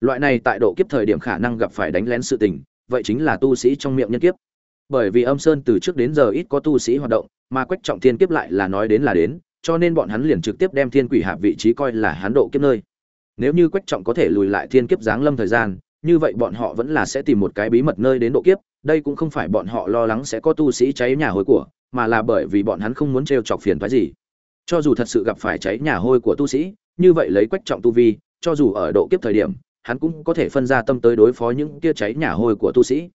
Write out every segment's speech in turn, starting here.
loại này tại độ kiếp thời điểm khả năng gặp phải đánh lén sự tình, vậy chính là tu sĩ trong miệng nhân kiếp. Bởi vì âm sơn từ trước đến giờ ít có tu sĩ hoạt động, mà quách trọng thiên kiếp lại là nói đến là đến, cho nên bọn hắn liền trực tiếp đem thiên quỷ hạ vị trí coi là hắn độ kiếp nơi. Nếu như quách trọng có thể lùi lại thiên kiếp giáng lâm thời gian, như vậy bọn họ vẫn là sẽ tìm một cái bí mật nơi đến độ kiếp, đây cũng không phải bọn họ lo lắng sẽ có tu sĩ cháy nhà hôi của, mà là bởi vì bọn hắn không muốn t chọc phiền phái gì. Cho dù thật sự gặp phải cháy nhà hôi của tu sĩ, như vậy lấy quách trọng tu vi, cho dù ở độ kiếp thời điểm hắn cũng có thể phân ra tâm tới đối phó những kia cháy nhà hôi của tu sĩ.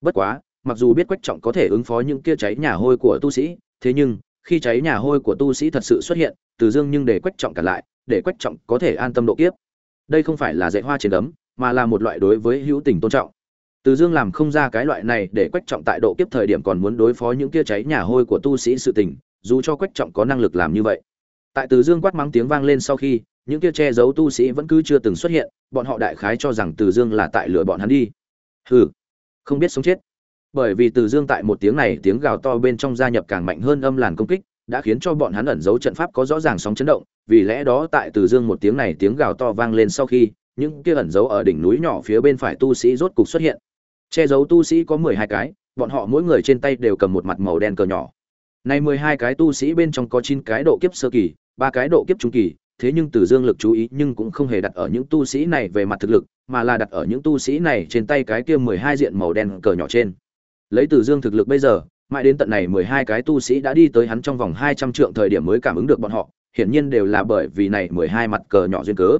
Bất quá, mặc dù biết quách trọng có thể ứng phó những kia cháy nhà hôi của tu sĩ, thế nhưng, khi cháy nhà hôi của tu sĩ thật sự xuất hiện, từ dương nhưng để quách trọng cả lại, để quách trọng có thể an tâm độ kiếp. Đây không phải là dạy hoa trên đấm, mà là một loại đối với hữu tình tôn trọng. Từ dương làm không ra cái loại này để quách trọng tại độ kiếp thời điểm còn muốn đối phó những kia cháy nhà hôi của tu sĩ sự tình, dù cho quách trọng có năng lực làm như vậy. Tại từ dương quát mắng tiếng vang lên sau khi những kia che giấu tu sĩ vẫn cứ chưa từng xuất hiện, bọn họ đại khái cho rằng từ dương là tại lửa bọn hắn đi. Hừ, không biết sống chết. Bởi vì từ dương tại một tiếng này tiếng gào to bên trong gia nhập càng mạnh hơn âm làn công kích, đã khiến cho bọn hắn ẩn giấu trận pháp có rõ ràng sóng chấn động, vì lẽ đó tại từ dương một tiếng này tiếng gào to vang lên sau khi, những kia ẩn giấu ở đỉnh núi nhỏ phía bên phải tu sĩ rốt cục xuất hiện. Che giấu tu sĩ có mười hai cái, bọn họ mỗi người trên tay đều cầm một mặt màu đen cờ nhỏ. Nay mười hai cái tu sĩ bên trong có chín cái độ kiếp sơ kỳ, ba cái độ kiếp trung kỳ thế nhưng Từ Dương lực chú ý nhưng cũng không hề đặt ở những tu sĩ này về mặt thực lực, mà là đặt ở những tu sĩ này trên tay cái kia mười hai diện màu đen cờ nhỏ trên. Lấy Từ Dương thực lực bây giờ, mãi đến tận này mười hai cái tu sĩ đã đi tới hắn trong vòng hai trăm trượng thời điểm mới cảm ứng được bọn họ, hiển nhiên đều là bởi vì này mười hai mặt cờ nhỏ duyên cớ.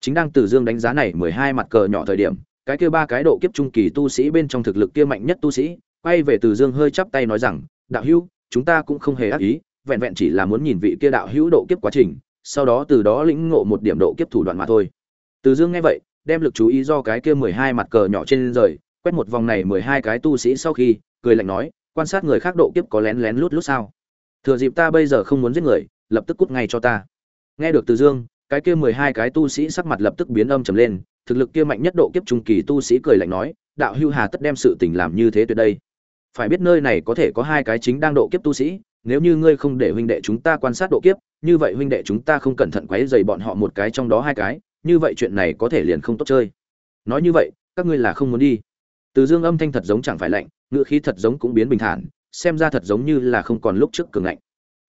Chính đang Từ Dương đánh giá này mười hai mặt cờ nhỏ thời điểm, cái kia ba cái độ kiếp trung kỳ tu sĩ bên trong thực lực kia mạnh nhất tu sĩ, quay về Từ Dương hơi chắp tay nói rằng, "Đạo hữu, chúng ta cũng không hề ác ý, vẹn vẹn chỉ là muốn nhìn vị kia đạo hữu độ kiếp quá trình, sau đó từ đó lĩnh ngộ một điểm độ kiếp thủ đoạn mà thôi. Từ Dương nghe vậy, đem lực chú ý do cái kia mười hai mặt cờ nhỏ trên rời, quét một vòng này mười hai cái tu sĩ sau khi, cười lạnh nói, quan sát người khác độ kiếp có lén lén lút lút sao? Thừa dịp ta bây giờ không muốn giết người, lập tức cút ngay cho ta. Nghe được Từ Dương, cái kia mười hai cái tu sĩ sắc mặt lập tức biến âm trầm lên, thực lực kia mạnh nhất độ kiếp trung kỳ tu sĩ cười lạnh nói, đạo hưu hà tất đem sự tình làm như thế tuyệt đây. Phải biết nơi này có thể có hai cái chính đang độ kiếp tu sĩ, nếu như ngươi không để huynh đệ chúng ta quan sát độ kiếp, như vậy huynh đệ chúng ta không cẩn thận quấy rầy bọn họ một cái trong đó hai cái, như vậy chuyện này có thể liền không tốt chơi. Nói như vậy, các ngươi là không muốn đi. Từ Dương âm thanh thật giống chẳng phải lạnh, ngữ khí thật giống cũng biến bình thản, xem ra thật giống như là không còn lúc trước cường ngạnh.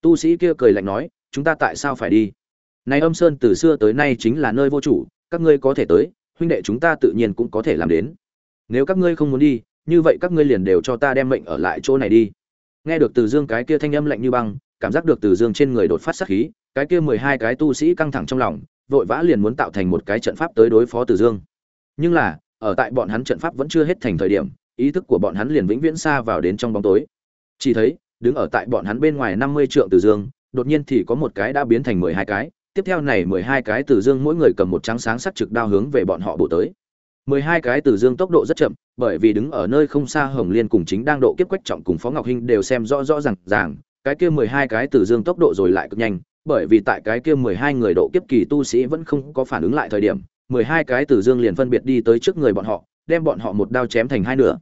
Tu sĩ kia cười lạnh nói, chúng ta tại sao phải đi? Này Âm Sơn từ xưa tới nay chính là nơi vô chủ, các ngươi có thể tới, huynh đệ chúng ta tự nhiên cũng có thể làm đến. Nếu các ngươi không muốn đi, như vậy các ngươi liền đều cho ta đem mệnh ở lại chỗ này đi nghe được từ dương cái kia thanh âm lạnh như băng, cảm giác được từ dương trên người đột phát sát khí, cái kia mười hai cái tu sĩ căng thẳng trong lòng, vội vã liền muốn tạo thành một cái trận pháp tới đối phó từ dương. Nhưng là, ở tại bọn hắn trận pháp vẫn chưa hết thành thời điểm, ý thức của bọn hắn liền vĩnh viễn xa vào đến trong bóng tối. Chỉ thấy, đứng ở tại bọn hắn bên ngoài năm mươi trượng từ dương, đột nhiên thì có một cái đã biến thành mười hai cái, tiếp theo này mười hai cái từ dương mỗi người cầm một trắng sáng sắc trực đao hướng về bọn họ bổ tới mười hai cái từ dương tốc độ rất chậm, bởi vì đứng ở nơi không xa hồng liên cùng chính đang độ kiếp quách trọng cùng phó ngọc hinh đều xem rõ rõ ràng ràng, cái kia mười hai cái từ dương tốc độ rồi lại cực nhanh, bởi vì tại cái kia mười hai người độ kiếp kỳ tu sĩ vẫn không có phản ứng lại thời điểm, mười hai cái từ dương liền phân biệt đi tới trước người bọn họ, đem bọn họ một đao chém thành hai nửa.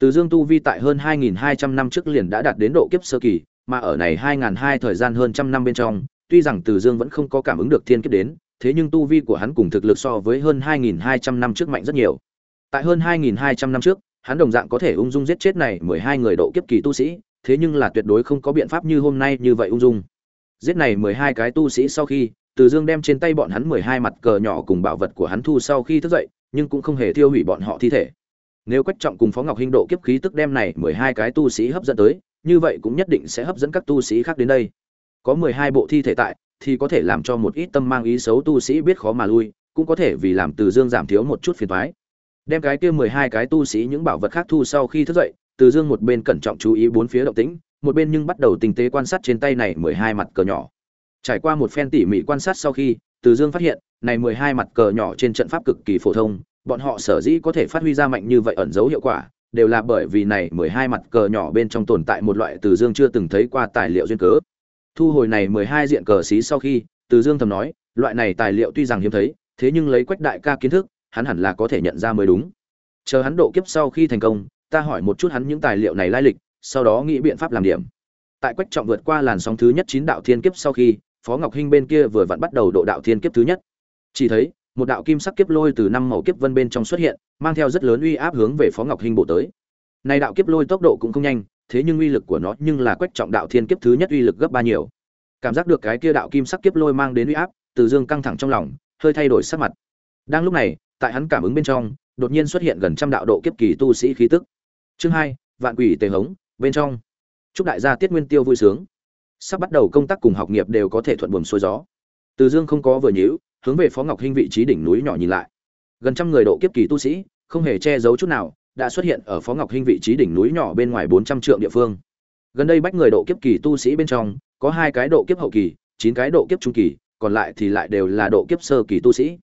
Từ dương tu vi tại hơn hai nghìn hai trăm năm trước liền đã đạt đến độ kiếp sơ kỳ, mà ở này hai nghìn hai thời gian hơn trăm năm bên trong, tuy rằng từ dương vẫn không có cảm ứng được thiên kiếp đến thế nhưng tu vi của hắn cùng thực lực so với hơn 2200 năm trước mạnh rất nhiều. Tại hơn 2200 năm trước, hắn đồng dạng có thể ung dung giết chết này 12 người độ kiếp kỳ tu sĩ, thế nhưng là tuyệt đối không có biện pháp như hôm nay như vậy ung dung. Giết này 12 cái tu sĩ sau khi, Từ Dương đem trên tay bọn hắn 12 mặt cờ nhỏ cùng bảo vật của hắn thu sau khi thức dậy, nhưng cũng không hề tiêu hủy bọn họ thi thể. Nếu Quách Trọng cùng Phó Ngọc Hinh độ kiếp khí tức đem này 12 cái tu sĩ hấp dẫn tới, như vậy cũng nhất định sẽ hấp dẫn các tu sĩ khác đến đây. Có 12 bộ thi thể tại, thì có thể làm cho một ít tâm mang ý xấu tu sĩ biết khó mà lui, cũng có thể vì làm Từ Dương giảm thiếu một chút phiền toái. Đem cái kia mười hai cái tu sĩ những bảo vật khác thu sau khi thức dậy, Từ Dương một bên cẩn trọng chú ý bốn phía động tĩnh, một bên nhưng bắt đầu tinh tế quan sát trên tay này mười hai mặt cờ nhỏ. Trải qua một phen tỉ mỉ quan sát sau khi, Từ Dương phát hiện, này mười hai mặt cờ nhỏ trên trận pháp cực kỳ phổ thông, bọn họ sở dĩ có thể phát huy ra mạnh như vậy ẩn dấu hiệu quả, đều là bởi vì này mười hai mặt cờ nhỏ bên trong tồn tại một loại Từ Dương chưa từng thấy qua tài liệu duyên cớ thu hồi này mười hai diện cờ xí sau khi, từ dương thầm nói, loại này tài liệu tuy rằng hiếm thấy, thế nhưng lấy quách đại ca kiến thức, hắn hẳn là có thể nhận ra mới đúng. Chờ hắn độ kiếp sau khi thành công, ta hỏi một chút hắn những tài liệu này lai lịch, sau đó nghĩ biện pháp làm điểm. Tại quách trọng vượt qua làn sóng thứ nhất chín đạo thiên kiếp sau khi, phó ngọc hinh bên kia vừa vặn bắt đầu độ đạo thiên kiếp thứ nhất. Chỉ thấy, một đạo kim sắc kiếp lôi từ năm màu kiếp vân bên trong xuất hiện, mang theo rất lớn uy áp hướng về phó ngọc hinh bộ tới. Này đạo kiếp lôi tốc độ cũng không nhanh thế nhưng uy lực của nó nhưng là quách trọng đạo thiên kiếp thứ nhất uy lực gấp ba nhiều. Cảm giác được cái kia đạo kim sắc kiếp lôi mang đến uy áp, từ dương căng thẳng trong lòng, hơi thay đổi sắc mặt. Đang lúc này, tại hắn cảm ứng bên trong, đột nhiên xuất hiện gần trăm đạo độ kiếp kỳ tu sĩ khí tức. Chương hai, vạn quỷ tề hống, bên trong. Chúc đại gia tiết nguyên tiêu vui sướng. Sắp bắt đầu công tác cùng học nghiệp đều có thể thuận buồm xuôi gió. Từ dương không có vừa nhíu, hướng về phó ngọc hinh vị trí đỉnh núi nhỏ nhìn lại. Gần trăm người độ kiếp kỳ tu sĩ, không hề che giấu chút nào đã xuất hiện ở phó ngọc hinh vị trí đỉnh núi nhỏ bên ngoài bốn trăm trượng địa phương. Gần đây bách người độ kiếp kỳ tu sĩ bên trong, có hai cái độ kiếp hậu kỳ, chín cái độ kiếp trung kỳ, còn lại thì lại đều là độ kiếp sơ kỳ tu sĩ.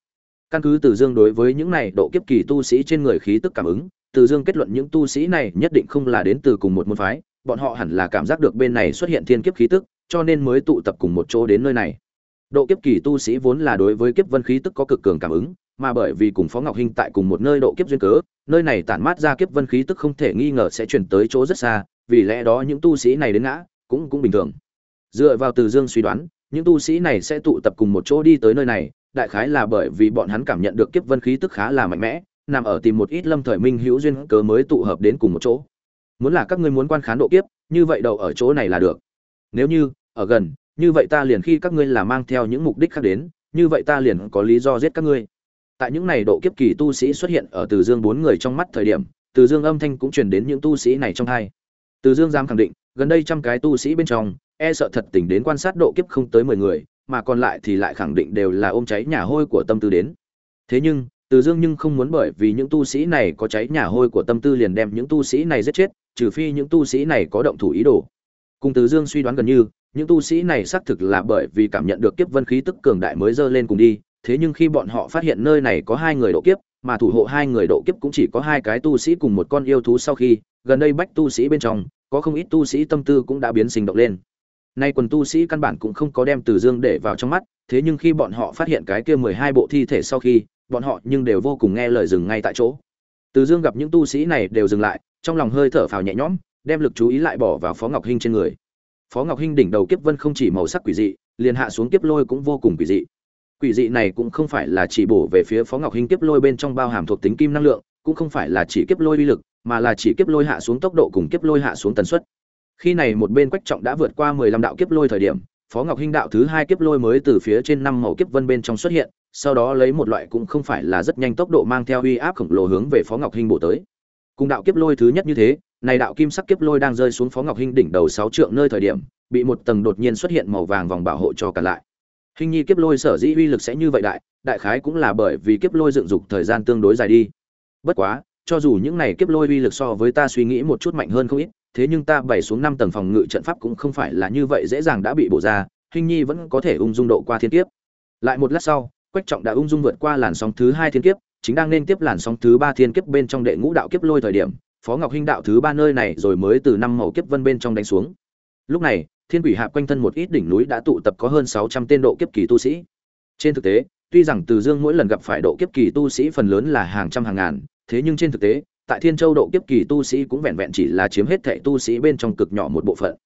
Căn cứ từ dương đối với những này độ kiếp kỳ tu sĩ trên người khí tức cảm ứng, từ dương kết luận những tu sĩ này nhất định không là đến từ cùng một môn phái, bọn họ hẳn là cảm giác được bên này xuất hiện thiên kiếp khí tức, cho nên mới tụ tập cùng một chỗ đến nơi này. Độ kiếp kỳ tu sĩ vốn là đối với kiếp vân khí tức có cực cường cảm ứng mà bởi vì cùng phó ngọc hinh tại cùng một nơi độ kiếp duyên cớ, nơi này tản mát ra kiếp vân khí tức không thể nghi ngờ sẽ chuyển tới chỗ rất xa, vì lẽ đó những tu sĩ này đến ngã cũng cũng bình thường. Dựa vào từ dương suy đoán, những tu sĩ này sẽ tụ tập cùng một chỗ đi tới nơi này, đại khái là bởi vì bọn hắn cảm nhận được kiếp vân khí tức khá là mạnh mẽ, nằm ở tìm một ít lâm thời minh hữu duyên cớ mới tụ hợp đến cùng một chỗ. Muốn là các ngươi muốn quan khán độ kiếp, như vậy đầu ở chỗ này là được. Nếu như, ở gần, như vậy ta liền khi các ngươi là mang theo những mục đích khác đến, như vậy ta liền có lý do giết các ngươi tại những này độ kiếp kỳ tu sĩ xuất hiện ở từ dương bốn người trong mắt thời điểm, từ dương âm thanh cũng truyền đến những tu sĩ này trong hai. Từ dương giam khẳng định, gần đây trăm cái tu sĩ bên trong e sợ thật tỉnh đến quan sát độ kiếp không tới mười người, mà còn lại thì lại khẳng định đều là ôm cháy nhà hôi của tâm tư đến. Thế nhưng, từ dương nhưng không muốn bởi vì những tu sĩ này có cháy nhà hôi của tâm tư liền đem những tu sĩ này giết chết, trừ phi những tu sĩ này có động thủ ý đồ. Cùng từ dương suy đoán gần như, những tu sĩ này xác thực là bởi vì cảm nhận được kiếp vân khí tức cường đại mới dơ lên cùng đi thế nhưng khi bọn họ phát hiện nơi này có hai người độ kiếp, mà thủ hộ hai người độ kiếp cũng chỉ có hai cái tu sĩ cùng một con yêu thú sau khi, gần đây bách tu sĩ bên trong, có không ít tu sĩ tâm tư cũng đã biến sinh động lên. Nay quần tu sĩ căn bản cũng không có đem từ dương để vào trong mắt, thế nhưng khi bọn họ phát hiện cái kia mười hai bộ thi thể sau khi, bọn họ nhưng đều vô cùng nghe lời dừng ngay tại chỗ. Từ dương gặp những tu sĩ này đều dừng lại, trong lòng hơi thở phào nhẹ nhõm, đem lực chú ý lại bỏ vào phó ngọc hinh trên người. Phó ngọc hinh đỉnh đầu kiếp vân không chỉ màu sắc quỷ dị, liền hạ xuống kiếp lôi cũng vô cùng quỷ dị quỷ dị này cũng không phải là chỉ bổ về phía phó ngọc hinh kiếp lôi bên trong bao hàm thuộc tính kim năng lượng, cũng không phải là chỉ kiếp lôi uy lực, mà là chỉ kiếp lôi hạ xuống tốc độ cùng kiếp lôi hạ xuống tần suất. Khi này một bên quách trọng đã vượt qua mười lăm đạo kiếp lôi thời điểm, phó ngọc hinh đạo thứ hai kiếp lôi mới từ phía trên năm màu kiếp vân bên trong xuất hiện, sau đó lấy một loại cũng không phải là rất nhanh tốc độ mang theo uy áp khổng lồ hướng về phó ngọc hinh bổ tới. Cùng đạo kiếp lôi thứ nhất như thế, này đạo kim sắc kiếp lôi đang rơi xuống phó ngọc hinh đỉnh đầu sáu trượng nơi thời điểm, bị một tầng đột nhiên xuất hiện màu vàng vòng bảo hộ cho cả lại hình nhi kiếp lôi sở dĩ uy lực sẽ như vậy đại đại khái cũng là bởi vì kiếp lôi dựng dục thời gian tương đối dài đi. Bất quá, cho dù những này kiếp lôi uy lực so với ta suy nghĩ một chút mạnh hơn không ít, thế nhưng ta bày xuống năm tầng phòng ngự trận pháp cũng không phải là như vậy dễ dàng đã bị bổ ra, hình nhi vẫn có thể ung dung độ qua thiên kiếp. Lại một lát sau, quách trọng đã ung dung vượt qua làn sóng thứ hai thiên kiếp, chính đang nên tiếp làn sóng thứ ba thiên kiếp bên trong đệ ngũ đạo kiếp lôi thời điểm, phó ngọc hinh đạo thứ ba nơi này rồi mới từ năm màu kiếp vân bên trong đánh xuống. Lúc này thiên quỷ hạ quanh thân một ít đỉnh núi đã tụ tập có hơn sáu trăm tên độ kiếp kỳ tu sĩ. Trên thực tế, tuy rằng từ dương mỗi lần gặp phải độ kiếp kỳ tu sĩ phần lớn là hàng trăm hàng ngàn, thế nhưng trên thực tế, tại thiên châu độ kiếp kỳ tu sĩ cũng vẹn vẹn chỉ là chiếm hết thệ tu sĩ bên trong cực nhỏ một bộ phận.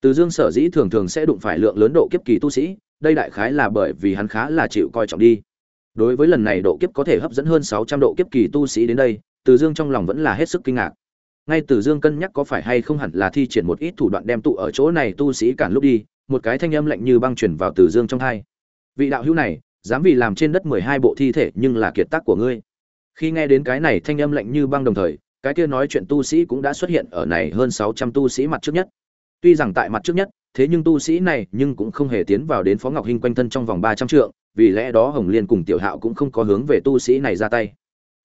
Từ dương sở dĩ thường thường sẽ đụng phải lượng lớn độ kiếp kỳ tu sĩ, đây đại khái là bởi vì hắn khá là chịu coi trọng đi. Đối với lần này độ kiếp có thể hấp dẫn hơn sáu trăm độ kiếp kỳ tu sĩ đến đây, từ dương trong lòng vẫn là hết sức kinh ngạc ngay từ dương cân nhắc có phải hay không hẳn là thi triển một ít thủ đoạn đem tụ ở chỗ này tu sĩ cản lúc đi, một cái thanh âm lạnh như băng chuyển vào từ dương trong hai. Vị đạo hữu này, dám vì làm trên đất mười hai bộ thi thể nhưng là kiệt tác của ngươi. Khi nghe đến cái này thanh âm lạnh như băng đồng thời, cái kia nói chuyện tu sĩ cũng đã xuất hiện ở này hơn sáu trăm tu sĩ mặt trước nhất. Tuy rằng tại mặt trước nhất, thế nhưng tu sĩ này nhưng cũng không hề tiến vào đến phó ngọc hinh quanh thân trong vòng ba trăm trượng, vì lẽ đó hồng liên cùng tiểu hạo cũng không có hướng về tu sĩ này ra tay.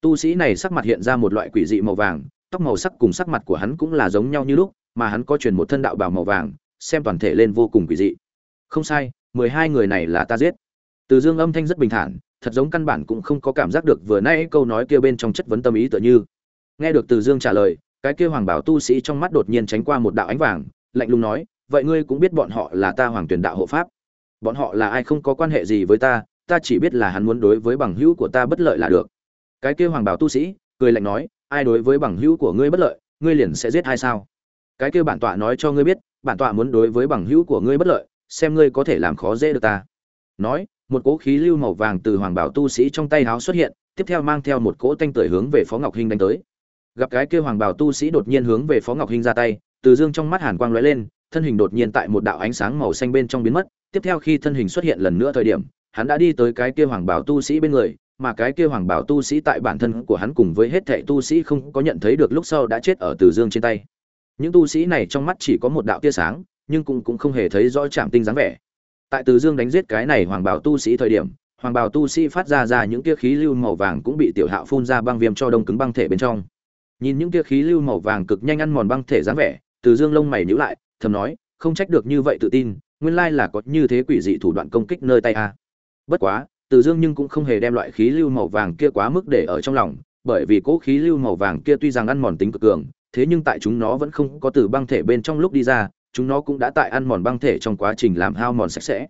Tu sĩ này sắc mặt hiện ra một loại quỷ dị màu vàng tóc màu sắc cùng sắc mặt của hắn cũng là giống nhau như lúc, mà hắn có truyền một thân đạo bào màu vàng, xem toàn thể lên vô cùng quỷ dị. Không sai, mười hai người này là ta giết. Từ dương âm thanh rất bình thản, thật giống căn bản cũng không có cảm giác được vừa nãy câu nói kia bên trong chất vấn tâm ý tựa như. Nghe được từ dương trả lời, cái kia hoàng bảo tu sĩ trong mắt đột nhiên tránh qua một đạo ánh vàng, lạnh lùng nói, vậy ngươi cũng biết bọn họ là ta hoàng tuyển đạo hộ pháp. Bọn họ là ai không có quan hệ gì với ta ta chỉ biết là hắn muốn đối với bằng hữu của ta bất lợi là được. Cái kia hoàng bảo tu sĩ, cười lạnh nói ai đối với bằng hữu của ngươi bất lợi, ngươi liền sẽ giết hay sao? Cái kia bản tọa nói cho ngươi biết, bản tọa muốn đối với bằng hữu của ngươi bất lợi, xem ngươi có thể làm khó dễ được ta. Nói, một cỗ khí lưu màu vàng từ hoàng bảo tu sĩ trong tay háo xuất hiện, tiếp theo mang theo một cỗ tanh tưởi hướng về phó ngọc hinh đánh tới. Gặp cái kia hoàng bảo tu sĩ đột nhiên hướng về phó ngọc hinh ra tay, từ dương trong mắt hàn quang lóe lên, thân hình đột nhiên tại một đạo ánh sáng màu xanh bên trong biến mất. Tiếp theo khi thân hình xuất hiện lần nữa thời điểm, hắn đã đi tới cái kia hoàng bảo tu sĩ bên người mà cái kia hoàng bảo tu sĩ tại bản thân của hắn cùng với hết thệ tu sĩ không có nhận thấy được lúc sau đã chết ở từ dương trên tay. Những tu sĩ này trong mắt chỉ có một đạo tia sáng, nhưng cũng cũng không hề thấy rõ chạm tinh dáng vẻ. Tại từ dương đánh giết cái này hoàng bảo tu sĩ thời điểm, hoàng bảo tu sĩ phát ra ra những tia khí lưu màu vàng cũng bị tiểu hạo phun ra băng viêm cho đông cứng băng thể bên trong. Nhìn những tia khí lưu màu vàng cực nhanh ăn mòn băng thể dáng vẻ, từ dương lông mày nhíu lại, thầm nói, không trách được như vậy tự tin, nguyên lai là có như thế quỷ dị thủ đoạn công kích nơi tay a. Bất quá từ dương nhưng cũng không hề đem loại khí lưu màu vàng kia quá mức để ở trong lòng, bởi vì cỗ khí lưu màu vàng kia tuy rằng ăn mòn tính cực cường, thế nhưng tại chúng nó vẫn không có từ băng thể bên trong lúc đi ra, chúng nó cũng đã tại ăn mòn băng thể trong quá trình làm hao mòn sạch sẽ.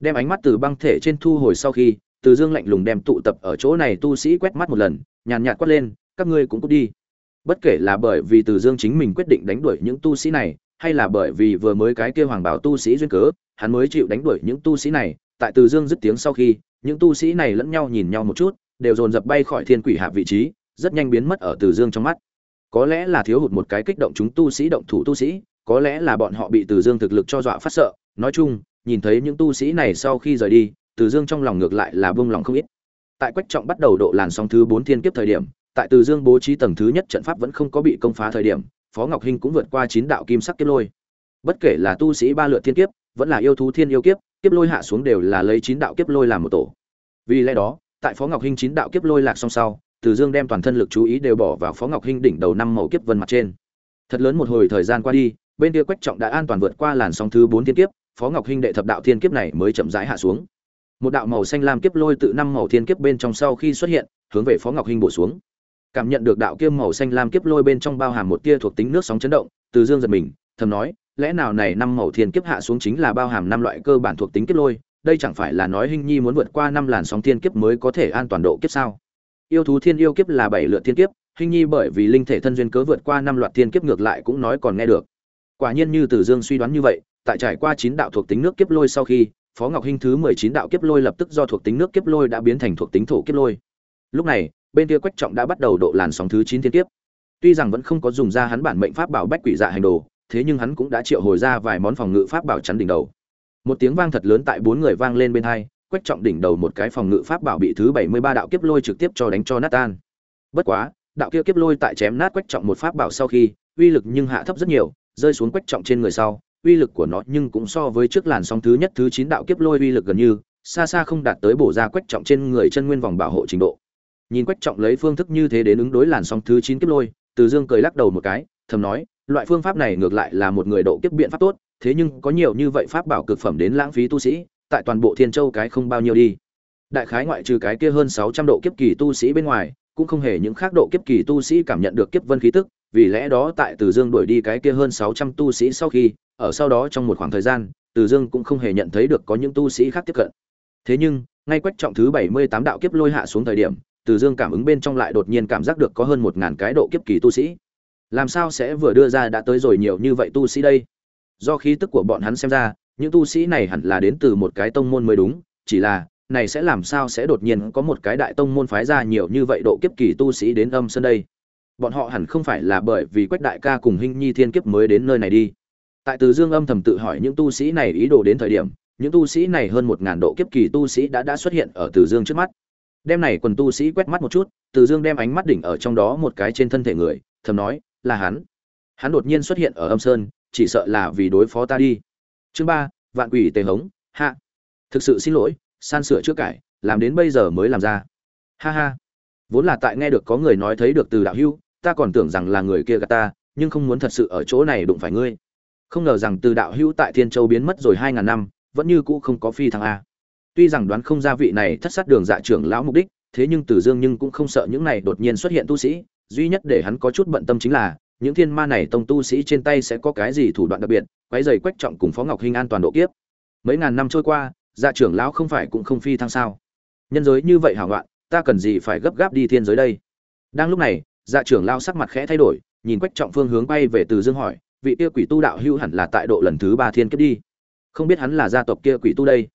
Đem ánh mắt từ băng thể trên thu hồi sau khi, từ dương lạnh lùng đem tụ tập ở chỗ này tu sĩ quét mắt một lần, nhàn nhạt quát lên, các ngươi cũng cút đi. Bất kể là bởi vì từ dương chính mình quyết định đánh đuổi những tu sĩ này, hay là bởi vì vừa mới cái kia hoàng bảo tu sĩ duyên cớ, hắn mới chịu đánh đuổi những tu sĩ này tại từ dương dứt tiếng sau khi, những tu sĩ này lẫn nhau nhìn nhau một chút, đều dồn dập bay khỏi thiên quỷ hạp vị trí, rất nhanh biến mất ở từ dương trong mắt. Có lẽ là thiếu hụt một cái kích động chúng tu sĩ động thủ tu sĩ, có lẽ là bọn họ bị từ dương thực lực cho dọa phát sợ. Nói chung, nhìn thấy những tu sĩ này sau khi rời đi, từ dương trong lòng ngược lại là bông lòng không ít. Tại quách trọng bắt đầu độ làn sóng thứ bốn thiên kiếp thời điểm, tại từ dương bố trí tầng thứ nhất trận pháp vẫn không có bị công phá thời điểm, phó ngọc hinh cũng vượt qua chín đạo kim sắc kiếp lôi. Bất kể là tu sĩ ba lượt thiên kiếp, vẫn là yêu thú thiên yêu kiếp kiếp lôi hạ xuống đều là lấy chín đạo kiếp lôi làm một tổ. Vì lẽ đó, tại phó ngọc hinh chín đạo kiếp lôi lạc song sau, từ dương đem toàn thân lực chú ý đều bỏ vào phó ngọc hinh đỉnh đầu năm màu kiếp vân mặt trên. Thật lớn một hồi thời gian qua đi, bên kia quách trọng đã an toàn vượt qua làn sóng thứ bốn thiên kiếp, phó ngọc hinh đệ thập đạo thiên kiếp này mới chậm rãi hạ xuống. Một đạo màu xanh lam kiếp lôi tự năm màu thiên kiếp bên trong sau khi xuất hiện, hướng về phó ngọc hinh bổ xuống. Cảm nhận được đạo kiêm màu xanh lam kiếp lôi bên trong bao hàm một tia thuộc tính nước sóng chấn động, từ dương giật mình, thầm nói lẽ nào này năm màu thiên kiếp hạ xuống chính là bao hàm năm loại cơ bản thuộc tính kiếp lôi, đây chẳng phải là nói Hinh nhi muốn vượt qua năm làn sóng thiên kiếp mới có thể an toàn độ kiếp sao? Yêu thú thiên yêu kiếp là bảy lượt thiên kiếp Hinh nhi bởi vì linh thể thân duyên cớ vượt qua năm loạt thiên kiếp ngược lại cũng nói còn nghe được. Quả nhiên như Tử dương suy đoán như vậy, tại trải qua chín đạo thuộc tính nước kiếp lôi sau khi, phó ngọc hinh thứ mười chín đạo kiếp lôi lập tức do thuộc tính nước kiếp lôi đã biến thành thuộc tính thổ kiếp lôi. Lúc này, bên kia quách trọng đã bắt đầu độ làn sóng thứ chín thiên kiếp. Tuy rằng vẫn không có dùng ra hắn bản mệnh pháp bảo bách quỷ dạ hành đồ thế nhưng hắn cũng đã triệu hồi ra vài món phòng ngự pháp bảo chắn đỉnh đầu. Một tiếng vang thật lớn tại bốn người vang lên bên hai, quách trọng đỉnh đầu một cái phòng ngự pháp bảo bị thứ bảy mươi ba đạo kiếp lôi trực tiếp cho đánh cho nát tan. Bất quá, đạo kia kiếp lôi tại chém nát quách trọng một pháp bảo sau khi, uy lực nhưng hạ thấp rất nhiều, rơi xuống quách trọng trên người sau, uy lực của nó nhưng cũng so với trước làn sóng thứ nhất, thứ chín đạo kiếp lôi uy lực gần như, xa xa không đạt tới bổ ra quách trọng trên người chân nguyên vòng bảo hộ trình độ. Nhìn quách trọng lấy phương thức như thế đến ứng đối làn sóng thứ chín kiếp lôi, từ dương cười lắc đầu một cái, thầm nói loại phương pháp này ngược lại là một người độ kiếp biện pháp tốt, thế nhưng có nhiều như vậy pháp bảo cực phẩm đến lãng phí tu sĩ, tại toàn bộ thiên châu cái không bao nhiêu đi. Đại khái ngoại trừ cái kia hơn sáu trăm độ kiếp kỳ tu sĩ bên ngoài, cũng không hề những khác độ kiếp kỳ tu sĩ cảm nhận được kiếp vân khí tức, vì lẽ đó tại từ dương đuổi đi cái kia hơn sáu trăm tu sĩ sau khi, ở sau đó trong một khoảng thời gian, từ dương cũng không hề nhận thấy được có những tu sĩ khác tiếp cận. Thế nhưng, ngay quách trọng thứ bảy mươi tám đạo kiếp lôi hạ xuống thời điểm, từ dương cảm ứng bên trong lại đột nhiên cảm giác được có hơn một ngàn cái độ kiếp kỳ tu sĩ làm sao sẽ vừa đưa ra đã tới rồi nhiều như vậy tu sĩ đây? Do khí tức của bọn hắn xem ra, những tu sĩ này hẳn là đến từ một cái tông môn mới đúng, chỉ là, này sẽ làm sao sẽ đột nhiên có một cái đại tông môn phái ra nhiều như vậy độ kiếp kỳ tu sĩ đến âm sơn đây? Bọn họ hẳn không phải là bởi vì quách đại ca cùng hinh nhi thiên kiếp mới đến nơi này đi. Tại từ dương âm thầm tự hỏi những tu sĩ này ý đồ đến thời điểm, những tu sĩ này hơn một ngàn độ kiếp kỳ tu sĩ đã đã xuất hiện ở từ dương trước mắt. Đem này quần tu sĩ quét mắt một chút, từ dương đem ánh mắt đỉnh ở trong đó một cái trên thân thể người, thầm nói là hắn. Hắn đột nhiên xuất hiện ở âm sơn, chỉ sợ là vì đối phó ta đi. Chương ba, vạn quỷ tề hống, hạ. Thực sự xin lỗi, san sửa trước cải, làm đến bây giờ mới làm ra. Ha ha. Vốn là tại nghe được có người nói thấy được từ đạo hưu ta còn tưởng rằng là người kia gạt ta, nhưng không muốn thật sự ở chỗ này đụng phải ngươi. Không ngờ rằng từ đạo hưu tại thiên châu biến mất rồi hai ngàn năm, vẫn như cũ không có phi thăng a. Tuy rằng đoán không ra vị này thất sát đường dạ trưởng lão mục đích, thế nhưng từ dương nhưng cũng không sợ những này đột nhiên xuất hiện tu sĩ duy nhất để hắn có chút bận tâm chính là, những thiên ma này tông tu sĩ trên tay sẽ có cái gì thủ đoạn đặc biệt quấy giày quách trọng cùng phó ngọc hinh an toàn độ kiếp. Mấy ngàn năm trôi qua dạ trưởng lão không phải cũng không phi thăng sao. Nhân giới như vậy hảo loạn, ta cần gì phải gấp gáp đi thiên giới đây? Đang lúc này dạ trưởng lão sắc mặt khẽ thay đổi, nhìn quách trọng phương hướng bay về từ dương hỏi, vị kia quỷ tu đạo hưu hẳn là tại độ lần thứ ba thiên kiếp đi. Không biết hắn là gia tộc kia quỷ tu đây.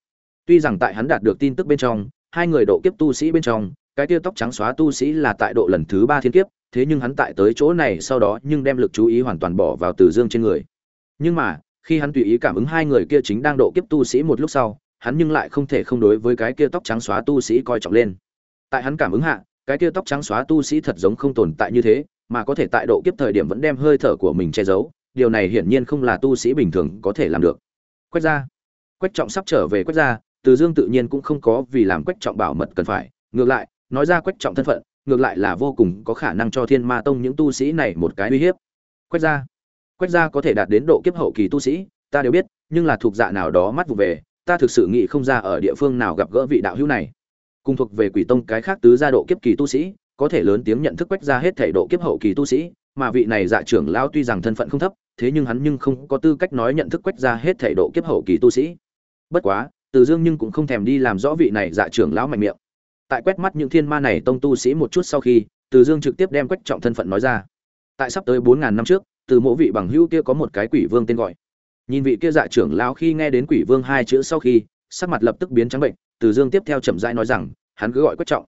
Tuy rằng tại hắn đạt được tin tức bên trong, hai người độ kiếp tu sĩ bên trong cái tia tóc trắng xóa tu sĩ là tại độ lần thứ ba thiên kiếp, thế nhưng hắn tại tới chỗ này sau đó nhưng đem lực chú ý hoàn toàn bỏ vào từ dương trên người. Nhưng mà, khi hắn tùy ý cảm ứng hai người kia chính đang độ kiếp tu sĩ một lúc sau, hắn nhưng lại không thể không đối với cái kia tóc trắng xóa tu sĩ coi trọng lên. Tại hắn cảm ứng hạ, cái kia tóc trắng xóa tu sĩ thật giống không tồn tại như thế, mà có thể tại độ kiếp thời điểm vẫn đem hơi thở của mình che giấu, điều này hiển nhiên không là tu sĩ bình thường có thể làm được. Quách ra. Quách trọng sắp trở về quách ra, từ dương tự nhiên cũng không có vì làm quách trọng bảo mật cần phải, ngược lại nói ra quách trọng thân phận, ngược lại là vô cùng có khả năng cho thiên ma tông những tu sĩ này một cái uy hiếp. Quách gia quách gia có thể đạt đến độ kiếp hậu kỳ tu sĩ, ta đều biết, nhưng là thuộc dạ nào đó mắt vụ về, ta thực sự nghĩ không ra ở địa phương nào gặp gỡ vị đạo hữu này. Cùng thuộc về quỷ tông cái khác tứ gia độ kiếp kỳ tu sĩ, có thể lớn tiếng nhận thức quách gia hết thể độ kiếp hậu kỳ tu sĩ, mà vị này dạ trưởng lão tuy rằng thân phận không thấp, thế nhưng hắn nhưng không có tư cách nói nhận thức quách gia hết thể độ kiếp hậu kỳ tu sĩ. Bất quá, từ dương nhưng cũng không thèm đi làm rõ vị này dạ trưởng lão mạnh miệng tại quét mắt những thiên ma này tông tu sĩ một chút sau khi, từ dương trực tiếp đem quách trọng thân phận nói ra. Tại sắp tới bốn ngàn năm trước, từ mỗi vị bằng hữu kia có một cái quỷ vương tên gọi. Nhìn vị kia dạ trưởng lão khi nghe đến quỷ vương hai chữ sau khi, sắc mặt lập tức biến trắng bệnh, từ dương tiếp theo chậm rãi nói rằng, hắn cứ gọi quách trọng.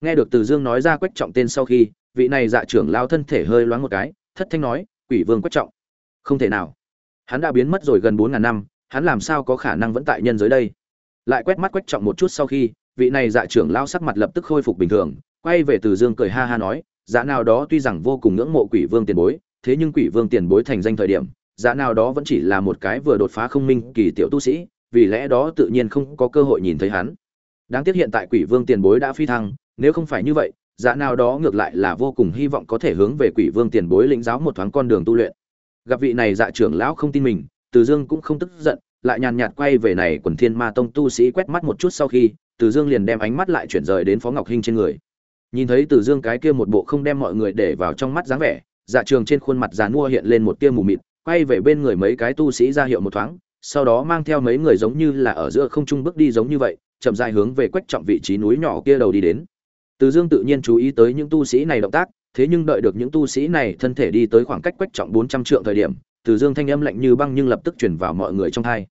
Nghe được từ dương nói ra quách trọng tên sau khi, vị này dạ trưởng lao thân thể hơi loáng một cái, thất thanh nói, quỷ vương quách trọng. Không thể nào. Hắn đã biến mất rồi gần bốn ngàn năm, hắn làm sao có khả năng vẫn tại nhân giới đây? Lại quét mắt quách trọng một chút sau khi vị này dạ trưởng lao sắc mặt lập tức khôi phục bình thường, quay về từ dương cười ha ha nói dạ nào đó tuy rằng vô cùng ngưỡng mộ quỷ vương tiền bối, thế nhưng quỷ vương tiền bối thành danh thời điểm dạ nào đó vẫn chỉ là một cái vừa đột phá không minh kỳ tiểu tu sĩ, vì lẽ đó tự nhiên không có cơ hội nhìn thấy hắn. Đáng tiếc hiện tại quỷ vương tiền bối đã phi thăng, nếu không phải như vậy dạ nào đó ngược lại là vô cùng hy vọng có thể hướng về quỷ vương tiền bối lĩnh giáo một thoáng con đường tu luyện. Gặp vị này dạ trưởng lão không tin mình, từ dương cũng không tức giận, lại nhàn nhạt quay về này quần thiên ma tông tu sĩ quét mắt một chút sau khi từ dương liền đem ánh mắt lại chuyển rời đến phó ngọc hinh trên người. Nhìn thấy từ dương cái kia một bộ không đem mọi người để vào trong mắt dáng vẻ dạ trường trên khuôn mặt già nua hiện lên một tia mù mịt, quay về bên người mấy cái tu sĩ ra hiệu một thoáng, sau đó mang theo mấy người giống như là ở giữa không trung bước đi giống như vậy, chậm rãi hướng về quách trọng vị trí núi nhỏ kia đầu đi đến. Từ dương tự nhiên chú ý tới những tu sĩ này động tác, thế nhưng đợi được những tu sĩ này thân thể đi tới khoảng cách quách trọng bốn trăm trượng thời điểm, từ dương thanh âm lạnh như băng nhưng lập tức truyền vào mọi người trong thai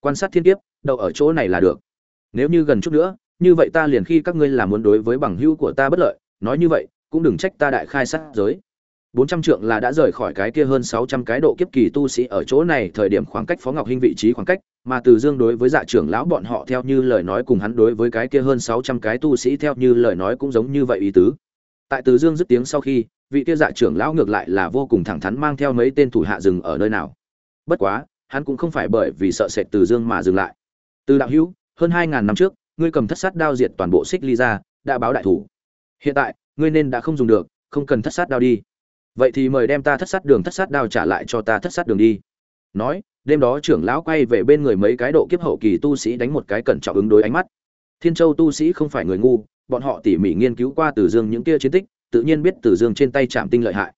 quan sát thiên kiếp đậu ở chỗ này là được nếu như gần chút nữa, như vậy ta liền khi các ngươi làm muốn đối với bằng hữu của ta bất lợi, nói như vậy, cũng đừng trách ta đại khai sát giới. Bốn trăm trượng là đã rời khỏi cái kia hơn sáu trăm cái độ kiếp kỳ tu sĩ ở chỗ này, thời điểm khoảng cách phó ngọc hinh vị trí khoảng cách, mà từ dương đối với dạ trưởng lão bọn họ theo như lời nói cùng hắn đối với cái kia hơn sáu trăm cái tu sĩ theo như lời nói cũng giống như vậy ý tứ. Tại từ dương dứt tiếng sau khi, vị kia dạ trưởng lão ngược lại là vô cùng thẳng thắn mang theo mấy tên thủ hạ rừng ở nơi nào. Bất quá, hắn cũng không phải bởi vì sợ sệt từ dương mà dừng lại. Từ đạo hữu hơn hai ngàn năm trước, ngươi cầm thất sát đao diệt toàn bộ xích ly ra, đã báo đại thủ. Hiện tại, ngươi nên đã không dùng được, không cần thất sát đao đi. Vậy thì mời đem ta thất sát đường thất sát đao trả lại cho ta thất sát đường đi. Nói, đêm đó trưởng lão quay về bên người mấy cái độ kiếp hậu kỳ tu sĩ đánh một cái cẩn trọng ứng đối ánh mắt. Thiên châu tu sĩ không phải người ngu, bọn họ tỉ mỉ nghiên cứu qua từ dương những kia chiến tích, tự nhiên biết từ dương trên tay chạm tinh lợi hại.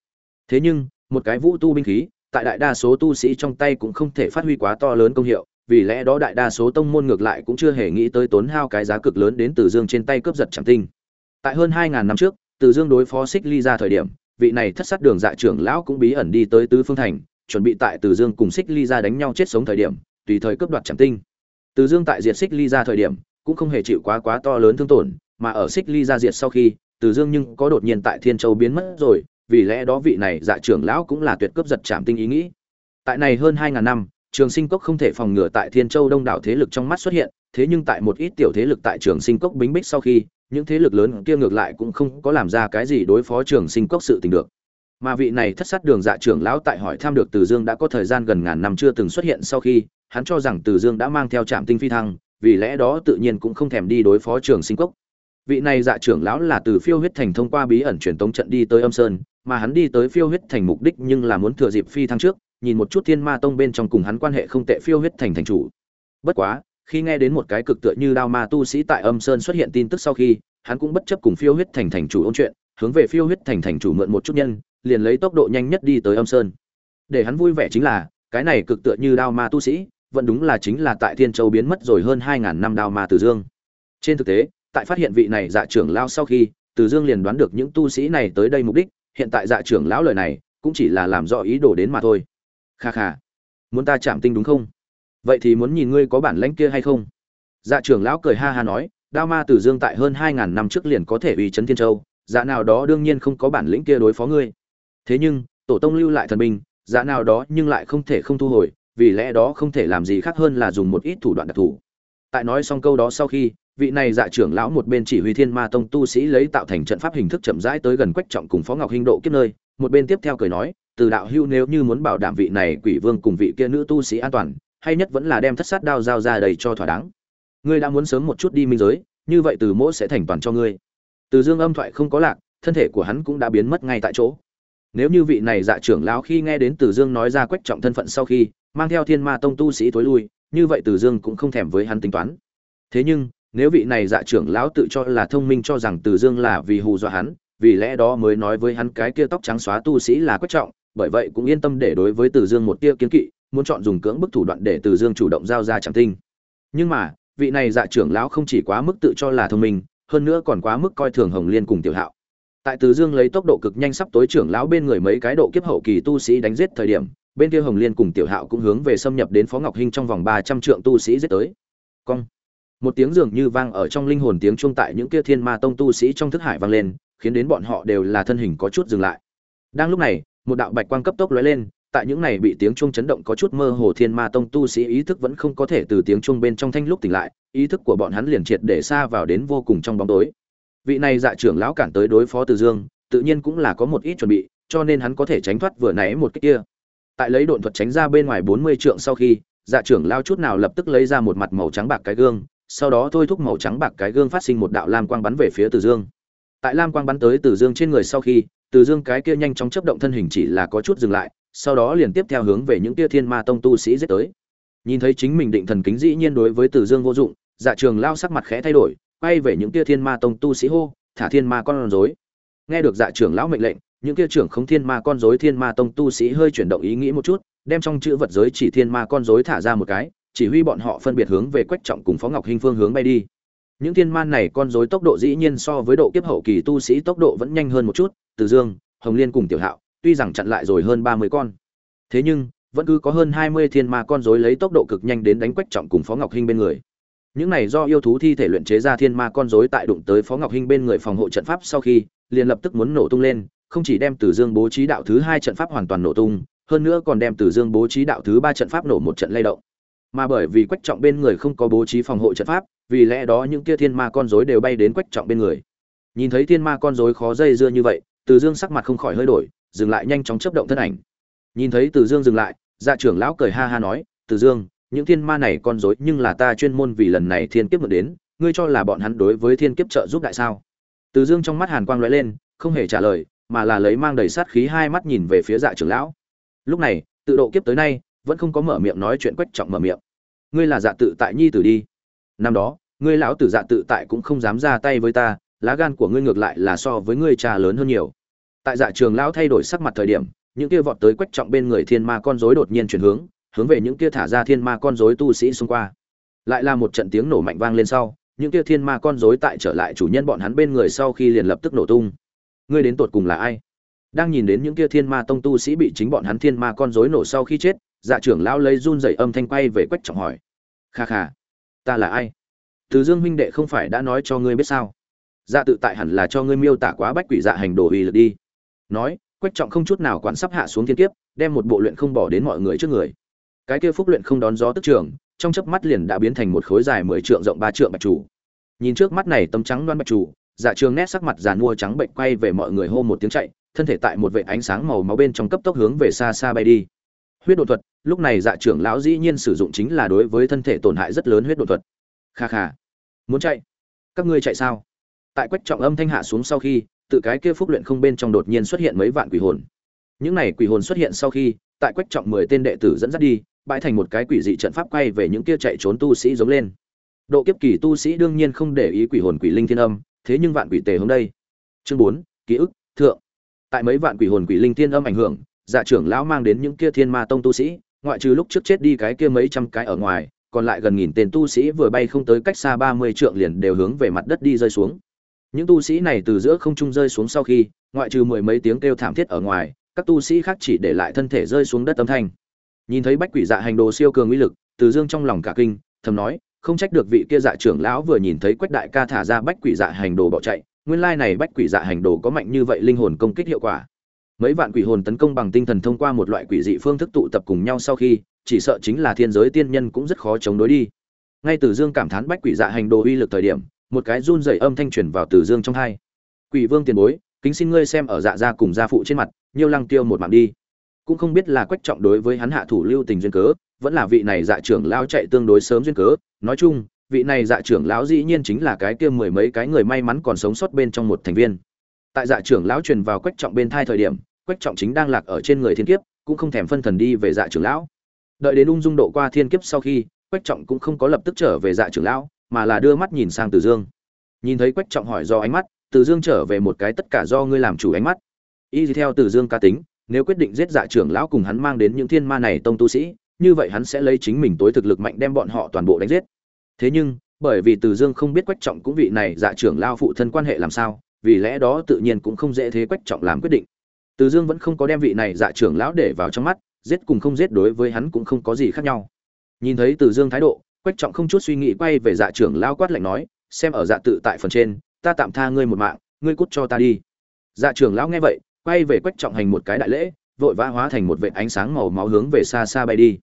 Thế nhưng, một cái vũ tu binh khí, tại đại đa số tu sĩ trong tay cũng không thể phát huy quá to lớn công hiệu vì lẽ đó đại đa số tông môn ngược lại cũng chưa hề nghĩ tới tốn hao cái giá cực lớn đến từ dương trên tay cướp giật chẳng tinh. Tại hơn hai ngàn năm trước, từ dương đối phó xích ly ra thời điểm, vị này thất sát đường dạ trưởng lão cũng bí ẩn đi tới tứ phương thành, chuẩn bị tại từ dương cùng xích ly ra đánh nhau chết sống thời điểm, tùy thời cướp đoạt chẳng tinh. Từ dương tại diệt xích ly ra thời điểm, cũng không hề chịu quá quá to lớn thương tổn, mà ở xích ly ra diệt sau khi, từ dương nhưng có đột nhiên tại thiên châu biến mất rồi, vì lẽ đó vị này dạ trưởng lão cũng là tuyệt cướp giật chạm tinh ý nghĩ. Tại này hơn hai ngàn năm trường sinh cốc không thể phòng ngừa tại thiên châu đông đảo thế lực trong mắt xuất hiện, thế nhưng tại một ít tiểu thế lực tại trường sinh cốc bính bích sau khi, những thế lực lớn kia ngược lại cũng không có làm ra cái gì đối phó trường sinh cốc sự tình được. Mà vị này thất sát đường dạ trưởng lão tại hỏi thăm được từ dương đã có thời gian gần ngàn năm chưa từng xuất hiện sau khi, hắn cho rằng từ dương đã mang theo trạm tinh phi thăng, vì lẽ đó tự nhiên cũng không thèm đi đối phó trường sinh cốc. Vị này dạ trưởng lão là từ phiêu huyết thành thông qua bí ẩn truyền tống trận đi tới âm sơn, mà hắn đi tới phiêu huyết thành mục đích nhưng là muốn thừa dịp phi thăng trước nhìn một chút thiên ma tông bên trong cùng hắn quan hệ không tệ phiêu huyết thành thành chủ. Bất quá, khi nghe đến một cái cực tựa như đao ma tu sĩ tại âm sơn xuất hiện tin tức sau khi, hắn cũng bất chấp cùng phiêu huyết thành thành chủ ôn chuyện, hướng về phiêu huyết thành thành chủ mượn một chút nhân, liền lấy tốc độ nhanh nhất đi tới âm sơn. Để hắn vui vẻ chính là, cái này cực tựa như đao ma tu sĩ, vẫn đúng là chính là tại thiên châu biến mất rồi hơn hai ngàn năm đao ma từ dương. Trên thực tế, tại phát hiện vị này dạ trưởng lao sau khi, từ dương liền đoán được những tu sĩ này tới đây mục đích, hiện tại dạ trưởng lão lời này, cũng chỉ là làm rõ ý đồ đến mà thôi kha kha. Muốn ta chạm tinh đúng không? Vậy thì muốn nhìn ngươi có bản lãnh kia hay không? Dạ trưởng lão cười ha ha nói, đao ma tử dương tại hơn hai ngàn năm trước liền có thể uy chấn thiên châu dạ nào đó đương nhiên không có bản lĩnh kia đối phó ngươi. Thế nhưng, tổ tông lưu lại thần binh dạ nào đó nhưng lại không thể không thu hồi, vì lẽ đó không thể làm gì khác hơn là dùng một ít thủ đoạn đặc thù. Tại nói xong câu đó sau khi, vị này dạ trưởng lão một bên chỉ huy thiên ma tông tu sĩ lấy tạo thành trận pháp hình thức chậm rãi tới gần quách trọng cùng phó ngọc hình độ kiếp nơi, một bên tiếp theo cười nói từ đạo hưu nếu như muốn bảo đảm vị này quỷ vương cùng vị kia nữ tu sĩ an toàn, hay nhất vẫn là đem thất sát đao giao ra đầy cho thỏa đáng. Ngươi đã muốn sớm một chút đi minh giới, như vậy từ mỗ sẽ thành toàn cho ngươi. Từ dương âm thoại không có lạc, thân thể của hắn cũng đã biến mất ngay tại chỗ. Nếu như vị này dạ trưởng lão khi nghe đến từ dương nói ra quách trọng thân phận sau khi, mang theo thiên ma tông tu sĩ tối lui, như vậy từ dương cũng không thèm với hắn tính toán. Thế nhưng, nếu vị này dạ trưởng lão tự cho là thông minh cho rằng từ dương là vì hù dọa hắn, vì lẽ đó mới nói với hắn cái kia tóc trắng xóa tu sĩ là quách trọng bởi vậy cũng yên tâm để đối với từ dương một tia kiến kỵ, muốn chọn dùng cưỡng bức thủ đoạn để từ dương chủ động giao ra chẳng tinh. Nhưng mà, vị này dạ trưởng lão không chỉ quá mức tự cho là thông minh, hơn nữa còn quá mức coi thường hồng liên cùng tiểu hạo. Tại từ dương lấy tốc độ cực nhanh sắp tối trưởng lão bên người mấy cái độ kiếp hậu kỳ tu sĩ đánh giết thời điểm, bên kia hồng liên cùng tiểu hạo cũng hướng về xâm nhập đến phó ngọc hinh trong vòng ba trăm trượng tu sĩ giết tới. Cong. Một tiếng dường như vang ở trong linh hồn tiếng chuông tại những kia thiên ma tông tu sĩ trong thức hải vang lên, khiến đến bọn họ đều là thân hình có chút dừng lại. Đang lúc này một đạo bạch quang cấp tốc lóe lên, tại những này bị tiếng chuông chấn động có chút mơ hồ thiên ma tông tu sĩ ý thức vẫn không có thể từ tiếng chuông bên trong thanh lúc tỉnh lại, ý thức của bọn hắn liền triệt để xa vào đến vô cùng trong bóng tối. Vị này dạ trưởng lão cản tới đối phó từ dương, tự nhiên cũng là có một ít chuẩn bị, cho nên hắn có thể tránh thoát vừa nãy một cái kia. Tại lấy độn thuật tránh ra bên ngoài bốn mươi trượng sau khi dạ trưởng lao chút nào lập tức lấy ra một mặt màu trắng bạc cái gương, sau đó thôi thúc màu trắng bạc cái gương phát sinh một đạo lam quang bắn về phía từ dương. Tại lam quang bắn tới từ dương trên người sau khi từ dương cái kia nhanh chóng chấp động thân hình chỉ là có chút dừng lại, sau đó liền tiếp theo hướng về những kia thiên ma tông tu sĩ giết tới. Nhìn thấy chính mình định thần kính dĩ nhiên đối với từ dương vô dụng dạ trường lao sắc mặt khẽ thay đổi, quay về những kia thiên ma tông tu sĩ hô, thả thiên ma con rối. Nghe được dạ trưởng lão mệnh lệnh, những kia trưởng không thiên ma con rối thiên ma tông tu sĩ hơi chuyển động ý nghĩ một chút, đem trong chữ vật giới chỉ thiên ma con rối thả ra một cái, chỉ huy bọn họ phân biệt hướng về quách trọng cùng phó ngọc hinh phương hướng bay đi những thiên man này con rối tốc độ dĩ nhiên so với độ kiếp hậu kỳ tu sĩ tốc độ vẫn nhanh hơn một chút từ dương hồng liên cùng tiểu hạo tuy rằng chặn lại rồi hơn ba mươi con thế nhưng vẫn cứ có hơn hai mươi thiên ma con rối lấy tốc độ cực nhanh đến đánh quách trọng cùng phó ngọc hinh bên người những này do yêu thú thi thể luyện chế ra thiên ma con rối tại đụng tới phó ngọc hinh bên người phòng hộ trận pháp sau khi liền lập tức muốn nổ tung lên không chỉ đem Tử Dương bố trí đạo thứ hai trận pháp hoàn toàn nổ tung, hơn nữa còn đem Tử Dương bố trí đạo thứ ba trận pháp nổ một trận lay động. Mà bởi vì Quách Trọng bên người không có bố trí phòng hộ trận pháp, vì lẽ đó những kia thiên ma con rối đều bay đến Quách Trọng bên người. Nhìn thấy thiên ma con rối khó dây dưa như vậy, từ Dương sắc mặt không khỏi hơi đổi, dừng lại nhanh chóng chấp động thân ảnh. Nhìn thấy từ Dương dừng lại, Dạ trưởng lão cười ha ha nói, từ Dương, những thiên ma này con rối nhưng là ta chuyên môn vì lần này thiên kiếp mượn đến, ngươi cho là bọn hắn đối với thiên kiếp trợ giúp đại sao?" Từ Dương trong mắt hàn quang lóe lên, không hề trả lời, mà là lấy mang đầy sát khí hai mắt nhìn về phía dạ trưởng lão lúc này tự độ kiếp tới nay vẫn không có mở miệng nói chuyện quách trọng mở miệng ngươi là dạ tự tại nhi tử đi. Năm đó, ngươi lão tử dạ tự tại cũng không dám ra tay với ta, lá gan của ngươi ngược lại là so với ngươi cha lớn hơn nhiều. Tại dạ trường lão thay đổi sắc mặt thời điểm, những kia vọt tới quách trọng bên người thiên ma con rối đột nhiên chuyển hướng hướng về những kia thả ra thiên ma con rối tu sĩ xung qua. Lại là một trận tiếng nổ mạnh vang lên sau, những kia thiên ma con rối tại trở lại chủ nhân bọn hắn bên người sau khi liền lập tức nổ tung. Ngươi đến tột cùng là ai? Đang nhìn đến những kia thiên ma tông tu sĩ bị chính bọn hắn thiên ma con rối nổ sau khi chết dạ trưởng lão lấy run dậy âm thanh quay về quách trọng hỏi. Kha kha, ta là ai? Từ dương huynh đệ không phải đã nói cho ngươi biết sao? Dạ tự tại hẳn là cho ngươi miêu tả quá bách quỷ dạ hành đồ uy lực đi. Nói, quách trọng không chút nào quản sắp hạ xuống thiên kiếp, đem một bộ luyện không bỏ đến mọi người trước người. Cái kia phúc luyện không đón gió tức trường, trong chớp mắt liền đã biến thành một khối dài mười trượng rộng ba trượng bạch chủ. Nhìn trước mắt này tấm trắng đoan bạch chủ dạ trường nét sắc mặt giàn mua trắng bệnh quay về mọi người hô một tiếng chạy, thân thể tại một vệ ánh sáng màu máu bên trong cấp tốc hướng về xa xa bay đi huyết đột thuật, lúc này dạ trưởng lão dĩ nhiên sử dụng chính là đối với thân thể tổn hại rất lớn huyết đột thuật. Kha kha, muốn chạy? Các ngươi chạy sao? Tại quách trọng âm thanh hạ xuống sau khi, tự cái kia phúc luyện không bên trong đột nhiên xuất hiện mấy vạn quỷ hồn. Những này quỷ hồn xuất hiện sau khi, tại quách trọng mười tên đệ tử dẫn dắt đi, bãi thành một cái quỷ dị trận pháp quay về những kia chạy trốn tu sĩ giống lên. Độ kiếp kỳ tu sĩ đương nhiên không để ý quỷ hồn quỷ linh thiên âm, thế nhưng vạn quỷ tề hướng đây. Chương bốn, ký ức, thượng. Tại mấy vạn quỷ hồn quỷ linh thiên âm ảnh hưởng dạ trưởng lão mang đến những kia thiên ma tông tu sĩ, ngoại trừ lúc trước chết đi cái kia mấy trăm cái ở ngoài, còn lại gần nghìn tên tu sĩ vừa bay không tới cách xa ba mươi trượng liền đều hướng về mặt đất đi rơi xuống. Những tu sĩ này từ giữa không trung rơi xuống sau khi, ngoại trừ mười mấy tiếng kêu thảm thiết ở ngoài, các tu sĩ khác chỉ để lại thân thể rơi xuống đất âm thanh. Nhìn thấy bách quỷ dạ hành đồ siêu cường uy lực, từ dương trong lòng cả kinh, thầm nói, không trách được vị kia dạ trưởng lão vừa nhìn thấy quách đại ca thả ra bách quỷ dạ hành đồ bỏ chạy, nguyên lai này bách quỷ dạ hành đồ có mạnh như vậy linh hồn công kích hiệu quả mấy vạn quỷ hồn tấn công bằng tinh thần thông qua một loại quỷ dị phương thức tụ tập cùng nhau sau khi, chỉ sợ chính là thiên giới tiên nhân cũng rất khó chống đối đi. Ngay từ dương cảm thán bách quỷ dạ hành đồ uy lực thời điểm, một cái run rẩy âm thanh truyền vào từ dương trong hai. Quỷ vương tiền bối, kính xin ngươi xem ở dạ gia cùng gia phụ trên mặt, nhiêu lăng tiêu một mạng đi. Cũng không biết là quách trọng đối với hắn hạ thủ lưu tình duyên cớ, vẫn là vị này dạ trưởng lão chạy tương đối sớm duyên cớ. Nói chung, vị này dạ trưởng lão dĩ nhiên chính là cái kia mười mấy cái người may mắn còn sống sót bên trong một thành viên. Tại dạ trưởng lão truyền vào quách trọng bên thai thời điểm quách trọng chính đang lạc ở trên người thiên kiếp, cũng không thèm phân thần đi về dạ trưởng lão. Đợi đến ung dung độ qua thiên kiếp sau khi, quách trọng cũng không có lập tức trở về dạ trưởng lão, mà là đưa mắt nhìn sang từ dương. Nhìn thấy quách trọng hỏi do ánh mắt, từ dương trở về một cái tất cả do ngươi làm chủ ánh mắt. Y theo từ dương ca tính, nếu quyết định giết dạ trưởng lão cùng hắn mang đến những thiên ma này tông tu sĩ, như vậy hắn sẽ lấy chính mình tối thực lực mạnh đem bọn họ toàn bộ đánh giết. Thế nhưng, bởi vì từ dương không biết quách trọng cũng vị này dạ trưởng lao phụ thân quan hệ làm sao, vì lẽ đó tự nhiên cũng không dễ thế quách trọng làm quyết định từ dương vẫn không có đem vị này dạ trưởng lão để vào trong mắt, giết cùng không giết đối với hắn cũng không có gì khác nhau. Nhìn thấy từ dương thái độ, quách trọng không chút suy nghĩ quay về dạ trưởng lao quát lạnh nói, xem ở dạ tự tại phần trên, ta tạm tha ngươi một mạng, ngươi cút cho ta đi. Dạ trưởng lão nghe vậy, quay về quách trọng hành một cái đại lễ, vội vã hóa thành một vệt ánh sáng màu máu hướng về xa xa bay đi.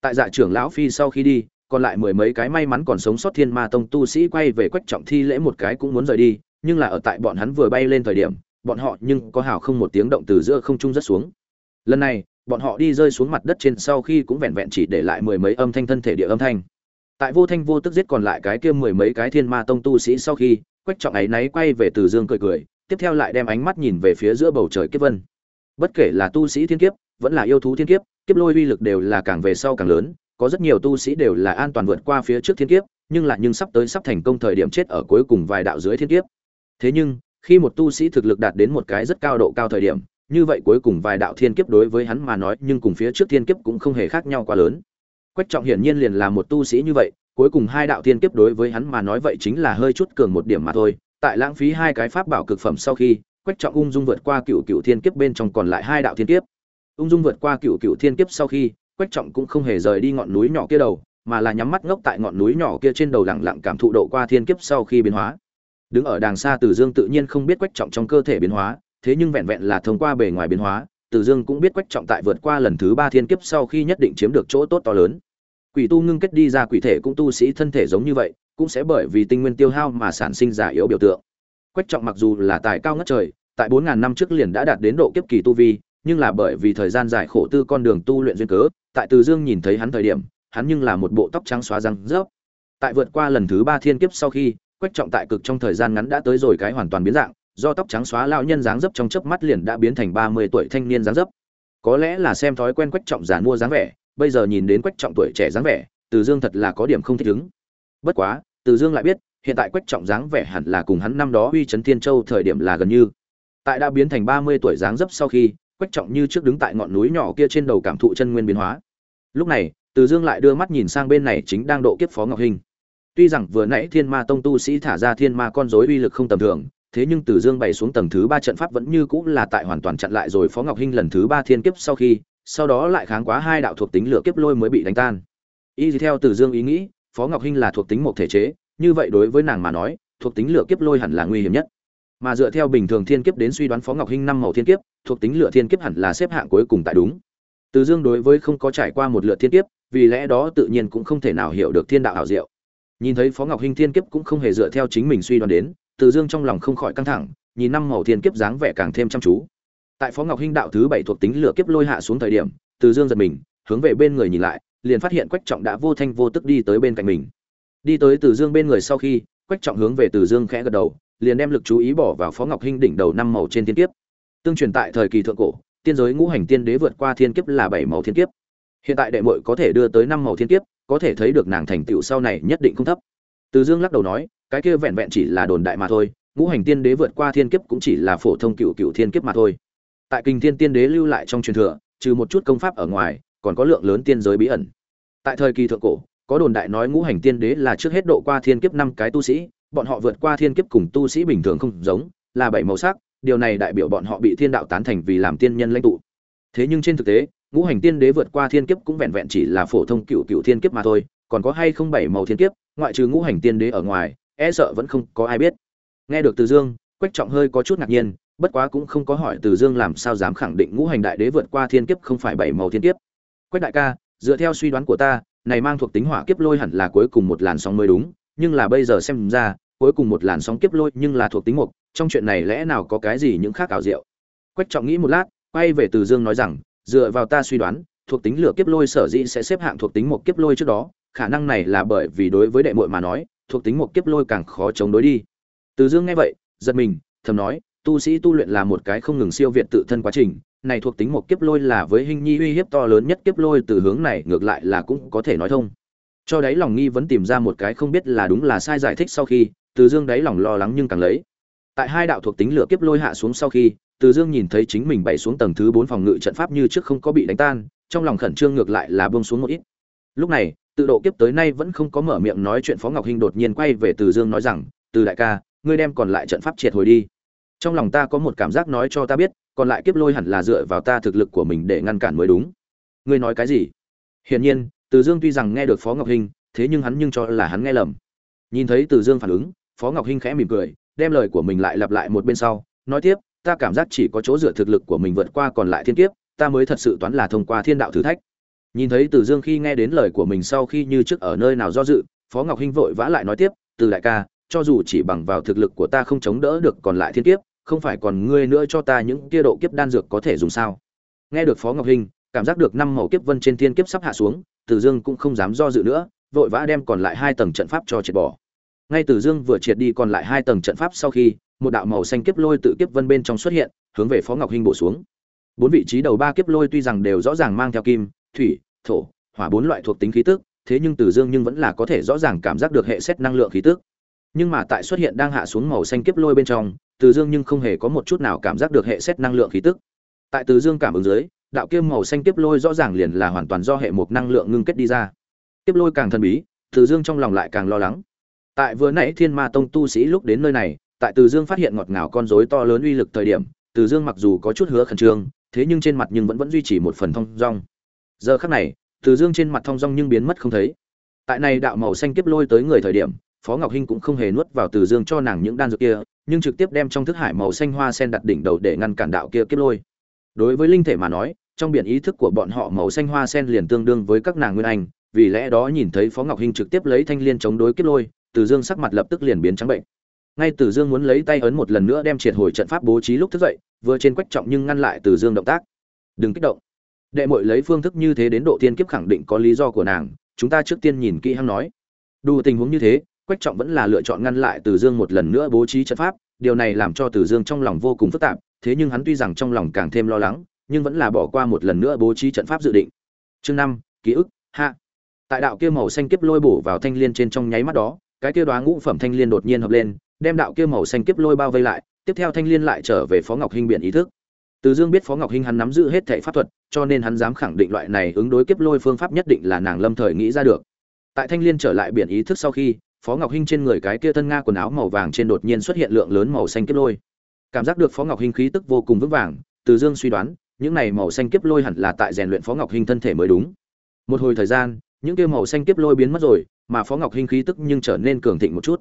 Tại dạ trưởng lão phi sau khi đi, còn lại mười mấy cái may mắn còn sống sót thiên ma tông tu sĩ quay về quách trọng thi lễ một cái cũng muốn rời đi, nhưng là ở tại bọn hắn vừa bay lên thời điểm bọn họ nhưng có hào không một tiếng động từ giữa không trung rất xuống. Lần này, bọn họ đi rơi xuống mặt đất trên sau khi cũng vẹn vẹn chỉ để lại mười mấy âm thanh thân thể địa âm thanh. Tại vô thanh vô tức giết còn lại cái kia mười mấy cái thiên ma tông tu sĩ sau khi, quách trọng ấy náy quay về từ dương cười cười, tiếp theo lại đem ánh mắt nhìn về phía giữa bầu trời kiếp vân. Bất kể là tu sĩ thiên kiếp, vẫn là yêu thú thiên kiếp kiếp lôi uy lực đều là càng về sau càng lớn, có rất nhiều tu sĩ đều là an toàn vượt qua phía trước thiên kiếp, nhưng lại nhưng sắp tới sắp thành công thời điểm chết ở cuối cùng vài đạo dưới thiên kiếp. Thế nhưng khi một tu sĩ thực lực đạt đến một cái rất cao độ cao thời điểm, như vậy cuối cùng vài đạo thiên kiếp đối với hắn mà nói, nhưng cùng phía trước thiên kiếp cũng không hề khác nhau quá lớn. Quách trọng hiển nhiên liền là một tu sĩ như vậy, cuối cùng hai đạo thiên kiếp đối với hắn mà nói vậy chính là hơi chút cường một điểm mà thôi. Tại lãng phí hai cái pháp bảo cực phẩm sau khi, quách trọng ung dung vượt qua cựu cựu thiên kiếp bên trong còn lại hai đạo thiên kiếp. Ung dung vượt qua cựu cựu thiên kiếp sau khi, quách trọng cũng không hề rời đi ngọn núi nhỏ kia đầu, mà là nhắm mắt ngốc tại ngọn núi nhỏ kia trên đầu lặng lặng cảm thụ độ qua thiên kiếp sau khi biến hóa đứng ở đàng xa từ dương tự nhiên không biết quách trọng trong cơ thể biến hóa, thế nhưng vẹn vẹn là thông qua bề ngoài biến hóa, từ dương cũng biết quách trọng tại vượt qua lần thứ ba thiên kiếp sau khi nhất định chiếm được chỗ tốt to lớn. Quỷ tu ngưng kết đi ra quỷ thể cũng tu sĩ thân thể giống như vậy, cũng sẽ bởi vì tinh nguyên tiêu hao mà sản sinh giả yếu biểu tượng. Quách trọng mặc dù là tài cao ngất trời, tại bốn ngàn năm trước liền đã đạt đến độ kiếp kỳ tu vi, nhưng là bởi vì thời gian dài khổ tư con đường tu luyện duyên cớ, tại từ dương nhìn thấy hắn thời điểm, hắn nhưng là một bộ tóc trắng xóa răng rớp. Tại vượt qua lần thứ ba thiên kiếp sau khi quách trọng tại cực trong thời gian ngắn đã tới rồi cái hoàn toàn biến dạng, do tóc trắng xóa lão nhân dáng dấp trong chớp mắt liền đã biến thành ba mươi tuổi thanh niên dáng dấp. Có lẽ là xem thói quen quách trọng già mua dáng vẻ, bây giờ nhìn đến quách trọng tuổi trẻ dáng vẻ, từ dương thật là có điểm không thích ứng. Bất quá, từ dương lại biết, hiện tại quách trọng dáng vẻ hẳn là cùng hắn năm đó uy chấn thiên châu thời điểm là gần như. Tại đã biến thành ba mươi tuổi dáng dấp sau khi, quách trọng như trước đứng tại ngọn núi nhỏ kia trên đầu cảm thụ chân nguyên biến hóa. Lúc này, từ dương lại đưa mắt nhìn sang bên này chính đang độ kiếp phó ngọc hình tuy rằng vừa nãy thiên ma tông tu sĩ thả ra thiên ma con rối uy lực không tầm thường, thế nhưng từ dương bày xuống tầng thứ ba trận pháp vẫn như cũng là tại hoàn toàn chặn lại rồi phó ngọc hinh lần thứ ba thiên kiếp sau khi, sau đó lại kháng quá hai đạo thuộc tính lửa kiếp lôi mới bị đánh tan. Y theo từ dương ý nghĩ, phó ngọc hinh là thuộc tính một thể chế, như vậy đối với nàng mà nói, thuộc tính lửa kiếp lôi hẳn là nguy hiểm nhất. Mà dựa theo bình thường thiên kiếp đến suy đoán phó ngọc hinh năm màu thiên kiếp, thuộc tính lửa thiên kiếp hẳn là xếp hạng cuối cùng tại đúng. Từ dương đối với không có trải qua một lượt thiên kiếp, vì lẽ đó tự nhiên cũng không thể nào hiểu được thiên đạo hảo diệu nhìn thấy phó ngọc hinh thiên kiếp cũng không hề dựa theo chính mình suy đoán đến, từ dương trong lòng không khỏi căng thẳng, nhìn năm màu thiên kiếp dáng vẻ càng thêm chăm chú. Tại phó ngọc hinh đạo thứ bảy thuộc tính lửa kiếp lôi hạ xuống thời điểm, từ dương giật mình, hướng về bên người nhìn lại, liền phát hiện quách trọng đã vô thanh vô tức đi tới bên cạnh mình. Đi tới từ dương bên người sau khi, quách trọng hướng về từ dương khẽ gật đầu, liền đem lực chú ý bỏ vào phó ngọc hinh đỉnh đầu năm màu trên thiên kiếp. Tương truyền tại thời kỳ thượng cổ, tiên giới ngũ hành tiên đế vượt qua thiên kiếp là bảy màu thiên kiếp. Hiện tại đệ muội có thể đưa tới năm màu thiên kiếp có thể thấy được nàng thành tựu sau này nhất định không thấp. Từ dương lắc đầu nói, cái kia vẹn vẹn chỉ là đồn đại mà thôi, ngũ hành tiên đế vượt qua thiên kiếp cũng chỉ là phổ thông cựu cựu thiên kiếp mà thôi. Tại kinh thiên tiên đế lưu lại trong truyền thừa, trừ một chút công pháp ở ngoài, còn có lượng lớn tiên giới bí ẩn. Tại thời kỳ thượng cổ, có đồn đại nói ngũ hành tiên đế là trước hết độ qua thiên kiếp năm cái tu sĩ, bọn họ vượt qua thiên kiếp cùng tu sĩ bình thường không giống, là bảy màu sắc, điều này đại biểu bọn họ bị thiên đạo tán thành vì làm tiên nhân lãnh tụ. Thế nhưng trên thực tế ngũ hành tiên đế vượt qua thiên kiếp cũng vẹn vẹn chỉ là phổ thông cựu cựu thiên kiếp mà thôi, còn có hay không bảy màu thiên kiếp, ngoại trừ ngũ hành tiên đế ở ngoài e sợ vẫn không có ai biết. Nghe được từ dương, quách trọng hơi có chút ngạc nhiên, bất quá cũng không có hỏi từ dương làm sao dám khẳng định ngũ hành đại đế vượt qua thiên kiếp không phải bảy màu thiên kiếp. Quách đại ca, dựa theo suy đoán của ta, này mang thuộc tính hỏa kiếp lôi hẳn là cuối cùng một làn sóng mới đúng, nhưng là bây giờ xem ra, cuối cùng một làn sóng kiếp lôi nhưng là thuộc tính mục trong chuyện này lẽ nào có cái gì những khác ảo diệu? Quách trọng nghĩ một lát, quay về từ dương nói rằng dựa vào ta suy đoán, thuộc tính lửa kiếp lôi sở dĩ sẽ xếp hạng thuộc tính một kiếp lôi trước đó, khả năng này là bởi vì đối với đệ muội mà nói, thuộc tính một kiếp lôi càng khó chống đối đi. Từ dương nghe vậy, giật mình, thầm nói, tu sĩ tu luyện là một cái không ngừng siêu việt tự thân quá trình, này thuộc tính một kiếp lôi là với hình nhi uy hiếp to lớn nhất kiếp lôi từ hướng này ngược lại là cũng có thể nói thông. Cho đấy lòng nghi vẫn tìm ra một cái không biết là đúng là sai giải thích sau khi, từ dương đáy lòng lo lắng nhưng càng lấy. Tại hai đạo thuộc tính lửa kiếp lôi hạ xuống sau khi từ dương nhìn thấy chính mình bày xuống tầng thứ bốn phòng ngự trận pháp như trước không có bị đánh tan, trong lòng khẩn trương ngược lại là bông xuống một ít. Lúc này, tự độ kiếp tới nay vẫn không có mở miệng nói chuyện phó ngọc hinh đột nhiên quay về từ dương nói rằng, từ đại ca, ngươi đem còn lại trận pháp triệt hồi đi. Trong lòng ta có một cảm giác nói cho ta biết, còn lại kiếp lôi hẳn là dựa vào ta thực lực của mình để ngăn cản mới đúng. Ngươi nói cái gì? Hiển nhiên, từ dương tuy rằng nghe được phó ngọc hinh, thế nhưng hắn nhưng cho là hắn nghe lầm. Nhìn thấy từ dương phản ứng, phó ngọc hinh khẽ mỉm cười, đem lời của mình lại lặp lại một bên sau, nói tiếp ta cảm giác chỉ có chỗ dựa thực lực của mình vượt qua còn lại thiên kiếp, ta mới thật sự toán là thông qua thiên đạo thử thách. Nhìn thấy từ dương khi nghe đến lời của mình sau khi như trước ở nơi nào do dự, phó ngọc hinh vội vã lại nói tiếp, từ đại ca, cho dù chỉ bằng vào thực lực của ta không chống đỡ được còn lại thiên kiếp, không phải còn ngươi nữa cho ta những kia độ kiếp đan dược có thể dùng sao? Nghe được phó ngọc hinh, cảm giác được năm màu kiếp vân trên thiên kiếp sắp hạ xuống, từ dương cũng không dám do dự nữa, vội vã đem còn lại hai tầng trận pháp cho triệt bỏ. Ngay từ dương vừa triệt đi còn lại hai tầng trận pháp sau khi một đạo màu xanh kiếp lôi tự kiếp vân bên trong xuất hiện, hướng về phó ngọc hinh bổ xuống. Bốn vị trí đầu ba kiếp lôi tuy rằng đều rõ ràng mang theo kim, thủy, thổ, hỏa bốn loại thuộc tính khí tức, thế nhưng từ dương nhưng vẫn là có thể rõ ràng cảm giác được hệ xét năng lượng khí tức. Nhưng mà tại xuất hiện đang hạ xuống màu xanh kiếp lôi bên trong, từ dương nhưng không hề có một chút nào cảm giác được hệ xét năng lượng khí tức. Tại từ dương cảm ứng dưới, đạo kiêm màu xanh kiếp lôi rõ ràng liền là hoàn toàn do hệ một năng lượng ngưng kết đi ra. Kiếp lôi càng thần bí, từ dương trong lòng lại càng lo lắng. Tại vừa nãy thiên ma tông tu sĩ lúc đến nơi này tại từ dương phát hiện ngọt ngào con rối to lớn uy lực thời điểm, từ dương mặc dù có chút hứa khẩn trương, thế nhưng trên mặt nhưng vẫn vẫn duy trì một phần thong dong. Giờ khắc này, từ dương trên mặt thong dong nhưng biến mất không thấy. Tại này đạo màu xanh kiếp lôi tới người thời điểm, phó ngọc hinh cũng không hề nuốt vào từ dương cho nàng những đan dược kia, nhưng trực tiếp đem trong thức hải màu xanh hoa sen đặt đỉnh đầu để ngăn cản đạo kia kiếp lôi. Đối với linh thể mà nói, trong biển ý thức của bọn họ màu xanh hoa sen liền tương đương với các nàng nguyên anh, vì lẽ đó nhìn thấy phó ngọc hinh trực tiếp lấy thanh liên chống đối kiếp lôi, từ dương sắc mặt lập tức liền biến trắng bệnh ngay từ dương muốn lấy tay ấn một lần nữa đem triệt hồi trận pháp bố trí lúc thức dậy, vừa trên quách trọng nhưng ngăn lại từ dương động tác. Đừng kích động. Đệ mội lấy phương thức như thế đến độ tiên kiếp khẳng định có lý do của nàng, chúng ta trước tiên nhìn kỹ hăng nói. Đủ tình huống như thế, quách trọng vẫn là lựa chọn ngăn lại từ dương một lần nữa bố trí trận pháp, điều này làm cho từ dương trong lòng vô cùng phức tạp, thế nhưng hắn tuy rằng trong lòng càng thêm lo lắng, nhưng vẫn là bỏ qua một lần nữa bố trí trận pháp dự định. Chương năm, ký ức, hạ. Tại đạo kia màu xanh kiếp lôi bổ vào thanh liên trên trong nháy mắt đó, cái kia đoá ngũ phẩm thanh liên đột nhiên hợp lên đem đạo kia màu xanh kiếp lôi bao vây lại, tiếp theo thanh liên lại trở về phó ngọc hinh biển ý thức. Từ dương biết phó ngọc hinh hắn nắm giữ hết thể pháp thuật, cho nên hắn dám khẳng định loại này ứng đối kiếp lôi phương pháp nhất định là nàng lâm thời nghĩ ra được. Tại thanh liên trở lại biển ý thức sau khi, phó ngọc hinh trên người cái kia thân nga quần áo màu vàng trên đột nhiên xuất hiện lượng lớn màu xanh kiếp lôi. Cảm giác được phó ngọc hinh khí tức vô cùng vững vàng, từ dương suy đoán, những này màu xanh kiếp lôi hẳn là tại rèn luyện phó ngọc hinh thân thể mới đúng. Một hồi thời gian, những kia màu xanh kiếp lôi biến mất rồi, mà phó ngọc hinh khí tức nhưng trở nên cường thịnh một chút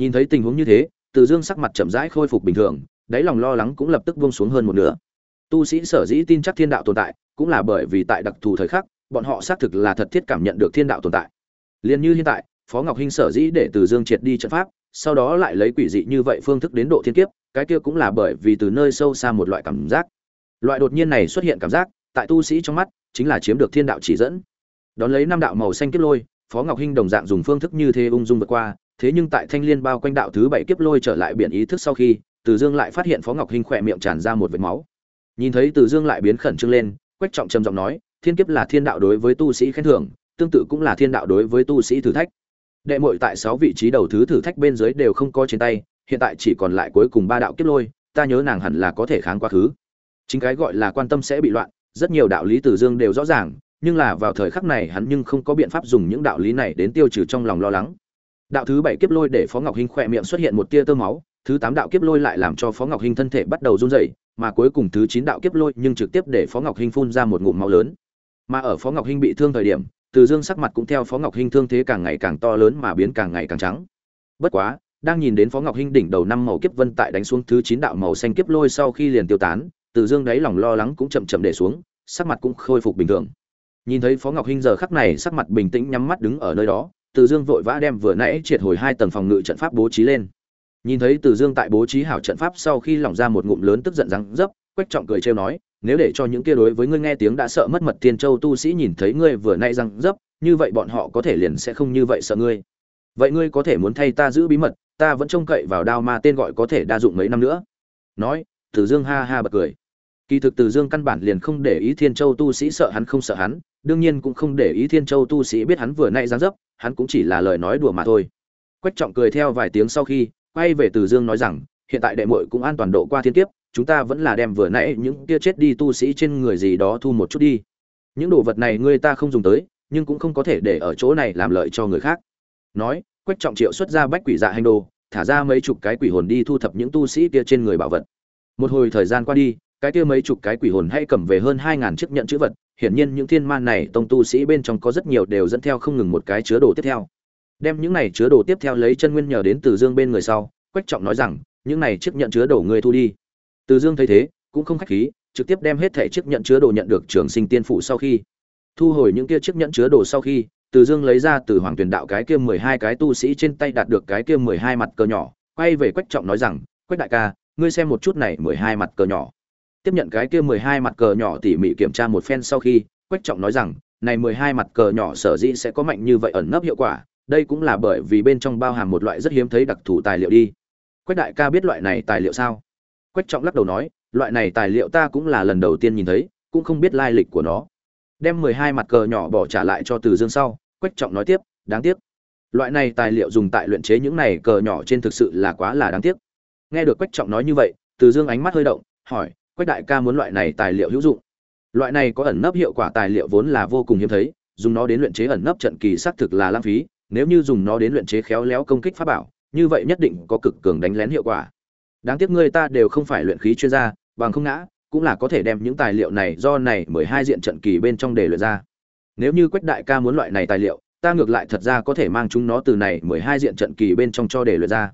nhìn thấy tình huống như thế, từ dương sắc mặt chậm rãi khôi phục bình thường, đáy lòng lo lắng cũng lập tức buông xuống hơn một nửa. Tu sĩ sở dĩ tin chắc thiên đạo tồn tại, cũng là bởi vì tại đặc thù thời khắc, bọn họ xác thực là thật thiết cảm nhận được thiên đạo tồn tại. Liền như hiện tại, phó ngọc hinh sở dĩ để từ dương triệt đi trận pháp, sau đó lại lấy quỷ dị như vậy phương thức đến độ thiên kiếp, cái kia cũng là bởi vì từ nơi sâu xa một loại cảm giác. Loại đột nhiên này xuất hiện cảm giác, tại tu sĩ trong mắt, chính là chiếm được thiên đạo chỉ dẫn. Đón lấy năm đạo màu xanh kiếp lôi, phó ngọc hinh đồng dạng dùng phương thức như thế ung dung vượt qua thế nhưng tại thanh liên bao quanh đạo thứ bảy kiếp lôi trở lại biển ý thức sau khi, từ dương lại phát hiện phó ngọc hinh khỏe miệng tràn ra một vệt máu. Nhìn thấy từ dương lại biến khẩn trương lên, quách trọng trầm giọng nói, thiên kiếp là thiên đạo đối với tu sĩ khen thưởng, tương tự cũng là thiên đạo đối với tu sĩ thử thách. Đệ muội tại sáu vị trí đầu thứ thử thách bên dưới đều không có trên tay, hiện tại chỉ còn lại cuối cùng ba đạo kiếp lôi, ta nhớ nàng hẳn là có thể kháng quá khứ. Chính cái gọi là quan tâm sẽ bị loạn, rất nhiều đạo lý từ dương đều rõ ràng, nhưng là vào thời khắc này hắn nhưng không có biện pháp dùng những đạo lý này đến tiêu trừ trong lòng lo lắng đạo thứ bảy kiếp lôi để phó ngọc hinh khỏe miệng xuất hiện một tia tơ máu, thứ tám đạo kiếp lôi lại làm cho phó ngọc hinh thân thể bắt đầu run rẩy, mà cuối cùng thứ chín đạo kiếp lôi nhưng trực tiếp để phó ngọc hinh phun ra một ngụm máu lớn. Mà ở phó ngọc hinh bị thương thời điểm, từ dương sắc mặt cũng theo phó ngọc hinh thương thế càng ngày càng to lớn mà biến càng ngày càng trắng. Bất quá, đang nhìn đến phó ngọc hinh đỉnh đầu năm màu kiếp vân tại đánh xuống thứ chín đạo màu xanh kiếp lôi sau khi liền tiêu tán, từ dương đáy lòng lo lắng cũng chậm chậm để xuống, sắc mặt cũng khôi phục bình thường. Nhìn thấy phó ngọc hinh giờ khắc này sắc mặt bình tĩnh nhắm mắt đứng ở nơi đó từ dương vội vã đem vừa nãy triệt hồi hai tầng phòng ngự trận pháp bố trí lên. Nhìn thấy từ dương tại bố trí hảo trận pháp sau khi lỏng ra một ngụm lớn tức giận răng dấp, quách trọng cười trêu nói, nếu để cho những kia đối với ngươi nghe tiếng đã sợ mất mật thiên châu tu sĩ nhìn thấy ngươi vừa nãy răng dấp, như vậy bọn họ có thể liền sẽ không như vậy sợ ngươi. Vậy ngươi có thể muốn thay ta giữ bí mật, ta vẫn trông cậy vào đao ma tên gọi có thể đa dụng mấy năm nữa. Nói, từ dương ha ha bật cười. Kỳ thực từ dương căn bản liền không để ý thiên châu tu sĩ sợ hắn không sợ hắn đương nhiên cũng không để ý thiên châu tu sĩ biết hắn vừa nay giáng dấp, hắn cũng chỉ là lời nói đùa mà thôi. Quách trọng cười theo vài tiếng sau khi, quay về từ dương nói rằng, hiện tại đệ muội cũng an toàn độ qua thiên kiếp, chúng ta vẫn là đem vừa nãy những kia chết đi tu sĩ trên người gì đó thu một chút đi. Những đồ vật này ngươi ta không dùng tới, nhưng cũng không có thể để ở chỗ này làm lợi cho người khác. Nói, quách trọng triệu xuất ra bách quỷ dạ hành đồ, thả ra mấy chục cái quỷ hồn đi thu thập những tu sĩ kia trên người bảo vật. Một hồi thời gian qua đi, cái kia mấy chục cái quỷ hồn hay cầm về hơn hai ngàn chiếc nhận chữ vật hiển nhiên những thiên man này tông tu sĩ bên trong có rất nhiều đều dẫn theo không ngừng một cái chứa đồ tiếp theo. Đem những này chứa đồ tiếp theo lấy chân nguyên nhờ đến từ dương bên người sau, quách trọng nói rằng, những này chiếc nhận chứa đồ ngươi thu đi. Từ dương thấy thế, cũng không khách khí, trực tiếp đem hết thảy chiếc nhận chứa đồ nhận được trường sinh tiên phủ sau khi. Thu hồi những kia chiếc nhận chứa đồ sau khi, từ dương lấy ra từ hoàng tuyển đạo cái kia mười hai cái tu sĩ trên tay đạt được cái kia mười hai mặt cờ nhỏ, quay về quách trọng nói rằng, quách đại ca, ngươi xem một chút này mười hai mặt cờ nhỏ tiếp nhận cái kia mười hai mặt cờ nhỏ tỉ mỉ kiểm tra một phen sau khi, quách trọng nói rằng, này mười hai mặt cờ nhỏ sở dĩ sẽ có mạnh như vậy ẩn nấp hiệu quả, đây cũng là bởi vì bên trong bao hàm một loại rất hiếm thấy đặc thù tài liệu đi. Quách đại ca biết loại này tài liệu sao? Quách trọng lắc đầu nói, loại này tài liệu ta cũng là lần đầu tiên nhìn thấy, cũng không biết lai lịch của nó. Đem mười hai mặt cờ nhỏ bỏ trả lại cho từ dương sau, quách trọng nói tiếp, đáng tiếc. Loại này tài liệu dùng tại luyện chế những này cờ nhỏ trên thực sự là quá là đáng tiếc. Nghe được quách trọng nói như vậy, từ dương ánh mắt hơi động, hỏi quách đại ca muốn loại này tài liệu hữu dụng. Loại này có ẩn nấp hiệu quả tài liệu vốn là vô cùng hiếm thấy, dùng nó đến luyện chế ẩn nấp trận kỳ xác thực là lãng phí, nếu như dùng nó đến luyện chế khéo léo công kích pháp bảo, như vậy nhất định có cực cường đánh lén hiệu quả. Đáng tiếc người ta đều không phải luyện khí chuyên gia, bằng không ngã, cũng là có thể đem những tài liệu này do này mười hai diện trận kỳ bên trong để luyện ra. Nếu như quách đại ca muốn loại này tài liệu, ta ngược lại thật ra có thể mang chúng nó từ này mười hai diện trận kỳ bên trong cho để luyện ra.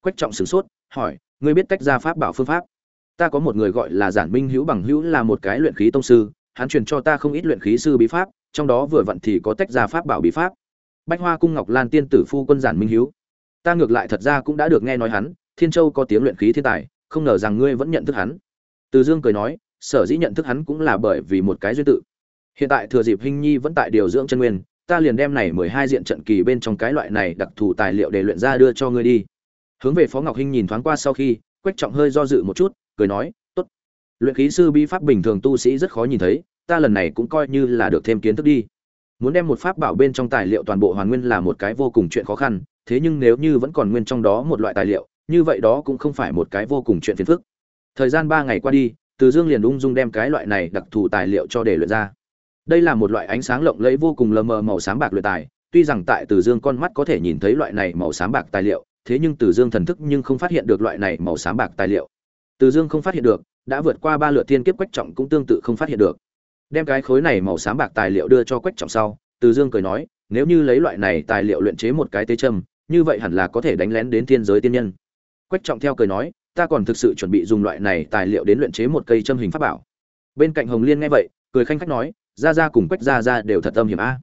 Quách trọng sửng sốt, hỏi, ngươi biết tách ra pháp bảo phương pháp? Ta có một người gọi là giản minh hữu bằng hữu là một cái luyện khí tông sư, hắn truyền cho ta không ít luyện khí sư bí pháp, trong đó vừa vặn thì có tách ra pháp bảo bí pháp. Bách hoa cung ngọc lan tiên tử phu quân giản minh hữu. Ta ngược lại thật ra cũng đã được nghe nói hắn, thiên châu có tiếng luyện khí thiên tài, không ngờ rằng ngươi vẫn nhận thức hắn. Từ dương cười nói, sở dĩ nhận thức hắn cũng là bởi vì một cái duyên tự. Hiện tại thừa dịp hình nhi vẫn tại điều dưỡng chân nguyên, ta liền đem này mười hai diện trận kỳ bên trong cái loại này đặc thù tài liệu để luyện ra đưa cho ngươi đi. Hướng về phó ngọc hinh nhìn thoáng qua sau khi, quách trọng hơi do dự một chút cười nói, tốt. Luyện khí sư bi pháp bình thường tu sĩ rất khó nhìn thấy, ta lần này cũng coi như là được thêm kiến thức đi. Muốn đem một pháp bảo bên trong tài liệu toàn bộ hoàn nguyên là một cái vô cùng chuyện khó khăn, thế nhưng nếu như vẫn còn nguyên trong đó một loại tài liệu, như vậy đó cũng không phải một cái vô cùng chuyện phiền phức. Thời gian ba ngày qua đi, từ dương liền ung dung đem cái loại này đặc thù tài liệu cho để luyện ra. Đây là một loại ánh sáng lộng lẫy vô cùng lờ mờ màu sáng bạc luyện tài, tuy rằng tại từ dương con mắt có thể nhìn thấy loại này màu sáng bạc tài liệu, thế nhưng từ dương thần thức nhưng không phát hiện được loại này màu sáng bạc tài liệu từ dương không phát hiện được, đã vượt qua ba lượt thiên kiếp quách trọng cũng tương tự không phát hiện được. Đem cái khối này màu xám bạc tài liệu đưa cho quách trọng sau, từ dương cười nói, nếu như lấy loại này tài liệu luyện chế một cái tế châm như vậy hẳn là có thể đánh lén đến thiên giới tiên nhân. Quách trọng theo cười nói, ta còn thực sự chuẩn bị dùng loại này tài liệu đến luyện chế một cây châm hình pháp bảo. Bên cạnh hồng liên nghe vậy, cười khanh khách nói, ra ra cùng quách ra ra đều thật âm hiểm a.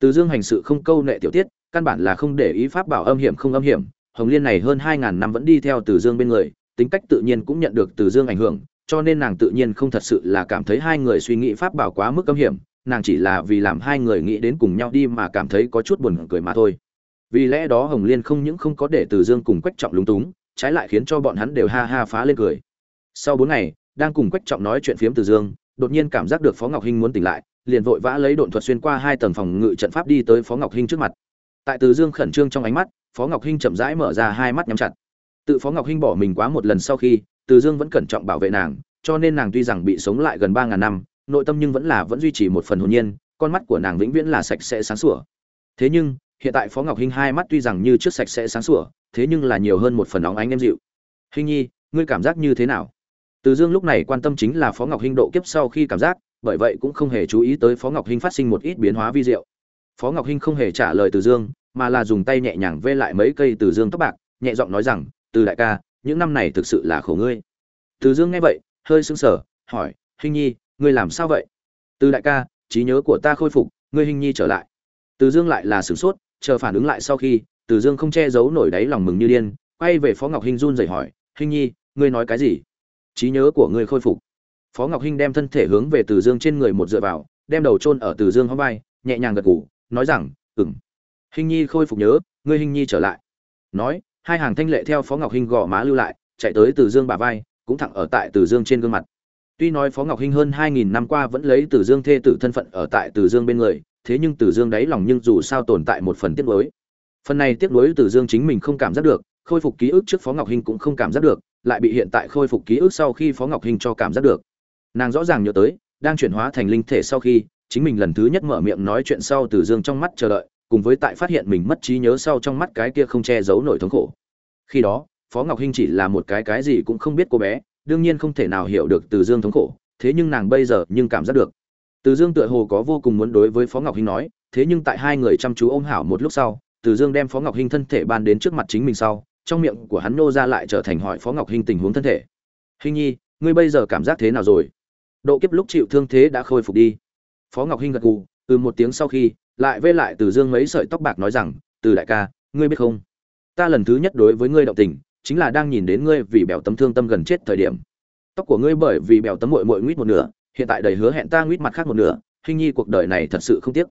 Từ dương hành sự không câu nệ tiểu tiết, căn bản là không để ý pháp bảo âm hiểm không âm hiểm. Hồng liên này hơn hai ngàn năm vẫn đi theo từ dương bên người tính cách tự nhiên cũng nhận được từ dương ảnh hưởng, cho nên nàng tự nhiên không thật sự là cảm thấy hai người suy nghĩ pháp bảo quá mức âm hiểm, nàng chỉ là vì làm hai người nghĩ đến cùng nhau đi mà cảm thấy có chút buồn cười mà thôi. Vì lẽ đó hồng liên không những không có để từ dương cùng quách trọng lúng túng, trái lại khiến cho bọn hắn đều ha ha phá lên cười. Sau bốn ngày, đang cùng quách trọng nói chuyện phiếm từ dương, đột nhiên cảm giác được phó ngọc hinh muốn tỉnh lại, liền vội vã lấy độn thuật xuyên qua hai tầng phòng ngự trận pháp đi tới phó ngọc hinh trước mặt. Tại từ dương khẩn trương trong ánh mắt, phó ngọc hinh chậm rãi mở ra hai mắt nhắm chặt tự phó ngọc hinh bỏ mình quá một lần sau khi, từ dương vẫn cẩn trọng bảo vệ nàng, cho nên nàng tuy rằng bị sống lại gần ba ngàn năm, nội tâm nhưng vẫn là vẫn duy trì một phần hồn nhiên, con mắt của nàng vĩnh viễn là sạch sẽ sáng sủa. Thế nhưng, hiện tại phó ngọc hinh hai mắt tuy rằng như trước sạch sẽ sáng sủa, thế nhưng là nhiều hơn một phần óng ánh em dịu. Hinh nhi, ngươi cảm giác như thế nào? Từ dương lúc này quan tâm chính là phó ngọc hinh độ kiếp sau khi cảm giác, bởi vậy cũng không hề chú ý tới phó ngọc hinh phát sinh một ít biến hóa vi diệu. Phó ngọc hinh không hề trả lời từ dương, mà là dùng tay nhẹ nhàng vê lại mấy cây từ dương tóc bạc, nhẹ giọng nói rằng từ đại ca, những năm này thực sự là khổ ngươi. Từ dương nghe vậy, hơi sững sờ, hỏi hinh nhi, ngươi làm sao vậy? Từ đại ca, trí nhớ của ta khôi phục, ngươi hinh nhi trở lại. Từ dương lại là sửng sốt, chờ phản ứng lại sau khi, từ dương không che giấu nổi đáy lòng mừng như điên, quay về phó ngọc hinh run rẩy hỏi hinh nhi, ngươi nói cái gì? Trí nhớ của ngươi khôi phục. Phó ngọc hinh đem thân thể hướng về từ dương trên người một dựa vào, đem đầu chôn ở từ dương hông vai, nhẹ nhàng gật gù, nói rằng ừng hinh nhi khôi phục nhớ, ngươi hinh nhi trở lại. Nói hai hàng thanh lệ theo phó ngọc hinh gò má lưu lại, chạy tới từ dương bà vai, cũng thẳng ở tại từ dương trên gương mặt. Tuy nói phó ngọc hinh hơn hai nghìn năm qua vẫn lấy từ dương thê tử thân phận ở tại từ dương bên người, thế nhưng từ dương đáy lòng nhưng dù sao tồn tại một phần tiếc nuối. Phần này tiếc nuối từ dương chính mình không cảm giác được, khôi phục ký ức trước phó ngọc hinh cũng không cảm giác được, lại bị hiện tại khôi phục ký ức sau khi phó ngọc hinh cho cảm giác được. Nàng rõ ràng nhớ tới, đang chuyển hóa thành linh thể sau khi, chính mình lần thứ nhất mở miệng nói chuyện sau từ dương trong mắt chờ đợi cùng với tại phát hiện mình mất trí nhớ sau trong mắt cái kia không che giấu nổi thống khổ. Khi đó, phó ngọc hinh chỉ là một cái cái gì cũng không biết cô bé, đương nhiên không thể nào hiểu được từ dương thống khổ, thế nhưng nàng bây giờ nhưng cảm giác được. Từ dương tựa hồ có vô cùng muốn đối với phó ngọc hinh nói, thế nhưng tại hai người chăm chú ôm hảo một lúc sau, từ dương đem phó ngọc hinh thân thể ban đến trước mặt chính mình sau, trong miệng của hắn nô ra lại trở thành hỏi phó ngọc hinh tình huống thân thể. Hinh nhi, ngươi bây giờ cảm giác thế nào rồi? Độ kiếp lúc chịu thương thế đã khôi phục đi. Phó ngọc hinh gật gù từ một tiếng sau khi lại vê lại từ dương mấy sợi tóc bạc nói rằng, từ đại ca, ngươi biết không? Ta lần thứ nhất đối với ngươi động tình, chính là đang nhìn đến ngươi vì bèo tấm thương tâm gần chết thời điểm. Tóc của ngươi bởi vì bèo tấm mội mội nguyết một nửa, hiện tại đầy hứa hẹn ta nguyết mặt khác một nửa, hình nhi cuộc đời này thật sự không tiếc.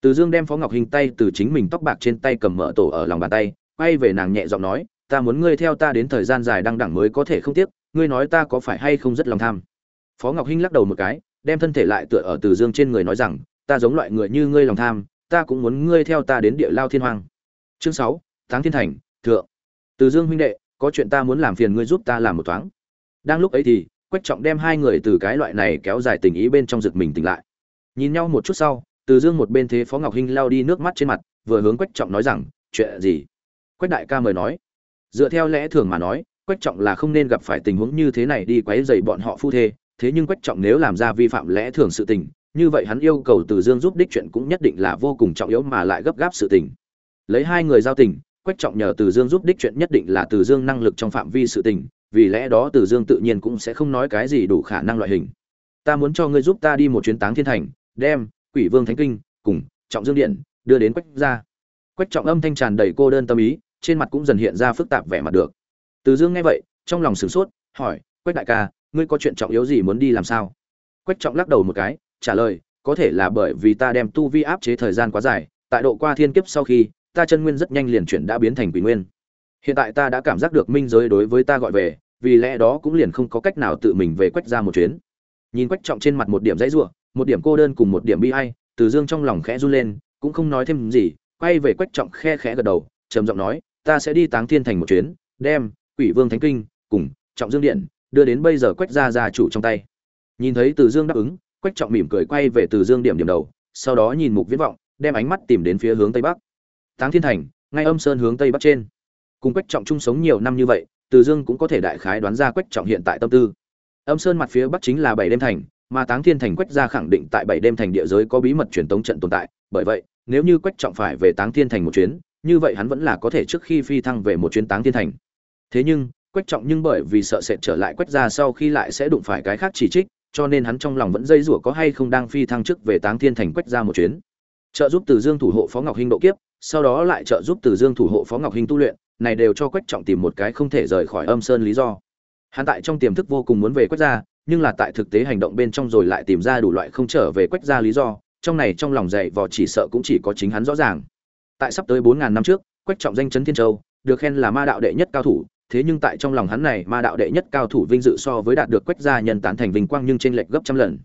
Từ dương đem phó ngọc hình tay từ chính mình tóc bạc trên tay cầm mở tổ ở lòng bàn tay, quay về nàng nhẹ giọng nói, ta muốn ngươi theo ta đến thời gian dài đăng đẳng mới có thể không tiếc, ngươi nói ta có phải hay không rất lòng tham? Phó ngọc hinh lắc đầu một cái, đem thân thể lại tựa ở từ dương trên người nói rằng ta giống loại người như ngươi lòng tham, ta cũng muốn ngươi theo ta đến địa lao thiên hoàng chương sáu tháng thiên thành, thượng. Từ dương huynh đệ, có chuyện ta muốn làm phiền ngươi giúp ta làm một thoáng. Đang lúc ấy thì, quách trọng đem hai người từ cái loại này kéo dài tình ý bên trong giật mình tỉnh lại. Nhìn nhau một chút sau, từ dương một bên thế phó ngọc hinh lao đi nước mắt trên mặt, vừa hướng quách trọng nói rằng, chuyện gì? Quách đại ca mời nói. Dựa theo lẽ thường mà nói, quách trọng là không nên gặp phải tình huống như thế này đi quấy dày bọn họ phu thê, thế nhưng quách trọng nếu làm ra vi phạm lẽ thường sự tình như vậy hắn yêu cầu từ dương giúp đích chuyện cũng nhất định là vô cùng trọng yếu mà lại gấp gáp sự tình. Lấy hai người giao tình, quách trọng nhờ từ dương giúp đích chuyện nhất định là từ dương năng lực trong phạm vi sự tình, vì lẽ đó từ dương tự nhiên cũng sẽ không nói cái gì đủ khả năng loại hình. Ta muốn cho ngươi giúp ta đi một chuyến táng thiên thành, đem quỷ vương thánh kinh cùng trọng dương điện đưa đến quách ra quách trọng âm thanh tràn đầy cô đơn tâm ý, trên mặt cũng dần hiện ra phức tạp vẻ mặt được. Từ dương nghe vậy, trong lòng sửng sốt, hỏi, quách đại ca, ngươi có chuyện trọng yếu gì muốn đi làm sao? Quách trọng lắc đầu một cái trả lời, có thể là bởi vì ta đem tu vi áp chế thời gian quá dài, tại độ qua thiên kiếp sau khi, ta chân nguyên rất nhanh liền chuyển đã biến thành quỷ nguyên. Hiện tại ta đã cảm giác được minh giới đối với ta gọi về, vì lẽ đó cũng liền không có cách nào tự mình về quách ra một chuyến. Nhìn quách trọng trên mặt một điểm dãy ruộng một điểm cô đơn cùng một điểm bi ai, từ dương trong lòng khẽ run lên, cũng không nói thêm gì, quay về quách trọng khe khẽ gật đầu, trầm giọng nói, ta sẽ đi táng thiên thành một chuyến, đem quỷ vương thánh kinh cùng trọng dương điện đưa đến bây giờ quách ra gia chủ trong tay. Nhìn thấy từ dương đáp ứng quách trọng mỉm cười quay về từ dương điểm điểm đầu, sau đó nhìn mục viễn vọng, đem ánh mắt tìm đến phía hướng tây bắc. Táng thiên thành, ngay âm sơn hướng tây bắc trên. Cùng quách trọng chung sống nhiều năm như vậy, từ dương cũng có thể đại khái đoán ra quách trọng hiện tại tâm tư. Âm sơn mặt phía bắc chính là bảy đêm thành, mà táng thiên thành quách gia khẳng định tại bảy đêm thành địa giới có bí mật truyền tống trận tồn tại, bởi vậy, nếu như quách trọng phải về táng thiên thành một chuyến, như vậy hắn vẫn là có thể trước khi phi thăng về một chuyến táng thiên thành. Thế nhưng, quách trọng nhưng bởi vì sợ sệt trở lại quách gia sau khi lại sẽ đụng phải cái khác chỉ trích cho nên hắn trong lòng vẫn dây rủa có hay không đang phi thăng chức về táng thiên thành quách ra một chuyến. Trợ giúp từ dương thủ hộ phó ngọc hinh độ kiếp sau đó lại trợ giúp từ dương thủ hộ phó ngọc hinh tu luyện này đều cho quách trọng tìm một cái không thể rời khỏi âm sơn lý do. Hắn tại trong tiềm thức vô cùng muốn về quách ra, nhưng là tại thực tế hành động bên trong rồi lại tìm ra đủ loại không trở về quách ra lý do trong này trong lòng dạy vò chỉ sợ cũng chỉ có chính hắn rõ ràng. Tại sắp tới bốn ngàn năm trước quách trọng danh chấn thiên châu được khen là ma đạo đệ nhất cao thủ thế nhưng tại trong lòng hắn này, ma đạo đệ nhất cao thủ vinh dự so với đạt được quách gia nhân tán thành vinh quang nhưng trên lệch gấp trăm lần.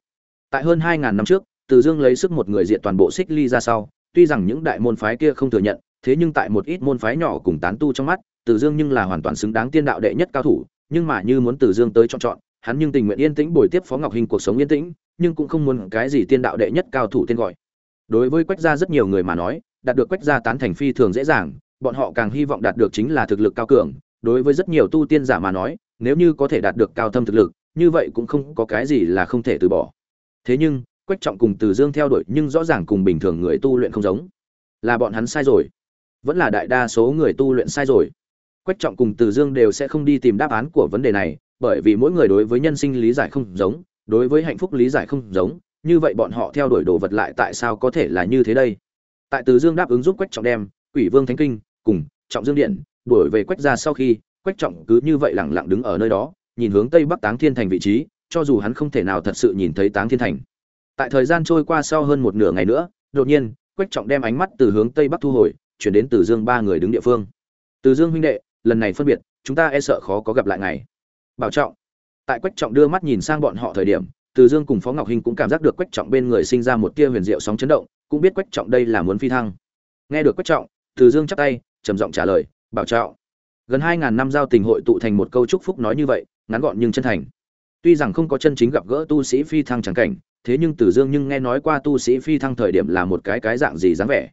Tại hơn hai ngàn năm trước, từ dương lấy sức một người diện toàn bộ xích ly ra sau, tuy rằng những đại môn phái kia không thừa nhận, thế nhưng tại một ít môn phái nhỏ cùng tán tu trong mắt, từ dương nhưng là hoàn toàn xứng đáng tiên đạo đệ nhất cao thủ, nhưng mà như muốn từ dương tới chọn chọn, hắn nhưng tình nguyện yên tĩnh bồi tiếp phó ngọc hình cuộc sống yên tĩnh, nhưng cũng không muốn cái gì tiên đạo đệ nhất cao thủ tên gọi. Đối với quách gia rất nhiều người mà nói, đạt được quách gia tán thành phi thường dễ dàng, bọn họ càng hy vọng đạt được chính là thực lực cao cường đối với rất nhiều tu tiên giả mà nói, nếu như có thể đạt được cao thâm thực lực, như vậy cũng không có cái gì là không thể từ bỏ. Thế nhưng, quách trọng cùng từ dương theo đuổi nhưng rõ ràng cùng bình thường người tu luyện không giống. Là bọn hắn sai rồi. Vẫn là đại đa số người tu luyện sai rồi. Quách trọng cùng từ dương đều sẽ không đi tìm đáp án của vấn đề này, bởi vì mỗi người đối với nhân sinh lý giải không giống, đối với hạnh phúc lý giải không giống, như vậy bọn họ theo đuổi đồ vật lại tại sao có thể là như thế đây? Tại từ dương đáp ứng giúp quách trọng đem, quỷ vương thánh kinh, cùng trọng dương điện đuổi về quách ra sau khi, quách trọng cứ như vậy lẳng lặng đứng ở nơi đó, nhìn hướng tây bắc táng thiên thành vị trí, cho dù hắn không thể nào thật sự nhìn thấy táng thiên thành. Tại thời gian trôi qua sau hơn một nửa ngày nữa, đột nhiên, quách trọng đem ánh mắt từ hướng tây bắc thu hồi, chuyển đến từ dương ba người đứng địa phương. Từ dương huynh đệ, lần này phân biệt, chúng ta e sợ khó có gặp lại ngày bảo trọng. Tại quách trọng đưa mắt nhìn sang bọn họ thời điểm, từ dương cùng phó ngọc hinh cũng cảm giác được quách trọng bên người sinh ra một tia huyền diệu sóng chấn động, cũng biết quách trọng đây là muốn phi thăng. Nghe được quách trọng, từ dương chắp tay, trầm giọng trả lời bảo trọng gần hai ngàn năm giao tình hội tụ thành một câu chúc phúc nói như vậy, ngắn gọn nhưng chân thành. Tuy rằng không có chân chính gặp gỡ tu sĩ phi thăng chẳng cảnh, thế nhưng từ dương nhưng nghe nói qua tu sĩ phi thăng thời điểm là một cái cái dạng gì dáng vẻ.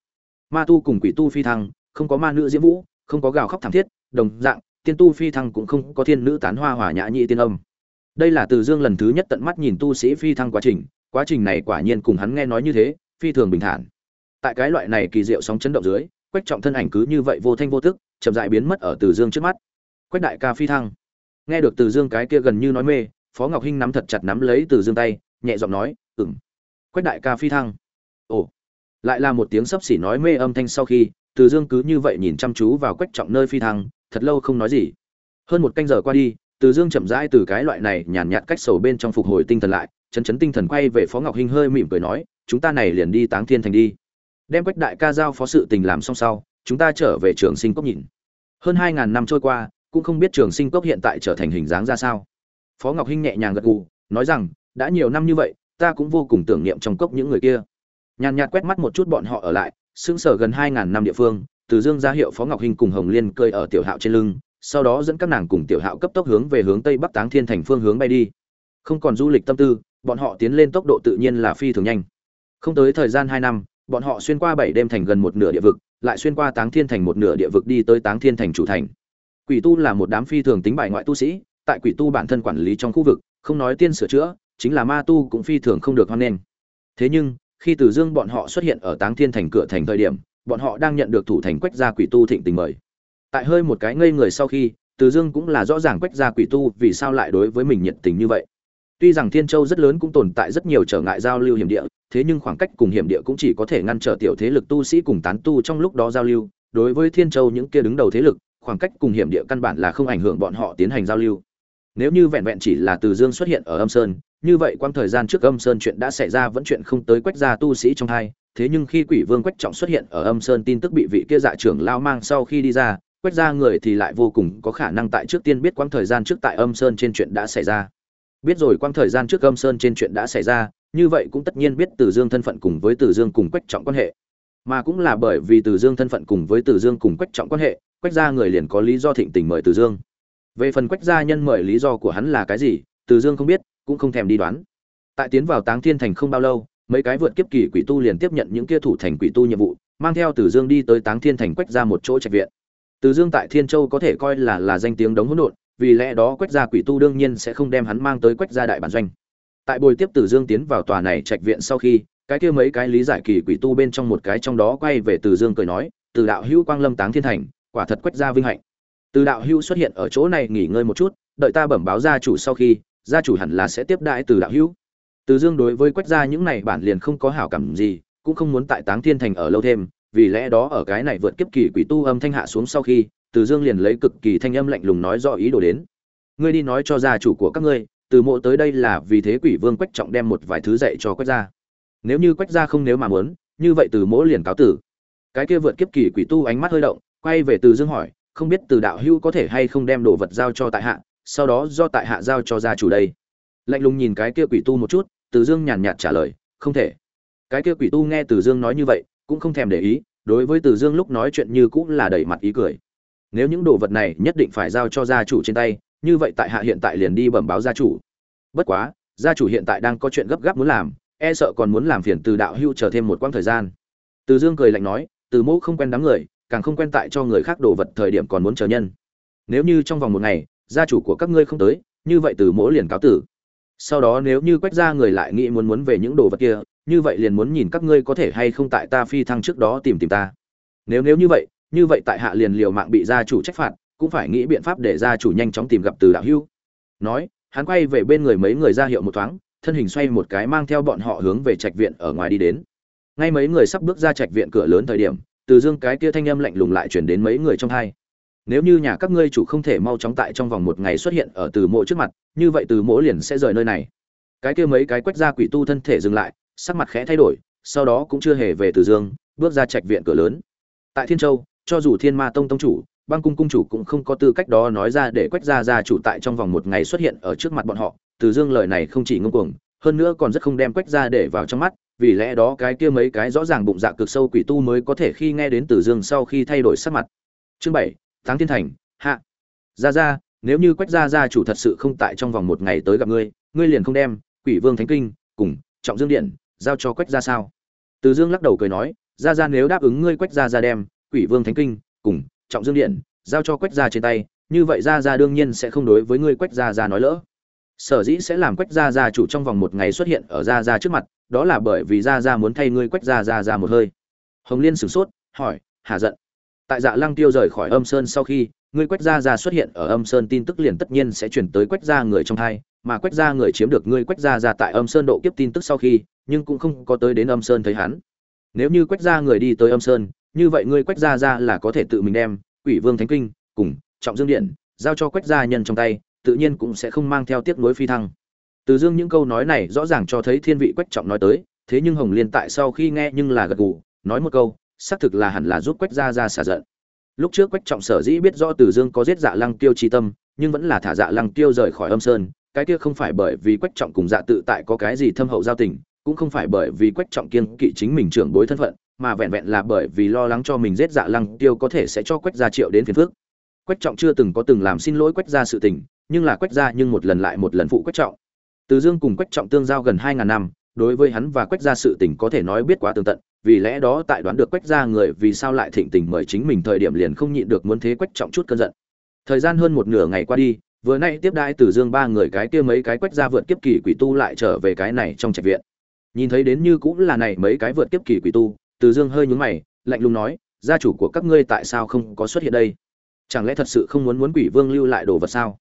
Ma tu cùng quỷ tu phi thăng, không có ma nữ diễm vũ, không có gào khóc thảm thiết, đồng dạng, tiên tu phi thăng cũng không có thiên nữ tán hoa hòa nhã nhị tiên âm. Đây là từ dương lần thứ nhất tận mắt nhìn tu sĩ phi thăng quá trình quá trình này quả nhiên cùng hắn nghe nói như thế, phi thường bình thản. Tại cái loại này kỳ diệu sóng chấn động dưới, quách trọng thân ảnh cứ như vậy vô thanh vô tức chậm dại biến mất ở từ dương trước mắt. Quách đại ca phi thăng. Nghe được từ dương cái kia gần như nói mê, phó ngọc hinh nắm thật chặt nắm lấy từ dương tay, nhẹ giọng nói ừng quách đại ca phi thăng. Ồ. Lại là một tiếng sấp xỉ nói mê âm thanh sau khi, từ dương cứ như vậy nhìn chăm chú vào quách trọng nơi phi thăng, thật lâu không nói gì. Hơn một canh giờ qua đi, từ dương chậm rãi từ cái loại này nhàn nhạt cách sầu bên trong phục hồi tinh thần lại, chấn chấn tinh thần quay về phó ngọc hinh hơi mỉm cười nói, chúng ta này liền đi táng thiên thành đi. Đem quách đại ca giao phó sự tình làm xong sau chúng ta trở về trường sinh cốc nhìn. Hơn hai ngàn năm trôi qua, cũng không biết trường sinh cốc hiện tại trở thành hình dáng ra sao. Phó ngọc hinh nhẹ nhàng gật gù, nói rằng, đã nhiều năm như vậy, ta cũng vô cùng tưởng niệm trong cốc những người kia. Nhàn nhạt quét mắt một chút bọn họ ở lại xương sở gần hai ngàn năm địa phương, từ dương ra hiệu phó ngọc hinh cùng hồng liên cơi ở tiểu hạo trên lưng, sau đó dẫn các nàng cùng tiểu hạo cấp tốc hướng về hướng tây bắc táng thiên thành phương hướng bay đi. Không còn du lịch tâm tư, bọn họ tiến lên tốc độ tự nhiên là phi thường nhanh. Không tới thời gian hai năm, bọn họ xuyên qua bảy đêm thành gần một nửa địa vực lại xuyên qua táng thiên thành một nửa địa vực đi tới táng thiên thành chủ thành. Quỷ tu là một đám phi thường tính bại ngoại tu sĩ, tại quỷ tu bản thân quản lý trong khu vực, không nói tiên sửa chữa, chính là ma tu cũng phi thường không được hoan nghênh. Thế nhưng, khi từ dương bọn họ xuất hiện ở táng thiên thành cửa thành thời điểm, bọn họ đang nhận được thủ thành quách gia quỷ tu thịnh tình mời. Tại hơi một cái ngây người sau khi, từ dương cũng là rõ ràng quách gia quỷ tu vì sao lại đối với mình nhiệt tình như vậy tuy rằng thiên châu rất lớn cũng tồn tại rất nhiều trở ngại giao lưu hiểm địa, thế nhưng khoảng cách cùng hiểm địa cũng chỉ có thể ngăn trở tiểu thế lực tu sĩ cùng tán tu trong lúc đó giao lưu. Đối với thiên châu những kia đứng đầu thế lực, khoảng cách cùng hiểm địa căn bản là không ảnh hưởng bọn họ tiến hành giao lưu. Nếu như vẹn vẹn chỉ là từ dương xuất hiện ở âm sơn, như vậy quang thời gian trước âm sơn chuyện đã xảy ra vẫn chuyện không tới quách gia tu sĩ trong hai. Thế nhưng khi quỷ vương quách trọng xuất hiện ở âm sơn tin tức bị vị kia dạ trưởng lao mang sau khi đi ra, quách gia người thì lại vô cùng có khả năng tại trước tiên biết quang thời gian trước tại âm sơn trên chuyện đã xảy ra biết rồi quang thời gian trước âm sơn trên chuyện đã xảy ra, như vậy cũng tất nhiên biết từ dương thân phận cùng với từ dương cùng quách trọng quan hệ. Mà cũng là bởi vì từ dương thân phận cùng với từ dương cùng quách trọng quan hệ, quách gia người liền có lý do thịnh tình mời từ dương. Về phần quách gia nhân mời lý do của hắn là cái gì, từ dương không biết, cũng không thèm đi đoán. Tại tiến vào táng thiên thành không bao lâu, mấy cái vượt kiếp kỳ quỷ tu liền tiếp nhận những kia thủ thành quỷ tu nhiệm vụ, mang theo từ dương đi tới táng thiên thành quách ra một chỗ trạch viện. Từ dương tại thiên châu có thể coi là là danh tiếng đống hỗn độn vì lẽ đó quách gia quỷ tu đương nhiên sẽ không đem hắn mang tới quách gia đại bản doanh. Tại buổi tiếp từ dương tiến vào tòa này trạch viện sau khi, cái kia mấy cái lý giải kỳ quỷ tu bên trong một cái trong đó quay về từ dương cười nói, từ đạo hữu quang lâm táng thiên thành, quả thật quách gia vinh hạnh. Từ đạo hữu xuất hiện ở chỗ này nghỉ ngơi một chút, đợi ta bẩm báo gia chủ sau khi, gia chủ hẳn là sẽ tiếp đãi từ đạo hữu. Từ dương đối với quách gia những này bản liền không có hảo cảm gì, cũng không muốn tại táng thiên thành ở lâu thêm, vì lẽ đó ở cái này vượt kiếp kỳ quỷ tu âm thanh hạ xuống sau khi từ dương liền lấy cực kỳ thanh âm lạnh lùng nói rõ ý đồ đến. Ngươi đi nói cho gia chủ của các ngươi, từ mộ tới đây là vì thế quỷ vương quách trọng đem một vài thứ dạy cho quách gia. Nếu như quách gia không nếu mà muốn, như vậy từ mỗ liền cáo tử. Cái kia vượt kiếp kỳ quỷ tu ánh mắt hơi động, quay về từ dương hỏi, không biết từ đạo hưu có thể hay không đem đồ vật giao cho tại hạ, sau đó do tại hạ giao cho gia chủ đây. Lạnh lùng nhìn cái kia quỷ tu một chút, từ dương nhàn nhạt trả lời, không thể. Cái kia quỷ tu nghe từ dương nói như vậy, cũng không thèm để ý, đối với từ dương lúc nói chuyện như cũng là đẩy mặt ý cười nếu những đồ vật này nhất định phải giao cho gia chủ trên tay, như vậy tại hạ hiện tại liền đi bẩm báo gia chủ. Bất quá, gia chủ hiện tại đang có chuyện gấp gáp muốn làm e sợ còn muốn làm phiền từ đạo hưu chờ thêm một quãng thời gian. Từ dương cười lạnh nói, từ mẫu không quen đám người, càng không quen tại cho người khác đồ vật thời điểm còn muốn chờ nhân. Nếu như trong vòng một ngày, gia chủ của các ngươi không tới, như vậy từ mỗ liền cáo tử. Sau đó nếu như quách gia người lại nghĩ muốn muốn về những đồ vật kia, như vậy liền muốn nhìn các ngươi có thể hay không tại ta phi thăng trước đó tìm tìm ta. Nếu nếu như vậy như vậy tại hạ liền liều mạng bị gia chủ trách phạt, cũng phải nghĩ biện pháp để gia chủ nhanh chóng tìm gặp từ đạo hưu. Nói, hắn quay về bên người mấy người ra hiệu một thoáng, thân hình xoay một cái mang theo bọn họ hướng về trạch viện ở ngoài đi đến. Ngay mấy người sắp bước ra trạch viện cửa lớn thời điểm, từ dương cái kia thanh âm lạnh lùng lại chuyển đến mấy người trong hai. Nếu như nhà các ngươi chủ không thể mau chóng tại trong vòng một ngày xuất hiện ở từ mộ trước mặt, như vậy từ mộ liền sẽ rời nơi này. Cái kia mấy cái quách ra quỷ tu thân thể dừng lại, sắc mặt khẽ thay đổi, sau đó cũng chưa hề về từ dương, bước ra trạch viện cửa lớn. Tại thiên châu cho dù thiên ma tông tông chủ băng cung cung chủ cũng không có tư cách đó nói ra để quách gia gia chủ tại trong vòng một ngày xuất hiện ở trước mặt bọn họ. Từ dương lời này không chỉ ngông cuồng hơn nữa còn rất không đem quách gia để vào trong mắt vì lẽ đó cái kia mấy cái rõ ràng bụng dạ cực sâu quỷ tu mới có thể khi nghe đến từ dương sau khi thay đổi sắc mặt. Chương bảy tháng thiên thành hạ. Gia gia, nếu như quách gia gia chủ thật sự không tại trong vòng một ngày tới gặp ngươi ngươi liền không đem quỷ vương thánh kinh cùng trọng dương điện giao cho quách gia sao? Từ dương lắc đầu cười nói gia gia nếu đáp ứng ngươi quách gia gia đem quỷ vương thánh kinh, cùng trọng dương điện, giao cho quách gia trên tay, như vậy Gia Gia đương nhiên sẽ không đối với ngươi quách gia Gia nói lỡ. Sở dĩ sẽ làm quách gia gia chủ trong vòng một ngày xuất hiện ở gia gia trước mặt, đó là bởi vì gia gia muốn thay ngươi quách gia gia ra một hơi. Hồng liên sửng sốt, hỏi, hà giận? Tại dạ lăng tiêu rời khỏi âm sơn sau khi, ngươi quách gia gia xuất hiện ở âm sơn tin tức liền tất nhiên sẽ chuyển tới quách gia người trong hai, mà quách gia người chiếm được ngươi quách gia gia tại âm sơn độ kiếp tin tức sau khi, nhưng cũng không có tới đến âm sơn thấy hắn. Nếu như quách gia người đi tới âm sơn như vậy ngươi quách gia gia là có thể tự mình đem quỷ vương thánh kinh cùng trọng dương điện giao cho quách gia nhân trong tay, tự nhiên cũng sẽ không mang theo tiếc Nối phi thăng. Từ dương những câu nói này rõ ràng cho thấy thiên vị quách trọng nói tới, thế nhưng hồng liên tại sau khi nghe nhưng là gật gù, nói một câu, xác thực là hẳn là giúp quách gia gia xả giận. Lúc trước quách trọng sở dĩ biết rõ từ dương có giết dạ lăng tiêu chi tâm, nhưng vẫn là thả dạ lăng tiêu rời khỏi âm sơn, cái kia không phải bởi vì quách trọng cùng dạ tự tại có cái gì thâm hậu giao tình, cũng không phải bởi vì quách trọng kiên kỵ chính mình trưởng bối thân phận mà vẹn vẹn là bởi vì lo lắng cho mình giết dạ lăng tiêu có thể sẽ cho quách gia triệu đến phiền phước quách trọng chưa từng có từng làm xin lỗi quách gia sự tình, nhưng là quách gia nhưng một lần lại một lần phụ quách trọng. Từ dương cùng quách trọng tương giao gần hai ngàn năm, đối với hắn và quách gia sự tình có thể nói biết quá tường tận, vì lẽ đó tại đoán được quách gia người vì sao lại thịnh tình mời chính mình thời điểm liền không nhịn được muốn thế quách trọng chút cơn giận. Thời gian hơn một nửa ngày qua đi, vừa nay tiếp đãi từ dương ba người cái kia mấy cái quách gia vượt kiếp kỳ quỷ tu lại trở về cái này trong trạch viện. Nhìn thấy đến như cũng là này mấy cái vượt kiếp kỳ quỷ tu từ dương hơi nhướng mày, lạnh lùng nói, gia chủ của các ngươi tại sao không có xuất hiện đây? Chẳng lẽ thật sự không muốn muốn quỷ vương lưu lại đồ vật sao?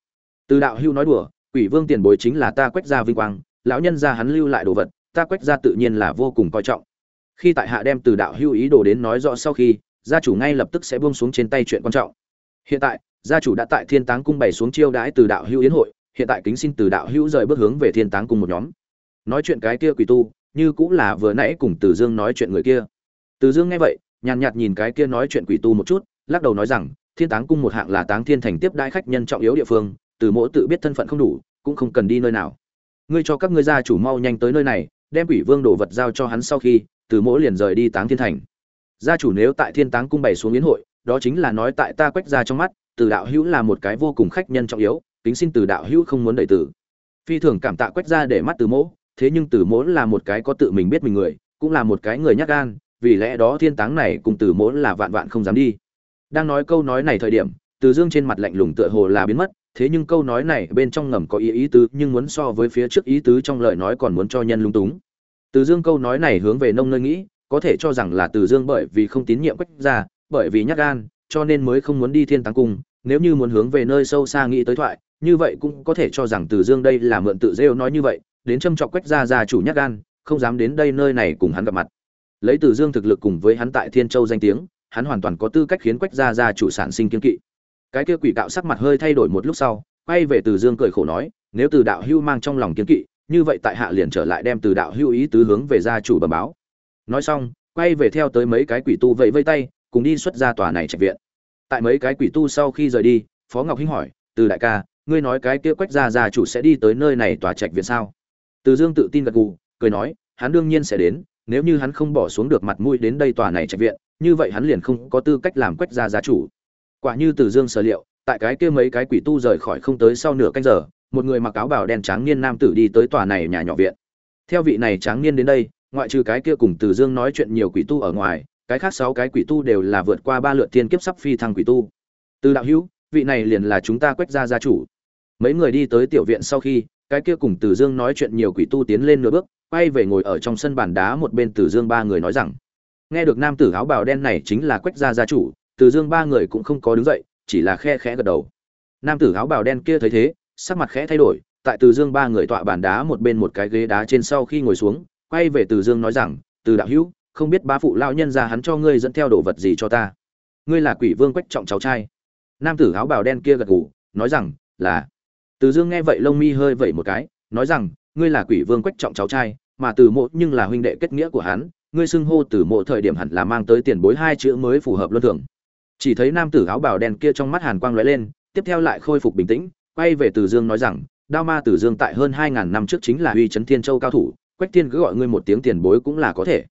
Từ đạo hưu nói đùa, quỷ vương tiền bối chính là ta quách gia vinh quang, lão nhân gia hắn lưu lại đồ vật, ta quách gia tự nhiên là vô cùng coi trọng. Khi tại hạ đem từ đạo hưu ý đồ đến nói rõ sau khi, gia chủ ngay lập tức sẽ buông xuống trên tay chuyện quan trọng. Hiện tại, gia chủ đã tại thiên táng cung bày xuống chiêu đãi từ đạo hưu yến hội, hiện tại kính xin từ đạo hưu rời bước hướng về thiên táng cung một nhóm. Nói chuyện cái kia quỷ tu, như cũng là vừa nãy cùng từ dương nói chuyện người kia từ dương nghe vậy, nhàn nhạt nhìn cái kia nói chuyện quỷ tu một chút, lắc đầu nói rằng, thiên táng cung một hạng là táng thiên thành tiếp đãi khách nhân trọng yếu địa phương, từ mỗi tự biết thân phận không đủ, cũng không cần đi nơi nào. Ngươi cho các ngươi gia chủ mau nhanh tới nơi này, đem quỷ vương đồ vật giao cho hắn sau khi, từ mỗi liền rời đi táng thiên thành. Gia chủ nếu tại thiên táng cung bày xuống yến hội, đó chính là nói tại ta quách ra trong mắt, từ đạo hữu là một cái vô cùng khách nhân trọng yếu, kính xin từ đạo hữu không muốn đợi tử. Phi thường cảm tạ quách ra để mắt từ mỗ, thế nhưng từ mỗ là một cái có tự mình biết mình người, cũng là một cái người nhát gan vì lẽ đó thiên táng này cùng từ mỗ là vạn vạn không dám đi. Đang nói câu nói này thời điểm, từ dương trên mặt lạnh lùng tựa hồ là biến mất, thế nhưng câu nói này bên trong ngầm có ý ý tứ, nhưng muốn so với phía trước ý tứ trong lời nói còn muốn cho nhân lung túng. Từ dương câu nói này hướng về nông nơi nghĩ, có thể cho rằng là từ dương bởi vì không tín nhiệm quách ra bởi vì nhát gan, cho nên mới không muốn đi thiên táng cung, nếu như muốn hướng về nơi sâu xa nghĩ tới thoại, như vậy cũng có thể cho rằng từ dương đây là mượn tự rêu nói như vậy, đến châm chọc quách ra ra chủ nhát gan, không dám đến đây nơi này cùng hắn gặp mặt lấy từ dương thực lực cùng với hắn tại thiên châu danh tiếng, hắn hoàn toàn có tư cách khiến quách Gia Gia chủ sản sinh kiên kỵ. Cái kia quỷ cạo sắc mặt hơi thay đổi một lúc sau, quay về từ dương cười khổ nói, nếu từ đạo hưu mang trong lòng kiên kỵ, như vậy tại hạ liền trở lại đem từ đạo hưu ý tứ hướng về gia chủ bẩm báo. Nói xong, quay về theo tới mấy cái quỷ tu vẫy vây tay, cùng đi xuất ra tòa này trạch viện. Tại mấy cái quỷ tu sau khi rời đi, phó ngọc hinh hỏi, từ đại ca, ngươi nói cái kia quách gia gia chủ sẽ đi tới nơi này tòa trạch viện sao? Từ dương tự tin gật gù, cười nói, hắn đương nhiên sẽ đến nếu như hắn không bỏ xuống được mặt mũi đến đây tòa này trạch viện, như vậy hắn liền không có tư cách làm quách gia gia chủ. Quả như từ dương sở liệu, tại cái kia mấy cái quỷ tu rời khỏi không tới sau nửa canh giờ, một người mặc áo bào đen trắng niên nam tử đi tới tòa này nhà nhỏ viện. Theo vị này trắng niên đến đây, ngoại trừ cái kia cùng từ dương nói chuyện nhiều quỷ tu ở ngoài, cái khác sáu cái quỷ tu đều là vượt qua ba lượt tiên kiếp sắp phi thăng quỷ tu. Từ đạo hữu, vị này liền là chúng ta quách gia gia chủ. Mấy người đi tới tiểu viện sau khi, cái kia cùng từ dương nói chuyện nhiều quỷ tu tiến lên nửa bước quay về ngồi ở trong sân bàn đá một bên Từ Dương ba người nói rằng. Nghe được nam tử áo bào đen này chính là Quách gia gia chủ, Từ Dương ba người cũng không có đứng dậy, chỉ là khe khẽ gật đầu. Nam tử áo bào đen kia thấy thế, sắc mặt khẽ thay đổi, tại Từ Dương ba người tọa bàn đá một bên một cái ghế đá trên sau khi ngồi xuống, quay về Từ Dương nói rằng, "Từ đạo hữu, không biết ba phụ lão nhân gia hắn cho ngươi dẫn theo đồ vật gì cho ta?" "Ngươi là Quỷ Vương Quách trọng cháu trai." Nam tử áo bào đen kia gật gù, nói rằng, "Là." Từ Dương nghe vậy lông mi hơi vẩy một cái, nói rằng, "Ngươi là Quỷ Vương Quách trọng cháu trai, mà Từ Mộ nhưng là huynh đệ kết nghĩa của hắn, ngươi xưng hô Từ Mộ thời điểm hẳn là mang tới tiền bối hai chữ mới phù hợp luân thường." Chỉ thấy nam tử áo bào đen kia trong mắt hàn quang lóe lên, tiếp theo lại khôi phục bình tĩnh, quay về Từ Dương nói rằng, Đao Ma Tử Dương tại hơn hai ngàn năm trước chính là uy chấn Thiên Châu cao thủ, Quách Tiên cứ gọi ngươi một tiếng tiền bối cũng là có thể.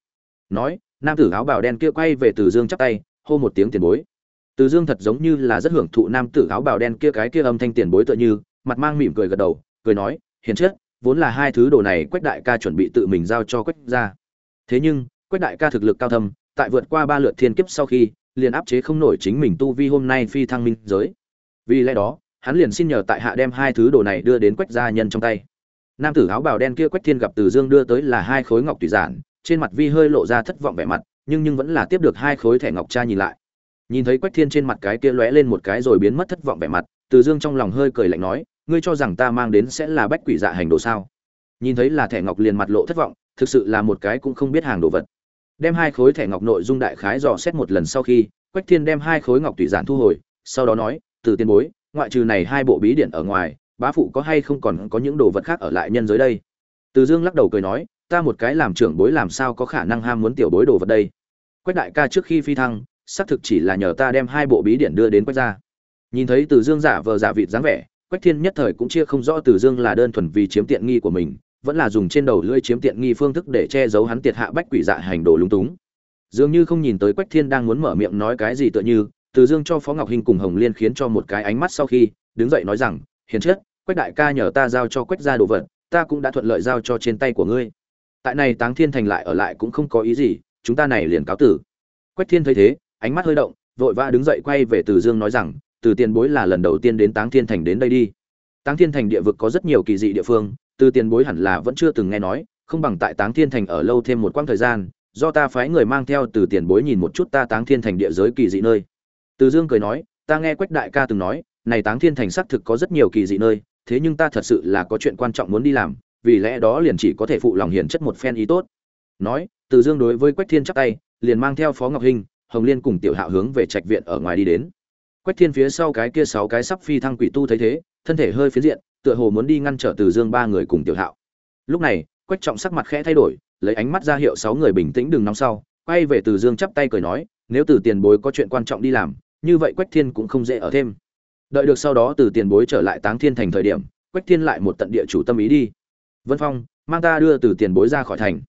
Nói, nam tử áo bào đen kia quay về Từ Dương chắp tay, hô một tiếng tiền bối. Từ Dương thật giống như là rất hưởng thụ nam tử áo bào đen kia cái kia âm thanh tiền bối tựa như, mặt mang mỉm cười gật đầu, cười nói, hiền chất, vốn là hai thứ đồ này Quách đại ca chuẩn bị tự mình giao cho Quách gia. Thế nhưng, Quách đại ca thực lực cao thâm, tại vượt qua ba lượt thiên kiếp sau khi, liền áp chế không nổi chính mình tu vi hôm nay phi thăng minh giới. Vì lẽ đó, hắn liền xin nhờ tại hạ đem hai thứ đồ này đưa đến Quách gia nhân trong tay. Nam tử áo bào đen kia Quách Thiên gặp Từ Dương đưa tới là hai khối ngọc tùy giản, trên mặt vi hơi lộ ra thất vọng vẻ mặt, nhưng nhưng vẫn là tiếp được hai khối thẻ ngọc tra nhìn lại nhìn thấy quách thiên trên mặt cái kia lóe lên một cái rồi biến mất thất vọng vẻ mặt từ dương trong lòng hơi cười lạnh nói ngươi cho rằng ta mang đến sẽ là bách quỷ dạ hành đồ sao? Nhìn thấy là thẻ ngọc liền mặt lộ thất vọng, thực sự là một cái cũng không biết hàng đồ vật. Đem hai khối thẻ ngọc nội dung đại khái dò xét một lần sau khi, quách thiên đem hai khối ngọc tùy giản thu hồi, sau đó nói, từ tiên bối, ngoại trừ này hai bộ bí điện ở ngoài, bá phụ có hay không còn có những đồ vật khác ở lại nhân giới đây? Từ dương lắc đầu cười nói, ta một cái làm trưởng bối làm sao có khả năng ham muốn tiểu bối đồ vật đây? Quách đại ca trước khi phi thăng, xác thực chỉ là nhờ ta đem hai bộ bí điển đưa đến quách gia. Nhìn thấy từ dương giả vờ giả vịt dáng vẻ quách thiên nhất thời cũng chia không rõ từ dương là đơn thuần vì chiếm tiện nghi của mình, vẫn là dùng trên đầu lưỡi chiếm tiện nghi phương thức để che giấu hắn tiệt hạ bách quỷ dạ hành đồ lúng túng. Dường như không nhìn tới quách thiên đang muốn mở miệng nói cái gì tựa như, từ dương cho phó ngọc hinh cùng hồng liên khiến cho một cái ánh mắt sau khi, đứng dậy nói rằng, hiền chất quách đại ca nhờ ta giao cho quách gia đồ vật, ta cũng đã thuận lợi giao cho trên tay của ngươi. Tại này táng thiên thành lại ở lại cũng không có ý gì, chúng ta này liền cáo tử. Quách thiên thấy thế, ánh mắt hơi động, vội vã đứng dậy quay về từ dương nói rằng từ tiền bối là lần đầu tiên đến táng thiên thành đến đây đi. Táng thiên thành địa vực có rất nhiều kỳ dị địa phương, từ tiền bối hẳn là vẫn chưa từng nghe nói, không bằng tại táng thiên thành ở lâu thêm một quãng thời gian, do ta phái người mang theo từ tiền bối nhìn một chút ta táng thiên thành địa giới kỳ dị nơi. Từ dương cười nói, ta nghe quách đại ca từng nói, này táng thiên thành xác thực có rất nhiều kỳ dị nơi, thế nhưng ta thật sự là có chuyện quan trọng muốn đi làm, vì lẽ đó liền chỉ có thể phụ lòng hiền chất một phen ý tốt. Nói, từ dương đối với quách thiên chắp tay, liền mang theo phó ngọc hinh hồng liên cùng tiểu hạo hướng về trạch viện ở ngoài đi đến quách thiên phía sau cái kia sáu cái sắp phi thăng quỷ tu thấy thế, thân thể hơi phiến diện, tựa hồ muốn đi ngăn trở từ dương ba người cùng tiểu hạo. Lúc này, quách trọng sắc mặt khẽ thay đổi, lấy ánh mắt ra hiệu sáu người bình tĩnh đừng nóng sau, quay về từ dương chắp tay cười nói, nếu từ tiền bối có chuyện quan trọng đi làm, như vậy quách thiên cũng không dễ ở thêm. Đợi được sau đó từ tiền bối trở lại táng thiên thành thời điểm, quách thiên lại một tận địa chủ tâm ý đi. Vân phong, mang ta đưa từ tiền bối ra khỏi thành.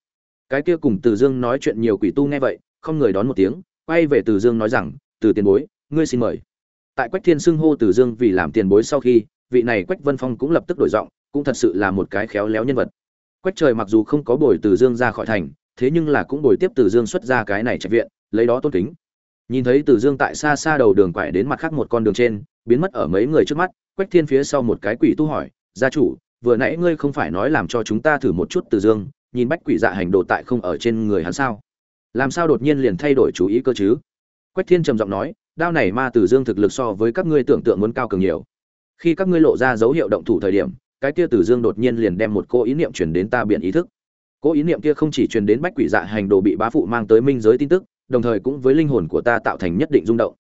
Cái kia cùng từ dương nói chuyện nhiều quỷ tu nghe vậy, không người đón một tiếng, quay về từ dương nói rằng, từ tiền bối, ngươi xin mời tại quách thiên xưng hô từ dương vì làm tiền bối sau khi, vị này quách vân phong cũng lập tức đổi giọng, cũng thật sự là một cái khéo léo nhân vật. Quách trời mặc dù không có bồi từ dương ra khỏi thành, thế nhưng là cũng bồi tiếp từ dương xuất ra cái này trạch viện, lấy đó tôn kính. Nhìn thấy từ dương tại xa xa đầu đường quải đến mặt khác một con đường trên, biến mất ở mấy người trước mắt, quách thiên phía sau một cái quỷ tu hỏi, gia chủ, vừa nãy ngươi không phải nói làm cho chúng ta thử một chút từ dương, nhìn bách quỷ dạ hành đồ tại không ở trên người hắn sao? Làm sao đột nhiên liền thay đổi chú ý cơ chứ? Quách thiên trầm giọng nói đao này ma tử dương thực lực so với các ngươi tưởng tượng muốn cao cường nhiều. Khi các ngươi lộ ra dấu hiệu động thủ thời điểm, cái kia tử dương đột nhiên liền đem một cô ý niệm truyền đến ta biện ý thức. Cô ý niệm kia không chỉ truyền đến bách quỷ dạ hành đồ bị bá phụ mang tới minh giới tin tức, đồng thời cũng với linh hồn của ta tạo thành nhất định rung động.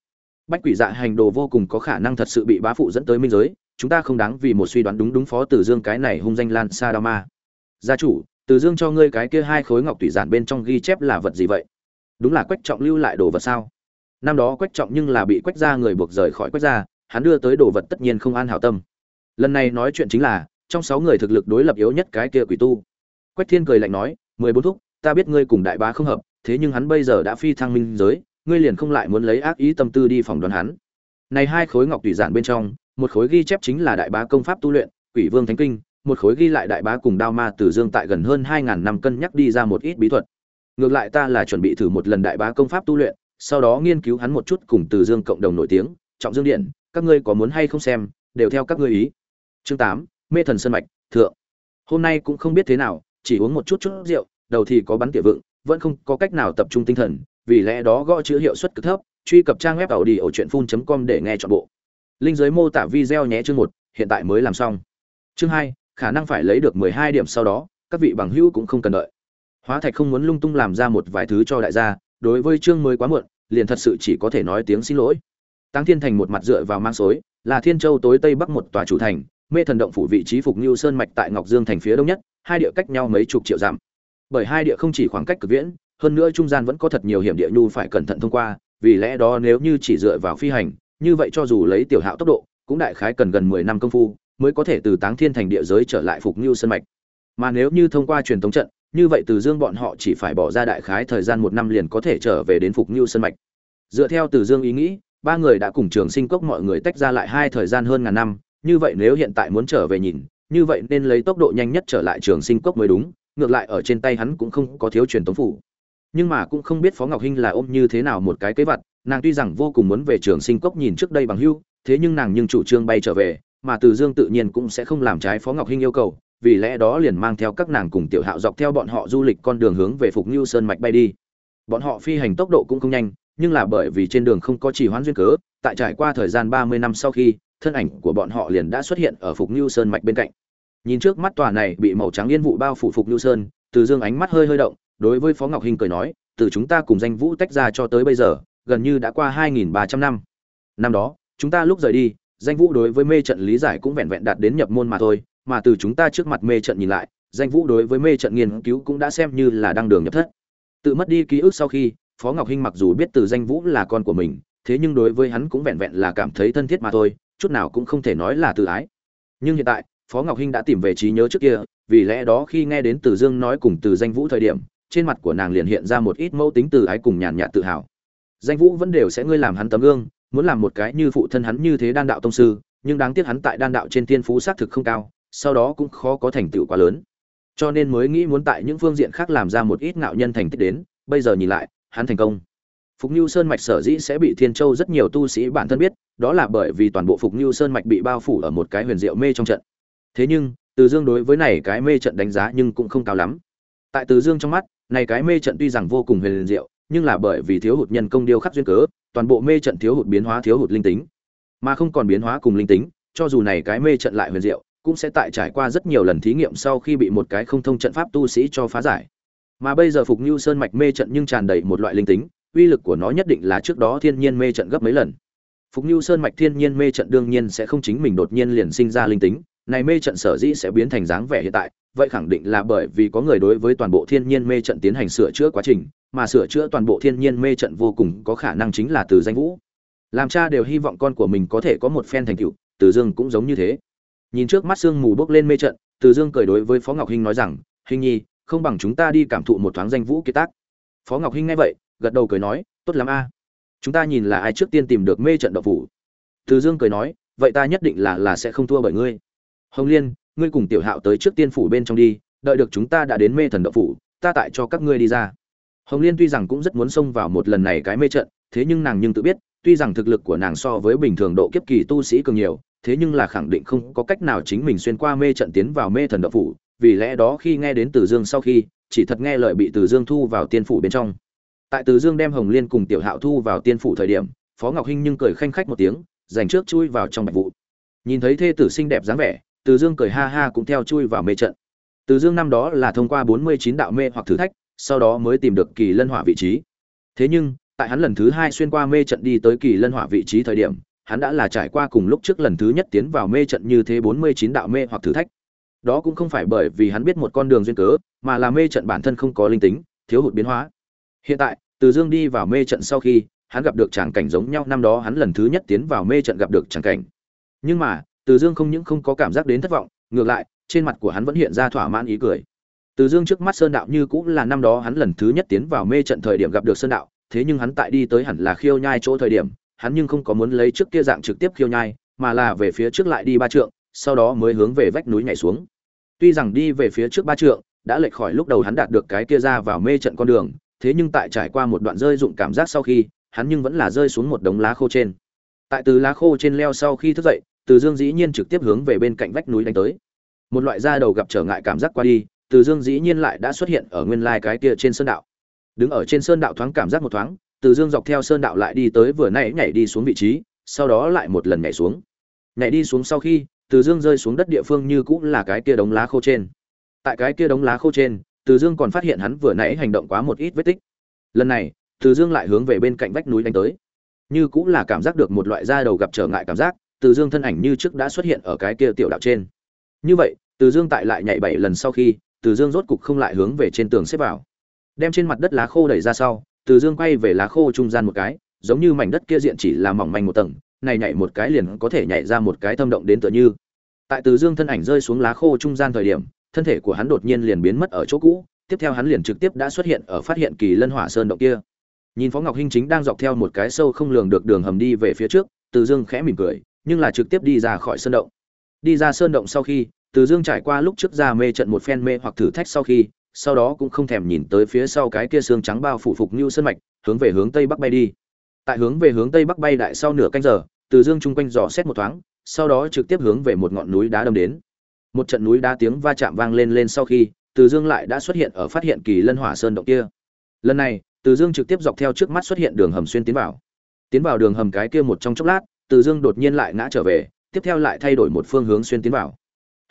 Bách quỷ dạ hành đồ vô cùng có khả năng thật sự bị bá phụ dẫn tới minh giới, chúng ta không đáng vì một suy đoán đúng đúng phó tử dương cái này hung danh lan sa đao ma. Gia chủ tử dương cho ngươi cái kia hai khối ngọc thủy giản bên trong ghi chép là vật gì vậy? Đúng là quách trọng lưu lại đồ vật sao? Năm đó quách trọng nhưng là bị quách gia người buộc rời khỏi quách gia, hắn đưa tới đồ vật tất nhiên không an hảo tâm. Lần này nói chuyện chính là, trong sáu người thực lực đối lập yếu nhất cái kia quỷ tu. Quách thiên cười lạnh nói, mười bốn thúc, ta biết ngươi cùng đại bá không hợp, thế nhưng hắn bây giờ đã phi thăng minh giới, ngươi liền không lại muốn lấy ác ý tâm tư đi phòng đoán hắn. Này hai khối ngọc tùy giản bên trong, một khối ghi chép chính là đại bá công pháp tu luyện, quỷ vương thánh kinh, một khối ghi lại đại bá cùng đao ma tử dương tại gần hơn hai ngàn năm cân nhắc đi ra một ít bí thuật. Ngược lại ta là chuẩn bị thử một lần đại bá công pháp tu luyện sau đó nghiên cứu hắn một chút cùng từ dương cộng đồng nổi tiếng, trọng dương điện, các ngươi có muốn hay không xem, đều theo các ngươi ý. Chương tám, mê thần sân mạch, thượng. Hôm nay cũng không biết thế nào, chỉ uống một chút chút rượu, đầu thì có bắn tỉa vựng, vẫn không có cách nào tập trung tinh thần, vì lẽ đó gõ chữ hiệu suất cực thấp, truy cập trang web tàu đi ở truyện phun com để nghe chọn bộ. Linh giới mô tả video nhé chương một, hiện tại mới làm xong. Chương hai, khả năng phải lấy được mười hai điểm sau đó, các vị bằng hữu cũng không cần đợi. Hóa thạch không muốn lung tung làm ra một vài thứ cho đại gia, đối với chương mới quá muộn liền thật sự chỉ có thể nói tiếng xin lỗi. Táng thiên thành một mặt dựa vào mang xối, là thiên châu tối tây bắc một tòa chủ thành, mê thần động phủ vị trí phục như sơn mạch tại ngọc dương thành phía đông nhất, hai địa cách nhau mấy chục triệu dặm. Bởi hai địa không chỉ khoảng cách cực viễn, hơn nữa trung gian vẫn có thật nhiều hiểm địa nhu phải cẩn thận thông qua, vì lẽ đó nếu như chỉ dựa vào phi hành, như vậy cho dù lấy tiểu hạo tốc độ, cũng đại khái cần gần mười năm công phu, mới có thể từ táng thiên thành địa giới trở lại phục như sơn mạch. Mà nếu như thông qua truyền thống trận như vậy từ dương bọn họ chỉ phải bỏ ra đại khái thời gian một năm liền có thể trở về đến phục như Sân mạch. Dựa theo từ dương ý nghĩ, ba người đã cùng trường sinh cốc mọi người tách ra lại hai thời gian hơn ngàn năm, như vậy nếu hiện tại muốn trở về nhìn, như vậy nên lấy tốc độ nhanh nhất trở lại trường sinh cốc mới đúng, ngược lại ở trên tay hắn cũng không có thiếu truyền tống phủ. Nhưng mà cũng không biết phó ngọc hinh là ôm như thế nào một cái kế vật, nàng tuy rằng vô cùng muốn về trường sinh cốc nhìn trước đây bằng hưu, thế nhưng nàng nhưng chủ trương bay trở về, mà từ dương tự nhiên cũng sẽ không làm trái phó ngọc hinh yêu cầu vì lẽ đó liền mang theo các nàng cùng tiểu hạo dọc theo bọn họ du lịch con đường hướng về phục như sơn mạch bay đi. Bọn họ phi hành tốc độ cũng không nhanh, nhưng là bởi vì trên đường không có chỉ hoãn duyên cớ, tại trải qua thời gian ba mươi năm sau khi, thân ảnh của bọn họ liền đã xuất hiện ở phục như sơn mạch bên cạnh. Nhìn trước mắt tòa này bị màu trắng yên vụ bao phủ phục như sơn, từ dương ánh mắt hơi hơi động, đối với phó ngọc hình cười nói, từ chúng ta cùng danh vũ tách ra cho tới bây giờ, gần như đã qua hai nghìn ba trăm năm. Năm đó, chúng ta lúc rời đi, danh vũ đối với mê trận lý giải cũng vẹn vẹn đạt đến nhập môn mà thôi mà từ chúng ta trước mặt mê trận nhìn lại, danh vũ đối với mê trận nghiên cứu cũng đã xem như là đang đường nhập thất. Tự mất đi ký ức sau khi, phó ngọc hinh mặc dù biết từ danh vũ là con của mình, thế nhưng đối với hắn cũng vẹn vẹn là cảm thấy thân thiết mà thôi, chút nào cũng không thể nói là tự ái. Nhưng hiện tại, phó ngọc hinh đã tìm về trí nhớ trước kia, vì lẽ đó khi nghe đến từ dương nói cùng từ danh vũ thời điểm, trên mặt của nàng liền hiện ra một ít mẫu tính từ ái cùng nhàn nhạt tự hào. Danh vũ vẫn đều sẽ ngươi làm hắn tấm gương, muốn làm một cái như phụ thân hắn như thế đan đạo tông sư, nhưng đáng tiếc hắn tại đan đạo trên thiên phú xác thực không cao sau đó cũng khó có thành tựu quá lớn cho nên mới nghĩ muốn tại những phương diện khác làm ra một ít ngạo nhân thành tích đến bây giờ nhìn lại hắn thành công Phục Nưu Sơn mạch sở dĩ sẽ bị Thiên Châu rất nhiều tu sĩ bản thân biết, đó là bởi vì toàn bộ Phục Nưu Sơn mạch bị bao phủ ở một cái huyền diệu mê trong trận. Thế nhưng, Từ Dương đối với này cái mê trận đánh giá nhưng cũng không cao lắm. Tại Từ Dương trong mắt, này cái mê trận tuy rằng vô cùng huyền diệu, nhưng là bởi vì thiếu hụt nhân công điêu khắc duyên cớ, toàn bộ mê trận thiếu hụt biến hóa thiếu hụt linh tính. Mà không còn biến hóa cùng linh tính, cho dù này cái mê trận lại huyền diệu, cũng sẽ tại trải qua rất nhiều lần thí nghiệm sau khi bị một cái không thông trận pháp tu sĩ cho phá giải. Mà bây giờ Phục Nưu Sơn mạch mê trận nhưng tràn đầy một loại linh tính, uy lực của nó nhất định là trước đó thiên nhiên mê trận gấp mấy lần. Phục như sơn mạch thiên nhiên mê trận đương nhiên sẽ không chính mình đột nhiên liền sinh ra linh tính này mê trận sở dĩ sẽ biến thành dáng vẻ hiện tại vậy khẳng định là bởi vì có người đối với toàn bộ thiên nhiên mê trận tiến hành sửa chữa quá trình mà sửa chữa toàn bộ thiên nhiên mê trận vô cùng có khả năng chính là từ danh vũ. Làm cha đều hy vọng con của mình có thể có một phen thành tựu từ dương cũng giống như thế nhìn trước mắt sương mù bốc lên mê trận, từ dương cười đối với phó ngọc hinh nói rằng hình nhi, không bằng chúng ta đi cảm thụ một thoáng danh vũ kiệt tác. Phó ngọc hinh nghe vậy, gật đầu cười nói, tốt lắm a. Chúng ta nhìn là ai trước tiên tìm được mê trận độc phủ? Từ dương cười nói, vậy ta nhất định là là sẽ không thua bởi ngươi. Hồng liên, ngươi cùng tiểu hạo tới trước tiên phủ bên trong đi, đợi được chúng ta đã đến mê thần độc phủ, ta tại cho các ngươi đi ra. Hồng liên tuy rằng cũng rất muốn xông vào một lần này cái mê trận, thế nhưng nàng nhưng tự biết, tuy rằng thực lực của nàng so với bình thường độ kiếp kỳ tu sĩ cường nhiều thế nhưng là khẳng định không có cách nào chính mình xuyên qua mê trận tiến vào mê thần đạo phủ, vì lẽ đó khi nghe đến từ dương sau khi, chỉ thật nghe lời bị từ dương thu vào tiên phủ bên trong. Tại từ dương đem hồng liên cùng tiểu hạo thu vào tiên phủ thời điểm, phó ngọc hinh nhưng cười khanh khách một tiếng, dành trước chui vào trong bạch vụ. Nhìn thấy thê tử xinh đẹp dáng vẻ, từ dương cười ha ha cũng theo chui vào mê trận. Từ dương năm đó là thông qua bốn mươi chín đạo mê hoặc thử thách, sau đó mới tìm được kỳ lân hỏa vị trí. Thế nhưng, tại hắn lần thứ hai xuyên qua mê trận đi tới kỳ lân hỏa vị trí thời điểm hắn đã là trải qua cùng lúc trước lần thứ nhất tiến vào mê trận như thế bốn mươi chín đạo mê hoặc thử thách đó cũng không phải bởi vì hắn biết một con đường duyên cớ mà là mê trận bản thân không có linh tính thiếu hụt biến hóa hiện tại từ Dương đi vào mê trận sau khi, hắn gặp được tràng cảnh giống nhau năm đó hắn lần thứ nhất tiến vào mê trận gặp được tràng cảnh. Nhưng mà, Từ Dương không những không có cảm giác đến thất vọng, ngược lại, trên mặt của hắn vẫn hiện ra thỏa mãn ý cười. Từ Dương trước mắt Sơn Đạo như cũng là năm đó hắn lần thứ nhất tiến vào mê trận thời điểm gặp được Sơn Đạo, thế nhưng hắn tại đi tới hẳn là khiêu nhai chỗ thời điểm, hắn nhưng không có muốn lấy trước kia dạng trực tiếp khiêu nhai, mà là về phía trước lại đi ba trượng, sau đó mới hướng về vách núi nhảy xuống. Tuy rằng đi về phía trước ba trượng, đã lệch khỏi lúc đầu hắn đạt được cái kia ra vào mê trận con đường, thế nhưng tại trải qua một đoạn rơi dụng cảm giác sau khi, hắn nhưng vẫn là rơi xuống một đống lá khô trên. Tại từ lá khô trên leo sau khi thức dậy, Từ Dương dĩ nhiên trực tiếp hướng về bên cạnh vách núi đánh tới. Một loại da đầu gặp trở ngại cảm giác qua đi, từ dương dĩ nhiên lại đã xuất hiện ở nguyên lai cái kia trên sơn đạo đứng ở trên sơn đạo thoáng cảm giác một thoáng từ dương dọc theo sơn đạo lại đi tới vừa nãy nhảy đi xuống vị trí, sau đó lại một lần nhảy xuống. Nhảy đi xuống sau khi, từ dương rơi xuống đất địa phương như cũng là cái kia đống lá khô trên. Tại cái kia đống lá khô trên, từ dương còn phát hiện hắn vừa nãy hành động quá một ít vết tích. Lần này, từ dương lại hướng về bên cạnh vách núi đánh tới. Như cũng là cảm giác được một loại da đầu gặp trở ngại cảm giác, từ dương thân ảnh như trước đã xuất hiện ở cái kia tiểu đạo trên. Như vậy, từ dương tại lại nhảy bảy lần sau khi, từ dương rốt cục không lại hướng về trên tường xếp vào. Đem trên mặt đất lá khô đẩy ra sau từ dương quay về lá khô trung gian một cái, giống như mảnh đất kia diện chỉ là mỏng manh một tầng, này nhảy một cái liền có thể nhảy ra một cái thâm động đến tựa như. Tại từ dương thân ảnh rơi xuống lá khô trung gian thời điểm, thân thể của hắn đột nhiên liền biến mất ở chỗ cũ, tiếp theo hắn liền trực tiếp đã xuất hiện ở phát hiện kỳ lân hỏa sơn động kia. Nhìn phó ngọc hinh chính đang dọc theo một cái sâu không lường được đường hầm đi về phía trước, từ dương khẽ mỉm cười, nhưng là trực tiếp đi ra khỏi sơn động. Đi ra sơn động sau khi, từ dương trải qua lúc trước ra mê trận một phen mê hoặc thử thách sau khi sau đó cũng không thèm nhìn tới phía sau cái kia xương trắng bao phủ phục như sơn mạch, hướng về hướng tây bắc bay đi. Tại hướng về hướng tây bắc bay đại sau nửa canh giờ, từ dương chung quanh dò xét một thoáng, sau đó trực tiếp hướng về một ngọn núi đá đâm đến. Một trận núi đá tiếng va chạm vang lên lên sau khi, từ dương lại đã xuất hiện ở phát hiện kỳ lân hỏa sơn động kia. Lần này, từ dương trực tiếp dọc theo trước mắt xuất hiện đường hầm xuyên tiến vào. Tiến vào đường hầm cái kia một trong chốc lát, từ dương đột nhiên lại ngã trở về, tiếp theo lại thay đổi một phương hướng xuyên tiến vào.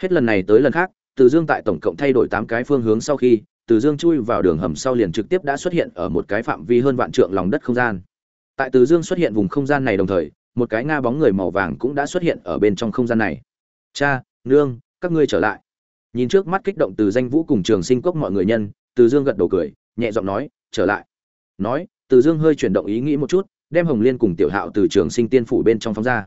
Hết lần này tới lần khác từ dương tại tổng cộng thay đổi tám cái phương hướng sau khi, từ dương chui vào đường hầm sau liền trực tiếp đã xuất hiện ở một cái phạm vi hơn vạn trượng lòng đất không gian. Tại từ dương xuất hiện vùng không gian này đồng thời, một cái nga bóng người màu vàng cũng đã xuất hiện ở bên trong không gian này. Cha, nương, các ngươi trở lại. Nhìn trước mắt kích động từ danh vũ cùng trường sinh cốc mọi người nhân, từ dương gật đầu cười, nhẹ giọng nói, trở lại. Nói, từ dương hơi chuyển động ý nghĩ một chút, đem hồng liên cùng tiểu hạo từ trường sinh tiên phủ bên trong phóng ra.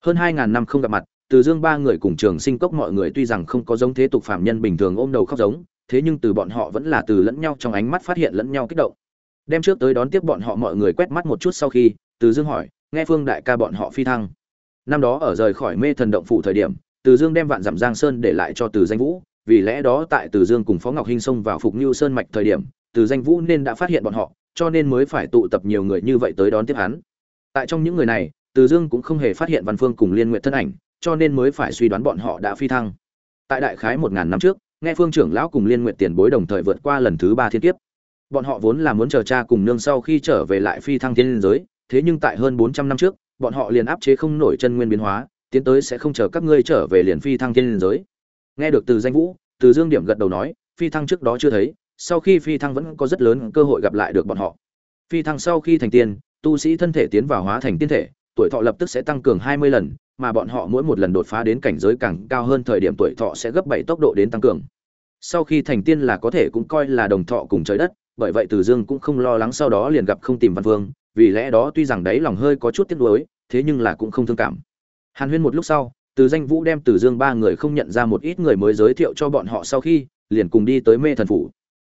Hơn hai ngàn năm không gặp mặt từ dương ba người cùng trường sinh cốc mọi người tuy rằng không có giống thế tục phạm nhân bình thường ôm đầu khóc giống, thế nhưng từ bọn họ vẫn là từ lẫn nhau trong ánh mắt phát hiện lẫn nhau kích động. Đem trước tới đón tiếp bọn họ mọi người quét mắt một chút sau khi, từ dương hỏi, nghe phương đại ca bọn họ phi thăng. Năm đó ở rời khỏi mê thần động phủ thời điểm, từ dương đem vạn dặm giang sơn để lại cho từ danh vũ, vì lẽ đó tại từ dương cùng phó ngọc hinh xông vào phục như sơn mạch thời điểm, từ danh vũ nên đã phát hiện bọn họ, cho nên mới phải tụ tập nhiều người như vậy tới đón tiếp hắn. Tại trong những người này, từ dương cũng không hề phát hiện văn phương cùng liên nguyện thân ảnh cho nên mới phải suy đoán bọn họ đã phi thăng. Tại đại khái một ngàn năm trước, nghe phương trưởng lão cùng liên nguyệt tiền bối đồng thời vượt qua lần thứ ba thiên kiếp. Bọn họ vốn là muốn chờ cha cùng nương sau khi trở về lại phi thăng thiên giới, thế nhưng tại hơn bốn trăm năm trước, bọn họ liền áp chế không nổi chân nguyên biến hóa, tiến tới sẽ không chờ các ngươi trở về liền phi thăng thiên giới. Nghe được từ danh vũ, từ dương điểm gật đầu nói, phi thăng trước đó chưa thấy, sau khi phi thăng vẫn có rất lớn cơ hội gặp lại được bọn họ. Phi thăng sau khi thành tiên, tu sĩ thân thể tiến vào hóa thành tiên thể, tuổi thọ lập tức sẽ tăng cường hai mươi lần mà bọn họ mỗi một lần đột phá đến cảnh giới càng cao hơn thời điểm tuổi thọ sẽ gấp bảy tốc độ đến tăng cường. Sau khi thành tiên là có thể cũng coi là đồng thọ cùng trời đất, bởi vậy từ dương cũng không lo lắng sau đó liền gặp không tìm văn vương, vì lẽ đó tuy rằng đấy lòng hơi có chút tiếc nuối, thế nhưng là cũng không thương cảm. Hàn huyên một lúc sau, từ danh vũ đem từ dương ba người không nhận ra một ít người mới giới thiệu cho bọn họ sau khi, liền cùng đi tới mê thần phủ.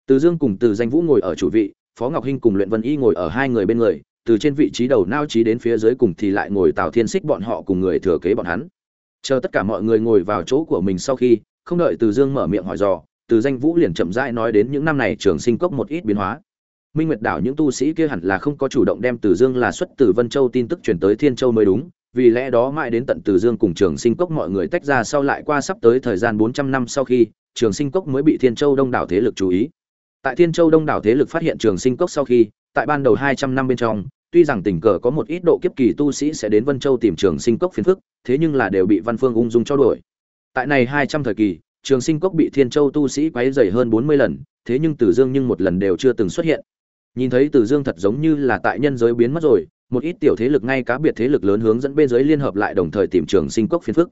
Từ dương cùng từ danh vũ ngồi ở chủ vị, phó ngọc hinh cùng luyện vân y ngồi ở hai người bên người từ trên vị trí đầu nao trí đến phía dưới cùng thì lại ngồi tào thiên xích bọn họ cùng người thừa kế bọn hắn. Chờ tất cả mọi người ngồi vào chỗ của mình sau khi, không đợi từ dương mở miệng hỏi dò, từ danh vũ liền chậm rãi nói đến những năm này trường sinh cốc một ít biến hóa. Minh nguyệt đảo những tu sĩ kia hẳn là không có chủ động đem từ dương là xuất từ vân châu tin tức truyền tới thiên châu mới đúng, vì lẽ đó mãi đến tận từ dương cùng trường sinh cốc mọi người tách ra sau lại qua sắp tới thời gian bốn trăm năm sau khi, trường sinh cốc mới bị thiên châu đông đảo thế lực chú ý. Tại thiên châu đông đảo thế lực phát hiện trường sinh cốc sau khi, tại ban đầu hai trăm năm bên trong tuy rằng tình cờ có một ít độ kiếp kỳ tu sĩ sẽ đến vân châu tìm trường sinh cốc phiền phức, thế nhưng là đều bị văn phương ung dung cho đuổi. Tại này hai trăm thời kỳ, trường sinh cốc bị thiên châu tu sĩ quấy dày hơn bốn mươi lần, thế nhưng tử dương nhưng một lần đều chưa từng xuất hiện. Nhìn thấy tử dương thật giống như là tại nhân giới biến mất rồi, một ít tiểu thế lực ngay cá biệt thế lực lớn hướng dẫn bên giới liên hợp lại đồng thời tìm trường sinh cốc phiền phức.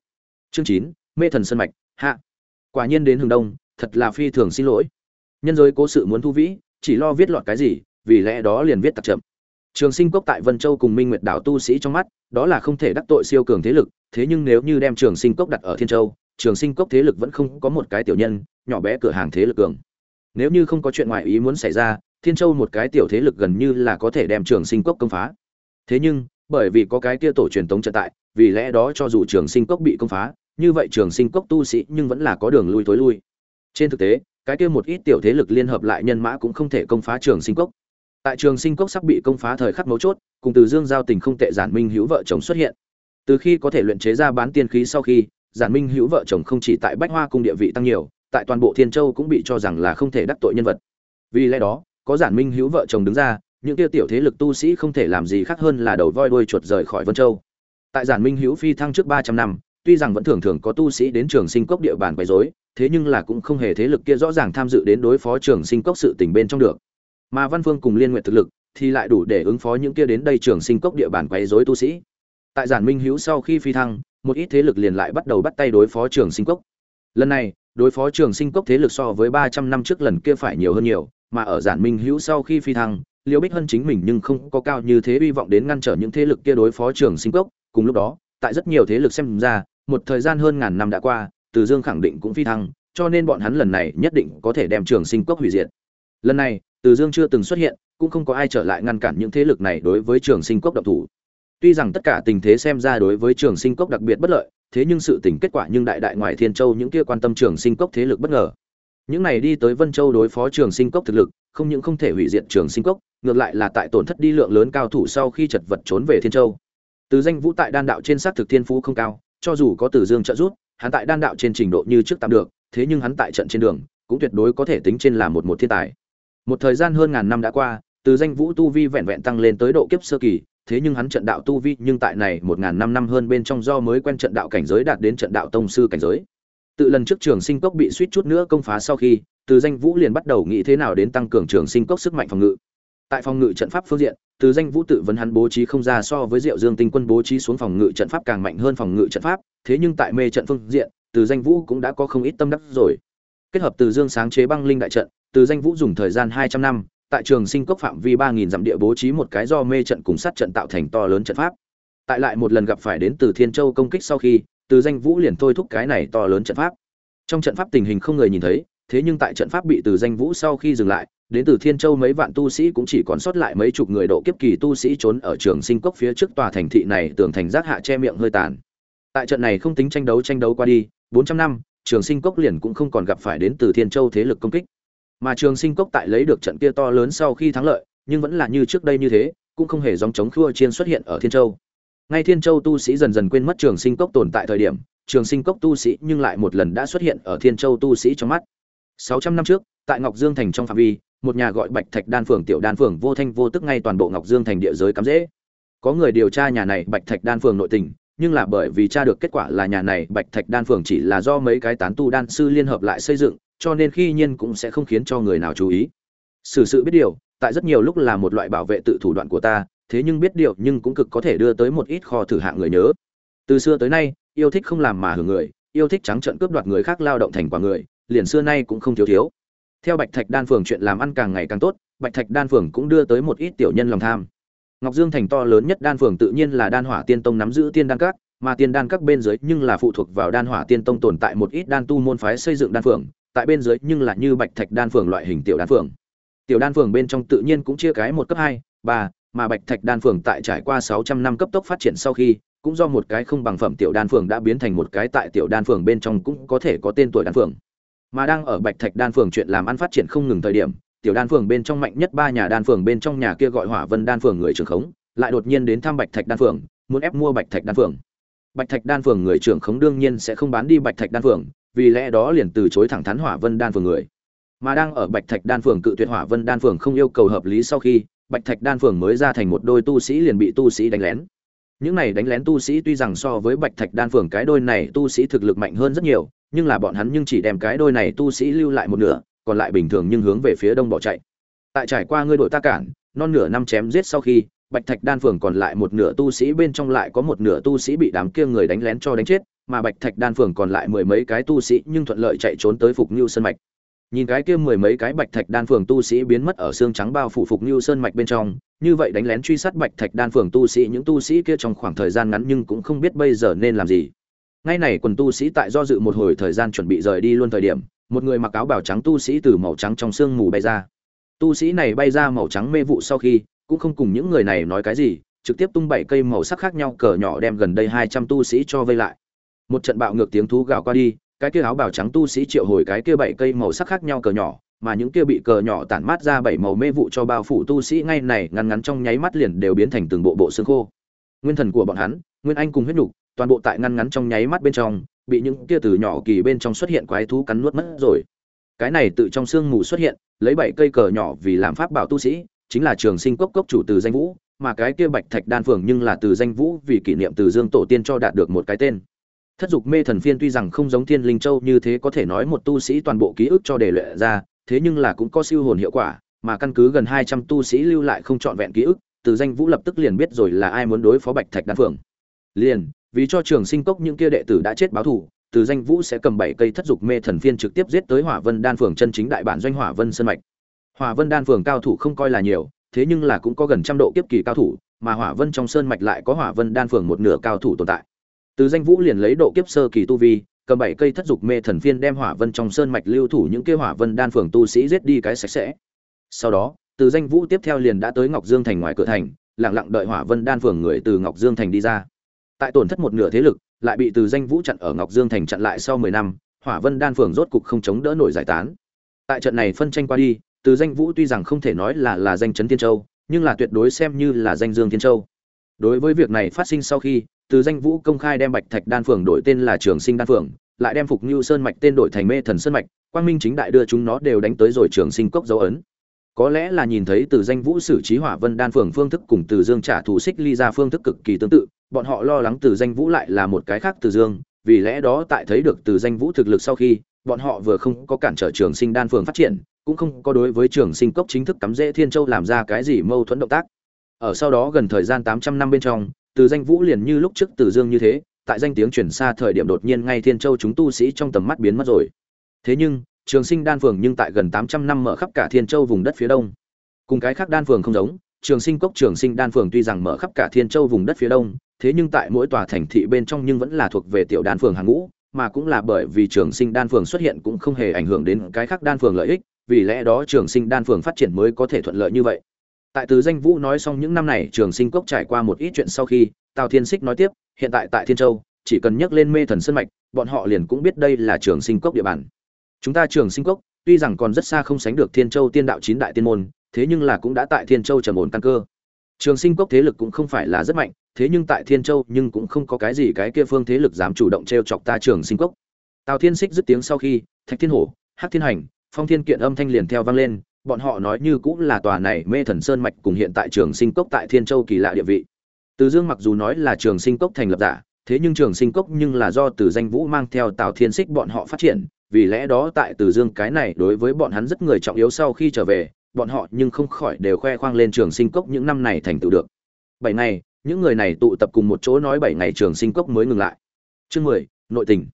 Chương chín, mê thần sân mạch, hạ. Quả nhiên đến hướng đông, thật là phi thường xin lỗi. Nhân giới cố sự muốn thu vĩ, chỉ lo viết lọt cái gì, vì lẽ đó liền viết tặc chậm trường sinh cốc tại vân châu cùng minh nguyệt đảo tu sĩ trong mắt, đó là không thể đắc tội siêu cường thế lực, thế nhưng nếu như đem trường sinh cốc đặt ở thiên châu, trường sinh cốc thế lực vẫn không có một cái tiểu nhân, nhỏ bé cửa hàng thế lực cường. Nếu như không có chuyện ngoại ý muốn xảy ra, thiên châu một cái tiểu thế lực gần như là có thể đem trường sinh cốc công phá. Thế nhưng, bởi vì có cái kia tổ truyền tống trận tại, vì lẽ đó cho dù trường sinh cốc bị công phá, như vậy trường sinh cốc tu sĩ nhưng vẫn là có đường lui tối lui. Trên thực tế, cái kia một ít tiểu thế lực liên hợp lại nhân mã cũng không thể công phá trường sinh cốc tại trường sinh cốc sắp bị công phá thời khắc mấu chốt, cùng từ dương giao tình không tệ giản minh hữu vợ chồng xuất hiện. Từ khi có thể luyện chế ra bán tiên khí sau khi, giản minh hữu vợ chồng không chỉ tại bách hoa cung địa vị tăng nhiều, tại toàn bộ thiên châu cũng bị cho rằng là không thể đắc tội nhân vật. Vì lẽ đó, có giản minh hữu vợ chồng đứng ra, những tiêu tiểu thế lực tu sĩ không thể làm gì khác hơn là đầu voi đuôi chuột rời khỏi vân châu. Tại giản minh hữu phi thăng trước ba trăm năm, tuy rằng vẫn thường thường có tu sĩ đến trường sinh cốc địa bàn quấy rối, thế nhưng là cũng không hề thế lực kia rõ ràng tham dự đến đối phó trường sinh cốc sự tình bên trong được mà văn phương cùng liên nguyện thực lực thì lại đủ để ứng phó những kia đến đây trường sinh cốc địa bàn quấy rối tu sĩ. Tại giản minh hữu sau khi phi thăng, một ít thế lực liền lại bắt đầu bắt tay đối phó trường sinh cốc. Lần này, đối phó trường sinh cốc thế lực so với ba trăm năm trước lần kia phải nhiều hơn nhiều, mà ở giản minh hữu sau khi phi thăng, liễu bích hân chính mình nhưng không có cao như thế hy vọng đến ngăn trở những thế lực kia đối phó trường sinh cốc. Cùng lúc đó, tại rất nhiều thế lực xem ra, một thời gian hơn ngàn năm đã qua, từ dương khẳng định cũng phi thăng, cho nên bọn hắn lần này nhất định có thể đem trường sinh cốc hủy diệt. Lần này từ dương chưa từng xuất hiện, cũng không có ai trở lại ngăn cản những thế lực này đối với trường sinh cốc độc thủ. Tuy rằng tất cả tình thế xem ra đối với trường sinh cốc đặc biệt bất lợi, thế nhưng sự tình kết quả nhưng đại đại ngoài thiên châu những kia quan tâm trường sinh cốc thế lực bất ngờ. Những này đi tới vân châu đối phó trường sinh cốc thực lực, không những không thể hủy diệt trường sinh cốc, ngược lại là tại tổn thất đi lượng lớn cao thủ sau khi chật vật trốn về thiên châu. Từ danh vũ tại đan đạo trên xác thực thiên phú không cao, cho dù có từ dương trợ giúp, hắn tại đan đạo trên trình độ như trước tạm được, thế nhưng hắn tại trận trên đường, cũng tuyệt đối có thể tính trên là một một thiên tài một thời gian hơn ngàn năm đã qua, từ danh vũ tu vi vẹn vẹn tăng lên tới độ kiếp sơ kỳ, thế nhưng hắn trận đạo tu vi nhưng tại này một ngàn năm năm hơn bên trong do mới quen trận đạo cảnh giới đạt đến trận đạo tông sư cảnh giới. Tự lần trước trường sinh cốc bị suýt chút nữa công phá sau khi, từ danh vũ liền bắt đầu nghĩ thế nào đến tăng cường trường sinh cốc sức mạnh phòng ngự. Tại phòng ngự trận pháp phương diện, từ danh vũ tự vấn hắn bố trí không ra so với diệu dương tinh quân bố trí xuống phòng ngự trận pháp càng mạnh hơn phòng ngự trận pháp, thế nhưng tại mê trận phương diện, từ danh vũ cũng đã có không ít tâm đắc rồi. Kết hợp từ dương sáng chế băng linh đại trận từ danh vũ dùng thời gian hai trăm năm, tại trường sinh cốc phạm vi ba nghìn dặm địa bố trí một cái do mê trận cùng sát trận tạo thành to lớn trận pháp. Tại lại một lần gặp phải đến từ thiên châu công kích sau khi, từ danh vũ liền thôi thúc cái này to lớn trận pháp. Trong trận pháp tình hình không người nhìn thấy, thế nhưng tại trận pháp bị từ danh vũ sau khi dừng lại, đến từ thiên châu mấy vạn tu sĩ cũng chỉ còn sót lại mấy chục người độ kiếp kỳ tu sĩ trốn ở trường sinh cốc phía trước tòa thành thị này tưởng thành giác hạ che miệng hơi tàn. Tại trận này không tính tranh đấu tranh đấu qua đi, bốn trăm năm, trường sinh cốc liền cũng không còn gặp phải đến từ thiên châu thế lực công kích mà trường sinh cốc tại lấy được trận kia to lớn sau khi thắng lợi, nhưng vẫn là như trước đây như thế, cũng không hề dòng chống khua chiên xuất hiện ở thiên châu. Ngay thiên châu tu sĩ dần dần quên mất trường sinh cốc tồn tại thời điểm, trường sinh cốc tu sĩ nhưng lại một lần đã xuất hiện ở thiên châu tu sĩ trong mắt. Sáu trăm năm trước, tại ngọc dương thành trong phạm vi, một nhà gọi bạch thạch đan phường, tiểu đan phường vô thanh vô tức ngay toàn bộ ngọc dương thành địa giới cắm dễ có người điều tra nhà này bạch thạch đan phường nội tình, nhưng là bởi vì tra được kết quả là nhà này bạch thạch đan phường chỉ là do mấy cái tán tu đan sư liên hợp lại xây dựng cho nên khi nhiên cũng sẽ không khiến cho người nào chú ý. Xử sự biết điều, tại rất nhiều lúc là một loại bảo vệ tự thủ đoạn của ta, thế nhưng biết điều nhưng cũng cực có thể đưa tới một ít kho thử hạng người nhớ. Từ xưa tới nay, yêu thích không làm mà hưởng người, yêu thích trắng trợn cướp đoạt người khác lao động thành quả người, liền xưa nay cũng không thiếu thiếu. Theo bạch thạch đan phường chuyện làm ăn càng ngày càng tốt, bạch thạch đan phường cũng đưa tới một ít tiểu nhân lòng tham. Ngọc dương thành to lớn nhất đan phường tự nhiên là đan hỏa tiên tông nắm giữ tiên đan các, mà tiên đan các bên dưới nhưng là phụ thuộc vào đan hỏa tiên tông tồn tại một ít đan tu môn phái xây dựng đan phường tại bên dưới nhưng là như bạch thạch đan phường loại hình tiểu đan phường tiểu đan phường bên trong tự nhiên cũng chia cái một cấp hai ba mà bạch thạch đan phường tại trải qua sáu trăm năm cấp tốc phát triển sau khi cũng do một cái không bằng phẩm tiểu đan phường đã biến thành một cái tại tiểu đan phường bên trong cũng có thể có tên tuổi đan phường mà đang ở bạch thạch đan phường chuyện làm ăn phát triển không ngừng thời điểm tiểu đan phường bên trong mạnh nhất ba nhà đan phường bên trong nhà kia gọi hỏa vân đan phường người trưởng khống lại đột nhiên đến thăm bạch thạch đan phường muốn ép mua bạch thạch đan phường bạch thạch đan phường người trưởng khống đương nhiên sẽ không bán đi bạch thạch đan phường vì lẽ đó liền từ chối thẳng thắn hỏa vân đan phường người. Mà đang ở bạch thạch đan phường cự tuyệt hỏa vân đan phường không yêu cầu hợp lý sau khi, bạch thạch đan phường mới ra thành một đôi tu sĩ liền bị tu sĩ đánh lén. Những này đánh lén tu sĩ tuy rằng so với bạch thạch đan phường cái đôi này tu sĩ thực lực mạnh hơn rất nhiều, nhưng là bọn hắn nhưng chỉ đem cái đôi này tu sĩ lưu lại một nửa, còn lại bình thường nhưng hướng về phía đông bỏ chạy. Tại trải qua ngươi đội ta cản, non nửa năm chém giết sau khi, bạch thạch đan phường còn lại một nửa tu sĩ bên trong lại có một nửa tu sĩ bị đám kia người đánh lén cho đánh chết mà bạch thạch đan phường còn lại mười mấy cái tu sĩ nhưng thuận lợi chạy trốn tới phục như sơn mạch. Nhìn cái kia mười mấy cái bạch thạch đan phường tu sĩ biến mất ở xương trắng bao phủ phục như sơn mạch bên trong, như vậy đánh lén truy sát bạch thạch đan phường tu sĩ những tu sĩ kia trong khoảng thời gian ngắn nhưng cũng không biết bây giờ nên làm gì. Ngay này quần tu sĩ tại do dự một hồi thời gian chuẩn bị rời đi luôn thời điểm, một người mặc áo bào trắng tu sĩ từ màu trắng trong sương mù bay ra. Tu sĩ này bay ra màu trắng mê vụ sau khi, cũng không cùng những người này nói cái gì, trực tiếp tung bảy cây màu sắc khác nhau cờ nhỏ đem gần đây hai trăm tu sĩ cho vây lại một trận bạo ngược tiếng thú gào qua đi, cái kia áo bào trắng tu sĩ triệu hồi cái kia bảy cây màu sắc khác nhau cờ nhỏ, mà những kia bị cờ nhỏ tản mát ra bảy màu mê vụ cho bao phủ tu sĩ ngay này ngắn ngắn trong nháy mắt liền đều biến thành từng bộ bộ xương khô. Nguyên thần của bọn hắn, nguyên anh cùng huyết nhục, toàn bộ tại ngăn ngắn trong nháy mắt bên trong, bị những kia từ nhỏ kỳ bên trong xuất hiện quái thú cắn nuốt mất rồi. Cái này tự trong xương mù xuất hiện, lấy bảy cây cờ nhỏ vì làm pháp bảo tu sĩ, chính là trường sinh cốc cốc chủ từ danh vũ, mà cái kia bạch thạch đan phường nhưng là từ danh vũ vì kỷ niệm từ dương tổ tiên cho đạt được một cái tên thất dục mê thần phiên tuy rằng không giống thiên linh châu như thế có thể nói một tu sĩ toàn bộ ký ức cho để luyện ra thế nhưng là cũng có siêu hồn hiệu quả mà căn cứ gần hai trăm tu sĩ lưu lại không trọn vẹn ký ức từ danh vũ lập tức liền biết rồi là ai muốn đối phó bạch thạch đan Phượng, liền vì cho trường sinh cốc những kia đệ tử đã chết báo thù từ danh vũ sẽ cầm bảy cây thất dục mê thần phiên trực tiếp giết tới hỏa vân đan Phượng chân chính đại bản doanh hỏa vân sơn mạch. Hỏa vân đan Phượng cao thủ không coi là nhiều thế nhưng là cũng có gần trăm độ kiếp kỳ cao thủ mà hỏa vân trong sơn mạch lại có hỏa vân đan Phượng một nửa cao thủ tồn tại từ danh vũ liền lấy độ kiếp sơ kỳ tu vi, cầm bảy cây thất dục mê thần phiên đem hỏa vân trong sơn mạch lưu thủ những kia hỏa vân đan phường tu sĩ giết đi cái sạch sẽ. Sau đó, từ danh vũ tiếp theo liền đã tới ngọc dương thành ngoài cửa thành, lặng lặng đợi hỏa vân đan phường người từ ngọc dương thành đi ra. Tại tổn thất một nửa thế lực, lại bị từ danh vũ chặn ở ngọc dương thành chặn lại sau mười năm, hỏa vân đan phường rốt cục không chống đỡ nổi giải tán. Tại trận này phân tranh qua đi, từ danh vũ tuy rằng không thể nói là là danh chấn thiên châu, nhưng là tuyệt đối xem như là danh dương thiên châu. Đối với việc này phát sinh sau khi từ danh vũ công khai đem bạch thạch đan phường đổi tên là trường sinh đan phường lại đem phục như sơn mạch tên đổi thành mê thần sơn mạch, quang minh chính đại đưa chúng nó đều đánh tới rồi trường sinh cốc dấu ấn. Có lẽ là nhìn thấy từ danh vũ xử trí hỏa vân đan phường phương thức cùng từ dương trả thù xích ly ra phương thức cực kỳ tương tự, bọn họ lo lắng từ danh vũ lại là một cái khác từ dương, vì lẽ đó tại thấy được từ danh vũ thực lực sau khi, bọn họ vừa không có cản trở trường sinh đan phường phát triển, cũng không có đối với trường sinh cốc chính thức cắm rễ thiên châu làm ra cái gì mâu thuẫn động tác. Ở sau đó gần thời gian tám trăm năm bên trong từ danh vũ liền như lúc trước từ dương như thế, tại danh tiếng chuyển xa thời điểm đột nhiên ngay thiên châu chúng tu sĩ trong tầm mắt biến mất rồi. Thế nhưng, trường sinh đan phường nhưng tại gần tám trăm năm mở khắp cả thiên châu vùng đất phía đông. Cùng cái khác đan phường không giống, trường sinh cốc, trường sinh đan phường tuy rằng mở khắp cả thiên châu vùng đất phía đông, thế nhưng tại mỗi tòa thành thị bên trong nhưng vẫn là thuộc về tiểu đan phường hàng ngũ, mà cũng là bởi vì trường sinh đan phường xuất hiện cũng không hề ảnh hưởng đến cái khác đan phường lợi ích, vì lẽ đó trường sinh đan phường phát triển mới có thể thuận lợi như vậy tại từ danh vũ nói xong những năm này, trường sinh cốc trải qua một ít chuyện sau khi, tào thiên xích nói tiếp, hiện tại tại thiên châu, chỉ cần nhắc lên mê thần sân mạch, bọn họ liền cũng biết đây là trường sinh cốc địa bàn. Chúng ta trường sinh cốc, tuy rằng còn rất xa không sánh được thiên châu tiên đạo chín đại tiên môn, thế nhưng là cũng đã tại thiên châu trầm ổn căn cơ. Trường sinh cốc thế lực cũng không phải là rất mạnh, thế nhưng tại thiên châu nhưng cũng không có cái gì cái kia phương thế lực dám chủ động t r e o chọc ta trường sinh cốc. Tào thiên xích dứt tiếng sau khi, thạch thiên hổ, hắc thiên hành, phong thiên kiện âm thanh liền theo vang lên bọn họ nói như cũng là tòa này mê thần sơn mạch cùng hiện tại trường sinh cốc tại thiên châu kỳ lạ địa vị. Từ dương mặc dù nói là trường sinh cốc thành lập giả, thế nhưng trường sinh cốc nhưng là do từ danh vũ mang theo tào thiên xích bọn họ phát triển, vì lẽ đó tại từ dương cái này đối với bọn hắn rất người trọng yếu sau khi trở về, bọn họ nhưng không khỏi đều khoe khoang lên trường sinh cốc những năm này thành tựu được. Bảy ngày, những người này tụ tập cùng một chỗ nói bảy ngày trường sinh cốc mới ngừng lại. Chương mười, nội tình.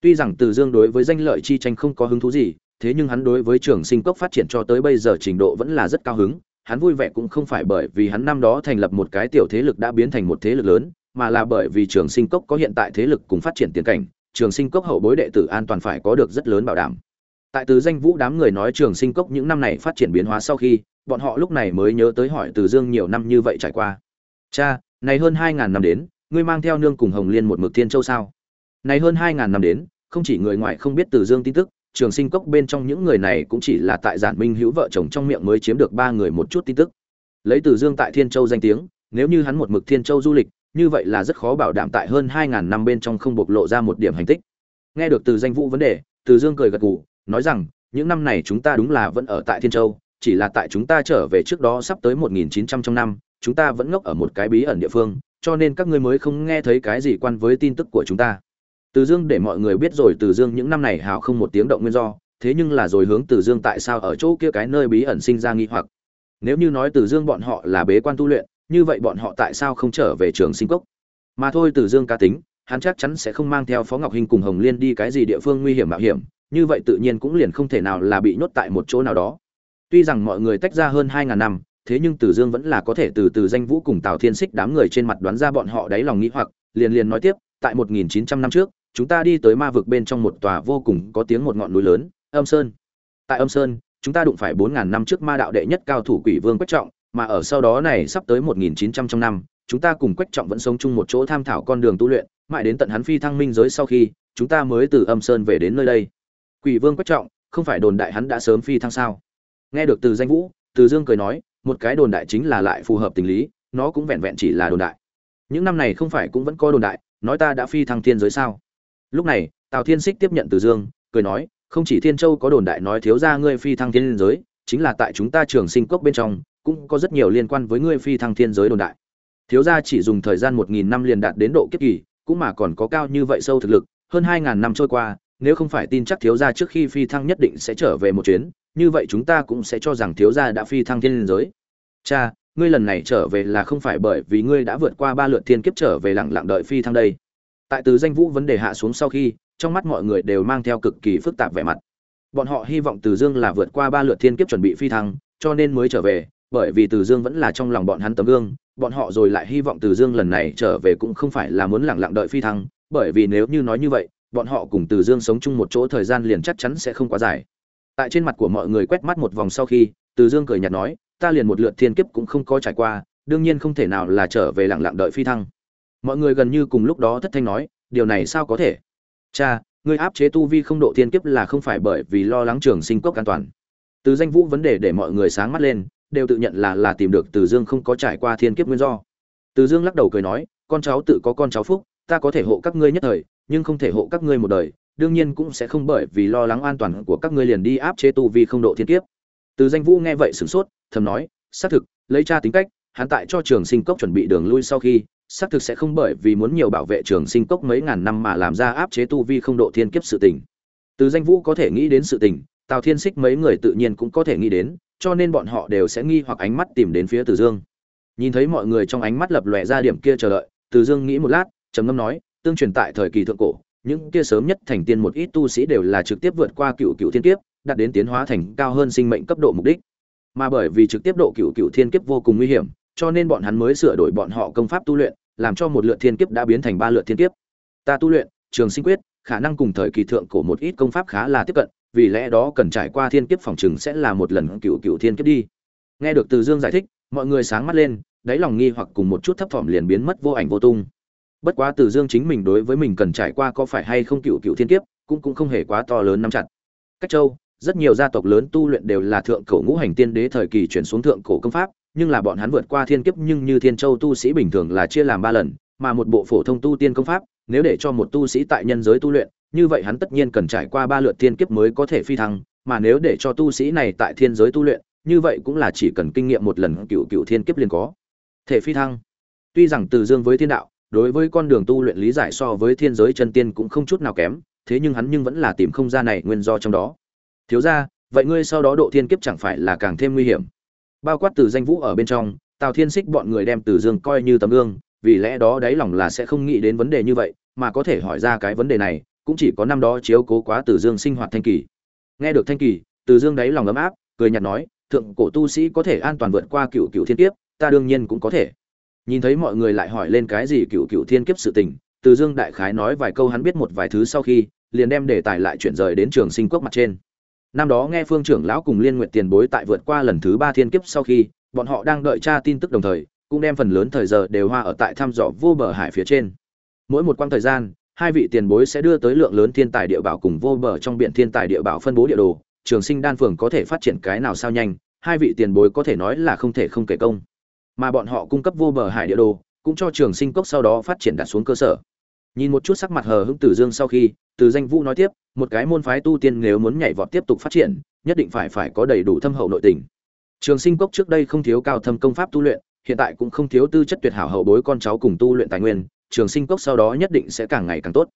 Tuy rằng từ dương đối với danh lợi chi tranh không có hứng thú gì thế nhưng hắn đối với trường sinh cốc phát triển cho tới bây giờ trình độ vẫn là rất cao hứng, hắn vui vẻ cũng không phải bởi vì hắn năm đó thành lập một cái tiểu thế lực đã biến thành một thế lực lớn, mà là bởi vì trường sinh cốc có hiện tại thế lực cùng phát triển tiến cảnh, trường sinh cốc hậu bối đệ tử an toàn phải có được rất lớn bảo đảm. Tại từ danh vũ đám người nói trường sinh cốc những năm này phát triển biến hóa sau khi, bọn họ lúc này mới nhớ tới hỏi từ dương nhiều năm như vậy trải qua. Cha, này hơn hai ngàn năm đến, ngươi mang theo nương cùng hồng liên một mực thiên châu sao? Này hơn hai ngàn năm đến, không chỉ người ngoài không biết từ dương tin tức trường sinh cốc bên trong những người này cũng chỉ là tại giản minh hữu vợ chồng trong miệng mới chiếm được ba người một chút tin tức. Lấy từ dương tại thiên châu danh tiếng, nếu như hắn một mực thiên châu du lịch, như vậy là rất khó bảo đảm tại hơn hai ngàn năm bên trong không bộc lộ ra một điểm hành tích. Nghe được từ danh vũ vấn đề, từ dương cười gật gù, nói rằng, những năm này chúng ta đúng là vẫn ở tại thiên châu, chỉ là tại chúng ta trở về trước đó sắp tới 1900 trong năm, chúng ta vẫn ngốc ở một cái bí ẩn địa phương, cho nên các ngươi mới không nghe thấy cái gì quan với tin tức của chúng ta từ dương để mọi người biết rồi từ dương những năm này hào không một tiếng động nguyên do thế nhưng là rồi hướng từ dương tại sao ở chỗ kia cái nơi bí ẩn sinh ra nghi hoặc. Nếu như nói từ dương bọn họ là bế quan tu luyện như vậy bọn họ tại sao không trở về trường sinh cốc? Mà thôi từ dương cá tính hắn chắc chắn sẽ không mang theo phó ngọc hình cùng hồng liên đi cái gì địa phương nguy hiểm mạo hiểm như vậy tự nhiên cũng liền không thể nào là bị nhốt tại một chỗ nào đó. Tuy rằng mọi người tách ra hơn hai ngàn năm thế nhưng Từ Dương vẫn là có thể từ từ danh vũ cùng Tào Thiên Sích đám người trên mặt đoán ra bọn họ đáy lòng nghĩ hoặc, liền liền nói tiếp, tại 1900 năm trước, chúng ta đi tới ma vực bên trong một tòa vô cùng có tiếng một ngọn núi lớn, Âm Sơn. Tại Âm Sơn, chúng ta đụng phải bốn ngàn năm trước ma đạo đệ nhất cao thủ Quỷ Vương Quách Trọng, mà ở sau đó này sắp tới 1900 trong năm, chúng ta cùng Quách Trọng vẫn sống chung một chỗ tham thảo con đường tu luyện, mãi đến tận hắn phi thăng minh giới sau khi, chúng ta mới từ Âm Sơn về đến nơi đây. Quỷ Vương Quách Trọng, không phải đồn đại hắn đã sớm phi thăng sao? Nghe được từ danh vũ, Từ Dương cười nói, một cái đồn đại chính là lại phù hợp tình lý, nó cũng vẹn vẹn chỉ là đồn đại. Những năm này không phải cũng vẫn có đồn đại, nói ta đã phi thăng thiên giới sao? Lúc này, tào thiên xích tiếp nhận từ dương, cười nói, không chỉ thiên châu có đồn đại nói thiếu gia ngươi phi thăng thiên giới, chính là tại chúng ta trường sinh cốc bên trong, cũng có rất nhiều liên quan với ngươi phi thăng thiên giới đồn đại. Thiếu gia chỉ dùng thời gian một nghìn năm liền đạt đến độ kiếp kỳ, cũng mà còn có cao như vậy sâu thực lực, hơn hai ngàn năm trôi qua, nếu không phải tin chắc thiếu gia trước khi phi thăng nhất định sẽ trở về một chuyến, như vậy chúng ta cũng sẽ cho rằng thiếu gia đã phi thăng thiên giới. Cha, ngươi lần này trở về là không phải bởi vì ngươi đã vượt qua ba lượt thiên kiếp trở về lặng lặng đợi phi thăng đây tại từ danh vũ vấn đề hạ xuống sau khi, trong mắt mọi người đều mang theo cực kỳ phức tạp vẻ mặt. Bọn họ hy vọng từ dương là vượt qua ba lượt thiên kiếp chuẩn bị phi thăng, cho nên mới trở về, bởi vì từ dương vẫn là trong lòng bọn hắn tấm gương, bọn họ rồi lại hy vọng từ dương lần này trở về cũng không phải là muốn lẳng lặng đợi phi thăng, bởi vì nếu như nói như vậy, bọn họ cùng từ dương sống chung một chỗ thời gian liền chắc chắn sẽ không quá dài. Tại trên mặt của mọi người quét mắt một vòng sau khi, từ dương cười nhạt nói, ta liền một lượt thiên kiếp cũng không có trải qua, đương nhiên không thể nào là trở về lẳng lặng đợi phi thăng mọi người gần như cùng lúc đó thất thanh nói, điều này sao có thể? Cha, ngươi áp chế tu vi không độ thiên kiếp là không phải bởi vì lo lắng trường sinh cốc an toàn. Từ danh vũ vấn đề để mọi người sáng mắt lên, đều tự nhận là là tìm được từ dương không có trải qua thiên kiếp nguyên do. Từ dương lắc đầu cười nói, con cháu tự có con cháu phúc, ta có thể hộ các ngươi nhất thời, nhưng không thể hộ các ngươi một đời, đương nhiên cũng sẽ không bởi vì lo lắng an toàn của các ngươi liền đi áp chế tu vi không độ thiên kiếp. Từ danh vũ nghe vậy sửng sốt, thầm nói, xác thực, lấy cha tính cách, hắn tại cho trường sinh cốc chuẩn bị đường lui sau khi xác thực sẽ không bởi vì muốn nhiều bảo vệ trường sinh cốc mấy ngàn năm mà làm ra áp chế tu vi không độ thiên kiếp sự tình. Từ danh vũ có thể nghĩ đến sự tình, tào thiên xích mấy người tự nhiên cũng có thể nghĩ đến, cho nên bọn họ đều sẽ nghi hoặc ánh mắt tìm đến phía từ dương. Nhìn thấy mọi người trong ánh mắt lập lòe ra điểm kia chờ đợi, từ dương nghĩ một lát, trầm ngâm nói, tương truyền tại thời kỳ thượng cổ, những kia sớm nhất thành tiên một ít tu sĩ đều là trực tiếp vượt qua cựu cựu thiên kiếp, đạt đến tiến hóa thành cao hơn sinh mệnh cấp độ mục đích. Mà bởi vì trực tiếp độ cựu cựu thiên kiếp vô cùng nguy hiểm, cho nên bọn hắn mới sửa đổi bọn họ công pháp tu luyện làm cho một lượt thiên kiếp đã biến thành ba lượt thiên kiếp. Ta tu luyện, trường sinh quyết, khả năng cùng thời kỳ thượng cổ một ít công pháp khá là tiếp cận, vì lẽ đó cần trải qua thiên kiếp phòng trường sẽ là một lần cựu cựu thiên kiếp đi. Nghe được từ dương giải thích, mọi người sáng mắt lên, đáy lòng nghi hoặc cùng một chút thấp thỏm liền biến mất vô ảnh vô tung. Bất quá từ dương chính mình đối với mình cần trải qua có phải hay không cựu cựu thiên kiếp, cũng cũng không hề quá to lớn nắm chặt. Cách châu, rất nhiều gia tộc lớn tu luyện đều là thượng cổ ngũ hành tiên đế thời kỳ chuyển xuống thượng cổ công pháp nhưng là bọn hắn vượt qua thiên kiếp nhưng như thiên châu tu sĩ bình thường là chia làm ba lần, mà một bộ phổ thông tu tiên công pháp, nếu để cho một tu sĩ tại nhân giới tu luyện, như vậy hắn tất nhiên cần trải qua ba lượt thiên kiếp mới có thể phi thăng, mà nếu để cho tu sĩ này tại thiên giới tu luyện, như vậy cũng là chỉ cần kinh nghiệm một lần cựu cựu thiên kiếp liền có thể phi thăng. Tuy rằng từ dương với thiên đạo, đối với con đường tu luyện lý giải so với thiên giới chân tiên cũng không chút nào kém, thế nhưng hắn nhưng vẫn là tìm không ra này nguyên do trong đó. Thiếu ra vậy ngươi sau đó độ thiên kiếp chẳng phải là càng thêm nguy hiểm? Bao quát từ danh vũ ở bên trong, tào thiên xích bọn người đem từ dương coi như tấm gương, vì lẽ đó đáy lòng là sẽ không nghĩ đến vấn đề như vậy, mà có thể hỏi ra cái vấn đề này, cũng chỉ có năm đó chiếu cố quá từ dương sinh hoạt thanh kỳ. Nghe được thanh kỳ, từ dương đáy lòng ấm áp, cười nhạt nói, thượng cổ tu sĩ có thể an toàn vượt qua cựu cựu thiên kiếp, ta đương nhiên cũng có thể. Nhìn thấy mọi người lại hỏi lên cái gì cựu cựu thiên kiếp sự tình, từ dương đại khái nói vài câu hắn biết một vài thứ sau khi, liền đem đề tài lại chuyển rời đến trường sinh quốc mặt trên năm đó nghe phương trưởng lão cùng liên nguyện tiền bối tại vượt qua lần thứ ba thiên kiếp sau khi, bọn họ đang đợi tra tin tức đồng thời, cũng đem phần lớn thời giờ đều hoa ở tại thăm dò vô bờ hải phía trên. Mỗi một quãng thời gian, hai vị tiền bối sẽ đưa tới lượng lớn thiên tài địa bảo cùng vô bờ trong biển thiên tài địa bảo phân bố địa đồ. Trường sinh đan phường có thể phát triển cái nào sao nhanh, hai vị tiền bối có thể nói là không thể không kể công. Mà bọn họ cung cấp vô bờ hải địa đồ, cũng cho trường sinh cốc sau đó phát triển đặt xuống cơ sở nhìn một chút sắc mặt hờ hững từ dương sau khi, từ danh vũ nói tiếp, một cái môn phái tu tiên nếu muốn nhảy vọt tiếp tục phát triển, nhất định phải phải có đầy đủ thâm hậu nội tình. Trường sinh cốc trước đây không thiếu cao thâm công pháp tu luyện, hiện tại cũng không thiếu tư chất tuyệt hảo hậu bối con cháu cùng tu luyện tài nguyên, trường sinh cốc sau đó nhất định sẽ càng ngày càng tốt.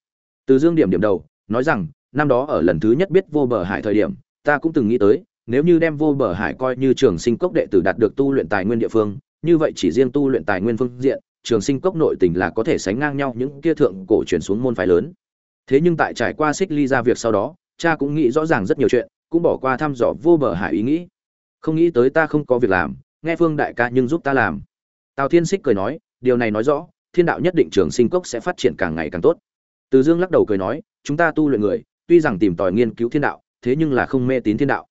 Từ dương điểm điểm đầu, nói rằng, năm đó ở lần thứ nhất biết vô bờ hải thời điểm, ta cũng từng nghĩ tới, nếu như đem vô bờ hải coi như trường sinh cốc đệ tử đạt được tu luyện tài nguyên địa phương, như vậy chỉ riêng tu luyện tài nguyên phương diện trường sinh cốc nội tình là có thể sánh ngang nhau những kia thượng cổ truyền xuống môn phái lớn. Thế nhưng tại trải qua xích ly ra việc sau đó, cha cũng nghĩ rõ ràng rất nhiều chuyện, cũng bỏ qua thăm dò vô bờ hải ý nghĩ. Không nghĩ tới ta không có việc làm, nghe phương đại ca nhưng giúp ta làm. Tào thiên xích cười nói, điều này nói rõ, thiên đạo nhất định trường sinh cốc sẽ phát triển càng ngày càng tốt. Từ dương lắc đầu cười nói, chúng ta tu luyện người, tuy rằng tìm tòi nghiên cứu thiên đạo, thế nhưng là không mê tín thiên đạo.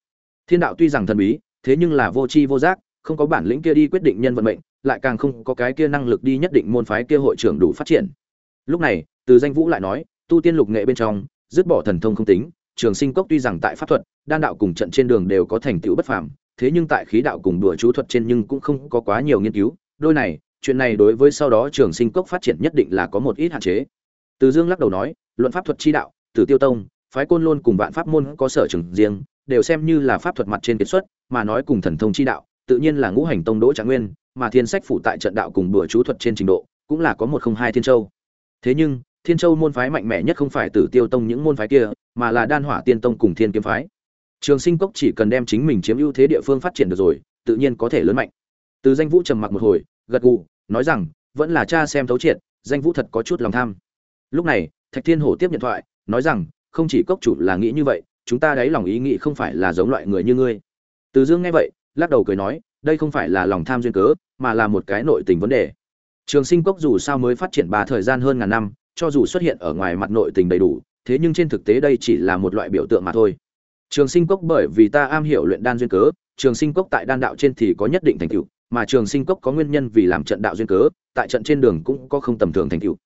Thiên đạo tuy rằng thần bí, thế nhưng là vô tri vô giác, không có bản lĩnh kia đi quyết định nhân vận mệnh lại càng không có cái kia năng lực đi nhất định môn phái kia hội trưởng đủ phát triển. Lúc này, từ danh vũ lại nói, tu tiên lục nghệ bên trong, dứt bỏ thần thông không tính, trường sinh cốc tuy rằng tại pháp thuật, đan đạo cùng trận trên đường đều có thành tựu bất phàm, thế nhưng tại khí đạo cùng đùa chú thuật trên nhưng cũng không có quá nhiều nghiên cứu, đôi này, chuyện này đối với sau đó trường sinh cốc phát triển nhất định là có một ít hạn chế. Từ dương lắc đầu nói, luận pháp thuật chi đạo từ tiêu tông, phái côn lôn cùng vạn pháp môn có sở trường riêng, đều xem như là pháp thuật mặt trên kiệt xuất, mà nói cùng thần thông chi đạo, tự nhiên là ngũ hành tông đỗ trạng nguyên mà thiên sách phụ tại trận đạo cùng bừa chú thuật trên trình độ cũng là có một không hai thiên châu. Thế nhưng, thiên châu môn phái mạnh mẽ nhất không phải tử tiêu tông những môn phái kia, mà là đan hỏa tiên tông cùng thiên kiếm phái. Trường sinh cốc chỉ cần đem chính mình chiếm ưu thế địa phương phát triển được rồi, tự nhiên có thể lớn mạnh. Từ danh vũ trầm mặc một hồi, gật gù, nói rằng, vẫn là cha xem thấu triệt, danh vũ thật có chút lòng tham. Lúc này, thạch thiên hổ tiếp điện thoại, nói rằng, không chỉ cốc chủ là nghĩ như vậy, chúng ta đáy lòng ý nghĩ không phải là giống loại người như ngươi. Từ dương nghe vậy, lắc đầu cười nói đây không phải là lòng tham duyên cớ, mà là một cái nội tình vấn đề. Trường sinh cốc dù sao mới phát triển ba thời gian hơn ngàn năm, cho dù xuất hiện ở ngoài mặt nội tình đầy đủ, thế nhưng trên thực tế đây chỉ là một loại biểu tượng mà thôi. Trường sinh cốc bởi vì ta am hiểu luyện đan duyên cớ, trường sinh cốc tại đan đạo trên thì có nhất định thành tựu, mà trường sinh cốc có nguyên nhân vì làm trận đạo duyên cớ, tại trận trên đường cũng có không tầm thường thành tựu.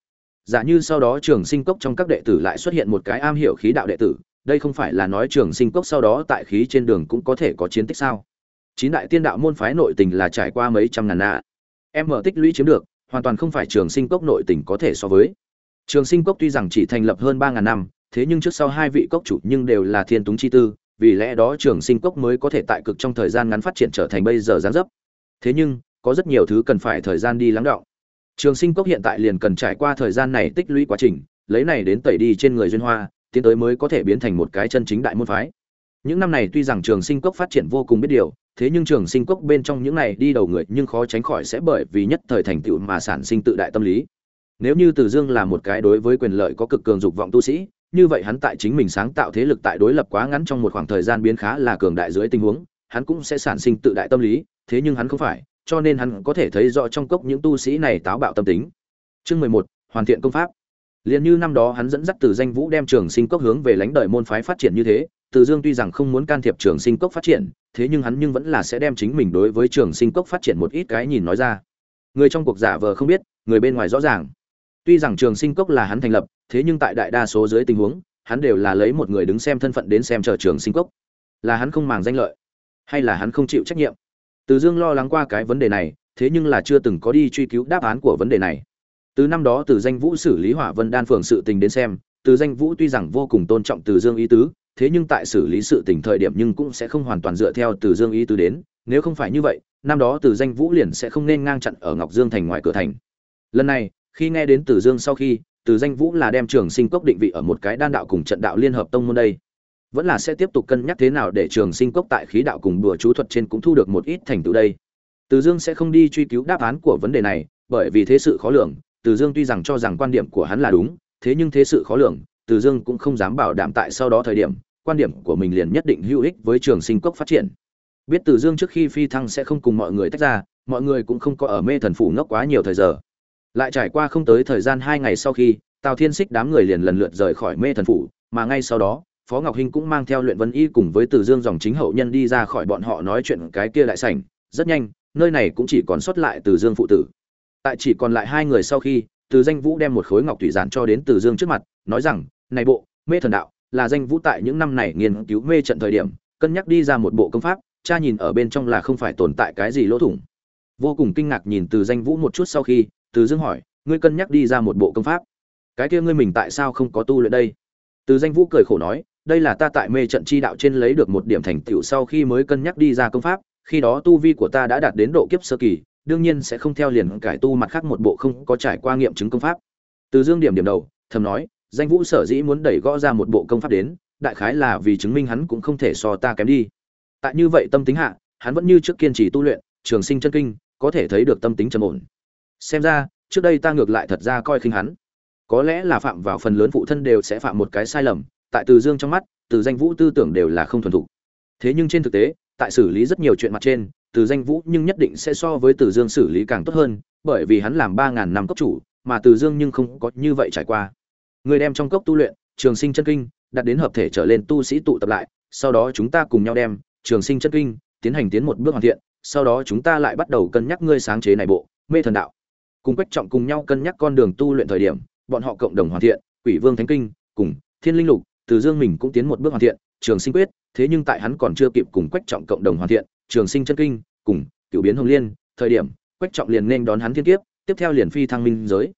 Giả như sau đó trường sinh cốc trong các đệ tử lại xuất hiện một cái am hiểu khí đạo đệ tử, đây không phải là nói trường sinh cốc sau đó tại khí trên đường cũng có thể có chiến tích sao? Chín đại tiên đạo môn phái nội tình là trải qua mấy trăm ngàn nạ em mở tích lũy chiếm được, hoàn toàn không phải trường sinh cốc nội tình có thể so với. Trường sinh cốc tuy rằng chỉ thành lập hơn ba ngàn năm, thế nhưng trước sau hai vị cốc chủ nhưng đều là thiên túng chi tư, vì lẽ đó trường sinh cốc mới có thể tại cực trong thời gian ngắn phát triển trở thành bây giờ gián dấp. Thế nhưng, có rất nhiều thứ cần phải thời gian đi lắng đọng. Trường sinh cốc hiện tại liền cần trải qua thời gian này tích lũy quá trình, lấy này đến tẩy đi trên người duyên hoa, tiến tới mới có thể biến thành một cái chân chính đại môn phái. Những năm này tuy rằng trường sinh cốc phát triển vô cùng biết điều thế nhưng trường sinh cốc bên trong những này đi đầu người nhưng khó tránh khỏi sẽ bởi vì nhất thời thành tựu mà sản sinh tự đại tâm lý nếu như Từ Dương là một cái đối với quyền lợi có cực cường dục vọng tu sĩ, như vậy hắn tại chính mình sáng tạo thế lực tại đối lập quá ngắn trong một khoảng thời gian biến khá là cường đại dưới tình huống, hắn cũng sẽ sản sinh tự đại tâm lý, thế nhưng hắn không phải, cho nên hắn có thể thấy rõ trong cốc những tu sĩ này táo bạo tâm tính. Chương mười một hoàn thiện công pháp. Liên như năm đó hắn dẫn dắt Từ Danh Vũ đem Trường Sinh Cốc hướng về lãnh đời môn phái phát triển như thế, từ Dương tuy rằng không muốn can thiệp Trường Sinh Cốc phát triển, thế nhưng hắn nhưng vẫn là sẽ đem chính mình đối với Trường Sinh Cốc phát triển một ít cái nhìn nói ra. Người trong cuộc giả vờ không biết, người bên ngoài rõ ràng. Tuy rằng Trường Sinh Cốc là hắn thành lập, thế nhưng tại đại đa số dưới tình huống, hắn đều là lấy một người đứng xem thân phận đến xem chờ Trường Sinh Cốc. Là hắn không màng danh lợi, hay là hắn không chịu trách nhiệm? Từ Dương lo lắng qua cái vấn đề này, thế nhưng là chưa từng có đi truy cứu đáp án của vấn đề này. Từ năm đó Từ Danh Vũ xử lý Hỏa Vân Đan phường sự tình đến xem, Từ Danh Vũ tuy rằng vô cùng tôn trọng Từ Dương ý tứ, thế nhưng tại xử lý sự tình thời điểm nhưng cũng sẽ không hoàn toàn dựa theo Từ Dương ý tứ đến, nếu không phải như vậy, năm đó Từ Danh Vũ liền sẽ không nên ngang chặn ở Ngọc Dương thành ngoài cửa thành. Lần này, khi nghe đến Từ Dương sau khi, Từ Danh Vũ là đem Trường Sinh Cốc định vị ở một cái đan đạo cùng trận đạo liên hợp tông môn đây. Vẫn là sẽ tiếp tục cân nhắc thế nào để Trường Sinh Cốc tại khí đạo cùng đùa chú thuật trên cũng thu được một ít thành tựu đây. Từ Dương sẽ không đi truy cứu đáp án của vấn đề này, bởi vì thế sự khó lường, Từ Dương tuy rằng cho rằng quan điểm của hắn là đúng, thế nhưng thế sự khó lường, từ Dương cũng không dám bảo đảm tại sau đó thời điểm, quan điểm của mình liền nhất định hữu ích với Trường Sinh Cốc phát triển. Biết Từ Dương trước khi phi thăng sẽ không cùng mọi người tách ra, mọi người cũng không có ở mê thần phủ ngốc quá nhiều thời giờ. Lại trải qua không tới thời gian hai ngày sau khi tào thiên xích đám người liền lần lượt rời khỏi mê thần phủ mà ngay sau đó phó ngọc hinh cũng mang theo luyện vân y cùng với từ dương dòng chính hậu nhân đi ra khỏi bọn họ nói chuyện cái kia lại sảnh. Rất nhanh nơi này cũng chỉ còn sót lại từ dương phụ tử. Tại chỉ còn lại hai người sau khi từ danh vũ đem một khối ngọc thủy giản cho đến từ dương trước mặt nói rằng, này bộ, mê thần đạo, là danh vũ tại những năm này nghiên cứu mê trận thời điểm, cân nhắc đi ra một bộ công pháp, cha nhìn ở bên trong là không phải tồn tại cái gì lỗ thủng. Vô cùng kinh ngạc nhìn từ danh vũ một chút sau khi, từ dương hỏi, ngươi cân nhắc đi ra một bộ công pháp? Cái kia ngươi mình tại sao không có tu luyện đây? Từ danh vũ cười khổ nói, đây là ta tại mê trận chi đạo trên lấy được một điểm thành tựu sau khi mới cân nhắc đi ra công pháp, khi đó tu vi của ta đã đạt đến độ kiếp sơ kỳ, đương nhiên sẽ không theo liền cải tu mặt khác một bộ không có trải qua nghiệm chứng công pháp. Từ dương điểm điểm đầu, thầm nói danh vũ sở dĩ muốn đẩy gõ ra một bộ công pháp đến, đại khái là vì chứng minh hắn cũng không thể so ta kém đi. Tại như vậy tâm tính hạ, hắn vẫn như trước kiên trì tu luyện, trường sinh chân kinh, có thể thấy được tâm tính trầm ổn. Xem ra, trước đây ta ngược lại thật ra coi khinh hắn. Có lẽ là phạm vào phần lớn phụ thân đều sẽ phạm một cái sai lầm, tại từ dương trong mắt, từ danh vũ tư tưởng đều là không thuần thục. Thế nhưng trên thực tế, tại xử lý rất nhiều chuyện mặt trên, từ danh vũ nhưng nhất định sẽ so với từ dương xử lý càng tốt hơn, bởi vì hắn làm ba ngàn năm cấp chủ, mà từ dương nhưng không có như vậy trải qua người đem trong cốc tu luyện, trường sinh chân kinh, đặt đến hợp thể trở lên tu sĩ tụ tập lại, sau đó chúng ta cùng nhau đem, trường sinh chân kinh, tiến hành tiến một bước hoàn thiện, sau đó chúng ta lại bắt đầu cân nhắc ngươi sáng chế này bộ, mê thần đạo. Cùng quách trọng cùng nhau cân nhắc con đường tu luyện thời điểm, bọn họ cộng đồng hoàn thiện, quỷ vương thánh kinh, cùng thiên linh lục, từ dương mình cũng tiến một bước hoàn thiện, trường sinh quyết, thế nhưng tại hắn còn chưa kịp cùng quách trọng cộng đồng hoàn thiện, trường sinh chân kinh, cùng cựu biến hồng liên, thời điểm, quách trọng liền nên đón hắn thiên kiếp, tiếp theo liền phi thăng minh giới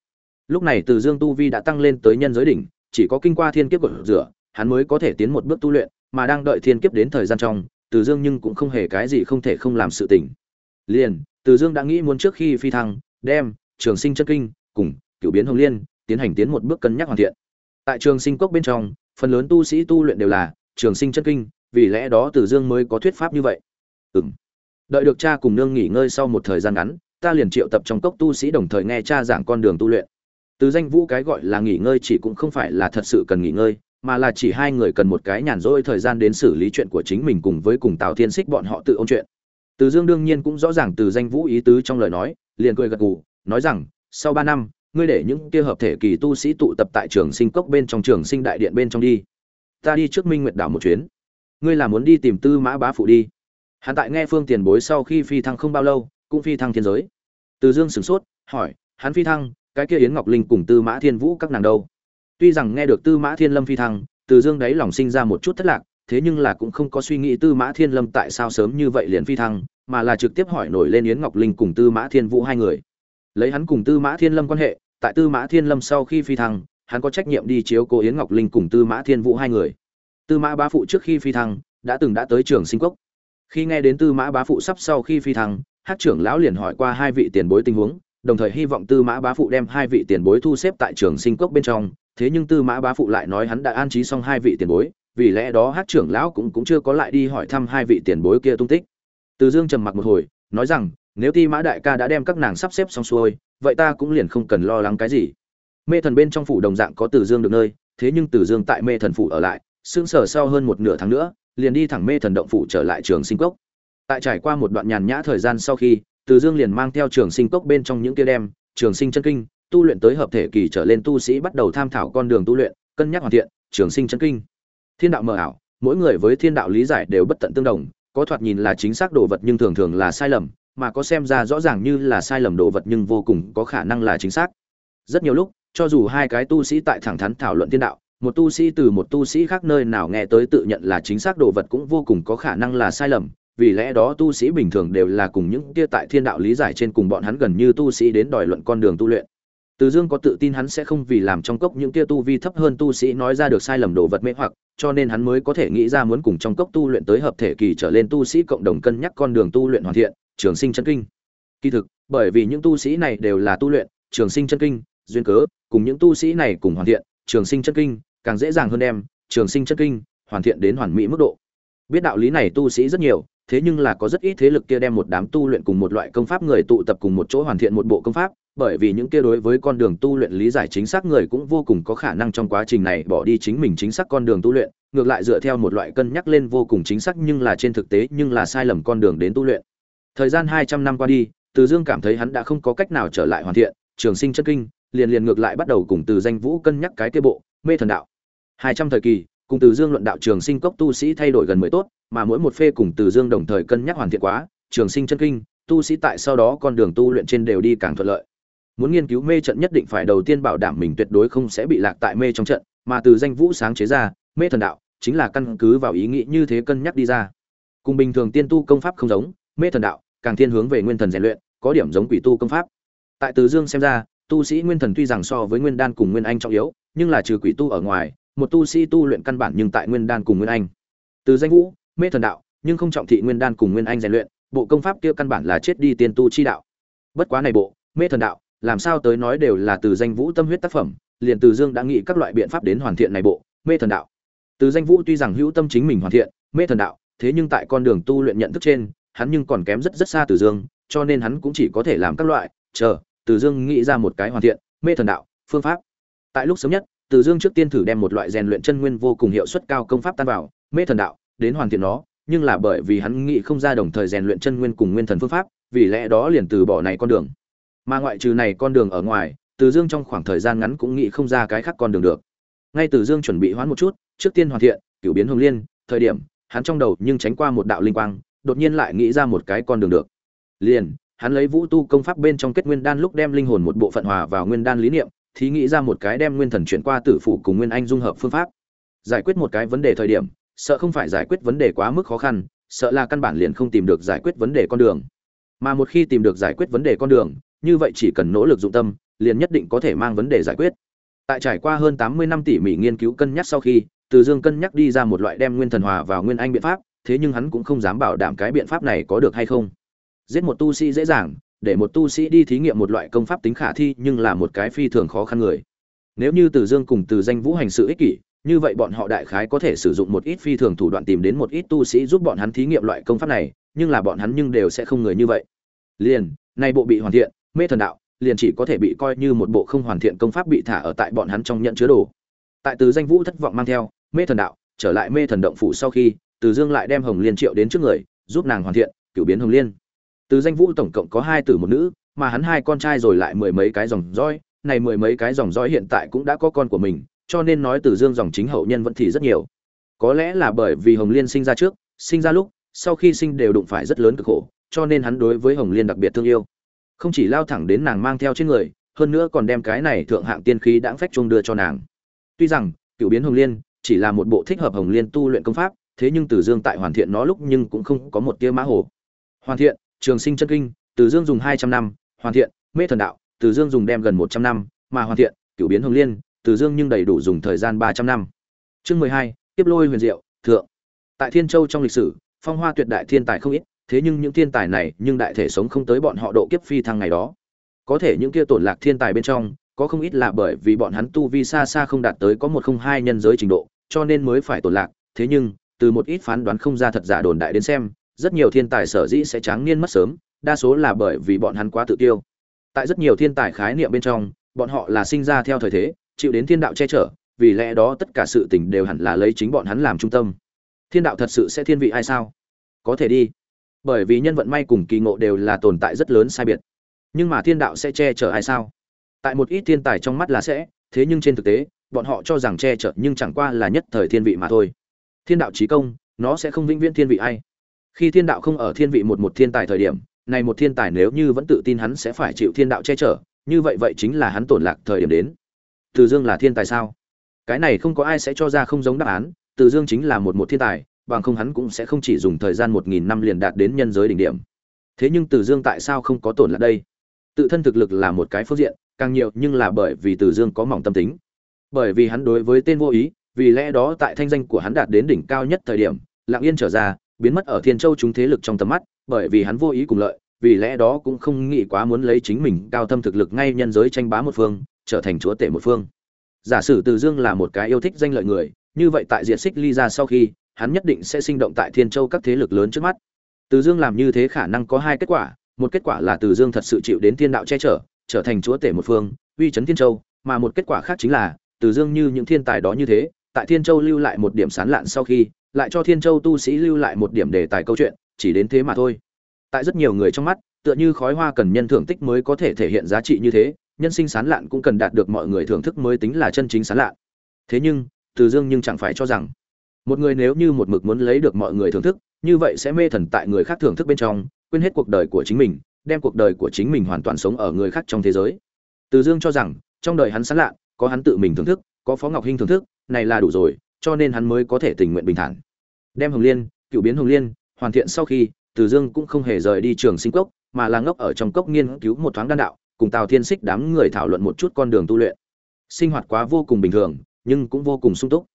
lúc này từ dương tu vi đã tăng lên tới nhân giới đỉnh, chỉ có kinh qua thiên kiếp của rửa, hắn mới có thể tiến một bước tu luyện, mà đang đợi thiên kiếp đến thời gian trong, từ dương nhưng cũng không hề cái gì không thể không làm sự tỉnh liền, từ dương đã nghĩ muốn trước khi phi thăng, đem trường sinh chân kinh cùng cựu biến hồng liên tiến hành tiến một bước cân nhắc hoàn thiện. Tại trường sinh cốc bên trong, phần lớn tu sĩ tu luyện đều là trường sinh chân kinh, vì lẽ đó từ dương mới có thuyết pháp như vậy. Ừm. Đợi được cha cùng nương nghỉ ngơi sau một thời gian ngắn, ta liền triệu tập trong cốc tu sĩ đồng thời nghe cha giảng con đường tu luyện từ danh vũ cái gọi là nghỉ ngơi chỉ cũng không phải là thật sự cần nghỉ ngơi, mà là chỉ hai người cần một cái nhàn rỗi thời gian đến xử lý chuyện của chính mình cùng với cùng tào thiên xích bọn họ tự ôn chuyện. Từ dương đương nhiên cũng rõ ràng từ danh vũ ý tứ trong lời nói, liền cười gật gù, nói rằng, sau ba năm, ngươi để những kia hợp thể kỳ tu sĩ tụ tập tại trường sinh cốc bên trong trường sinh đại điện bên trong đi. Ta đi trước minh nguyệt đảo một chuyến. Ngươi là muốn đi tìm tư mã bá phụ đi. Hắn tại nghe phương tiền bối sau khi phi thăng không bao lâu, cũng phi thăng thiên giới. Từ dương sửng sốt, hỏi, hắn phi thăng cái kia yến ngọc linh cùng tư mã thiên vũ các nàng đâu? Tuy rằng nghe được tư mã thiên lâm phi thăng, từ dương đáy lòng sinh ra một chút thất lạc, thế nhưng là cũng không có suy nghĩ tư mã thiên lâm tại sao sớm như vậy liền phi thăng, mà là trực tiếp hỏi nổi lên yến ngọc linh cùng tư mã thiên vũ hai người. Lấy hắn cùng tư mã thiên lâm quan hệ, tại tư mã thiên lâm sau khi phi thăng, hắn có trách nhiệm đi chiếu cố yến ngọc linh cùng tư mã thiên vũ hai người. Tư mã bá phụ trước khi phi thăng, đã từng đã tới trường sinh cốc khi nghe đến tư mã bá phụ sắp sau khi phi thăng hát trưởng lão liền hỏi qua hai vị tiền bối tình huống đồng thời hy vọng tư mã bá phụ đem hai vị tiền bối thu xếp tại trường sinh cốc bên trong. Thế nhưng tư mã bá phụ lại nói hắn đã an trí xong hai vị tiền bối, vì lẽ đó hát trưởng lão cũng cũng chưa có lại đi hỏi thăm hai vị tiền bối kia tung tích. Từ dương trầm mặc một hồi, nói rằng, nếu ti mã đại ca đã đem các nàng sắp xếp xong xuôi, vậy ta cũng liền không cần lo lắng cái gì. Mê thần bên trong phủ đồng dạng có từ dương được nơi, thế nhưng từ dương tại mê thần phủ ở lại sương sở sau hơn một nửa tháng nữa, liền đi thẳng mê thần động phủ trở lại trường sinh cốc. Tại trải qua một đoạn nhàn nhã thời gian sau khi từ dương liền mang theo trường sinh cốc bên trong những kia đem, trường sinh chân kinh, tu luyện tới hợp thể kỳ trở lên tu sĩ bắt đầu tham thảo con đường tu luyện, cân nhắc hoàn thiện, trường sinh chân kinh. Thiên đạo mờ ảo, mỗi người với thiên đạo lý giải đều bất tận tương đồng, có thoạt nhìn là chính xác đồ vật nhưng thường thường là sai lầm, mà có xem ra rõ ràng như là sai lầm đồ vật nhưng vô cùng có khả năng là chính xác. Rất nhiều lúc, cho dù hai cái tu sĩ tại thẳng thắn thảo luận thiên đạo, một tu sĩ từ một tu sĩ khác nơi nào nghe tới tự nhận là chính xác đồ vật cũng vô cùng có khả năng là sai lầm vì lẽ đó tu sĩ bình thường đều là cùng những kia tại thiên đạo lý giải trên cùng bọn hắn gần như tu sĩ đến đòi luận con đường tu luyện. Từ dương có tự tin hắn sẽ không vì làm trong cốc những kia tu vi thấp hơn tu sĩ nói ra được sai lầm đồ vật mê hoặc, cho nên hắn mới có thể nghĩ ra muốn cùng trong cốc tu luyện tới hợp thể kỳ trở lên tu sĩ cộng đồng cân nhắc con đường tu luyện hoàn thiện, trường sinh chân kinh. Kỳ thực, bởi vì những tu sĩ này đều là tu luyện, trường sinh chân kinh, duyên cớ, cùng những tu sĩ này cùng hoàn thiện, trường sinh chân kinh, càng dễ dàng hơn đem, trường sinh chân kinh, hoàn thiện đến hoàn mỹ mức độ. Biết đạo lý này tu sĩ rất nhiều thế nhưng là có rất ít thế lực kia đem một đám tu luyện cùng một loại công pháp người tụ tập cùng một chỗ hoàn thiện một bộ công pháp, bởi vì những kia đối với con đường tu luyện lý giải chính xác người cũng vô cùng có khả năng trong quá trình này bỏ đi chính mình chính xác con đường tu luyện, ngược lại dựa theo một loại cân nhắc lên vô cùng chính xác nhưng là trên thực tế nhưng là sai lầm con đường đến tu luyện. Thời gian hai trăm năm qua đi, từ dương cảm thấy hắn đã không có cách nào trở lại hoàn thiện, trường sinh chân kinh, liền liền ngược lại bắt đầu cùng từ danh vũ cân nhắc cái kia bộ, mê thần đạo. Hai trăm thời kỳ cùng từ dương luận đạo trường sinh cốc tu sĩ thay đổi gần mười tốt, mà mỗi một phê cùng từ dương đồng thời cân nhắc hoàn thiện quá, trường sinh chân kinh, tu sĩ tại sau đó con đường tu luyện trên đều đi càng thuận lợi. Muốn nghiên cứu mê trận nhất định phải đầu tiên bảo đảm mình tuyệt đối không sẽ bị lạc tại mê trong trận, mà từ danh vũ sáng chế ra, mê thần đạo, chính là căn cứ vào ý nghĩ như thế cân nhắc đi ra. Cùng bình thường tiên tu công pháp không giống, mê thần đạo, càng thiên hướng về nguyên thần rèn luyện, có điểm giống quỷ tu công pháp. Tại từ dương xem ra, tu sĩ nguyên thần tuy rằng so với nguyên đan cùng nguyên anh trọng yếu, nhưng là trừ quỷ tu ở ngoài một tu sĩ tu luyện căn bản nhưng tại nguyên đan cùng nguyên anh. Từ danh vũ, mê thần đạo, nhưng không trọng thị nguyên đan cùng nguyên anh rèn luyện, bộ công pháp kia căn bản là chết đi tiên tu chi đạo. Bất quá này bộ, mê thần đạo, làm sao tới nói đều là từ danh vũ tâm huyết tác phẩm, liền từ dương đã nghĩ các loại biện pháp đến hoàn thiện này bộ, mê thần đạo. Từ danh vũ tuy rằng hữu tâm chính mình hoàn thiện, mê thần đạo, thế nhưng tại con đường tu luyện nhận thức trên, hắn nhưng còn kém rất rất xa từ dương, cho nên hắn cũng chỉ có thể làm các loại, chờ, từ dương nghĩ ra một cái hoàn thiện, mê thần đạo, phương pháp. Tại lúc sớm nhất từ dương trước tiên thử đem một loại rèn luyện chân nguyên vô cùng hiệu suất cao công pháp tan vào, mê thần đạo, đến hoàn thiện nó, nhưng là bởi vì hắn nghĩ không ra đồng thời rèn luyện chân nguyên cùng nguyên thần phương pháp, vì lẽ đó liền từ bỏ này con đường. Mà ngoại trừ này con đường ở ngoài, từ dương trong khoảng thời gian ngắn cũng nghĩ không ra cái khác con đường được. Ngay từ dương chuẩn bị hoãn một chút, trước tiên hoàn thiện, cửu biến hồng liên, thời điểm, hắn trong đầu nhưng tránh qua một đạo linh quang, đột nhiên lại nghĩ ra một cái con đường được. Liền, hắn lấy vũ tu công pháp bên trong kết nguyên đan lúc đem linh hồn một bộ phận hòa vào nguyên đan lý niệm thì nghĩ ra một cái đem nguyên thần chuyển qua tử phủ cùng nguyên anh dung hợp phương pháp. Giải quyết một cái vấn đề thời điểm, sợ không phải giải quyết vấn đề quá mức khó khăn, sợ là căn bản liền không tìm được giải quyết vấn đề con đường. Mà một khi tìm được giải quyết vấn đề con đường, như vậy chỉ cần nỗ lực dụng tâm, liền nhất định có thể mang vấn đề giải quyết. Tại trải qua hơn tám mươi năm tỉ mỉ nghiên cứu cân nhắc sau khi, từ dương cân nhắc đi ra một loại đem nguyên thần hòa vào nguyên anh biện pháp, thế nhưng hắn cũng không dám bảo đảm cái biện pháp này có được hay không. Giết một tu sĩ dễ dàng để một tu sĩ đi thí nghiệm một loại công pháp tính khả thi nhưng là một cái phi thường khó khăn người. Nếu như từ dương cùng từ danh vũ hành sự ích kỷ, như vậy bọn họ đại khái có thể sử dụng một ít phi thường thủ đoạn tìm đến một ít tu sĩ giúp bọn hắn thí nghiệm loại công pháp này, nhưng là bọn hắn nhưng đều sẽ không người như vậy. Liền, nay bộ bị hoàn thiện, mê thần đạo, liền chỉ có thể bị coi như một bộ không hoàn thiện công pháp bị thả ở tại bọn hắn trong nhận chứa đồ. Tại từ danh vũ thất vọng mang theo, mê thần đạo, trở lại mê thần động phủ sau khi, từ dương lại đem hồng liên triệu đến trước người, giúp nàng hoàn thiện, cửu biến hồng liên từ danh vũ tổng cộng có hai tử một nữ, mà hắn hai con trai rồi lại mười mấy cái dòng dõi. Này mười mấy cái dòng dõi hiện tại cũng đã có con của mình, cho nên nói từ dương dòng chính hậu nhân vẫn thì rất nhiều. Có lẽ là bởi vì hồng liên sinh ra trước, sinh ra lúc, sau khi sinh đều đụng phải rất lớn cực khổ, cho nên hắn đối với hồng liên đặc biệt thương yêu. Không chỉ lao thẳng đến nàng mang theo trên người, hơn nữa còn đem cái này thượng hạng tiên khí đãng phách chung đưa cho nàng. Tuy rằng, cựu biến hồng liên chỉ là một bộ thích hợp hồng liên tu luyện công pháp, thế nhưng từ dương tại hoàn thiện nó lúc nhưng cũng không có một tia mã hồ. Hoàn thiện trường sinh chân kinh, từ dương dùng hai trăm năm, hoàn thiện, mê thần đạo, từ dương dùng đem gần một trăm năm, mà hoàn thiện cựu biến hồng liên, từ dương nhưng đầy đủ dùng thời gian ba trăm năm. Chương mười hai tiếp lôi huyền diệu, thượng. Tại thiên châu trong lịch sử, phong hoa tuyệt đại thiên tài không ít, thế nhưng những thiên tài này nhưng đại thể sống không tới bọn họ độ kiếp phi thăng ngày đó. Có thể những kia tổn lạc thiên tài bên trong, có không ít là bởi vì bọn hắn tu vi xa xa không đạt tới có một không hai nhân giới trình độ, cho nên mới phải tổn lạc, thế nhưng, từ một ít phán đoán không ra thật giả đồn đại đến xem rất nhiều thiên tài sở dĩ sẽ tráng niên mất sớm, đa số là bởi vì bọn hắn quá tự tiêu. Tại rất nhiều thiên tài khái niệm bên trong, bọn họ là sinh ra theo thời thế, chịu đến thiên đạo che chở, vì lẽ đó tất cả sự tình đều hẳn là lấy chính bọn hắn làm trung tâm. Thiên đạo thật sự sẽ thiên vị ai sao? Có thể đi. Bởi vì nhân vận may cùng kỳ ngộ đều là tồn tại rất lớn sai biệt. Nhưng mà thiên đạo sẽ che chở ai sao? Tại một ít thiên tài trong mắt là sẽ, thế nhưng trên thực tế, bọn họ cho rằng che chở nhưng chẳng qua là nhất thời thiên vị mà thôi. Thiên đạo trí công, nó sẽ không vĩnh viễn thiên vị ai khi thiên đạo không ở thiên vị một một thiên tài thời điểm, này một thiên tài nếu như vẫn tự tin hắn sẽ phải chịu thiên đạo che chở, như vậy vậy chính là hắn tổn lạc thời điểm đến. Từ dương là thiên tài sao? Cái này không có ai sẽ cho ra không giống đáp án, từ dương chính là một một thiên tài, bằng không hắn cũng sẽ không chỉ dùng thời gian một nghìn năm liền đạt đến nhân giới đỉnh điểm. Thế nhưng từ dương tại sao không có tổn lạc đây? Tự thân thực lực là một cái phương diện, càng nhiều nhưng là bởi vì từ dương có mỏng tâm tính. Bởi vì hắn đối với tên vô ý, vì lẽ đó tại thanh danh của hắn đạt đến đỉnh cao nhất thời điểm, lặng yên trở ra biến mất ở thiên châu chúng thế lực trong tầm mắt, bởi vì hắn vô ý cùng lợi, vì lẽ đó cũng không nghĩ quá muốn lấy chính mình cao thâm thực lực ngay nhân giới tranh bá một phương, trở thành chúa tể một phương. Giả sử từ dương là một cái yêu thích danh lợi người, như vậy tại diện xích ly ra sau khi, hắn nhất định sẽ sinh động tại thiên châu các thế lực lớn trước mắt. Từ dương làm như thế khả năng có hai kết quả, một kết quả là từ dương thật sự chịu đến thiên đạo che chở, trở thành chúa tể một phương, uy chấn thiên châu, mà một kết quả khác chính là, từ dương như những thiên tài đó như thế, tại thiên châu lưu lại một điểm sán lạn sau khi lại cho thiên châu tu sĩ lưu lại một điểm đề tài câu chuyện, chỉ đến thế mà thôi. Tại rất nhiều người trong mắt, tựa như khói hoa cần nhân thưởng tích mới có thể thể hiện giá trị như thế, nhân sinh sán lạn cũng cần đạt được mọi người thưởng thức mới tính là chân chính sán lạn. Thế nhưng, từ dương nhưng chẳng phải cho rằng, một người nếu như một mực muốn lấy được mọi người thưởng thức, như vậy sẽ mê thần tại người khác thưởng thức bên trong, quên hết cuộc đời của chính mình, đem cuộc đời của chính mình hoàn toàn sống ở người khác trong thế giới. Từ dương cho rằng, trong đời hắn sán lạn, có hắn tự mình thưởng thức, có phó ngọc hinh thưởng thức, này là đủ rồi cho nên hắn mới có thể tình nguyện bình thản. Đem hồng liên, cựu biến hồng liên, hoàn thiện sau khi, từ dương cũng không hề rời đi trường sinh cốc, mà là ngốc ở trong cốc nghiên cứu một thoáng đan đạo, cùng tào thiên xích đám người thảo luận một chút con đường tu luyện. Sinh hoạt quá vô cùng bình thường, nhưng cũng vô cùng sung túc.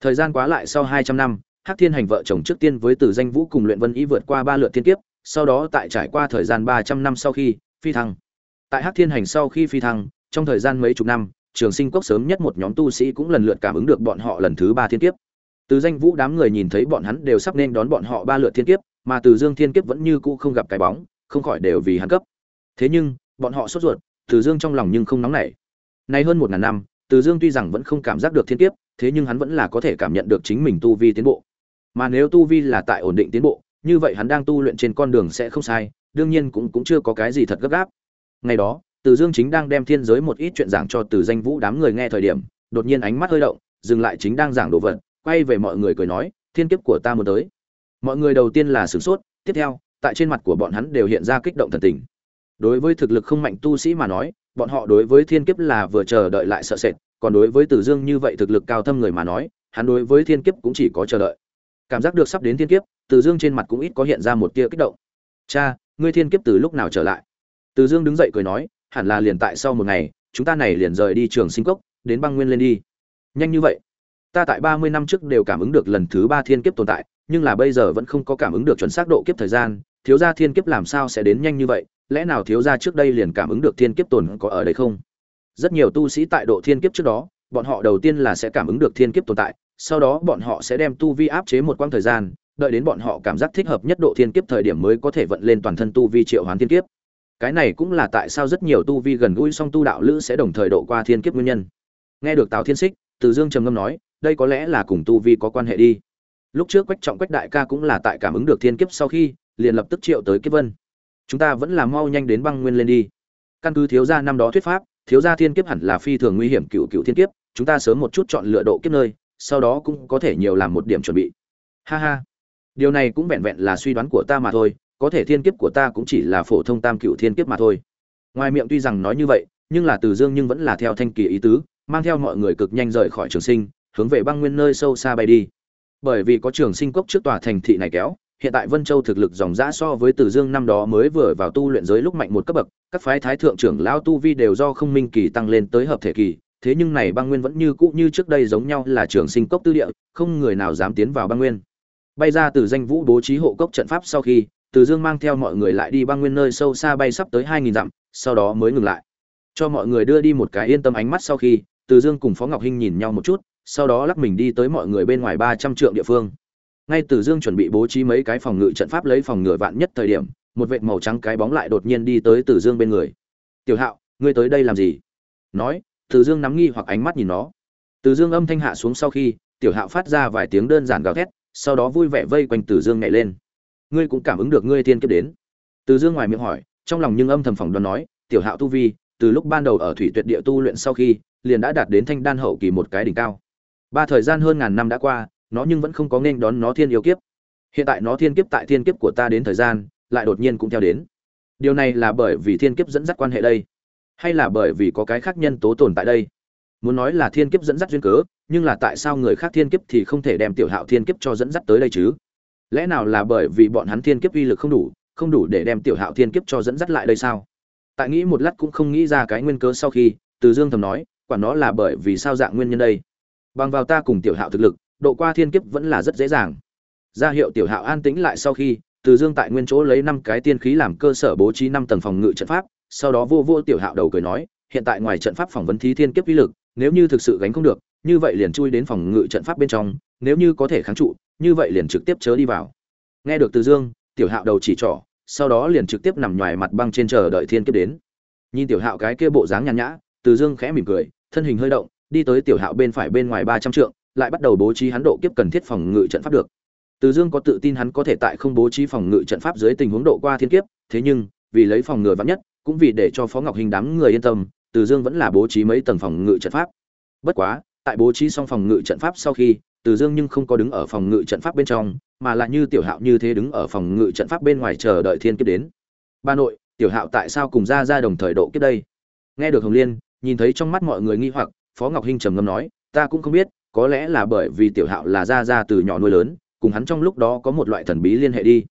Thời gian quá lại sau hai trăm năm, hắc thiên hành vợ chồng trước tiên với từ danh vũ cùng luyện vân ý vượt qua ba lượt thiên kiếp, sau đó tại trải qua thời gian ba trăm năm sau khi, phi thăng. Tại hắc thiên hành sau khi phi thăng, trong thời gian mấy chục năm trường sinh cốc sớm nhất một nhóm tu sĩ cũng lần lượt cảm ứng được bọn họ lần thứ ba thiên kiếp. Từ danh vũ đám người nhìn thấy bọn hắn đều sắp nên đón bọn họ ba lượt thiên kiếp, mà từ dương thiên kiếp vẫn như cũ không gặp cái bóng, không khỏi đều vì hắn cấp. Thế nhưng, bọn họ sốt ruột, từ dương trong lòng nhưng không nóng nảy. Nay hơn một ngàn năm, từ dương tuy rằng vẫn không cảm giác được thiên kiếp, thế nhưng hắn vẫn là có thể cảm nhận được chính mình tu vi tiến bộ. Mà nếu tu vi là tại ổn định tiến bộ, như vậy hắn đang tu luyện trên con đường sẽ không sai, đương nhiên cũng cũng chưa có cái gì thật gấp gáp. Ngày đó từ dương chính đang đem thiên giới một ít chuyện giảng cho từ danh vũ đám người nghe thời điểm đột nhiên ánh mắt hơi động dừng lại chính đang giảng đồ vật quay về mọi người cười nói thiên kiếp của ta muốn tới mọi người đầu tiên là sửng sốt tiếp theo tại trên mặt của bọn hắn đều hiện ra kích động thần tình đối với thực lực không mạnh tu sĩ mà nói bọn họ đối với thiên kiếp là vừa chờ đợi lại sợ sệt còn đối với Từ Dương như vậy thực lực cao thâm người mà nói, hắn đối với thiên kiếp cũng chỉ có chờ đợi. Cảm giác được sắp đến thiên kiếp, Từ Dương trên mặt cũng ít có hiện ra một tia kích động. "Cha, ngươi thiên kiếp từ lúc nào trở lại?" Từ Dương đứng dậy cười nói, "Hẳn là liền tại sau một ngày, chúng ta này liền rời đi trường sinh cốc, đến băng nguyên lên đi. Nhanh như vậy. Ta tại ba mươi năm trước đều cảm ứng được lần thứ ba thiên kiếp tồn tại nhưng là bây giờ vẫn không có cảm ứng được chuẩn xác độ kiếp thời gian thiếu gia thiên kiếp làm sao sẽ đến nhanh như vậy lẽ nào thiếu gia trước đây liền cảm ứng được thiên kiếp tồn có ở đây không? Rất nhiều tu sĩ tại độ thiên kiếp trước đó bọn họ đầu tiên là sẽ cảm ứng được thiên kiếp tồn tại sau đó bọn họ sẽ đem tu vi áp chế một quãng thời gian đợi đến bọn họ cảm giác thích hợp nhất độ thiên kiếp thời điểm mới có thể vận lên toàn thân tu vi triệu hoán thiên kiếp cái này cũng là tại sao rất nhiều tu vi gần gũi song tu đạo lữ sẽ đồng thời độ qua thiên kiếp nguyên nhân. Nghe được tào thiên xích từ dương trầm ngâm nói, đây có lẽ là cùng tu vi có quan hệ đi. Lúc trước quách trọng quách đại ca cũng là tại cảm ứng được thiên kiếp sau khi, liền lập tức triệu tới kiếp vân. Chúng ta vẫn là mau nhanh đến băng nguyên lên đi. Căn cứ thiếu gia năm đó thuyết pháp, thiếu gia thiên kiếp hẳn là phi thường nguy hiểm cựu cựu thiên kiếp, chúng ta sớm một chút chọn lựa độ kiếp nơi, sau đó cũng có thể nhiều làm một điểm chuẩn bị. Ha ha. Điều này cũng vẹn vẹn là suy đoán của ta mà thôi có thể thiên kiếp của ta cũng chỉ là phổ thông tam cựu thiên kiếp mà thôi. Ngoài miệng tuy rằng nói như vậy, nhưng là từ dương nhưng vẫn là theo thanh kỳ ý tứ, mang theo mọi người cực nhanh rời khỏi trường sinh, hướng về băng nguyên nơi sâu xa bay đi. Bởi vì có trường sinh cốc trước tòa thành thị này kéo, hiện tại vân châu thực lực dòng giã so với từ dương năm đó mới vừa vào tu luyện giới lúc mạnh một cấp bậc, các phái thái thượng trưởng lao tu vi đều do không minh kỳ tăng lên tới hợp thể kỳ, thế nhưng này băng nguyên vẫn như cũ như trước đây giống nhau là trường sinh cốc tư địa, không người nào dám tiến vào băng nguyên. Bay ra từ danh vũ bố trí hộ cốc trận pháp sau khi từ dương mang theo mọi người lại đi băng nguyên nơi sâu xa bay sắp tới hai nghìn dặm, sau đó mới ngừng lại. Cho mọi người đưa đi một cái yên tâm ánh mắt sau khi, từ dương cùng phó ngọc hinh nhìn nhau một chút, sau đó lắc mình đi tới mọi người bên ngoài ba trăm trượng địa phương. Ngay từ dương chuẩn bị bố trí mấy cái phòng ngự trận pháp lấy phòng ngừa vạn nhất thời điểm, một vệt màu trắng cái bóng lại đột nhiên đi tới từ dương bên người. Tiểu hạo, ngươi tới đây làm gì? Nói, từ dương nắm nghi hoặc ánh mắt nhìn nó. Từ dương âm thanh hạ xuống sau khi, tiểu hạo phát ra vài tiếng đơn giản gào thét, sau đó vui vẻ vây quanh từ dương nhảy lên ngươi cũng cảm ứng được ngươi tiên kiếp đến. Từ dương ngoài miệng hỏi, trong lòng nhưng âm thầm phỏng đoán nói, tiểu hạo tu vi, từ lúc ban đầu ở thủy tuyệt địa tu luyện sau khi, liền đã đạt đến thanh đan hậu kỳ một cái đỉnh cao. Ba thời gian hơn ngàn năm đã qua, nó nhưng vẫn không có nên đón nó thiên yêu kiếp. Hiện tại nó thiên kiếp tại thiên kiếp của ta đến thời gian, lại đột nhiên cũng theo đến. Điều này là bởi vì thiên kiếp dẫn dắt quan hệ đây, hay là bởi vì có cái khác nhân tố tồn tại đây? Muốn nói là thiên kiếp dẫn dắt duyên cớ, nhưng là tại sao người khác thiên kiếp thì không thể đem tiểu hạo thiên kiếp cho dẫn dắt tới đây chứ? Lẽ nào là bởi vì bọn hắn thiên kiếp uy lực không đủ không đủ để đem tiểu hạo thiên kiếp cho dẫn dắt lại đây sao? Tại nghĩ một lát cũng không nghĩ ra cái nguyên cớ sau khi, từ dương thầm nói, quả nó là bởi vì sao dạng nguyên nhân đây? Bằng vào ta cùng tiểu hạo thực lực, độ qua thiên kiếp vẫn là rất dễ dàng. Ra hiệu tiểu hạo an tĩnh lại sau khi, từ dương tại nguyên chỗ lấy năm cái tiên khí làm cơ sở bố trí năm tầng phòng ngự trận pháp, sau đó vô vô tiểu hạo đầu cười nói, hiện tại ngoài trận pháp phỏng vấn thí thiên kiếp uy lực, nếu như thực sự gánh không được, như vậy liền chui đến phòng ngự trận pháp bên trong, nếu như có thể kháng trụ như vậy liền trực tiếp chớ đi vào. Nghe được từ dương, tiểu hạo đầu chỉ trỏ, sau đó liền trực tiếp nằm ngoài mặt băng trên chờ đợi thiên kiếp đến. Nhìn tiểu hạo cái kia bộ dáng nhàn nhã, từ dương khẽ mỉm cười, thân hình hơi động, đi tới tiểu hạo bên phải bên ngoài ba trăm trượng, lại bắt đầu bố trí hắn độ kiếp cần thiết phòng ngự trận pháp được. Từ dương có tự tin hắn có thể tại không bố trí phòng ngự trận pháp dưới tình huống độ qua thiên kiếp, thế nhưng, vì lấy phòng ngừa vắn nhất, cũng vì để cho phó ngọc hình đám người yên tâm, từ dương vẫn là bố trí mấy tầng phòng ngự trận pháp. Bất quá, tại bố trí xong phòng ngự trận pháp sau khi từ dương nhưng không có đứng ở phòng ngự trận pháp bên trong, mà lại như tiểu hạo như thế đứng ở phòng ngự trận pháp bên ngoài chờ đợi thiên kiếp đến. Ba nội, tiểu hạo tại sao cùng ra ra đồng thời độ kiếp đây? Nghe được hồng liên, nhìn thấy trong mắt mọi người nghi hoặc, phó ngọc hinh trầm ngâm nói, ta cũng không biết, có lẽ là bởi vì tiểu hạo là ra ra từ nhỏ nuôi lớn, cùng hắn trong lúc đó có một loại thần bí liên hệ đi.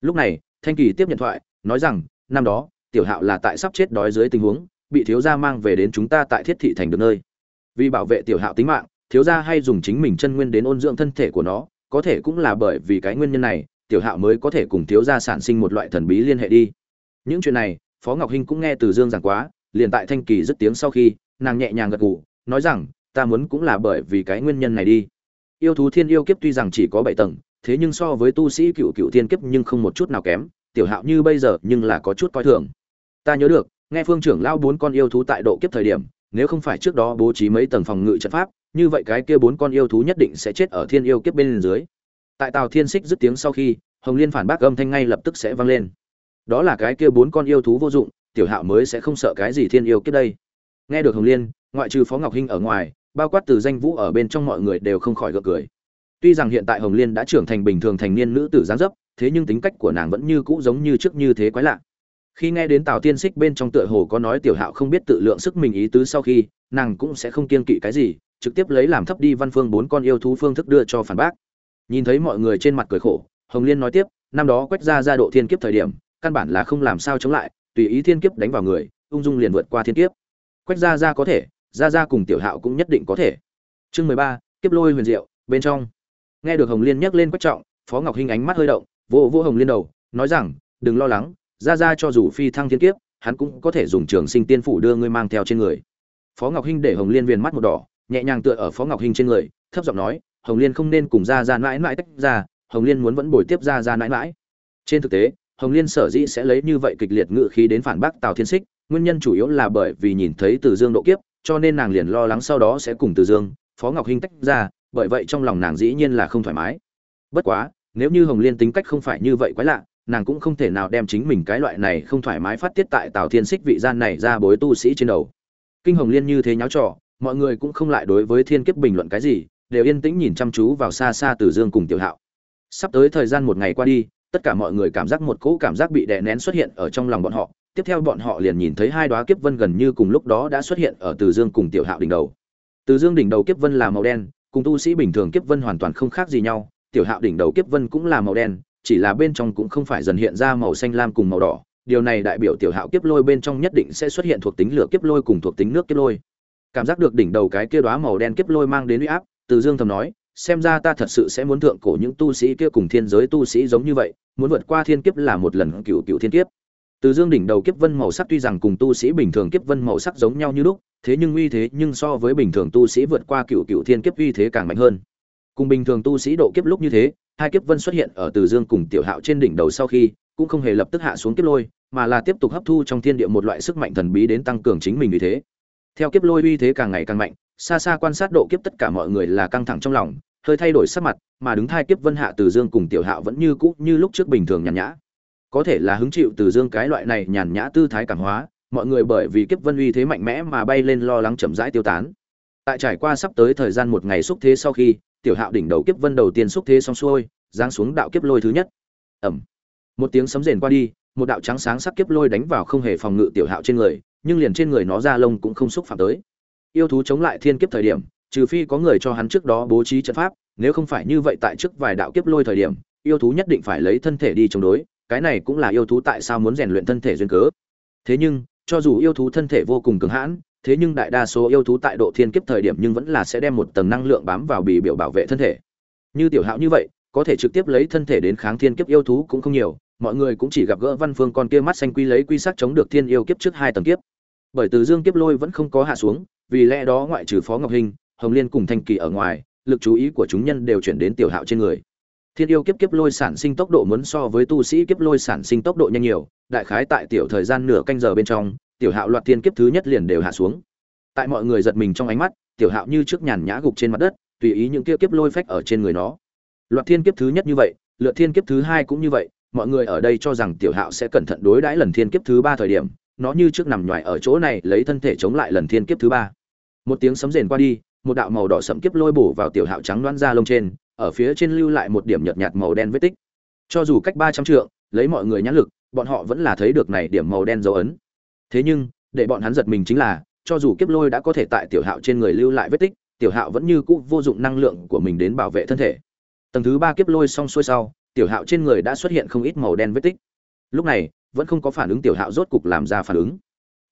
Lúc này, thanh kỳ tiếp nhận thoại, nói rằng, năm đó, tiểu hạo là tại sắp chết đói dưới tình huống, bị thiếu gia mang về đến chúng ta tại thiết thị thành được nơi. Vì bảo vệ tiểu hạo tính mạng thiếu gia hay dùng chính mình chân nguyên đến ôn dưỡng thân thể của nó, có thể cũng là bởi vì cái nguyên nhân này, tiểu hạo mới có thể cùng thiếu gia sản sinh một loại thần bí liên hệ đi. Những chuyện này, phó ngọc hinh cũng nghe từ dương giảng quá, liền tại thanh kỳ dứt tiếng sau khi, nàng nhẹ nhàng gật gù, nói rằng, ta muốn cũng là bởi vì cái nguyên nhân này đi. Yêu thú thiên yêu kiếp tuy rằng chỉ có bảy tầng, thế nhưng so với tu sĩ cựu cựu thiên kiếp nhưng không một chút nào kém, tiểu hạo như bây giờ nhưng là có chút coi thường. Ta nhớ được, nghe phương trưởng lao bốn con yêu thú tại độ kiếp thời điểm nếu không phải trước đó bố trí mấy tầng phòng ngự trận pháp, như vậy cái kia bốn con yêu thú nhất định sẽ chết ở thiên yêu kiếp bên dưới. Tại tào thiên xích dứt tiếng sau khi, hồng liên phản bác âm thanh ngay lập tức sẽ vang lên. Đó là cái kia bốn con yêu thú vô dụng, tiểu hạo mới sẽ không sợ cái gì thiên yêu kiếp đây. Nghe được hồng liên, ngoại trừ phó ngọc hinh ở ngoài, bao quát từ danh vũ ở bên trong mọi người đều không khỏi gượng cười. Tuy rằng hiện tại hồng liên đã trưởng thành bình thường thành niên nữ tử dáng dấp, thế nhưng tính cách của nàng vẫn như cũ giống như trước như thế quái lạ khi nghe đến tào tiên xích bên trong tựa hồ có nói tiểu hạo không biết tự lượng sức mình ý tứ sau khi, nàng cũng sẽ không kiên kỵ cái gì, trực tiếp lấy làm thấp đi văn phương bốn con yêu thú phương thức đưa cho phản bác. Nhìn thấy mọi người trên mặt cười khổ, hồng liên nói tiếp, năm đó quách ra ra độ thiên kiếp thời điểm, căn bản là không làm sao chống lại, tùy ý thiên kiếp đánh vào người, ung dung liền vượt qua thiên kiếp. Quách ra ra có thể, ra ra cùng tiểu hạo cũng nhất định có thể. Chương mười ba, kiếp lôi huyền diệu, bên trong. Nghe được hồng liên nhắc lên quách trọng, phó ngọc hinh ánh mắt hơi động vô vô hồng liên đầu, nói rằng, đừng lo lắng ra ra cho dù phi thăng thiên kiếp, hắn cũng có thể dùng trường sinh tiên phủ đưa ngươi mang theo trên người. Phó ngọc hinh để hồng liên viền mắt một đỏ, nhẹ nhàng tựa ở phó ngọc hinh trên người, thấp giọng nói, hồng liên không nên cùng ra ra mãi mãi tách ra, hồng liên muốn vẫn bồi tiếp ra ra mãi mãi. Trên thực tế, hồng liên sở dĩ sẽ lấy như vậy kịch liệt ngự khí đến phản bác tào thiên xích nguyên nhân chủ yếu là bởi vì nhìn thấy từ dương độ kiếp, cho nên nàng liền lo lắng sau đó sẽ cùng từ dương, phó ngọc hinh tách ra, bởi vậy trong lòng nàng dĩ nhiên là không thoải mái. Bất quá, nếu như hồng liên tính cách không phải như vậy quái lạ nàng cũng không thể nào đem chính mình cái loại này không thoải mái phát tiết tại tào thiên xích vị gian này ra bối tu sĩ trên đầu. Kinh hồng liên như thế nháo trò, mọi người cũng không lại đối với thiên kiếp bình luận cái gì, đều yên tĩnh nhìn chăm chú vào xa xa từ dương cùng tiểu hạo. Sắp tới thời gian một ngày qua đi, tất cả mọi người cảm giác một cỗ cảm giác bị đè nén xuất hiện ở trong lòng bọn họ, tiếp theo bọn họ liền nhìn thấy hai đoá kiếp vân gần như cùng lúc đó đã xuất hiện ở từ dương cùng tiểu hạo đỉnh đầu. Từ dương đỉnh đầu kiếp vân là màu đen, cùng tu sĩ bình thường kiếp vân hoàn toàn không khác gì nhau, tiểu hạo đỉnh đầu kiếp vân cũng là màu đen chỉ là bên trong cũng không phải dần hiện ra màu xanh lam cùng màu đỏ. Điều này đại biểu tiểu hạo kiếp lôi bên trong nhất định sẽ xuất hiện thuộc tính lửa kiếp lôi cùng thuộc tính nước kiếp lôi. Cảm giác được đỉnh đầu cái kia đóa màu đen kiếp lôi mang đến uy áp, từ dương thầm nói, xem ra ta thật sự sẽ muốn thượng cổ những tu sĩ kia cùng thiên giới tu sĩ giống như vậy, muốn vượt qua thiên kiếp là một lần cựu cựu thiên kiếp. Từ dương đỉnh đầu kiếp vân màu sắc tuy rằng cùng tu sĩ bình thường kiếp vân màu sắc giống nhau như lúc, thế nhưng uy thế nhưng so với bình thường tu sĩ vượt qua cựu cựu thiên kiếp uy thế càng mạnh hơn. Cùng bình thường tu sĩ độ kiếp lúc như thế hai kiếp vân xuất hiện ở từ dương cùng tiểu hạo trên đỉnh đầu sau khi, cũng không hề lập tức hạ xuống kiếp lôi, mà là tiếp tục hấp thu trong thiên địa một loại sức mạnh thần bí đến tăng cường chính mình uy thế. Theo kiếp lôi uy thế càng ngày càng mạnh, xa xa quan sát độ kiếp tất cả mọi người là căng thẳng trong lòng, hơi thay đổi sắc mặt, mà đứng thai kiếp vân hạ từ dương cùng tiểu hạo vẫn như cũ như lúc trước bình thường nhàn nhã. Có thể là hứng chịu từ dương cái loại này nhàn nhã tư thái cảm hóa, mọi người bởi vì kiếp vân uy thế mạnh mẽ mà bay lên lo lắng chậm rãi tiêu tán. Tại trải qua sắp tới thời gian một ngày xúc thế sau khi tiểu hạo đỉnh đầu kiếp vân đầu tiên xúc thế xong xuôi, giáng xuống đạo kiếp lôi thứ nhất. Ẩm. Một tiếng sấm rền qua đi, một đạo trắng sáng sắc kiếp lôi đánh vào không hề phòng ngự tiểu hạo trên người, nhưng liền trên người nó ra lông cũng không xúc phạm tới. Yêu thú chống lại thiên kiếp thời điểm, trừ phi có người cho hắn trước đó bố trí trận pháp, nếu không phải như vậy tại trước vài đạo kiếp lôi thời điểm, yêu thú nhất định phải lấy thân thể đi chống đối, cái này cũng là yêu thú tại sao muốn rèn luyện thân thể duyên cớ. Thế nhưng, cho dù yêu thú thân thể vô cùng cứng hãn thế nhưng đại đa số yêu thú tại độ thiên kiếp thời điểm nhưng vẫn là sẽ đem một tầng năng lượng bám vào bì biểu bảo vệ thân thể. Như tiểu hạo như vậy, có thể trực tiếp lấy thân thể đến kháng thiên kiếp yêu thú cũng không nhiều, mọi người cũng chỉ gặp gỡ văn phương con kia mắt xanh quy lấy quy sắc chống được thiên yêu kiếp trước hai tầng kiếp. Bởi từ dương kiếp lôi vẫn không có hạ xuống, vì lẽ đó ngoại trừ phó ngọc hình, hồng liên cùng thanh kỳ ở ngoài, lực chú ý của chúng nhân đều chuyển đến tiểu hạo trên người. Thiên yêu kiếp kiếp lôi sản sinh tốc độ muốn so với tu sĩ kiếp lôi sản sinh tốc độ nhanh nhiều, đại khái tại tiểu thời gian nửa canh giờ bên trong tiểu hạo loạt thiên kiếp thứ nhất liền đều hạ xuống. Tại mọi người giật mình trong ánh mắt, tiểu hạo như trước nhàn nhã gục trên mặt đất, tùy ý những kia kiếp lôi phách ở trên người nó. Loạt thiên kiếp thứ nhất như vậy, lượt thiên kiếp thứ hai cũng như vậy, mọi người ở đây cho rằng tiểu hạo sẽ cẩn thận đối đãi lần thiên kiếp thứ ba thời điểm, nó như trước nằm nhoài ở chỗ này lấy thân thể chống lại lần thiên kiếp thứ ba. Một tiếng sấm rền qua đi, một đạo màu đỏ sẫm kiếp lôi bổ vào tiểu hạo trắng đoán ra lông trên, ở phía trên lưu lại một điểm nhợt nhạt màu đen vết tích. Cho dù cách ba trăm trượng, lấy mọi người nhãn lực, bọn họ vẫn là thấy được này điểm màu đen dấu ấn thế nhưng, để bọn hắn giật mình chính là, cho dù kiếp lôi đã có thể tại tiểu hạo trên người lưu lại vết tích, tiểu hạo vẫn như cũ vô dụng năng lượng của mình đến bảo vệ thân thể. Tầng thứ ba kiếp lôi xong xuôi sau, tiểu hạo trên người đã xuất hiện không ít màu đen vết tích. Lúc này, vẫn không có phản ứng tiểu hạo rốt cục làm ra phản ứng.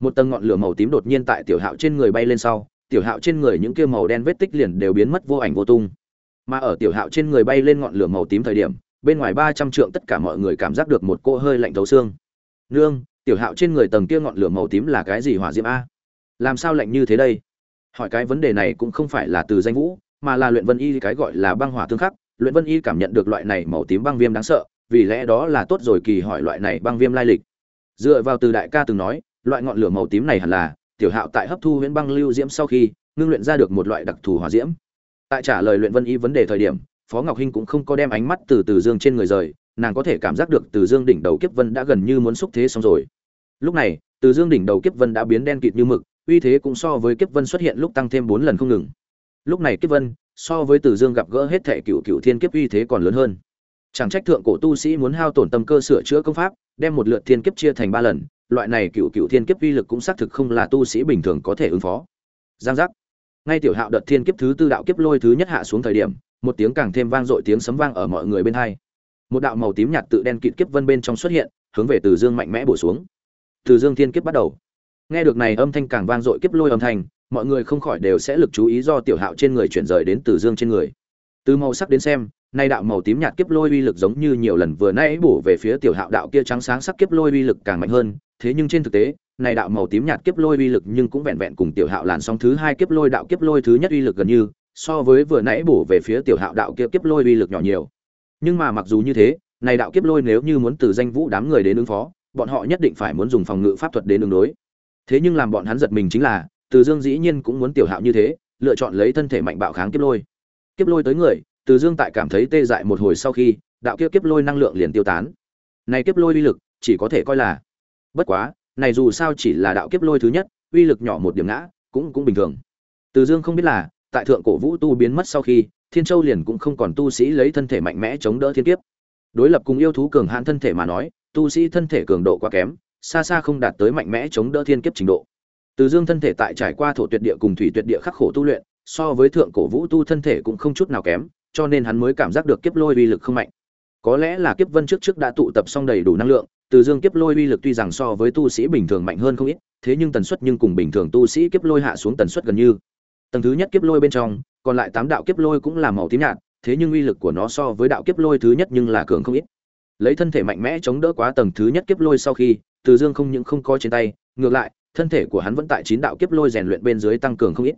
Một tầng ngọn lửa màu tím đột nhiên tại tiểu hạo trên người bay lên sau, tiểu hạo trên người những kia màu đen vết tích liền đều biến mất vô ảnh vô tung. Mà ở tiểu hạo trên người bay lên ngọn lửa màu tím thời điểm, bên ngoài ba trăm trượng tất cả mọi người cảm giác được một cỗ hơi lạnh thấu xương. Nương tiểu hạo trên người tầng kia ngọn lửa màu tím là cái gì hỏa diễm a? Làm sao lạnh như thế đây? Hỏi cái vấn đề này cũng không phải là từ danh vũ, mà là luyện vân y, cái gọi là băng hỏa tương khắc. Luyện vân y cảm nhận được loại này màu tím băng viêm đáng sợ, vì lẽ đó là tốt rồi kỳ hỏi loại này băng viêm lai lịch. Dựa vào từ đại ca từng nói, loại ngọn lửa màu tím này hẳn là tiểu hạo tại hấp thu huyễn băng lưu diễm sau khi ngưng luyện ra được một loại đặc thù hỏa diễm. Tại trả lời luyện vân y vấn đề thời điểm, phó ngọc hinh cũng không có đem ánh mắt từ từ dương trên người rời, nàng có thể cảm giác được từ dương đỉnh đầu kiếp vân đã gần như muốn xúc thế xong rồi lúc này, từ dương đỉnh đầu kiếp vân đã biến đen kịt như mực, uy thế cũng so với kiếp vân xuất hiện lúc tăng thêm bốn lần không ngừng. Lúc này kiếp vân, so với từ dương gặp gỡ hết thệ cựu cựu thiên kiếp uy thế còn lớn hơn. Chẳng trách thượng cổ tu sĩ muốn hao tổn tâm cơ sửa chữa công pháp, đem một lượt thiên kiếp chia thành ba lần, loại này cựu cựu thiên kiếp uy lực cũng xác thực không là tu sĩ bình thường có thể ứng phó. Giang giác. Ngay tiểu hạo đợt thiên kiếp thứ tư đạo kiếp lôi thứ nhất hạ xuống thời điểm, một tiếng càng thêm vang dội tiếng sấm vang ở mọi người bên hai. Một đạo màu tím nhạt tự đen kịt kiếp vân bên trong xuất hiện, hướng về từ dương mạnh mẽ bổ xuống từ dương thiên kiếp bắt đầu. Nghe được này âm thanh càng vang dội kiếp lôi âm thanh, mọi người không khỏi đều sẽ lực chú ý do tiểu hạo trên người chuyển rời đến từ dương trên người. Từ màu sắc đến xem, nay đạo màu tím nhạt kiếp lôi uy lực giống như nhiều lần vừa nãy bổ về phía tiểu hạo đạo kia trắng sáng sắc kiếp lôi uy lực càng mạnh hơn, thế nhưng trên thực tế, này đạo màu tím nhạt kiếp lôi uy lực nhưng cũng vẹn vẹn cùng tiểu hạo làn sóng thứ hai kiếp lôi đạo kiếp lôi thứ nhất uy lực gần như, so với vừa nãy bổ về phía tiểu hạo đạo kia kiếp lôi uy lực nhỏ nhiều. Nhưng mà mặc dù như thế, này đạo kiếp lôi nếu như muốn từ danh vũ đám người đến ứng phó bọn họ nhất định phải muốn dùng phòng ngự pháp thuật đến ứng đối. Thế nhưng làm bọn hắn giật mình chính là, từ dương dĩ nhiên cũng muốn tiểu hạo như thế, lựa chọn lấy thân thể mạnh bạo kháng kiếp lôi. Kiếp lôi tới người, từ dương tại cảm thấy tê dại một hồi sau khi, đạo kiếp kiếp lôi năng lượng liền tiêu tán. Này kiếp lôi uy lực, chỉ có thể coi là bất quá, này dù sao chỉ là đạo kiếp lôi thứ nhất, uy lực nhỏ một điểm ngã, cũng cũng bình thường. Từ dương không biết là, tại thượng cổ vũ tu biến mất sau khi, thiên châu liền cũng không còn tu sĩ lấy thân thể mạnh mẽ chống đỡ thiên kiếp. Đối lập cùng yêu thú cường hãn thân thể mà nói tu sĩ thân thể cường độ quá kém, xa xa không đạt tới mạnh mẽ chống đỡ thiên kiếp trình độ. Từ dương thân thể tại trải qua thổ tuyệt địa cùng thủy tuyệt địa khắc khổ tu luyện, so với thượng cổ vũ tu thân thể cũng không chút nào kém, cho nên hắn mới cảm giác được kiếp lôi uy lực không mạnh. Có lẽ là kiếp vân trước trước đã tụ tập xong đầy đủ năng lượng, từ dương kiếp lôi uy lực tuy rằng so với tu sĩ bình thường mạnh hơn không ít, thế nhưng tần suất nhưng cùng bình thường tu sĩ kiếp lôi hạ xuống tần suất gần như. Tầng thứ nhất kiếp lôi bên trong, còn lại tám đạo kiếp lôi cũng là màu tím nhạt, thế nhưng uy lực của nó so với đạo kiếp lôi thứ nhất nhưng là cường không ít lấy thân thể mạnh mẽ chống đỡ quá tầng thứ nhất kiếp lôi sau khi, từ dương không những không có trên tay, ngược lại, thân thể của hắn vẫn tại chín đạo kiếp lôi rèn luyện bên dưới tăng cường không ít.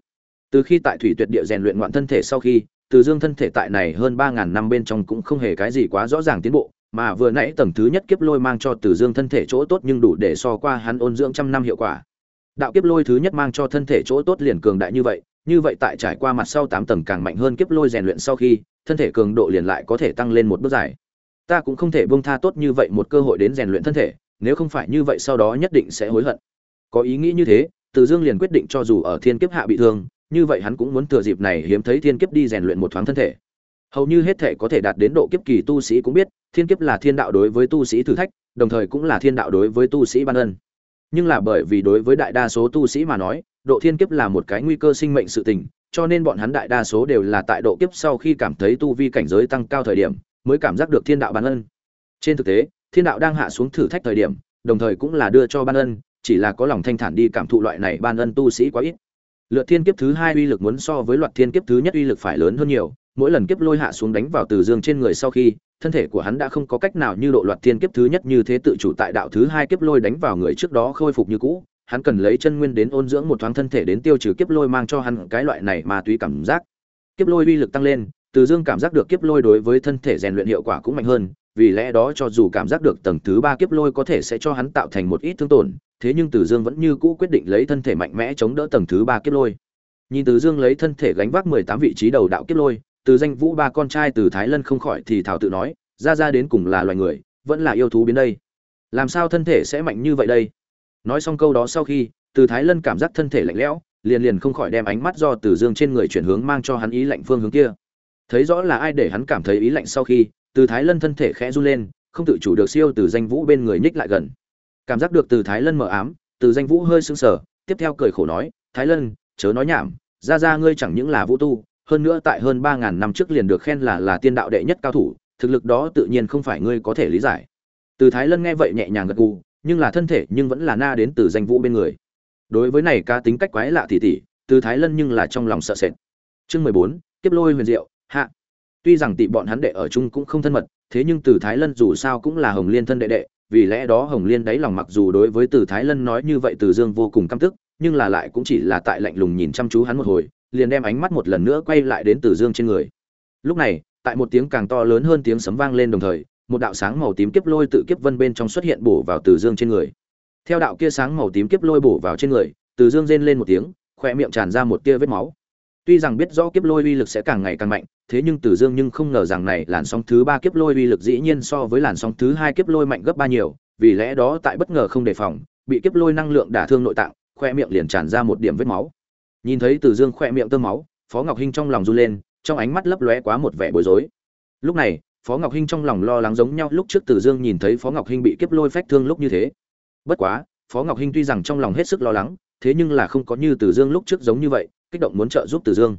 Từ khi tại thủy tuyệt địa rèn luyện ngoạn thân thể sau khi, từ dương thân thể tại này hơn ba ngàn năm bên trong cũng không hề cái gì quá rõ ràng tiến bộ, mà vừa nãy tầng thứ nhất kiếp lôi mang cho từ dương thân thể chỗ tốt nhưng đủ để so qua hắn ôn dưỡng trăm năm hiệu quả. Đạo kiếp lôi thứ nhất mang cho thân thể chỗ tốt liền cường đại như vậy như vậy tại trải qua mặt sau tám tầng càng mạnh hơn kiếp lôi rèn luyện sau khi, thân thể cường độ liền lại có thể tăng lên một bước dài ta cũng không thể buông tha tốt như vậy một cơ hội đến rèn luyện thân thể, nếu không phải như vậy sau đó nhất định sẽ hối hận. Có ý nghĩ như thế, từ dương liền quyết định cho dù ở thiên kiếp hạ bị thương, như vậy hắn cũng muốn thừa dịp này hiếm thấy thiên kiếp đi rèn luyện một thoáng thân thể. Hầu như hết thể có thể đạt đến độ kiếp kỳ tu sĩ cũng biết, thiên kiếp là thiên đạo đối với tu sĩ thử thách, đồng thời cũng là thiên đạo đối với tu sĩ ban ân. Nhưng là bởi vì đối với đại đa số tu sĩ mà nói, độ thiên kiếp là một cái nguy cơ sinh mệnh sự tình, cho nên bọn hắn đại đa số đều là tại độ kiếp sau khi cảm thấy tu vi cảnh giới tăng cao thời điểm mới cảm giác được thiên đạo ban ân. Trên thực tế, thiên đạo đang hạ xuống thử thách thời điểm, đồng thời cũng là đưa cho ban ân, chỉ là có lòng thanh thản đi cảm thụ loại này ban ân tu sĩ quá ít. Lượt thiên kiếp thứ hai uy lực muốn so với loạt thiên kiếp thứ nhất uy lực phải lớn hơn nhiều, mỗi lần kiếp lôi hạ xuống đánh vào từ dương trên người sau khi, thân thể của hắn đã không có cách nào như độ loạt thiên kiếp thứ nhất như thế tự chủ tại đạo thứ hai kiếp lôi đánh vào người trước đó khôi phục như cũ, hắn cần lấy chân nguyên đến ôn dưỡng một thoáng thân thể đến tiêu trừ kiếp lôi mang cho hắn cái loại này mà túy cảm giác. Kiếp lôi uy lực tăng lên từ dương cảm giác được kiếp lôi đối với thân thể rèn luyện hiệu quả cũng mạnh hơn, vì lẽ đó cho dù cảm giác được tầng thứ ba kiếp lôi có thể sẽ cho hắn tạo thành một ít thương tổn, thế nhưng từ dương vẫn như cũ quyết định lấy thân thể mạnh mẽ chống đỡ tầng thứ ba kiếp lôi. Nhìn từ dương lấy thân thể gánh vác mười tám vị trí đầu đạo kiếp lôi, từ danh vũ ba con trai từ thái lân không khỏi thì thảo tự nói, ra ra đến cùng là loài người, vẫn là yêu thú biến đây. Làm sao thân thể sẽ mạnh như vậy đây? Nói xong câu đó sau khi, từ thái lân cảm giác thân thể lạnh lẽo, liền liền không khỏi đem ánh mắt do từ dương trên người chuyển hướng mang cho hắn ý lạnh phương hướng kia thấy rõ là ai để hắn cảm thấy ý lạnh sau khi, từ thái lân thân thể khẽ run lên, không tự chủ được siêu từ danh vũ bên người nhích lại gần. Cảm giác được từ thái lân mờ ám, từ danh vũ hơi sững sờ, tiếp theo cười khổ nói, thái lân, chớ nói nhảm ra ra ngươi chẳng những là vũ tu, hơn nữa tại hơn ba ngàn năm trước liền được khen là là tiên đạo đệ nhất cao thủ, thực lực đó tự nhiên không phải ngươi có thể lý giải. Từ thái lân nghe vậy nhẹ nhàng gật gù, nhưng là thân thể nhưng vẫn là na đến từ danh vũ bên người. Đối với này ca tính cách quái lạ tỉ tỉ, từ thái lân nhưng là trong lòng sợ sệt. Chương mười bốn, kiếp lôi huyền diệu hạ. Tuy rằng tị bọn hắn đệ ở chung cũng không thân mật, thế nhưng từ thái lân dù sao cũng là hồng liên thân đệ đệ, vì lẽ đó hồng liên đáy lòng mặc dù đối với từ thái lân nói như vậy từ dương vô cùng căm tức, nhưng là lại cũng chỉ là tại lạnh lùng nhìn chăm chú hắn một hồi, liền đem ánh mắt một lần nữa quay lại đến từ dương trên người. Lúc này, tại một tiếng càng to lớn hơn tiếng sấm vang lên đồng thời, một đạo sáng màu tím kiếp lôi tự kiếp vân bên trong xuất hiện bổ vào từ dương trên người. Theo đạo kia sáng màu tím kiếp lôi bổ vào trên người, từ dương rên lên một tiếng, khoe miệng tràn ra một tia vết máu tuy rằng biết rõ kiếp lôi uy lực sẽ càng ngày càng mạnh, thế nhưng Tử dương nhưng không ngờ rằng này làn sóng thứ ba kiếp lôi uy lực dĩ nhiên so với làn sóng thứ hai kiếp lôi mạnh gấp ba nhiều, vì lẽ đó tại bất ngờ không đề phòng, bị kiếp lôi năng lượng đả thương nội tạng, khoe miệng liền tràn ra một điểm vết máu. Nhìn thấy Tử dương khoe miệng tơ máu, phó ngọc hinh trong lòng run lên, trong ánh mắt lấp lóe quá một vẻ bối rối. Lúc này, phó ngọc hinh trong lòng lo lắng giống nhau lúc trước Tử dương nhìn thấy phó ngọc hinh bị kiếp lôi phách thương lúc như thế. Bất quá, phó ngọc hinh tuy rằng trong lòng hết sức lo lắng, thế nhưng là không có như Tử dương lúc trước giống như vậy kích động muốn trợ giúp từ dương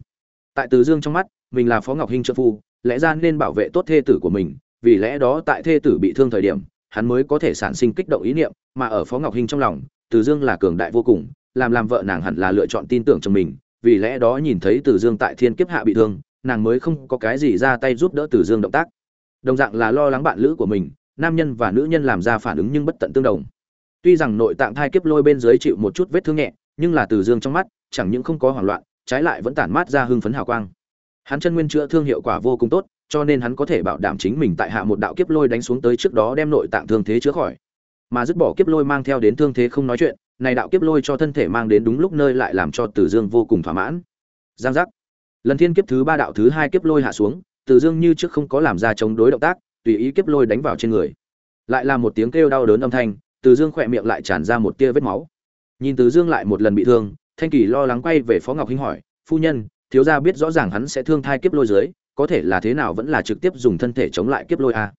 tại từ dương trong mắt mình là phó ngọc hinh trợ phu lẽ ra nên bảo vệ tốt thê tử của mình vì lẽ đó tại thê tử bị thương thời điểm hắn mới có thể sản sinh kích động ý niệm mà ở phó ngọc hinh trong lòng từ dương là cường đại vô cùng làm làm vợ nàng hẳn là lựa chọn tin tưởng trong mình vì lẽ đó nhìn thấy Từ Dương tại thiên kiếp hạ bị thương, nàng mới không có cái gì ra tay giúp đỡ Từ Dương động tác. Đồng dạng là lo lắng bạn lữ của mình, nam nhân và nữ nhân làm ra phản ứng nhưng bất tận tương đồng. Tuy rằng nội tạng thai kiếp lôi bên dưới chịu một chút vết thương nhẹ, nhưng là Từ Dương trong mắt, chẳng những không có hoảng loạn, trái lại vẫn tản mát ra hưng phấn hào quang. Hắn chân nguyên chữa thương hiệu quả vô cùng tốt, cho nên hắn có thể bảo đảm chính mình tại hạ một đạo kiếp lôi đánh xuống tới trước đó đem nội tạng thương thế chữa khỏi. Mà dứt bỏ kiếp lôi mang theo đến thương thế không nói chuyện, này đạo kiếp lôi cho thân thể mang đến đúng lúc nơi lại làm cho Từ Dương vô cùng thỏa mãn. Giang giác. Lần thiên kiếp thứ ba đạo thứ hai kiếp lôi hạ xuống, Từ Dương như trước không có làm ra chống đối động tác, tùy ý kiếp lôi đánh vào trên người. Lại là một tiếng kêu đau đớn âm thanh, Từ Dương khỏe miệng lại tràn ra một tia vết máu. Nhìn Từ Dương lại một lần bị thương, Thanh Kỳ lo lắng quay về Phó Ngọc Hinh hỏi, "Phu nhân, thiếu gia biết rõ ràng hắn sẽ thương thai kiếp lôi dưới, có thể là thế nào vẫn là trực tiếp dùng thân thể chống lại kiếp lôi? À?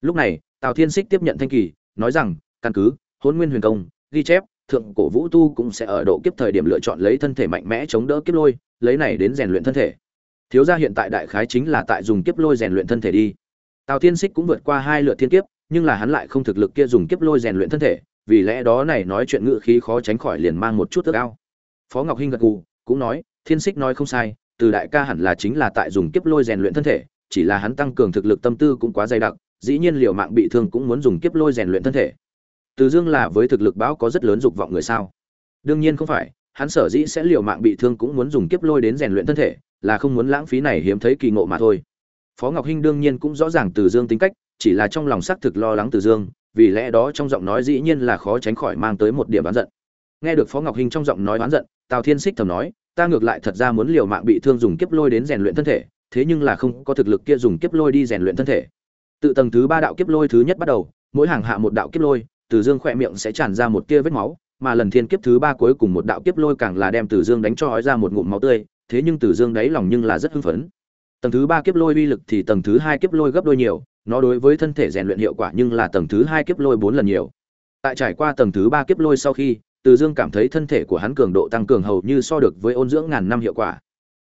Lúc này, Tào Thiên Xích tiếp nhận Thanh Kỳ, nói rằng, "Căn cứ hôn Nguyên Huyền Công, ghi chép, thượng cổ vũ tu cũng sẽ ở độ kiếp thời điểm lựa chọn lấy thân thể mạnh mẽ chống đỡ kiếp lôi, lấy này đến rèn luyện thân thể. Thiếu gia hiện tại đại khái chính là tại dùng kiếp lôi rèn luyện thân thể đi. Tào Thiên Xích cũng vượt qua hai lượt thiên kiếp, nhưng là hắn lại không thực lực kia dùng kiếp lôi rèn luyện thân thể, vì lẽ đó này nói chuyện ngự khí khó tránh khỏi liền mang một chút tức ao. Phó Ngọc Hinh gật gù, cũng nói, Thiên xích nói không sai, từ đại ca hẳn là chính là tại dùng kiếp lôi rèn luyện thân thể, chỉ là hắn tăng cường thực lực tâm tư cũng quá dày đặc, dĩ nhiên liệu mạng bị thương cũng muốn dùng kiếp lôi rèn luyện thân thể. Từ Dương là với thực lực bão có rất lớn dục vọng người sao? Đương nhiên không phải, hắn sở dĩ sẽ liệu mạng bị thương cũng muốn dùng kiếp lôi đến rèn luyện thân thể, là không muốn lãng phí này hiếm thấy kỳ ngộ mà thôi. Phó Ngọc Hinh đương nhiên cũng rõ ràng Từ Dương tính cách, chỉ là trong lòng xác thực lo lắng Từ Dương, vì lẽ đó trong giọng nói dĩ nhiên là khó tránh khỏi mang tới một điểm bán giận. Nghe được Phó Ngọc Hinh trong giọng nói oán giận, Tào Thiên xích thầm nói, ta ngược lại thật ra muốn liều mạng bị thương dùng kiếp lôi đến rèn luyện thân thể, thế nhưng là không có thực lực kia dùng kiếp lôi đi rèn luyện thân thể. Tự tầng thứ ba đạo kiếp lôi thứ nhất bắt đầu, mỗi hàng hạ một đạo kiếp lôi, Từ Dương khỏe miệng sẽ tràn ra một tia vết máu, mà lần thiên kiếp thứ ba cuối cùng một đạo kiếp lôi càng là đem Từ Dương đánh cho hói ra một ngụm máu tươi, thế nhưng Từ Dương đáy lòng nhưng là rất hưng phấn. Tầng thứ ba kiếp lôi uy lực thì tầng thứ hai kiếp lôi gấp đôi nhiều, nó đối với thân thể rèn luyện hiệu quả nhưng là tầng thứ hai kiếp lôi bốn lần nhiều. Tại trải qua tầng thứ ba kiếp lôi sau khi, từ Dương cảm thấy thân thể của hắn cường độ tăng cường hầu như so được với ôn dưỡng ngàn năm hiệu quả.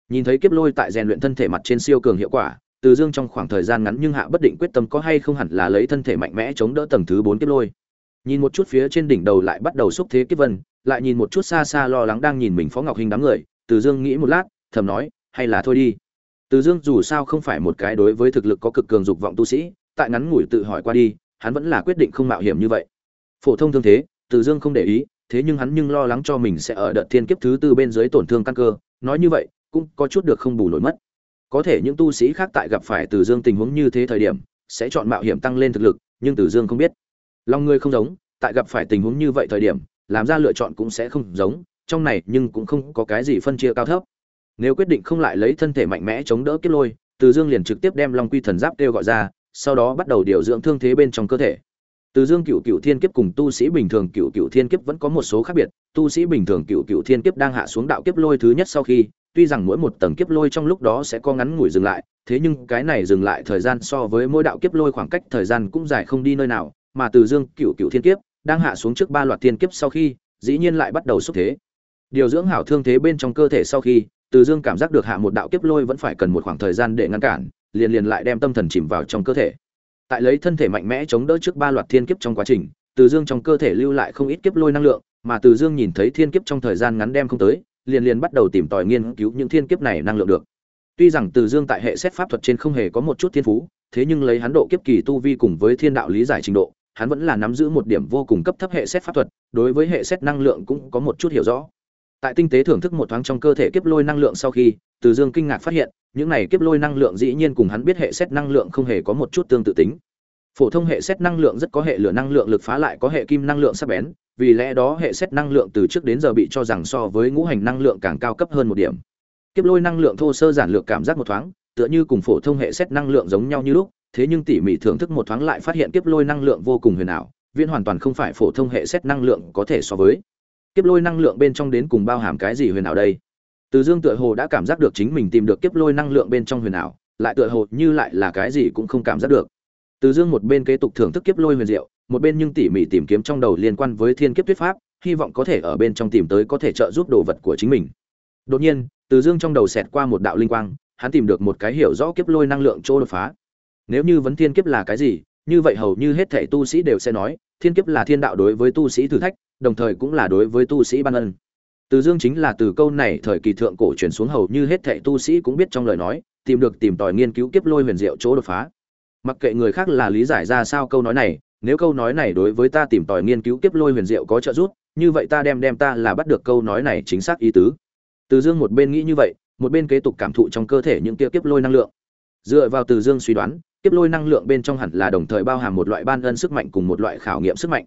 Nhìn thấy kiếp lôi tại rèn luyện thân thể mặt trên siêu cường hiệu quả, Từ Dương trong khoảng thời gian ngắn nhưng hạ bất định quyết tâm có hay không hẳn là lấy thân thể mạnh mẽ chống đỡ tầng thứ bốn kiếp lôi. Nhìn một chút phía trên đỉnh đầu lại bắt đầu xúc thế kiếp vân lại nhìn một chút xa xa lo lắng đang nhìn mình phó ngọc hình đám người từ dương nghĩ một lát thầm nói hay là thôi đi. Từ dương dù sao không phải một cái đối với thực lực có cực cường dục vọng tu sĩ tại ngắn ngủi tự hỏi qua đi hắn vẫn là quyết định không mạo hiểm như vậy. Phổ thông thương thế từ dương không để ý thế nhưng hắn nhưng lo lắng cho mình sẽ ở đợt thiên kiếp thứ tư bên dưới tổn thương căn cơ. Nói như vậy, cũng có chút được không bù nổi mất. Có thể những tu sĩ khác tại gặp phải từ dương tình huống như thế thời điểm, sẽ chọn mạo hiểm tăng lên thực lực, nhưng từ dương không biết. Lòng người không giống, tại gặp phải tình huống như vậy thời điểm, làm ra lựa chọn cũng sẽ không giống, trong này nhưng cũng không có cái gì phân chia cao thấp. Nếu quyết định không lại lấy thân thể mạnh mẽ chống đỡ kiếp lôi, từ dương liền trực tiếp đem long quy thần giáp kêu gọi ra, sau đó bắt đầu điều dưỡng thương thế bên trong cơ thể từ dương cựu cựu thiên kiếp cùng tu sĩ bình thường cựu cựu thiên kiếp vẫn có một số khác biệt. Tu sĩ bình thường cựu cựu thiên kiếp đang hạ xuống đạo kiếp lôi thứ nhất sau khi, tuy rằng mỗi một tầng kiếp lôi trong lúc đó sẽ có ngắn ngủi dừng lại, thế nhưng cái này dừng lại thời gian so với mỗi đạo kiếp lôi khoảng cách thời gian cũng dài không đi nơi nào, mà từ dương cựu cựu thiên kiếp đang hạ xuống trước ba loạt thiên kiếp sau khi, dĩ nhiên lại bắt đầu xúc thế. Điều dưỡng hảo thương thế bên trong cơ thể sau khi, từ dương cảm giác được hạ một đạo kiếp lôi vẫn phải cần một khoảng thời gian để ngăn cản, liền liền lại đem tâm thần chìm vào trong cơ thể tại lấy thân thể mạnh mẽ chống đỡ trước ba loạt thiên kiếp trong quá trình từ dương trong cơ thể lưu lại không ít kiếp lôi năng lượng mà từ dương nhìn thấy thiên kiếp trong thời gian ngắn đem không tới liền liền bắt đầu tìm tòi nghiên cứu những thiên kiếp này năng lượng được tuy rằng từ dương tại hệ xét pháp thuật trên không hề có một chút thiên phú thế nhưng lấy hắn độ kiếp kỳ tu vi cùng với thiên đạo lý giải trình độ hắn vẫn là nắm giữ một điểm vô cùng cấp thấp hệ xét pháp thuật, đối với hệ xét năng lượng cũng có một chút hiểu rõ. Tại tinh tế thưởng thức một thoáng trong cơ thể kiếp lôi năng lượng sau khi, Từ Dương kinh ngạc phát hiện, những này kiếp lôi năng lượng dĩ nhiên cùng hắn biết hệ xét năng lượng không hề có một chút tương tự tính. Phổ thông hệ xét năng lượng rất có hệ lửa năng lượng lực phá lại có hệ kim năng lượng sắc bén, vì lẽ đó hệ xét năng lượng từ trước đến giờ bị cho rằng so với ngũ hành năng lượng càng cao cấp hơn một điểm. Kiếp lôi năng lượng thô sơ giản lược cảm giác một thoáng, tựa như cùng phổ thông hệ xét năng lượng giống nhau như lúc, thế nhưng tỉ mỉ thưởng thức một thoáng lại phát hiện kiếp lôi năng lượng vô cùng huyền ảo, viên hoàn toàn không phải phổ thông hệ xét năng lượng có thể so với. Kiếp lôi năng lượng bên trong đến cùng bao hàm cái gì huyền ảo đây? Từ Dương tựa hồ đã cảm giác được chính mình tìm được kiếp lôi năng lượng bên trong huyền ảo, lại tựa hồ như lại là cái gì cũng không cảm giác được. Từ Dương một bên kế tục thưởng thức kiếp lôi huyền diệu, một bên nhưng tỉ mỉ tìm kiếm trong đầu liên quan với thiên kiếp tuyết pháp, hy vọng có thể ở bên trong tìm tới có thể trợ giúp đồ vật của chính mình. Đột nhiên, Từ Dương trong đầu xẹt qua một đạo linh quang, hắn tìm được một cái hiểu rõ kiếp lôi năng lượng chỗ đột phá nếu như vấn thiên kiếp là cái gì như vậy hầu như hết thảy tu sĩ đều sẽ nói thiên kiếp là thiên đạo đối với tu sĩ thử thách đồng thời cũng là đối với tu sĩ ban ân từ dương chính là từ câu này thời kỳ thượng cổ truyền xuống hầu như hết thệ tu sĩ cũng biết trong lời nói, tìm được tìm tòi nghiên cứu kiếp lôi huyền diệu chỗ đột phá. Mặc kệ người khác là lý giải ra sao câu nói này, nếu câu nói này đối với ta tìm tòi nghiên cứu kiếp lôi huyền diệu có trợ giúp, như vậy ta đem đem ta là bắt được câu nói này chính xác ý tứ. Từ dương một bên nghĩ như vậy, một bên kế tục cảm thụ trong cơ thể những tia kiếp lôi năng lượng. Dựa vào từ dương suy đoán, kiếp lôi năng lượng bên trong hẳn là đồng thời bao hàm một loại ban ân sức mạnh cùng một loại khảo nghiệm sức mạnh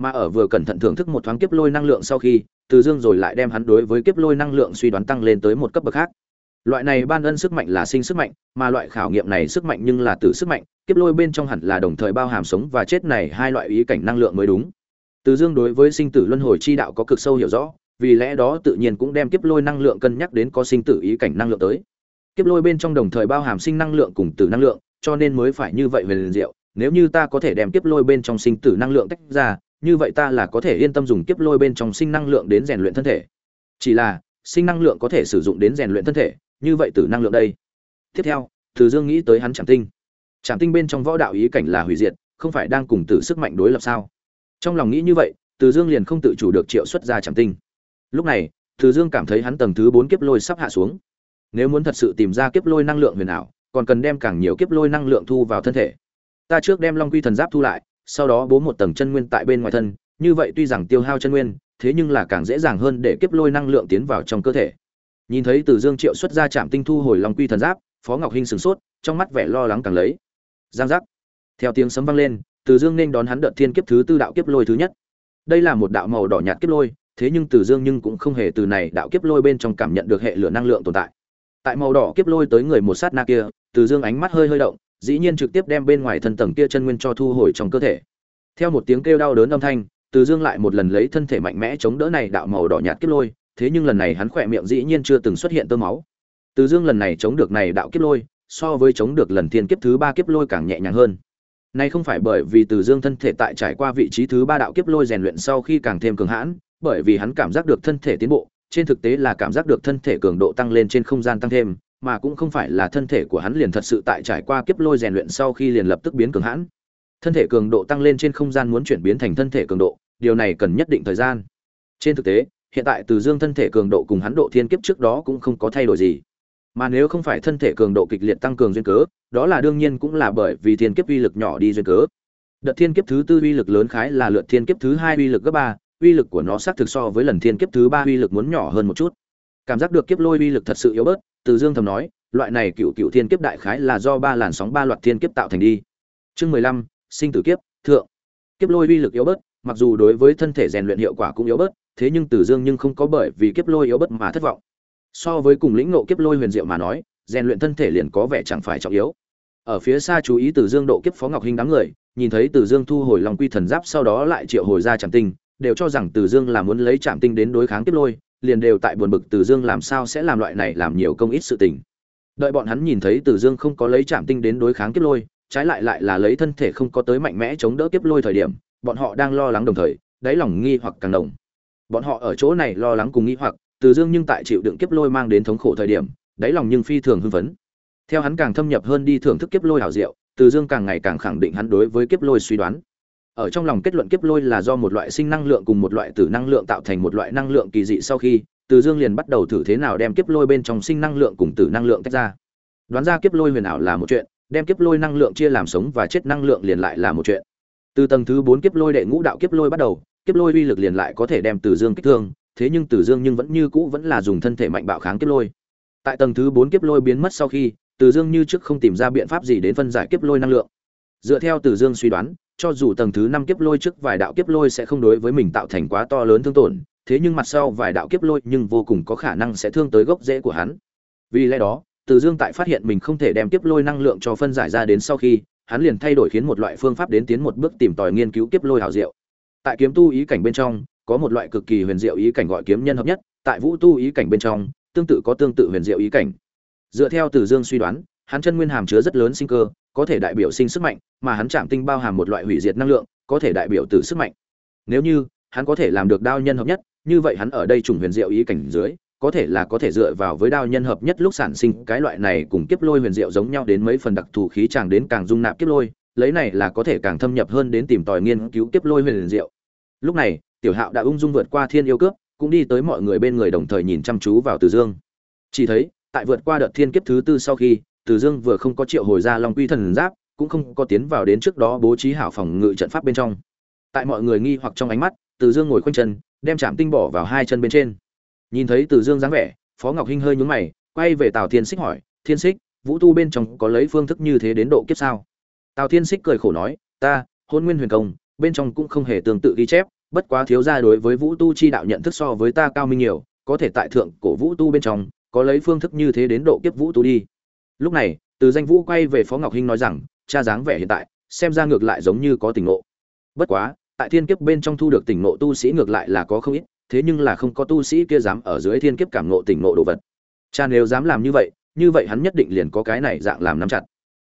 mà ở vừa cẩn thận thưởng thức một thoáng kiếp lôi năng lượng sau khi, từ dương rồi lại đem hắn đối với kiếp lôi năng lượng suy đoán tăng lên tới một cấp bậc khác. Loại này ban ân sức mạnh là sinh sức mạnh, mà loại khảo nghiệm này sức mạnh nhưng là tử sức mạnh, kiếp lôi bên trong hẳn là đồng thời bao hàm sống và chết này hai loại ý cảnh năng lượng mới đúng. Từ dương đối với sinh tử luân hồi chi đạo có cực sâu hiểu rõ, vì lẽ đó tự nhiên cũng đem kiếp lôi năng lượng cân nhắc đến có sinh tử ý cảnh năng lượng tới. Kiếp lôi bên trong đồng thời bao hàm sinh năng lượng cùng tử năng lượng, cho nên mới phải như vậy về liền diệu, nếu như ta có thể đem kiếp lôi bên trong sinh tử năng lượng tách ra như vậy ta là có thể yên tâm dùng kiếp lôi bên trong sinh năng lượng đến rèn luyện thân thể. Chỉ là, sinh năng lượng có thể sử dụng đến rèn luyện thân thể, như vậy tử năng lượng đây. Tiếp theo, từ dương nghĩ tới hắn trảm tinh. Trảm tinh bên trong võ đạo ý cảnh là hủy diệt, không phải đang cùng tử sức mạnh đối lập sao? Trong lòng nghĩ như vậy, từ dương liền không tự chủ được triệu xuất ra trảm tinh. Lúc này, từ dương cảm thấy hắn tầng thứ bốn kiếp lôi sắp hạ xuống. Nếu muốn thật sự tìm ra kiếp lôi năng lượng huyền ảo, còn cần đem càng nhiều kiếp lôi năng lượng thu vào thân thể. Ta trước đem long quy thần giáp thu lại sau đó bố một tầng chân nguyên tại bên ngoài thân, như vậy tuy rằng tiêu hao chân nguyên, thế nhưng là càng dễ dàng hơn để kiếp lôi năng lượng tiến vào trong cơ thể. Nhìn thấy từ dương triệu xuất ra chạm tinh thu hồi long quy thần giáp, phó ngọc hinh sửng sốt, trong mắt vẻ lo lắng càng lấy. Giang giác. Theo tiếng sấm vang lên, từ dương nên đón hắn đợt thiên kiếp thứ tư đạo kiếp lôi thứ nhất. Đây là một đạo màu đỏ nhạt kiếp lôi, thế nhưng từ dương nhưng cũng không hề từ này đạo kiếp lôi bên trong cảm nhận được hệ lửa năng lượng tồn tại. Tại màu đỏ kiếp lôi tới người một sát na kia, từ dương ánh mắt hơi hơi động dĩ nhiên trực tiếp đem bên ngoài thân tầng kia chân nguyên cho thu hồi trong cơ thể. Theo một tiếng kêu đau đớn âm thanh, từ dương lại một lần lấy thân thể mạnh mẽ chống đỡ này đạo màu đỏ nhạt kiếp lôi, thế nhưng lần này hắn khỏe miệng dĩ nhiên chưa từng xuất hiện tơ máu. Từ dương lần này chống được này đạo kiếp lôi, so với chống được lần thiên kiếp thứ ba kiếp lôi càng nhẹ nhàng hơn. Này không phải bởi vì từ dương thân thể tại trải qua vị trí thứ ba đạo kiếp lôi rèn luyện sau khi càng thêm cường hãn, bởi vì hắn cảm giác được thân thể tiến bộ, trên thực tế là cảm giác được thân thể cường độ tăng lên trên không gian tăng thêm mà cũng không phải là thân thể của hắn liền thật sự tại trải qua kiếp lôi rèn luyện sau khi liền lập tức biến cường hãn. Thân thể cường độ tăng lên trên không gian muốn chuyển biến thành thân thể cường độ, điều này cần nhất định thời gian. Trên thực tế, hiện tại từ dương thân thể cường độ cùng hắn độ thiên kiếp trước đó cũng không có thay đổi gì. Mà nếu không phải thân thể cường độ kịch liệt tăng cường duyên cớ, đó là đương nhiên cũng là bởi vì thiên kiếp uy lực nhỏ đi duyên cớ. Đợt thiên kiếp thứ tư uy lực lớn khái là lượt thiên kiếp thứ hai uy lực gấp ba, uy lực của nó xác thực so với lần thiên kiếp thứ ba uy lực muốn nhỏ hơn một chút. Cảm giác được kiếp lôi uy lực thật sự yếu bớt từ dương thầm nói loại này cựu cựu thiên kiếp đại khái là do ba làn sóng ba loạt thiên kiếp tạo thành đi chương mười lăm sinh tử kiếp thượng kiếp lôi uy lực yếu bớt mặc dù đối với thân thể rèn luyện hiệu quả cũng yếu bớt thế nhưng Từ Dương nhưng không có bởi vì kiếp lôi yếu bớt mà thất vọng. So với cùng lĩnh ngộ kiếp lôi huyền diệu mà nói, rèn luyện thân thể liền có vẻ chẳng phải trọng yếu. Ở phía xa chú ý Từ Dương độ kiếp Phó Ngọc Hinh đám người, nhìn thấy Từ Dương thu hồi Long Quy thần giáp sau đó lại triệu hồi ra chẳng Tinh, đều cho rằng Từ Dương là muốn lấy Trảm Tinh đến đối kháng kiếp lôi, liền đều tại buồn bực Từ Dương làm sao sẽ làm loại này làm nhiều công ít sự tình. Đợi bọn hắn nhìn thấy Từ Dương không có lấy Trảm Tinh đến đối kháng kiếp lôi, trái lại lại là lấy thân thể không có tới mạnh mẽ chống đỡ kiếp lôi thời điểm, bọn họ đang lo lắng đồng thời, đáy lòng nghi hoặc càng đồng bọn họ ở chỗ này lo lắng cùng nghĩ hoặc từ dương nhưng tại chịu đựng kiếp lôi mang đến thống khổ thời điểm đáy lòng nhưng phi thường hưng phấn. Theo hắn càng thâm nhập hơn đi thưởng thức kiếp lôi hảo diệu từ dương càng ngày càng khẳng định hắn đối với kiếp lôi suy đoán ở trong lòng kết luận kiếp lôi là do một loại sinh năng lượng cùng một loại tử năng lượng tạo thành một loại năng lượng kỳ dị sau khi từ dương liền bắt đầu thử thế nào đem kiếp lôi bên trong sinh năng lượng cùng tử năng lượng tách ra đoán ra kiếp lôi huyền ảo là một chuyện đem kiếp lôi năng lượng chia làm sống và chết năng lượng liền lại là một chuyện từ tầng thứ bốn kiếp lôi đệ ngũ đạo kiếp lôi bắt đầu kiếp lôi uy lực liền lại có thể đem Từ Dương kích thương, thế nhưng Từ Dương nhưng vẫn như cũ vẫn là dùng thân thể mạnh bạo kháng kiếp lôi. Tại tầng thứ bốn kiếp lôi biến mất sau khi, Từ Dương như trước không tìm ra biện pháp gì đến phân giải kiếp lôi năng lượng. Dựa theo Từ Dương suy đoán, cho dù tầng thứ 5 kiếp lôi trước vài đạo kiếp lôi sẽ không đối với mình tạo thành quá to lớn thương tổn, thế nhưng mặt sau vài đạo kiếp lôi nhưng vô cùng có khả năng sẽ thương tới gốc rễ của hắn. Vì lẽ đó, Từ Dương tại phát hiện mình không thể đem kiếp lôi năng lượng cho phân giải ra đến sau khi, hắn liền thay đổi khiến một loại phương pháp đến tiến một bước tìm tòi nghiên cứu kiếp lôi hảo diệu tại kiếm tu ý cảnh bên trong có một loại cực kỳ huyền diệu ý cảnh gọi kiếm nhân hợp nhất tại vũ tu ý cảnh bên trong tương tự có tương tự huyền diệu ý cảnh dựa theo từ dương suy đoán hắn chân nguyên hàm chứa rất lớn sinh cơ có thể đại biểu sinh sức mạnh mà hắn chạm tinh bao hàm một loại hủy diệt năng lượng có thể đại biểu tử sức mạnh nếu như hắn có thể làm được đao nhân hợp nhất như vậy hắn ở đây trùng huyền diệu ý cảnh dưới có thể là có thể dựa vào với đao nhân hợp nhất lúc sản sinh cái loại này cùng kiếp lôi huyền diệu giống nhau đến mấy phần đặc thù khí chàng đến càng dung nạp kiếp lôi lấy này là có thể càng thâm nhập hơn đến tìm tòi nghiên cứu kiếp lôi huyền diệu lúc này tiểu hạo đã ung dung vượt qua thiên yêu cướp cũng đi tới mọi người bên người đồng thời nhìn chăm chú vào Từ Dương. Chỉ thấy, tại vượt qua đợt thiên kiếp thứ tư sau khi, từ Dương vừa không có triệu hồi ra Long Quy thần giáp, cũng không có tiến vào đến trước đó bố trí hảo phòng ngự trận pháp bên trong. Tại mọi người nghi hoặc trong ánh mắt, Từ Dương ngồi khoanh chân, đem chạm tinh bỏ vào hai chân bên trên. Nhìn thấy Từ Dương dáng vẻ, Phó Ngọc Hinh hơi nhướng mày, quay về Tào Thiên Xích hỏi, "Thiên Xích, vũ tu bên trong có lấy phương thức như thế đến độ kiếp sao?" Tào Thiên Xích cười khổ nói, "Ta, Hôn Nguyên Huyền Công, bên trong cũng không hề tương tự ghi chép, bất quá thiếu gia đối với vũ tu chi đạo nhận thức so với ta cao minh nhiều có thể tại thượng cổ vũ tu bên trong có lấy phương thức như thế đến độ kiếp vũ tu đi lúc này, từ danh vũ quay về phó ngọc hinh nói rằng, cha dáng vẻ hiện tại, xem ra ngược lại giống như có tỉnh ngộ. Bất quá, tại thiên kiếp bên trong thu được tỉnh ngộ tu sĩ ngược lại là có không ít, thế nhưng là không có tu sĩ kia dám ở dưới thiên kiếp cảm ngộ tỉnh ngộ đồ vật. Cha nếu dám làm như vậy như vậy hắn nhất định liền có cái này dạng làm nắm chặt.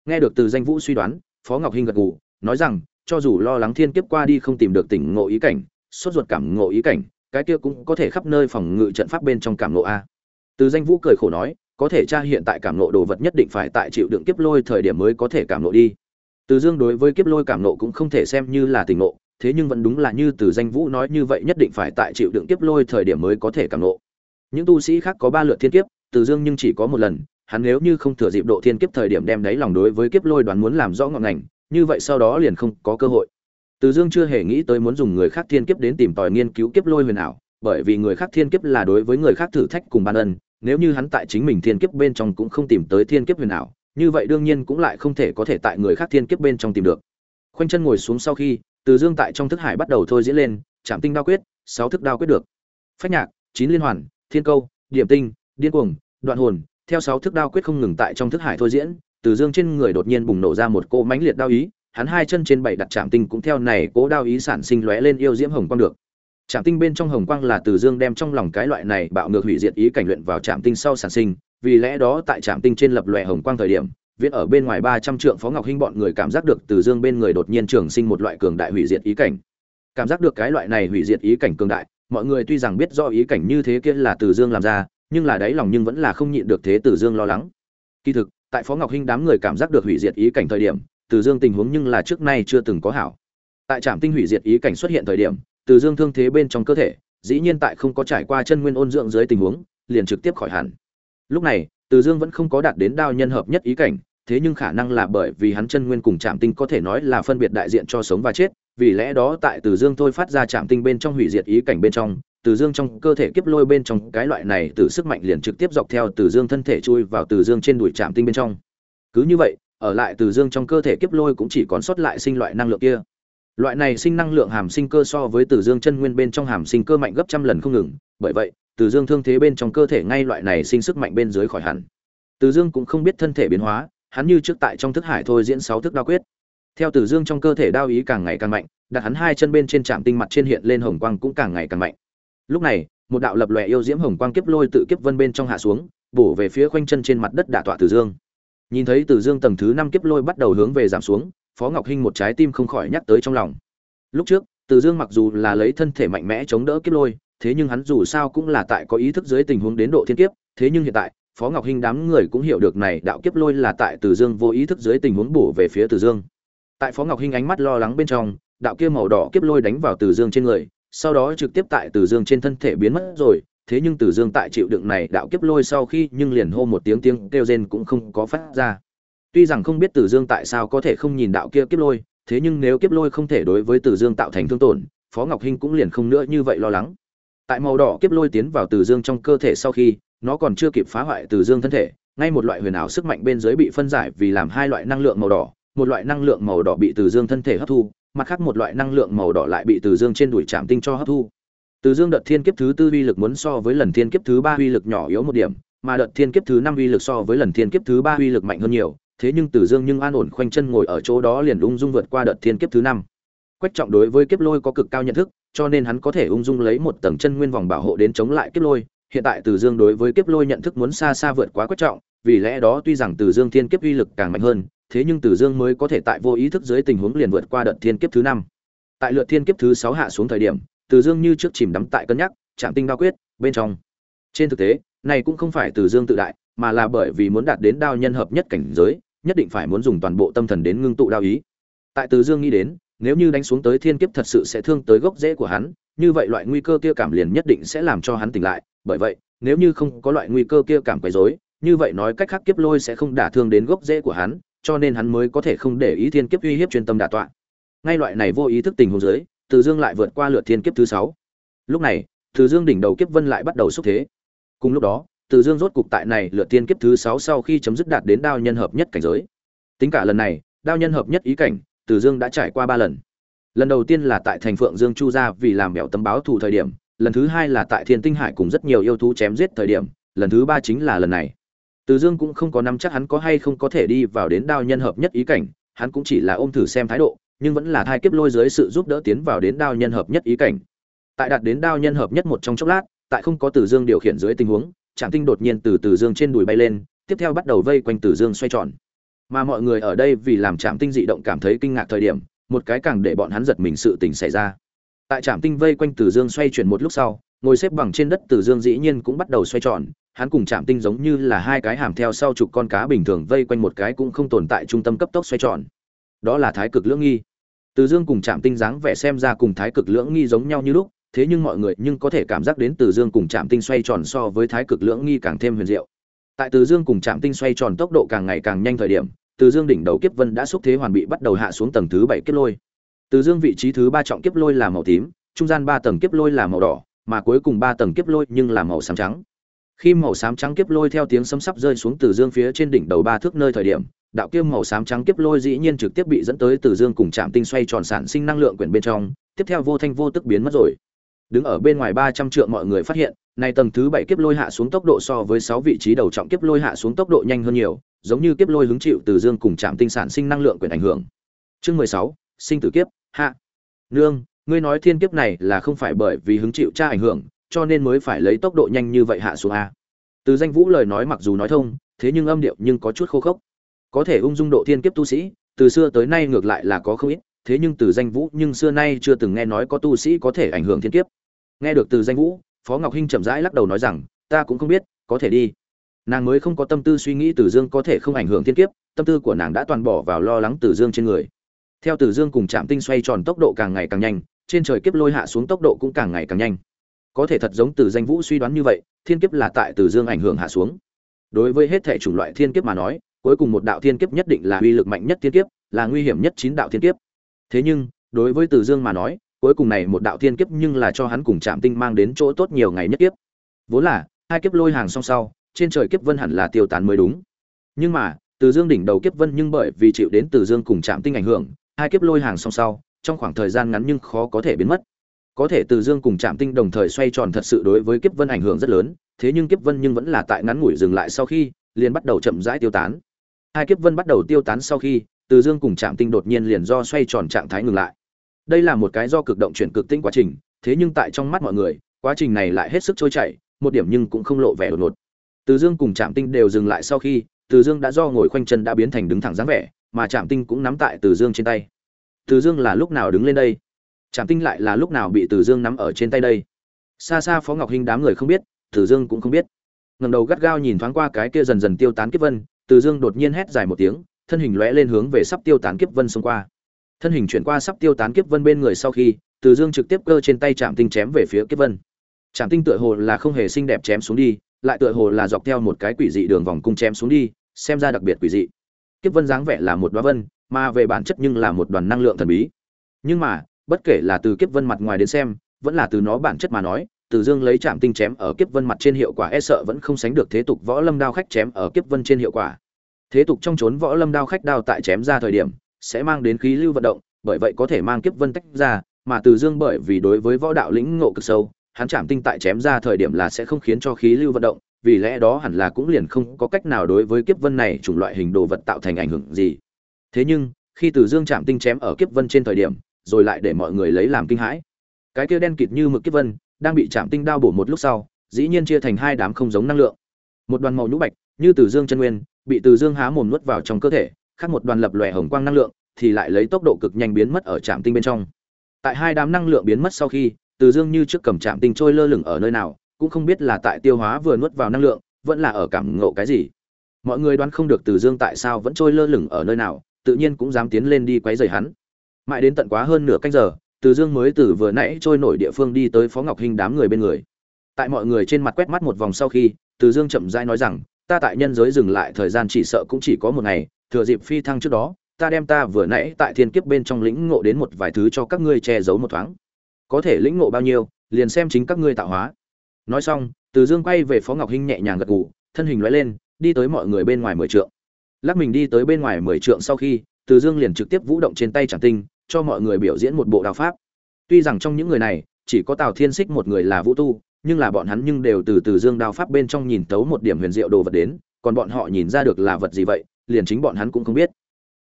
Nghe được từ danh vũ suy đoán, phó ngọc hinh gật gù, nói rằng, cho dù lo lắng thiên kiếp qua đi không tìm được tỉnh ngộ ý cảnh, sốt ruột cảm ngộ ý cảnh, cái kia cũng có thể khắp nơi phòng ngự trận pháp bên trong cảm ngộ a. Từ danh vũ cười khổ nói có thể cha hiện tại cảm ngộ đồ vật nhất định phải tại chịu đựng kiếp lôi thời điểm mới có thể cảm ngộ đi. Từ dương đối với kiếp lôi cảm ngộ cũng không thể xem như là tình ngộ thế nhưng vẫn đúng là như từ danh vũ nói như vậy nhất định phải tại chịu đựng kiếp lôi thời điểm mới có thể cảm ngộ những tu sĩ khác có ba lượt thiên kiếp, từ dương nhưng chỉ có một lần, hắn nếu như không thừa dịp độ thiên kiếp thời điểm đem đáy lòng đối với kiếp lôi đoán muốn làm rõ ngọn ngành, như vậy sau đó liền không có cơ hội. Từ dương chưa hề nghĩ tới muốn dùng người khác thiên kiếp đến tìm tòi nghiên cứu kiếp lôi huyền ảo, bởi vì người khác thiên kiếp là đối với người khác thử thách cùng ban ân nếu như hắn tại chính mình thiên kiếp bên trong cũng không tìm tới thiên kiếp huyền ảo, như vậy đương nhiên cũng lại không thể có thể tại người khác thiên kiếp bên trong tìm được. Khoanh chân ngồi xuống sau khi, từ dương tại trong thức hải bắt đầu thôi diễn lên chạm tinh đao quyết, sáu thức đao quyết được. Phách nhạc, chín liên hoàn, thiên câu, điểm tinh, điên cuồng, đoạn hồn, theo sáu thức đao quyết không ngừng tại trong thức hải thôi diễn, từ dương trên người đột nhiên bùng nổ ra một cỗ mãnh liệt đao ý, hắn hai chân trên bảy đặt chạm tinh cũng theo này cố đao ý sản sinh lóe lên yêu diễm hồng quang được. Trạm tinh bên trong hồng quang là từ dương đem trong lòng cái loại này bạo ngược hủy diệt ý cảnh luyện vào Trạm tinh sau sản sinh. Vì lẽ đó tại Trạm tinh trên lập lòe hồng quang thời điểm, viết ở bên ngoài ba trăm trượng phó ngọc hinh bọn người cảm giác được từ dương bên người đột nhiên trưởng sinh một loại cường đại hủy diệt ý cảnh. Cảm giác được cái loại này hủy diệt ý cảnh cường đại, mọi người tuy rằng biết do ý cảnh như thế kia là từ dương làm ra, nhưng là đáy lòng nhưng vẫn là không nhịn được thế từ dương lo lắng. Kỳ thực, tại phó ngọc hinh đám người cảm giác được hủy diệt ý cảnh thời điểm, từ dương tình huống nhưng là trước nay chưa từng có hảo. Tại trạm tinh hủy diệt ý cảnh xuất hiện thời điểm từ dương thương thế bên trong cơ thể, dĩ nhiên tại không có trải qua chân nguyên ôn dưỡng dưới tình huống, liền trực tiếp khỏi hẳn. Lúc này, từ dương vẫn không có đạt đến đao nhân hợp nhất ý cảnh, thế nhưng khả năng là bởi vì hắn chân nguyên cùng trạm tinh có thể nói là phân biệt đại diện cho sống và chết, vì lẽ đó tại từ dương thôi phát ra trạm tinh bên trong hủy diệt ý cảnh bên trong, từ dương trong cơ thể kiếp lôi bên trong, cái loại này từ sức mạnh liền trực tiếp dọc theo từ dương thân thể chui vào từ dương trên đùi trạm tinh bên trong. Cứ như vậy, ở lại từ dương trong cơ thể kiếp lôi cũng chỉ còn sót lại sinh loại năng lượng kia loại này sinh năng lượng hàm sinh cơ so với từ dương chân nguyên bên trong hàm sinh cơ mạnh gấp trăm lần không ngừng, bởi vậy từ dương thương thế bên trong cơ thể ngay loại này sinh sức mạnh bên dưới khỏi hẳn. Từ dương cũng không biết thân thể biến hóa, hắn như trước tại trong thức hải thôi diễn sáu thức đao quyết. Theo từ dương trong cơ thể đao ý càng ngày càng mạnh, đặt hắn hai chân bên trên trạm tinh mặt trên hiện lên hồng quang cũng càng ngày càng mạnh. Lúc này, một đạo lập lòe yêu diễm hồng quang kiếp lôi tự kiếp vân bên trong hạ xuống, bổ về phía khoanh chân trên mặt đất đả tọa từ dương. Nhìn thấy từ dương tầng thứ năm kiếp lôi bắt đầu hướng về giảm xuống phó ngọc hinh một trái tim không khỏi nhắc tới trong lòng lúc trước, từ dương mặc dù là lấy thân thể mạnh mẽ chống đỡ kiếp lôi, thế nhưng hắn dù sao cũng là tại có ý thức dưới tình huống đến độ thiên kiếp, thế nhưng hiện tại, phó ngọc hinh đám người cũng hiểu được này đạo kiếp lôi là tại từ dương vô ý thức dưới tình huống bổ về phía từ dương tại phó ngọc hinh ánh mắt lo lắng bên trong, đạo kia màu đỏ kiếp lôi đánh vào từ dương trên người, sau đó trực tiếp tại từ dương trên thân thể biến mất rồi, thế nhưng Từ Dương tại chịu đựng này đạo kiếp lôi sau khi nhưng liền hô một tiếng tiếng kêu rên cũng không có phát ra. Tuy rằng không biết Từ Dương tại sao có thể không nhìn đạo kia kiếp lôi, thế nhưng nếu kiếp lôi không thể đối với Từ Dương tạo thành thương tổn, Phó Ngọc Hinh cũng liền không nữa như vậy lo lắng. Tại màu đỏ kiếp lôi tiến vào Từ Dương trong cơ thể sau khi, nó còn chưa kịp phá hoại Từ Dương thân thể, ngay một loại huyền ảo sức mạnh bên dưới bị phân giải vì làm hai loại năng lượng màu đỏ, một loại năng lượng màu đỏ bị Từ Dương thân thể hấp thu, mặt khác một loại năng lượng màu đỏ lại bị Từ Dương trên đùi chạm tinh cho hấp thu. Từ Dương đợt thiên kiếp thứ tư uy lực muốn so với lần thiên kiếp thứ ba uy lực nhỏ yếu một điểm, mà đợt thiên kiếp thứ năm uy lực so với lần thiên kiếp thứ ba uy lực mạnh hơn nhiều, thế nhưng Từ Dương nhưng an ổn khoanh chân ngồi ở chỗ đó liền ung dung vượt qua đợt thiên kiếp thứ năm. Quách Trọng đối với kiếp lôi có cực cao nhận thức, cho nên hắn có thể ung dung lấy một tầng chân nguyên vòng bảo hộ đến chống lại kiếp lôi. Hiện tại Từ Dương đối với kiếp lôi nhận thức muốn xa xa vượt quá Quách Trọng, vì lẽ đó tuy rằng Từ Dương thiên kiếp uy lực càng mạnh hơn, thế nhưng Từ Dương mới có thể tại vô ý thức dưới tình huống liền vượt qua đợt thiên kiếp thứ năm. Tại lượt thiên kiếp thứ sáu hạ xuống thời điểm, Từ Dương như trước chìm đắm tại cân nhắc, chạm tinh đao quyết bên trong trên thực tế này cũng không phải từ dương tự đại mà là bởi vì muốn đạt đến đao nhân hợp nhất cảnh giới nhất định phải muốn dùng toàn bộ tâm thần đến ngưng tụ đao ý. Tại từ dương nghĩ đến, nếu như đánh xuống tới thiên kiếp thật sự sẽ thương tới gốc rễ của hắn, như vậy loại nguy cơ kia cảm liền nhất định sẽ làm cho hắn tỉnh lại. Bởi vậy, nếu như không có loại nguy cơ kia cảm quấy rối, như vậy nói cách khác kiếp lôi sẽ không đả thương đến gốc rễ của hắn, cho nên hắn mới có thể không để ý thiên kiếp uy hiếp chuyên tâm đả tọa. Ngay loại này vô ý thức tình huống dưới, từ dương lại vượt qua lượt thiên kiếp thứ sáu. Lúc này, từ dương đỉnh đầu kiếp vân lại bắt đầu xúc thế. Cùng lúc đó từ dương rốt cục tại này lựa tiên kiếp thứ sáu sau khi chấm dứt đạt đến đao nhân hợp nhất cảnh giới. Tính cả lần này, đao nhân hợp nhất ý cảnh, từ dương đã trải qua ba lần. Lần đầu tiên là tại thành phượng dương chu gia vì làm mẹo tấm báo thù thời điểm, lần thứ hai là tại thiên tinh hải cùng rất nhiều yêu thú chém giết thời điểm, lần thứ ba chính là lần này. Từ dương cũng không có nắm chắc hắn có hay không có thể đi vào đến đao nhân hợp nhất ý cảnh, hắn cũng chỉ là ôm thử xem thái độ, nhưng vẫn là thai kiếp lôi dưới sự giúp đỡ tiến vào đến đao nhân hợp nhất ý cảnh. Tại đạt đến đao nhân hợp nhất một trong chốc lát, tại không có từ dương điều khiển dưới tình huống trạm tinh đột nhiên từ từ dương trên đùi bay lên, tiếp theo bắt đầu vây quanh từ dương xoay tròn. Mà mọi người ở đây vì làm trạm tinh dị động cảm thấy kinh ngạc thời điểm, một cái càng để bọn hắn giật mình sự tình xảy ra. Tại trạm tinh vây quanh từ dương xoay chuyển một lúc sau, ngồi xếp bằng trên đất từ dương dĩ nhiên cũng bắt đầu xoay tròn, hắn cùng trạm tinh giống như là hai cái hàm theo sau chục con cá bình thường vây quanh một cái cũng không tồn tại trung tâm cấp tốc xoay tròn. Đó là thái cực lưỡng nghi. Từ dương cùng trạm tinh dáng vẻ xem ra cùng thái cực lưỡng nghi giống nhau như lúc thế nhưng mọi người nhưng có thể cảm giác đến từ dương cùng chạm tinh xoay tròn so với thái cực lưỡng nghi càng thêm huyền diệu. Tại từ dương cùng chạm tinh xoay tròn tốc độ càng ngày càng nhanh thời điểm, từ dương đỉnh đầu kiếp vân đã xúc thế hoàn bị bắt đầu hạ xuống tầng thứ bảy kiếp lôi. Từ dương vị trí thứ ba trọng kiếp lôi là màu tím, trung gian ba tầng kiếp lôi là màu đỏ, mà cuối cùng ba tầng kiếp lôi nhưng là màu xám trắng. Khi màu xám trắng kiếp lôi theo tiếng sấm sắp rơi xuống từ dương phía trên đỉnh đầu ba thước nơi thời điểm, đạo kiêm màu xám trắng kiếp lôi dĩ nhiên trực tiếp bị dẫn tới từ dương cùng chạm tinh xoay tròn sản sinh năng lượng quyển bên trong, tiếp theo vô thanh vô tức biến mất rồi đứng ở bên ngoài ba trăm trượng mọi người phát hiện này tầng thứ bảy kiếp lôi hạ xuống tốc độ so với sáu vị trí đầu trọng kiếp lôi hạ xuống tốc độ nhanh hơn nhiều, giống như kiếp lôi hứng chịu từ dương cùng chạm tinh sản sinh năng lượng quyền ảnh hưởng. Chương mười sáu, sinh tử kiếp, hạ. Nương, ngươi nói thiên kiếp này là không phải bởi vì hứng chịu tra ảnh hưởng, cho nên mới phải lấy tốc độ nhanh như vậy hạ xuống a. Từ danh vũ lời nói mặc dù nói thông, thế nhưng âm điệu nhưng có chút khô khốc. Có thể ung dung độ thiên kiếp tu sĩ, từ xưa tới nay ngược lại là có không ít, thế nhưng từ danh vũ nhưng xưa nay chưa từng nghe nói có tu sĩ có thể ảnh hưởng thiên kiếp nghe được từ danh vũ, phó ngọc hinh chậm rãi lắc đầu nói rằng, ta cũng không biết, có thể đi. Nàng mới không có tâm tư suy nghĩ từ dương có thể không ảnh hưởng thiên kiếp, tâm tư của nàng đã toàn bỏ vào lo lắng từ dương trên người. Theo từ dương cùng chạm tinh xoay tròn tốc độ càng ngày càng nhanh, trên trời kiếp lôi hạ xuống tốc độ cũng càng ngày càng nhanh. Có thể thật giống từ danh vũ suy đoán như vậy, thiên kiếp là tại từ dương ảnh hưởng hạ xuống. Đối với hết thể chủng loại thiên kiếp mà nói, cuối cùng một đạo thiên kiếp nhất định là uy lực mạnh nhất thiên kiếp, là nguy hiểm nhất chín đạo thiên kiếp. Thế nhưng, đối với từ dương mà nói cuối cùng này một đạo thiên kiếp nhưng là cho hắn cùng chạm tinh mang đến chỗ tốt nhiều ngày nhất kiếp. Vốn là, hai kiếp lôi hàng song sau, trên trời kiếp vân hẳn là tiêu tán mới đúng. Nhưng mà, từ dương đỉnh đầu kiếp vân nhưng bởi vì chịu đến từ dương cùng chạm tinh ảnh hưởng, hai kiếp lôi hàng song sau, trong khoảng thời gian ngắn nhưng khó có thể biến mất. Có thể từ dương cùng chạm tinh đồng thời xoay tròn thật sự đối với kiếp vân ảnh hưởng rất lớn, thế nhưng kiếp vân nhưng vẫn là tại ngắn ngủi dừng lại sau khi, liền bắt đầu chậm rãi tiêu tán. Hai kiếp vân bắt đầu tiêu tán sau khi, từ dương cùng chạm tinh đột nhiên liền do xoay tròn trạng thái ngừng lại đây là một cái do cực động chuyển cực tinh quá trình, thế nhưng tại trong mắt mọi người, quá trình này lại hết sức trôi chảy, một điểm nhưng cũng không lộ vẻ đột ngột. Từ dương cùng Trạm tinh đều dừng lại sau khi, từ dương đã do ngồi khoanh chân đã biến thành đứng thẳng dáng vẻ, mà Trạm tinh cũng nắm tại từ dương trên tay. Từ dương là lúc nào đứng lên đây? Trạm tinh lại là lúc nào bị từ dương nắm ở trên tay đây? Xa xa phó ngọc hinh đám người không biết, từ dương cũng không biết. Ngầm đầu gắt gao nhìn thoáng qua cái kia dần dần tiêu tán kiếp vân, từ dương đột nhiên hét dài một tiếng, thân hình lóe lên hướng về sắp tiêu tán kiếp vân xông qua thân hình chuyển qua sắp tiêu tán kiếp vân bên người sau khi, từ dương trực tiếp cơ trên tay chạm tinh chém về phía kiếp vân. Chạm tinh tựa hồ là không hề xinh đẹp chém xuống đi, lại tựa hồ là dọc theo một cái quỷ dị đường vòng cung chém xuống đi, xem ra đặc biệt quỷ dị. Kiếp vân dáng vẻ là một đoá vân, mà về bản chất nhưng là một đoàn năng lượng thần bí. Nhưng mà, bất kể là từ kiếp vân mặt ngoài đến xem, vẫn là từ nó bản chất mà nói, từ dương lấy chạm tinh chém ở kiếp vân mặt trên hiệu quả e sợ vẫn không sánh được thế tục võ lâm đao khách chém ở kiếp vân trên hiệu quả. Thế tục trong trốn võ lâm đao khách đao tại chém ra thời điểm sẽ mang đến khí lưu vận động, bởi vậy có thể mang kiếp vân tách ra, mà từ dương bởi vì đối với võ đạo lĩnh ngộ cực sâu, hắn chạm tinh tại chém ra thời điểm là sẽ không khiến cho khí lưu vận động, vì lẽ đó hẳn là cũng liền không có cách nào đối với kiếp vân này chủng loại hình đồ vật tạo thành ảnh hưởng gì. Thế nhưng, khi từ dương chạm tinh chém ở kiếp vân trên thời điểm, rồi lại để mọi người lấy làm kinh hãi. Cái kia đen kịt như mực kiếp vân, đang bị chạm tinh đao bổ một lúc sau, dĩ nhiên chia thành hai đám không giống năng lượng. Một đoàn màu nhũ bạch, như từ dương chân nguyên, bị từ dương há mồm nuốt vào trong cơ thể khác một đoàn lập lòe hồng quang năng lượng, thì lại lấy tốc độ cực nhanh biến mất ở trạm tinh bên trong. Tại hai đám năng lượng biến mất sau khi, từ dương như trước cầm trạm tinh trôi lơ lửng ở nơi nào, cũng không biết là tại tiêu hóa vừa nuốt vào năng lượng, vẫn là ở cảm ngộ cái gì. Mọi người đoán không được từ dương tại sao vẫn trôi lơ lửng ở nơi nào, tự nhiên cũng dám tiến lên đi quấy rầy hắn. Mãi đến tận quá hơn nửa canh giờ, từ dương mới từ vừa nãy trôi nổi địa phương đi tới phó ngọc hinh đám người bên người. Tại mọi người trên mặt quét mắt một vòng sau khi, từ dương chậm rãi nói rằng, ta tại nhân giới dừng lại thời gian chỉ sợ cũng chỉ có một ngày thừa dịp phi thăng trước đó, ta đem ta vừa nãy tại thiên kiếp bên trong lĩnh ngộ đến một vài thứ cho các ngươi che giấu một thoáng. Có thể lĩnh ngộ bao nhiêu, liền xem chính các ngươi tạo hóa. Nói xong, từ dương quay về phó ngọc hinh nhẹ nhàng gật gù, thân hình lóe lên, đi tới mọi người bên ngoài mười trượng. Lắc mình đi tới bên ngoài mười trượng sau khi, từ dương liền trực tiếp vũ động trên tay chẳng tinh, cho mọi người biểu diễn một bộ đao pháp. Tuy rằng trong những người này, chỉ có tào thiên xích một người là vũ tu, nhưng là bọn hắn nhưng đều từ từ dương đao pháp bên trong nhìn tấu một điểm huyền diệu đồ vật đến, còn bọn họ nhìn ra được là vật gì vậy liền chính bọn hắn cũng không biết.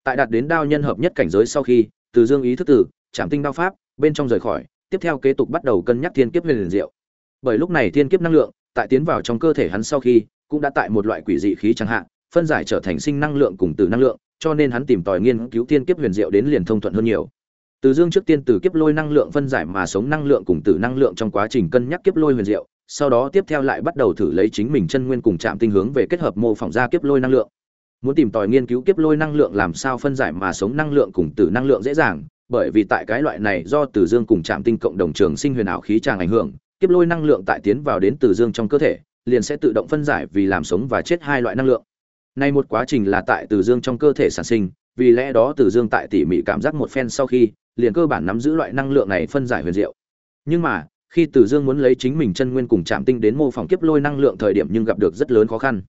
Tại đạt đến đao nhân hợp nhất cảnh giới sau khi, từ dương ý thức tử chạm tinh đao pháp, bên trong rời khỏi, tiếp theo kế tục bắt đầu cân nhắc thiên kiếp huyền liền diệu. Bởi lúc này thiên kiếp năng lượng, tại tiến vào trong cơ thể hắn sau khi, cũng đã tại một loại quỷ dị khí chẳng hạn, phân giải trở thành sinh năng lượng cùng từ năng lượng, cho nên hắn tìm tòi nghiên cứu thiên kiếp huyền diệu đến liền thông thuận hơn nhiều. Từ dương trước tiên từ kiếp lôi năng lượng phân giải mà sống năng lượng cùng từ năng lượng trong quá trình cân nhắc kiếp lôi huyền diệu, sau đó tiếp theo lại bắt đầu thử lấy chính mình chân nguyên cùng chạm tinh hướng về kết hợp mô phỏng ra kiếp lôi năng lượng muốn tìm tòi nghiên cứu kiếp lôi năng lượng làm sao phân giải mà sống năng lượng cùng từ năng lượng dễ dàng bởi vì tại cái loại này do từ dương cùng chạm tinh cộng đồng trường sinh huyền ảo khí tràng ảnh hưởng kiếp lôi năng lượng tại tiến vào đến từ dương trong cơ thể liền sẽ tự động phân giải vì làm sống và chết hai loại năng lượng Nay một quá trình là tại từ dương trong cơ thể sản sinh, vì lẽ đó từ dương tại tỉ mỉ cảm giác một phen sau khi, liền cơ bản nắm giữ loại năng lượng này phân giải huyền diệu. Nhưng mà, khi Từ Dương muốn lấy chính mình chân nguyên cùng chạm tinh đến mô phỏng kiếp lôi năng lượng thời điểm nhưng gặp được rất lớn khó khăn.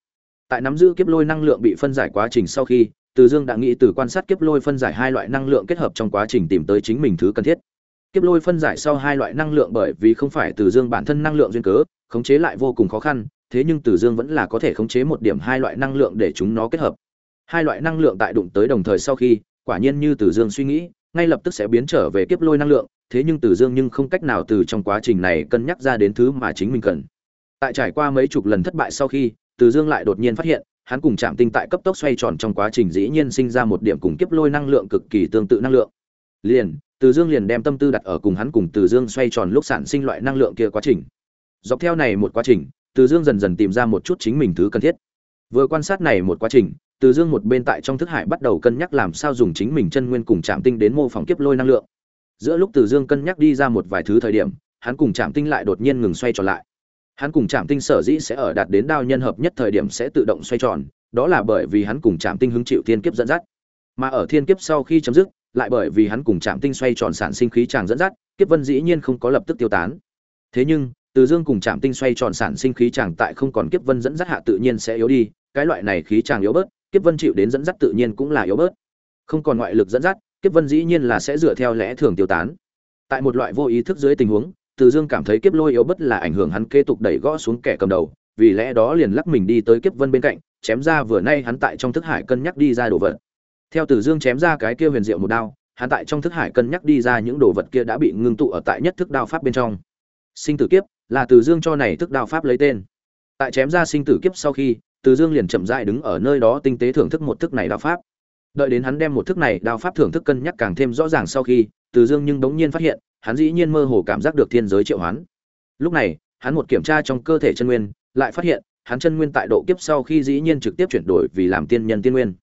Tại nắm giữ kiếp lôi năng lượng bị phân giải quá trình sau khi, Từ Dương đã nghĩ từ quan sát kiếp lôi phân giải hai loại năng lượng kết hợp trong quá trình tìm tới chính mình thứ cần thiết. Kiếp lôi phân giải sau hai loại năng lượng bởi vì không phải Từ Dương bản thân năng lượng duyên cớ, khống chế lại vô cùng khó khăn, thế nhưng Từ Dương vẫn là có thể khống chế một điểm hai loại năng lượng để chúng nó kết hợp. Hai loại năng lượng tại đụng tới đồng thời sau khi, quả nhiên như Từ Dương suy nghĩ, ngay lập tức sẽ biến trở về kiếp lôi năng lượng, thế nhưng Từ Dương nhưng không cách nào từ trong quá trình này cân nhắc ra đến thứ mà chính mình cần. Tại trải qua mấy chục lần thất bại sau khi, từ Dương lại đột nhiên phát hiện, hắn cùng Trạm Tinh tại cấp tốc xoay tròn trong quá trình dĩ nhiên sinh ra một điểm cùng kiếp lôi năng lượng cực kỳ tương tự năng lượng. Liền, Từ Dương liền đem tâm tư đặt ở cùng hắn cùng Từ Dương xoay tròn lúc sản sinh loại năng lượng kia quá trình. Dọc theo này một quá trình, từ dương dần dần tìm ra một chút chính mình thứ cần thiết vừa quan sát này một quá trình từ dương một bên tại trong thức hải bắt đầu cân nhắc làm sao dùng chính mình chân nguyên cùng Trạm tinh đến mô phỏng kiếp lôi năng lượng giữa lúc từ dương cân nhắc đi ra một vài thứ thời điểm hắn cùng Trạm tinh lại đột nhiên ngừng xoay tròn lại hắn cùng chạm tinh sở dĩ sẽ ở đạt đến đao nhân hợp nhất thời điểm sẽ tự động xoay tròn, đó là bởi vì hắn cùng chạm tinh hứng chịu thiên kiếp dẫn dắt. Mà ở thiên kiếp sau khi chấm dứt, lại bởi vì hắn cùng chạm tinh xoay tròn sản sinh khí tràng dẫn dắt, kiếp vân dĩ nhiên không có lập tức tiêu tán. Thế nhưng, từ dương cùng chạm tinh xoay tròn sản sinh khí tràng tại không còn kiếp vân dẫn dắt hạ tự nhiên sẽ yếu đi, cái loại này khí tràng yếu bớt, kiếp vân chịu đến dẫn dắt tự nhiên cũng là yếu bớt. Không còn ngoại lực dẫn dắt, kiếp vân dĩ nhiên là sẽ dựa theo lẽ thường tiêu tán. Tại một loại vô ý thức dưới tình huống từ dương cảm thấy kiếp lôi yếu bất là ảnh hưởng hắn kế tục đẩy gõ xuống kẻ cầm đầu, vì lẽ đó liền lắc mình đi tới kiếp vân bên cạnh, chém ra vừa nay hắn tại trong thức hải cân nhắc đi ra đồ vật. Theo từ dương chém ra cái kia huyền diệu một đao, hắn tại trong thức hải cân nhắc đi ra những đồ vật kia đã bị ngưng tụ ở tại nhất thức đao pháp bên trong. Sinh tử kiếp là từ dương cho này thức đao pháp lấy tên. Tại chém ra sinh tử kiếp sau khi, từ dương liền chậm rãi đứng ở nơi đó tinh tế thưởng thức một thức này đao pháp. Đợi đến hắn đem một thức này đao pháp thưởng thức cân nhắc càng thêm rõ ràng sau khi, từ dương nhưng bỗng nhiên phát hiện hắn dĩ nhiên mơ hồ cảm giác được thiên giới triệu hoán. Lúc này, hắn một kiểm tra trong cơ thể chân nguyên, lại phát hiện, hắn chân nguyên tại độ kiếp sau khi dĩ nhiên trực tiếp chuyển đổi vì làm tiên nhân tiên nguyên.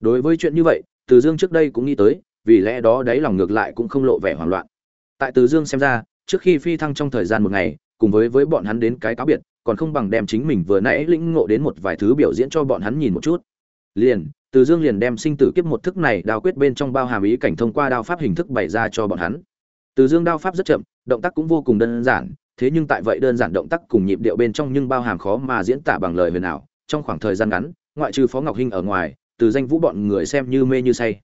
Đối với chuyện như vậy, từ dương trước đây cũng nghĩ tới, vì lẽ đó đáy lòng ngược lại cũng không lộ vẻ hoảng loạn. Tại từ dương xem ra, trước khi phi thăng trong thời gian một ngày, cùng với với bọn hắn đến cái cáo biệt, còn không bằng đem chính mình vừa nãy lĩnh ngộ đến một vài thứ biểu diễn cho bọn hắn nhìn một chút. Liền, từ dương liền đem sinh tử kiếp một thức này đao quyết bên trong bao hàm ý cảnh thông qua đao pháp hình thức bày ra cho bọn hắn từ dương đao pháp rất chậm động tác cũng vô cùng đơn giản thế nhưng tại vậy đơn giản động tác cùng nhịp điệu bên trong nhưng bao hàm khó mà diễn tả bằng lời huyền ảo. Trong khoảng thời gian ngắn ngoại trừ phó ngọc hinh ở ngoài từ danh vũ bọn người xem như mê như say.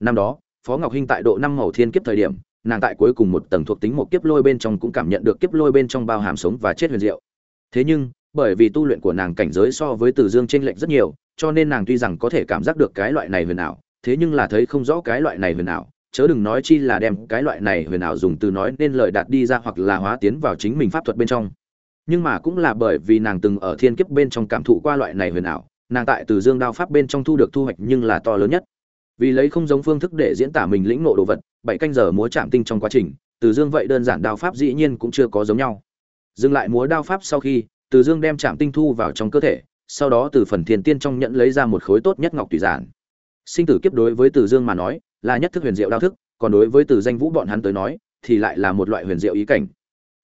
Năm đó phó ngọc hinh tại độ năm màu thiên kiếp thời điểm nàng tại cuối cùng một tầng thuộc tính một kiếp lôi bên trong cũng cảm nhận được kiếp lôi bên trong bao hàm sống và chết huyền diệu. Thế nhưng, bởi vì tu luyện của nàng cảnh giới so với Từ Dương chênh lệch rất nhiều, cho nên nàng tuy rằng có thể cảm giác được cái loại này huyền ảo, thế nhưng là thấy không rõ cái loại này huyền ảo, chớ đừng nói chi là đem cái loại này huyền ảo dùng từ nói nên lời đạt đi ra hoặc là hóa tiến vào chính mình pháp thuật bên trong. Nhưng mà cũng là bởi vì nàng từng ở thiên kiếp bên trong cảm thụ qua loại này huyền ảo, nàng tại Từ Dương đao pháp bên trong thu được thu hoạch nhưng là to lớn nhất. Vì lấy không giống phương thức để diễn tả mình lĩnh ngộ đồ vật bảy canh giờ múa chạm tinh trong quá trình từ dương vậy đơn giản đao pháp dĩ nhiên cũng chưa có giống nhau. Dừng lại múa đao pháp sau khi từ dương đem chạm tinh thu vào trong cơ thể sau đó từ phần thiền tiên trong nhận lấy ra một khối tốt nhất ngọc tùy giản. Sinh tử kiếp đối với từ dương mà nói là nhất thức huyền diệu đao thức, còn đối với từ danh vũ bọn hắn tới nói, thì lại là một loại huyền diệu ý cảnh.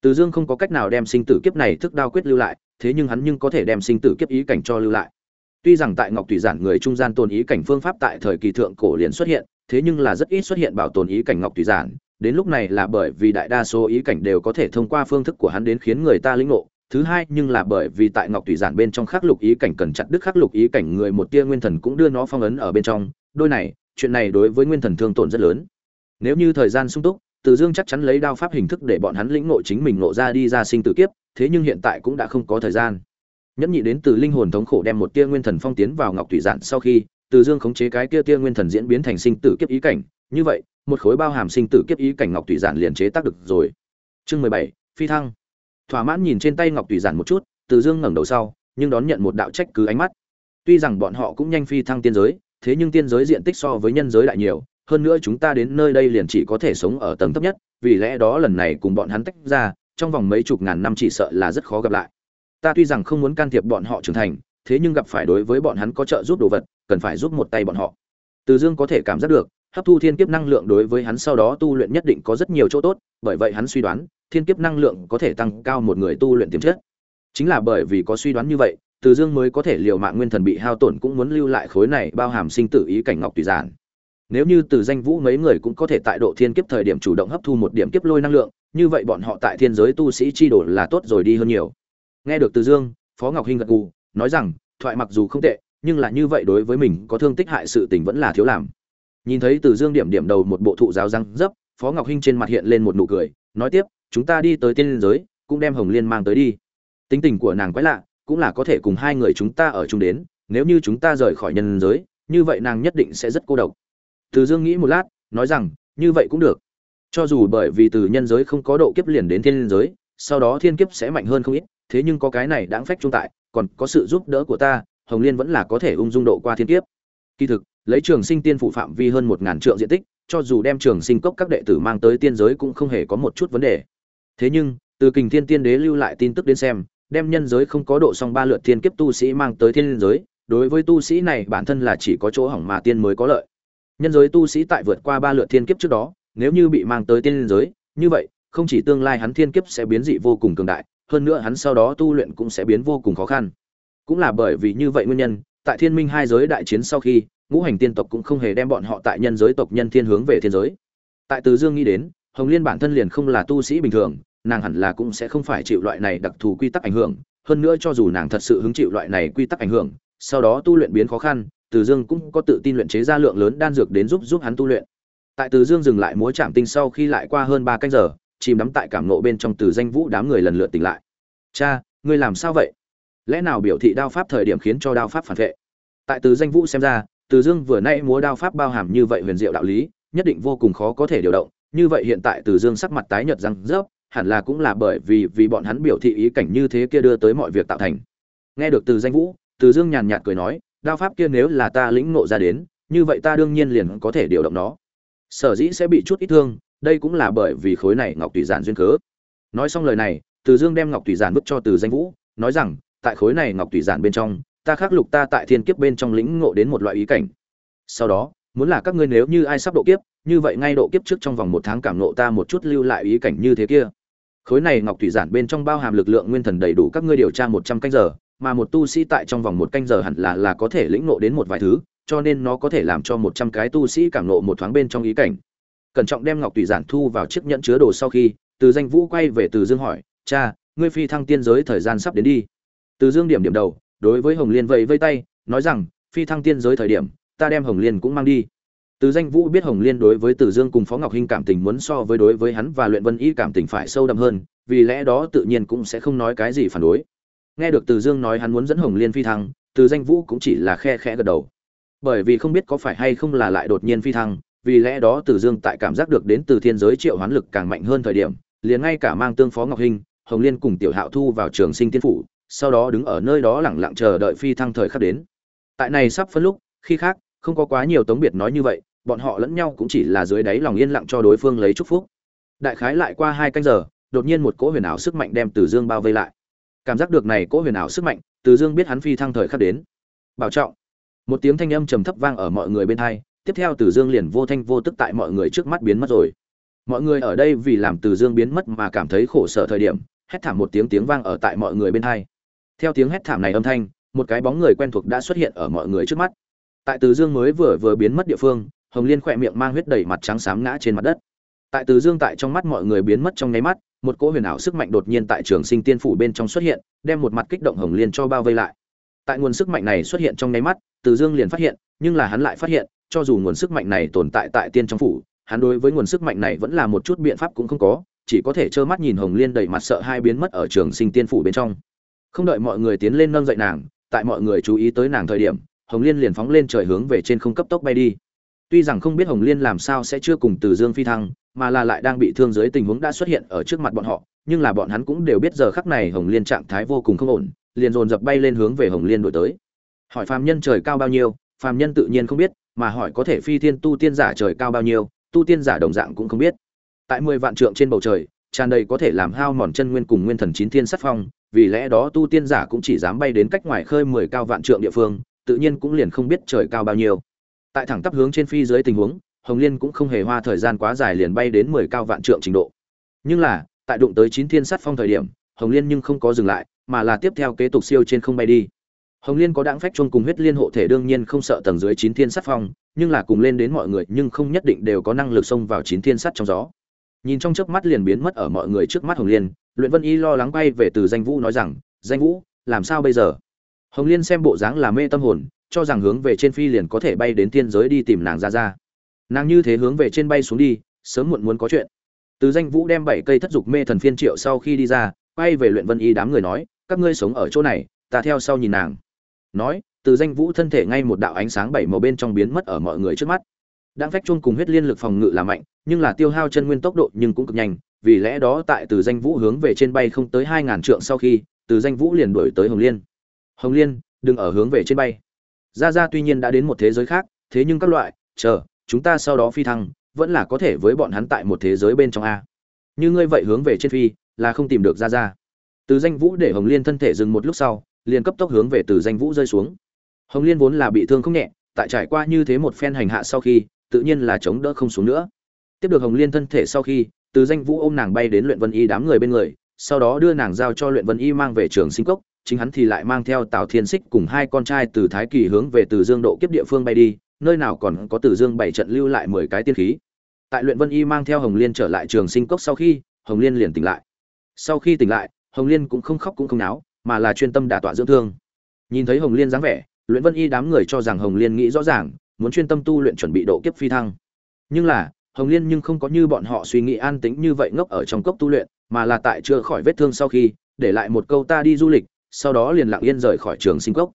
Từ dương không có cách nào đem sinh tử kiếp này thức đao quyết lưu lại, thế nhưng hắn nhưng có thể đem sinh tử kiếp ý cảnh cho lưu lại. Tuy rằng tại ngọc thủy giản người trung gian tồn ý cảnh phương pháp tại thời kỳ thượng cổ liền xuất hiện, thế nhưng là rất ít xuất hiện bảo tồn ý cảnh ngọc thủy giản, đến lúc này là bởi vì đại đa số ý cảnh đều có thể thông qua phương thức của hắn đến khiến người ta lĩnh ngộ. Thứ hai, nhưng là bởi vì tại ngọc thủy giản bên trong khắc lục ý cảnh cần chặt đứt khắc lục ý cảnh, người một tia nguyên thần cũng đưa nó phong ấn ở bên trong. Đôi này chuyện này đối với nguyên thần thương tổn rất lớn. Nếu như thời gian sung túc, từ dương chắc chắn lấy đao pháp hình thức để bọn hắn lĩnh ngộ chính mình ngộ ra đi ra sinh tử kiếp, thế nhưng hiện tại cũng đã không có thời gian. Nhẫn nhị đến từ linh hồn thống khổ đem một tia nguyên thần phong tiến vào ngọc thủy giản sau khi, từ dương khống chế cái tia tia nguyên thần diễn biến thành sinh tử kiếp ý cảnh. Như vậy, một khối bao hàm sinh tử kiếp ý cảnh ngọc thủy giản liền chế tác được rồi. Chương mười bảy, phi thăng. Thỏa mãn nhìn trên tay ngọc thủy giản một chút, từ dương ngẩng đầu sau, nhưng đón nhận một đạo trách cứ ánh mắt. Tuy rằng bọn họ cũng nhanh phi thăng tiên giới thế nhưng tiên giới diện tích so với nhân giới lại nhiều, hơn nữa chúng ta đến nơi đây liền chỉ có thể sống ở tầng thấp nhất, vì lẽ đó lần này cùng bọn hắn tách ra, trong vòng mấy chục ngàn năm chỉ sợ là rất khó gặp lại. Ta tuy rằng không muốn can thiệp bọn họ trưởng thành, thế nhưng gặp phải đối với bọn hắn có trợ giúp đồ vật, cần phải giúp một tay bọn họ. Từ dương có thể cảm giác được, hấp thu thiên kiếp năng lượng đối với hắn sau đó tu luyện nhất định có rất nhiều chỗ tốt, bởi vậy hắn suy đoán, thiên kiếp năng lượng có thể tăng cao một người tu luyện tiềm chất. Chính là bởi vì có suy đoán như vậy từ dương mới có thể liều mạng nguyên thần bị hao tổn cũng muốn lưu lại khối này bao hàm sinh tử ý cảnh ngọc tùy giản. Nếu như từ danh vũ mấy người cũng có thể tại độ thiên kiếp thời điểm chủ động hấp thu một điểm kiếp lôi năng lượng, như vậy bọn họ tại thiên giới tu sĩ chi đổ là tốt rồi đi hơn nhiều. Nghe được từ dương, phó ngọc hinh gật gù, nói rằng, thoại mặc dù không tệ, nhưng là như vậy đối với mình có thương tích hại sự tình vẫn là thiếu làm. Nhìn thấy từ dương điểm điểm đầu một bộ thụ giáo răng dấp, phó ngọc hinh trên mặt hiện lên một nụ cười, nói tiếp, chúng ta đi tới tiên giới, cũng đem hồng liên mang tới đi. Tính tình của nàng quái lạ cũng là có thể cùng hai người chúng ta ở chung đến, nếu như chúng ta rời khỏi nhân giới, như vậy nàng nhất định sẽ rất cô độc. Từ dương nghĩ một lát, nói rằng, như vậy cũng được. Cho dù bởi vì từ nhân giới không có độ kiếp liền đến thiên giới, sau đó thiên kiếp sẽ mạnh hơn không ít, thế nhưng có cái này đáng phách trung tại, còn có sự giúp đỡ của ta, hồng liên vẫn là có thể ung dung độ qua thiên kiếp. Kỳ thực, lấy trường sinh tiên phụ phạm vi hơn một ngàn trượng diện tích, cho dù đem trường sinh cốc các đệ tử mang tới tiên giới cũng không hề có một chút vấn đề. Thế nhưng, từ kình thiên tiên đế lưu lại tin tức đến xem đem nhân giới không có độ song ba lượt thiên kiếp tu sĩ mang tới thiên giới, đối với tu sĩ này bản thân là chỉ có chỗ hỏng mà tiên mới có lợi. Nhân giới tu sĩ tại vượt qua ba lượt thiên kiếp trước đó, nếu như bị mang tới tiên giới, như vậy, không chỉ tương lai hắn thiên kiếp sẽ biến dị vô cùng cường đại, hơn nữa hắn sau đó tu luyện cũng sẽ biến vô cùng khó khăn. Cũng là bởi vì như vậy nguyên nhân, tại thiên minh hai giới đại chiến sau khi, ngũ hành tiên tộc cũng không hề đem bọn họ tại nhân giới tộc nhân thiên hướng về thiên giới. Tại từ dương nghĩ đến, hồng liên bản thân liền không là tu sĩ bình thường nàng hẳn là cũng sẽ không phải chịu loại này đặc thù quy tắc ảnh hưởng, hơn nữa cho dù nàng thật sự hứng chịu loại này quy tắc ảnh hưởng, sau đó tu luyện biến khó khăn, từ dương cũng có tự tin luyện chế ra lượng lớn đan dược đến giúp giúp hắn tu luyện. Tại từ dương dừng lại múa chạm tinh sau khi lại qua hơn ba canh giờ, chìm đắm tại cảm nộ bên trong từ danh vũ đám người lần lượt tỉnh lại. Cha, ngươi làm sao vậy? Lẽ nào biểu thị đao pháp thời điểm khiến cho đao pháp phản vệ? Tại từ danh vũ xem ra, từ dương vừa nay múa đao pháp bao hàm như vậy huyền diệu đạo lý, nhất định vô cùng khó có thể điều động, như vậy hiện tại từ dương sắc mặt tái nhợt răng rớp hẳn là cũng là bởi vì vì bọn hắn biểu thị ý cảnh như thế kia đưa tới mọi việc tạo thành. Nghe được từ danh vũ, từ dương nhàn nhạt cười nói, đao pháp kia nếu là ta lĩnh ngộ ra đến, như vậy ta đương nhiên liền có thể điều động nó. Sở dĩ sẽ bị chút ít thương, đây cũng là bởi vì khối này ngọc tùy giản duyên cớ. Nói xong lời này, từ dương đem ngọc tùy giản vứt cho từ danh vũ, nói rằng, tại khối này ngọc tùy giản bên trong, ta khắc lục ta tại thiên kiếp bên trong lĩnh ngộ đến một loại ý cảnh. Sau đó, muốn là các ngươi nếu như ai sắp độ kiếp, như vậy ngay độ kiếp trước trong vòng một tháng cảm nộ ta một chút lưu lại ý cảnh như thế kia khối này ngọc thủy giản bên trong bao hàm lực lượng nguyên thần đầy đủ các ngươi điều tra một trăm canh giờ, mà một tu sĩ tại trong vòng một canh giờ hẳn là là có thể lĩnh ngộ đến một vài thứ, cho nên nó có thể làm cho một trăm cái tu sĩ cảm nộ một thoáng bên trong ý cảnh. Cẩn trọng đem ngọc thủy giản thu vào chiếc nhẫn chứa đồ sau khi, từ danh vũ quay về từ dương hỏi, cha, ngươi phi thăng tiên giới thời gian sắp đến đi. Từ dương điểm điểm đầu, đối với hồng liên vẫy vây tay, nói rằng, phi thăng tiên giới thời điểm, ta đem hồng liên cũng mang đi từ danh vũ biết hồng liên đối với từ dương cùng phó ngọc hinh cảm tình muốn so với đối với hắn và luyện vân y cảm tình phải sâu đậm hơn, vì lẽ đó tự nhiên cũng sẽ không nói cái gì phản đối. Nghe được từ dương nói hắn muốn dẫn hồng liên phi thăng, từ danh vũ cũng chỉ là khe khẽ gật đầu. Bởi vì không biết có phải hay không là lại đột nhiên phi thăng, vì lẽ đó từ dương tại cảm giác được đến từ thiên giới triệu hoán lực càng mạnh hơn thời điểm, liền ngay cả mang tương phó ngọc hinh, hồng liên cùng tiểu hạo thu vào trường sinh tiên phủ, sau đó đứng ở nơi đó lẳng lặng chờ đợi phi thăng thời khắc đến. Tại này sắp phân lúc, khi khác, không có quá nhiều tống biệt nói như vậy bọn họ lẫn nhau cũng chỉ là dưới đáy lòng yên lặng cho đối phương lấy chúc phúc. Đại khái lại qua hai canh giờ, đột nhiên một cỗ huyền ảo sức mạnh đem từ dương bao vây lại. Cảm giác được này cỗ huyền ảo sức mạnh, từ dương biết hắn phi thăng thời khắc đến. Bảo trọng. Một tiếng thanh âm trầm thấp vang ở mọi người bên hai, tiếp theo từ dương liền vô thanh vô tức tại mọi người trước mắt biến mất rồi. Mọi người ở đây vì làm từ dương biến mất mà cảm thấy khổ sở thời điểm, hét thảm một tiếng tiếng vang ở tại mọi người bên hai. Theo tiếng hét thảm này âm thanh, một cái bóng người quen thuộc đã xuất hiện ở mọi người trước mắt. Tại từ dương mới vừa vừa biến mất địa phương hồng liên khỏe miệng mang huyết đầy mặt trắng xám ngã trên mặt đất. Tại từ dương tại trong mắt mọi người biến mất trong nháy mắt, một cỗ huyền ảo sức mạnh đột nhiên tại trường sinh tiên phủ bên trong xuất hiện, đem một mặt kích động hồng liên cho bao vây lại. Tại nguồn sức mạnh này xuất hiện trong nháy mắt, từ dương liền phát hiện, nhưng là hắn lại phát hiện, cho dù nguồn sức mạnh này tồn tại tại tiên trong phủ, hắn đối với nguồn sức mạnh này vẫn là một chút biện pháp cũng không có, chỉ có thể trơ mắt nhìn hồng liên đầy mặt sợ hai biến mất ở trường sinh tiên phủ bên trong. Không đợi mọi người tiến lên nâng dậy nàng, tại mọi người chú ý tới nàng thời điểm, hồng liên liền phóng lên trời hướng về trên không cấp tốc bay đi tuy rằng không biết hồng liên làm sao sẽ chưa cùng từ dương phi thăng, mà là lại đang bị thương dưới tình huống đã xuất hiện ở trước mặt bọn họ, nhưng là bọn hắn cũng đều biết giờ khắc này hồng liên trạng thái vô cùng không ổn, liền dồn dập bay lên hướng về hồng liên đổi tới. Hỏi phàm nhân trời cao bao nhiêu, phàm nhân tự nhiên không biết, mà hỏi có thể phi thiên tu tiên giả trời cao bao nhiêu, tu tiên giả đồng dạng cũng không biết. Tại mười vạn trượng trên bầu trời, tràn đầy có thể làm hao mòn chân nguyên cùng nguyên thần chín thiên sắc phong, vì lẽ đó tu tiên giả cũng chỉ dám bay đến cách ngoài khơi mười cao vạn trượng địa phương, tự nhiên cũng liền không biết trời cao bao nhiêu tại thẳng tắp hướng trên phi dưới tình huống, hồng liên cũng không hề hoa thời gian quá dài liền bay đến mười cao vạn trượng trình độ. Nhưng là, tại đụng tới chín thiên sát phong thời điểm, hồng liên nhưng không có dừng lại, mà là tiếp theo kế tục siêu trên không bay đi. Hồng liên có đãng phách chung cùng huyết liên hộ thể đương nhiên không sợ tầng dưới chín thiên sát phong, nhưng là cùng lên đến mọi người nhưng không nhất định đều có năng lực xông vào chín thiên sắt trong gió. Nhìn trong chớp mắt liền biến mất ở mọi người trước mắt hồng liên, luyện vân y lo lắng bay về từ danh vũ nói rằng, danh vũ, làm sao bây giờ? Hồng liên xem bộ dáng là mê tâm hồn cho rằng hướng về trên phi liền có thể bay đến thiên giới đi tìm nàng ra ra nàng như thế hướng về trên bay xuống đi, sớm muộn muốn có chuyện. Từ danh vũ đem bảy cây thất dục mê thần phiên triệu sau khi đi ra, quay về luyện vân y đám người nói, các ngươi sống ở chỗ này, ta theo sau nhìn nàng. Nói, từ danh vũ thân thể ngay một đạo ánh sáng bảy màu bên trong biến mất ở mọi người trước mắt. Đang phách chung cùng huyết liên lực phòng ngự là mạnh, nhưng là tiêu hao chân nguyên tốc độ nhưng cũng cực nhanh, vì lẽ đó tại từ danh vũ hướng về trên bay không tới hai ngàn trượng sau khi, từ danh vũ liền đuổi tới hồng liên. Hồng liên, đừng ở hướng về trên bay ra ra tuy nhiên đã đến một thế giới khác, thế nhưng các loại, chờ, chúng ta sau đó phi thăng, vẫn là có thể với bọn hắn tại một thế giới bên trong a. Như ngươi vậy hướng về trên phi, là không tìm được ra ra từ danh vũ để hồng liên thân thể dừng một lúc sau, liền cấp tốc hướng về từ danh vũ rơi xuống. Hồng liên vốn là bị thương không nhẹ, tại trải qua như thế một phen hành hạ sau khi, tự nhiên là chống đỡ không xuống nữa. Tiếp được hồng liên thân thể sau khi, từ danh vũ ôm nàng bay đến luyện vân y đám người bên người, sau đó đưa nàng giao cho luyện vân y mang về trường sinh cốc chính hắn thì lại mang theo tào thiên xích cùng hai con trai từ thái kỳ hướng về từ dương độ kiếp địa phương bay đi, nơi nào còn có từ dương bảy trận lưu lại mười cái tiên khí. Tại luyện vân y mang theo hồng liên trở lại trường sinh cốc sau khi, hồng liên liền tỉnh lại. Sau khi tỉnh lại, hồng liên cũng không khóc cũng không náo, mà là chuyên tâm đả tọa dưỡng thương. Nhìn thấy hồng liên dáng vẻ, luyện vân y đám người cho rằng hồng liên nghĩ rõ ràng, muốn chuyên tâm tu luyện chuẩn bị độ kiếp phi thăng. Nhưng là, hồng liên nhưng không có như bọn họ suy nghĩ an tĩnh như vậy ngốc ở trong cốc tu luyện, mà là tại chưa khỏi vết thương sau khi, để lại một câu ta đi du lịch sau đó liền lặng yên rời khỏi trường sinh cốc.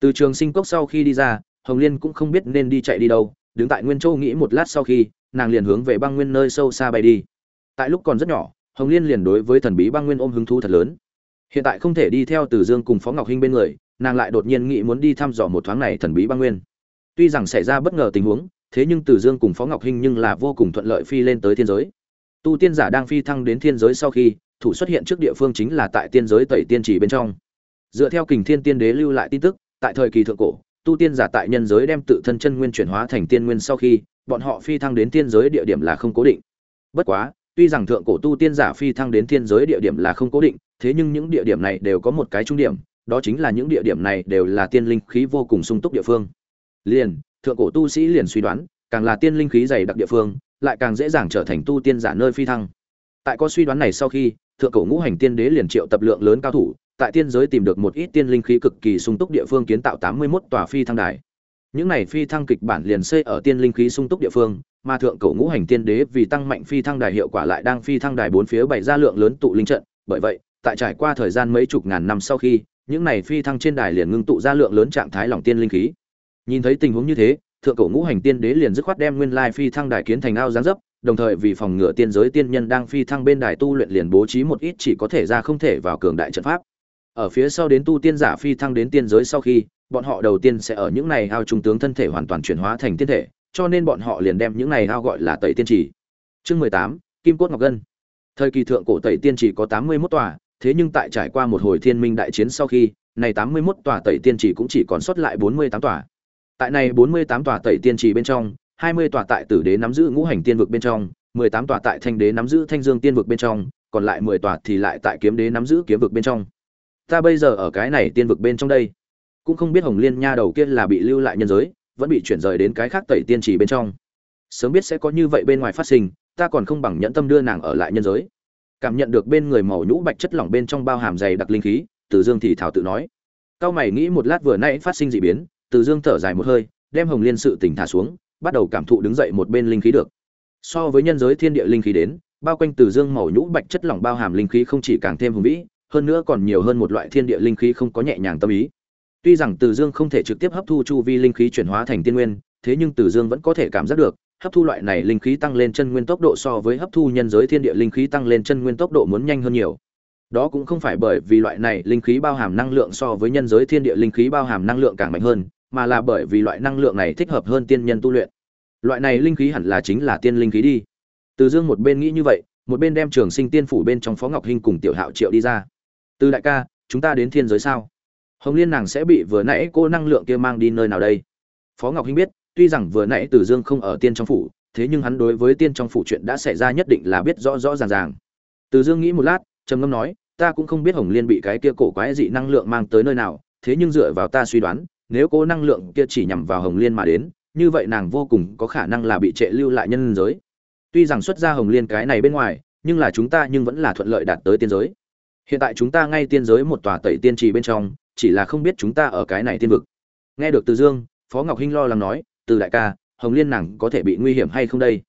Từ trường sinh cốc sau khi đi ra, hồng liên cũng không biết nên đi chạy đi đâu, đứng tại nguyên châu nghĩ một lát sau khi, nàng liền hướng về băng nguyên nơi sâu xa bay đi. Tại lúc còn rất nhỏ, hồng liên liền đối với thần bí băng nguyên ôm hứng thú thật lớn. Hiện tại không thể đi theo từ dương cùng phó ngọc hinh bên người, nàng lại đột nhiên nghĩ muốn đi thăm dò một thoáng này thần bí băng nguyên. Tuy rằng xảy ra bất ngờ tình huống, thế nhưng từ dương cùng phó ngọc hinh nhưng là vô cùng thuận lợi phi lên tới thiên giới. Tu tiên giả đang phi thăng đến thiên giới sau khi, thủ xuất hiện trước địa phương chính là tại tiên giới tẩy tiên chỉ bên trong dựa theo kình thiên tiên đế lưu lại tin tức, tại thời kỳ thượng cổ, tu tiên giả tại nhân giới đem tự thân chân nguyên chuyển hóa thành tiên nguyên sau khi, bọn họ phi thăng đến tiên giới địa điểm là không cố định. Bất quá, tuy rằng thượng cổ tu tiên giả phi thăng đến thiên giới địa điểm là không cố định, thế nhưng những địa điểm này đều có một cái trung điểm, đó chính là những địa điểm này đều là tiên linh khí vô cùng sung túc địa phương. Liền, thượng cổ tu sĩ liền suy đoán, càng là tiên linh khí dày đặc địa phương, lại càng dễ dàng trở thành tu tiên giả nơi phi thăng. Tại có suy đoán này sau khi, thượng cổ ngũ hành tiên đế liền triệu tập lượng lớn cao thủ tại tiên giới tìm được một ít tiên linh khí cực kỳ sung túc địa phương kiến tạo tám mươi 81 tòa phi thăng đài. Những này phi thăng kịch bản liền xây ở tiên linh khí sung túc địa phương, mà thượng cổ ngũ hành tiên đế vì tăng mạnh phi thăng đài hiệu quả lại đang phi thăng đài bốn phía bày ra lượng lớn tụ linh trận. Bởi vậy, tại trải qua thời gian mấy chục ngàn năm sau khi, những này phi thăng trên đài liền ngưng tụ ra lượng lớn trạng thái lỏng tiên linh khí. Nhìn thấy tình huống như thế, thượng cổ ngũ hành tiên đế liền dứt khoát đem nguyên lai phi thăng đài kiến thành ao giáng dấp, đồng thời vì phòng ngừa tiên giới tiên nhân đang phi thăng bên đài tu luyện liền bố trí một ít chỉ có thể ra không thể vào cường đại trận pháp ở phía sau đến tu tiên giả phi thăng đến tiên giới sau khi, bọn họ đầu tiên sẽ ở những này ao trung tướng thân thể hoàn toàn chuyển hóa thành tiên thể, cho nên bọn họ liền đem những này ao gọi là tẩy tiên trì. Chương mười tám, kim cốt ngọc gân. Thời kỳ thượng cổ tẩy tiên trì có tám mươi 81 tòa, thế nhưng tại trải qua một hồi thiên minh đại chiến sau khi, này tám mươi 81 tòa tẩy tiên trì cũng chỉ còn sót lại bốn mươi tám tòa. Tại này bốn mươi tám tòa tẩy tiên trì bên trong, hai mươi tòa tại tử đế nắm giữ ngũ hành tiên vực bên trong, mười tám tòa tại thanh đế nắm giữ thanh dương tiên vực bên trong, còn lại mười tòa thì lại tại kiếm đế nắm giữ kiếm vực bên trong ta bây giờ ở cái này tiên vực bên trong đây. Cũng không biết hồng liên nha đầu kia là bị lưu lại nhân giới, vẫn bị chuyển rời đến cái khác tẩy tiên trì bên trong. Sớm biết sẽ có như vậy bên ngoài phát sinh, ta còn không bằng nhẫn tâm đưa nàng ở lại nhân giới. Cảm nhận được bên người màu nhũ bạch chất lỏng bên trong bao hàm dày đặc linh khí, từ dương thì thảo tự nói. Cao mày nghĩ một lát vừa nãy phát sinh dị biến, từ dương thở dài một hơi, đem hồng liên sự tỉnh thả xuống, bắt đầu cảm thụ đứng dậy một bên linh khí được. So với nhân giới thiên địa linh khí đến, bao quanh từ dương màu nhũ bạch chất lỏng bao hàm linh khí không chỉ càng thêm hùng vĩ hơn nữa còn nhiều hơn một loại thiên địa linh khí không có nhẹ nhàng tâm ý. Tuy rằng từ dương không thể trực tiếp hấp thu chu vi linh khí chuyển hóa thành tiên nguyên, thế nhưng từ dương vẫn có thể cảm giác được, hấp thu loại này linh khí tăng lên chân nguyên tốc độ so với hấp thu nhân giới thiên địa linh khí tăng lên chân nguyên tốc độ muốn nhanh hơn nhiều. Đó cũng không phải bởi vì loại này linh khí bao hàm năng lượng so với nhân giới thiên địa linh khí bao hàm năng lượng càng mạnh hơn, mà là bởi vì loại năng lượng này thích hợp hơn tiên nhân tu luyện. Loại này linh khí hẳn là chính là tiên linh khí đi. Từ dương một bên nghĩ như vậy, một bên đem trường sinh tiên phủ bên trong phó ngọc hinh cùng tiểu hạo triệu đi ra từ đại ca, chúng ta đến thiên giới sao? Hồng liên nàng sẽ bị vừa nãy cô năng lượng kia mang đi nơi nào đây? Phó ngọc hinh biết, tuy rằng vừa nãy từ dương không ở tiên trong phủ, thế nhưng hắn đối với tiên trong phủ chuyện đã xảy ra nhất định là biết rõ rõ ràng ràng. Từ dương nghĩ một lát, trầm ngâm nói, ta cũng không biết hồng liên bị cái kia cổ quái dị năng lượng mang tới nơi nào, thế nhưng dựa vào ta suy đoán, nếu cô năng lượng kia chỉ nhằm vào hồng liên mà đến, như vậy nàng vô cùng có khả năng là bị trệ lưu lại nhân giới. Tuy rằng xuất ra hồng liên cái này bên ngoài, nhưng là chúng ta nhưng vẫn là thuận lợi đạt tới tiên giới hiện tại chúng ta ngay tiên giới một tòa tẩy tiên trì bên trong, chỉ là không biết chúng ta ở cái này tiên vực. Nghe được từ dương, phó ngọc hinh lo lắng nói, từ đại ca, hồng liên nàng có thể bị nguy hiểm hay không đây?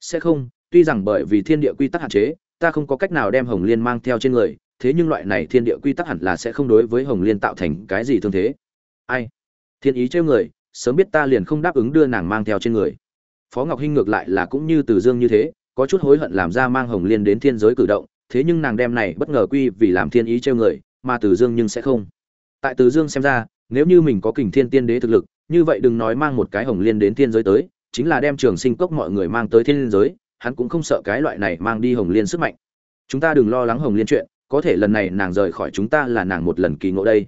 Sẽ không, tuy rằng bởi vì thiên địa quy tắc hạn chế, ta không có cách nào đem hồng liên mang theo trên người, thế nhưng loại này thiên địa quy tắc hẳn là sẽ không đối với hồng liên tạo thành cái gì thương thế. Ai? Thiên ý trêu người, sớm biết ta liền không đáp ứng đưa nàng mang theo trên người. Phó ngọc hinh ngược lại là cũng như từ dương như thế, có chút hối hận làm ra mang hồng liên đến thiên giới cử động thế nhưng nàng đem này bất ngờ quy vì làm thiên ý trêu người, mà từ dương nhưng sẽ không. Tại từ dương xem ra, nếu như mình có kình thiên tiên đế thực lực, như vậy đừng nói mang một cái hồng liên đến thiên giới tới, chính là đem trường sinh cốc mọi người mang tới thiên giới, hắn cũng không sợ cái loại này mang đi hồng liên sức mạnh. Chúng ta đừng lo lắng hồng liên chuyện, có thể lần này nàng rời khỏi chúng ta là nàng một lần kỳ ngộ đây.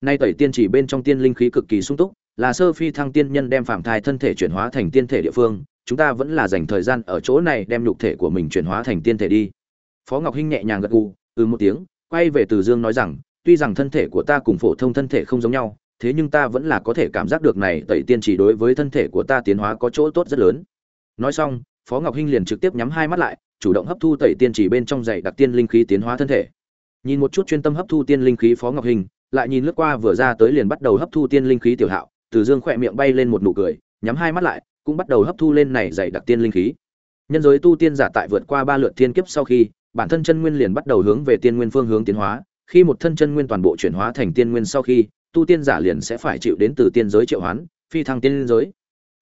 Nay tẩy tiên chỉ bên trong tiên linh khí cực kỳ sung túc, là sơ phi thăng tiên nhân đem phạm thai thân thể chuyển hóa thành tiên thể địa phương, chúng ta vẫn là dành thời gian ở chỗ này đem nhục thể của mình chuyển hóa thành tiên thể đi phó ngọc hinh nhẹ nhàng gật gù ừ một tiếng, quay về từ dương nói rằng, tuy rằng thân thể của ta cùng phổ thông thân thể không giống nhau, thế nhưng ta vẫn là có thể cảm giác được này tẩy tiên chỉ đối với thân thể của ta tiến hóa có chỗ tốt rất lớn. Nói xong, phó ngọc hinh liền trực tiếp nhắm hai mắt lại, chủ động hấp thu tẩy tiên chỉ bên trong dày đặc tiên linh khí tiến hóa thân thể. Nhìn một chút chuyên tâm hấp thu tiên linh khí phó ngọc hinh, lại nhìn lướt qua vừa ra tới liền bắt đầu hấp thu tiên linh khí tiểu hạo, từ dương khỏe miệng bay lên một nụ cười, nhắm hai mắt lại, cũng bắt đầu hấp thu lên này dày đặc tiên linh khí. Nhân giới tu tiên giả tại vượt qua ba lượt thiên kiếp sau khi bản thân chân nguyên liền bắt đầu hướng về tiên nguyên phương hướng tiến hóa. Khi một thân chân nguyên toàn bộ chuyển hóa thành tiên nguyên sau khi, tu tiên giả liền sẽ phải chịu đến từ tiên giới triệu hoán, phi thăng tiên giới.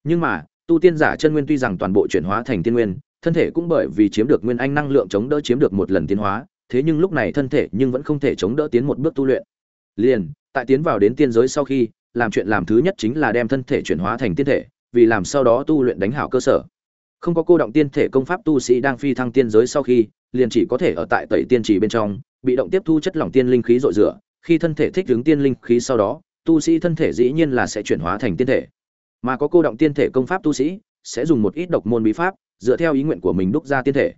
Nhưng mà, tu tiên giả chân nguyên tuy rằng toàn bộ chuyển hóa thành tiên nguyên, thân thể cũng bởi vì chiếm được nguyên anh năng lượng chống đỡ chiếm được một lần tiến hóa, thế nhưng lúc này thân thể nhưng vẫn không thể chống đỡ tiến một bước tu luyện. Liền, tại tiến vào đến tiên giới sau khi, làm chuyện làm thứ nhất chính là đem thân thể chuyển hóa thành tiên thể, vì làm sau đó tu luyện đánh hảo cơ sở không có cô động tiên thể công pháp tu sĩ đang phi thăng tiên giới sau khi, liền chỉ có thể ở tại tẩy tiên trì bên trong, bị động tiếp thu chất lỏng tiên linh khí rội rửa. Khi thân thể thích ứng tiên linh khí sau đó, tu sĩ thân thể dĩ nhiên là sẽ chuyển hóa thành tiên thể. Mà có cô động tiên thể công pháp tu sĩ, sẽ dùng một ít độc môn bí pháp, dựa theo ý nguyện của mình đúc ra tiên thể.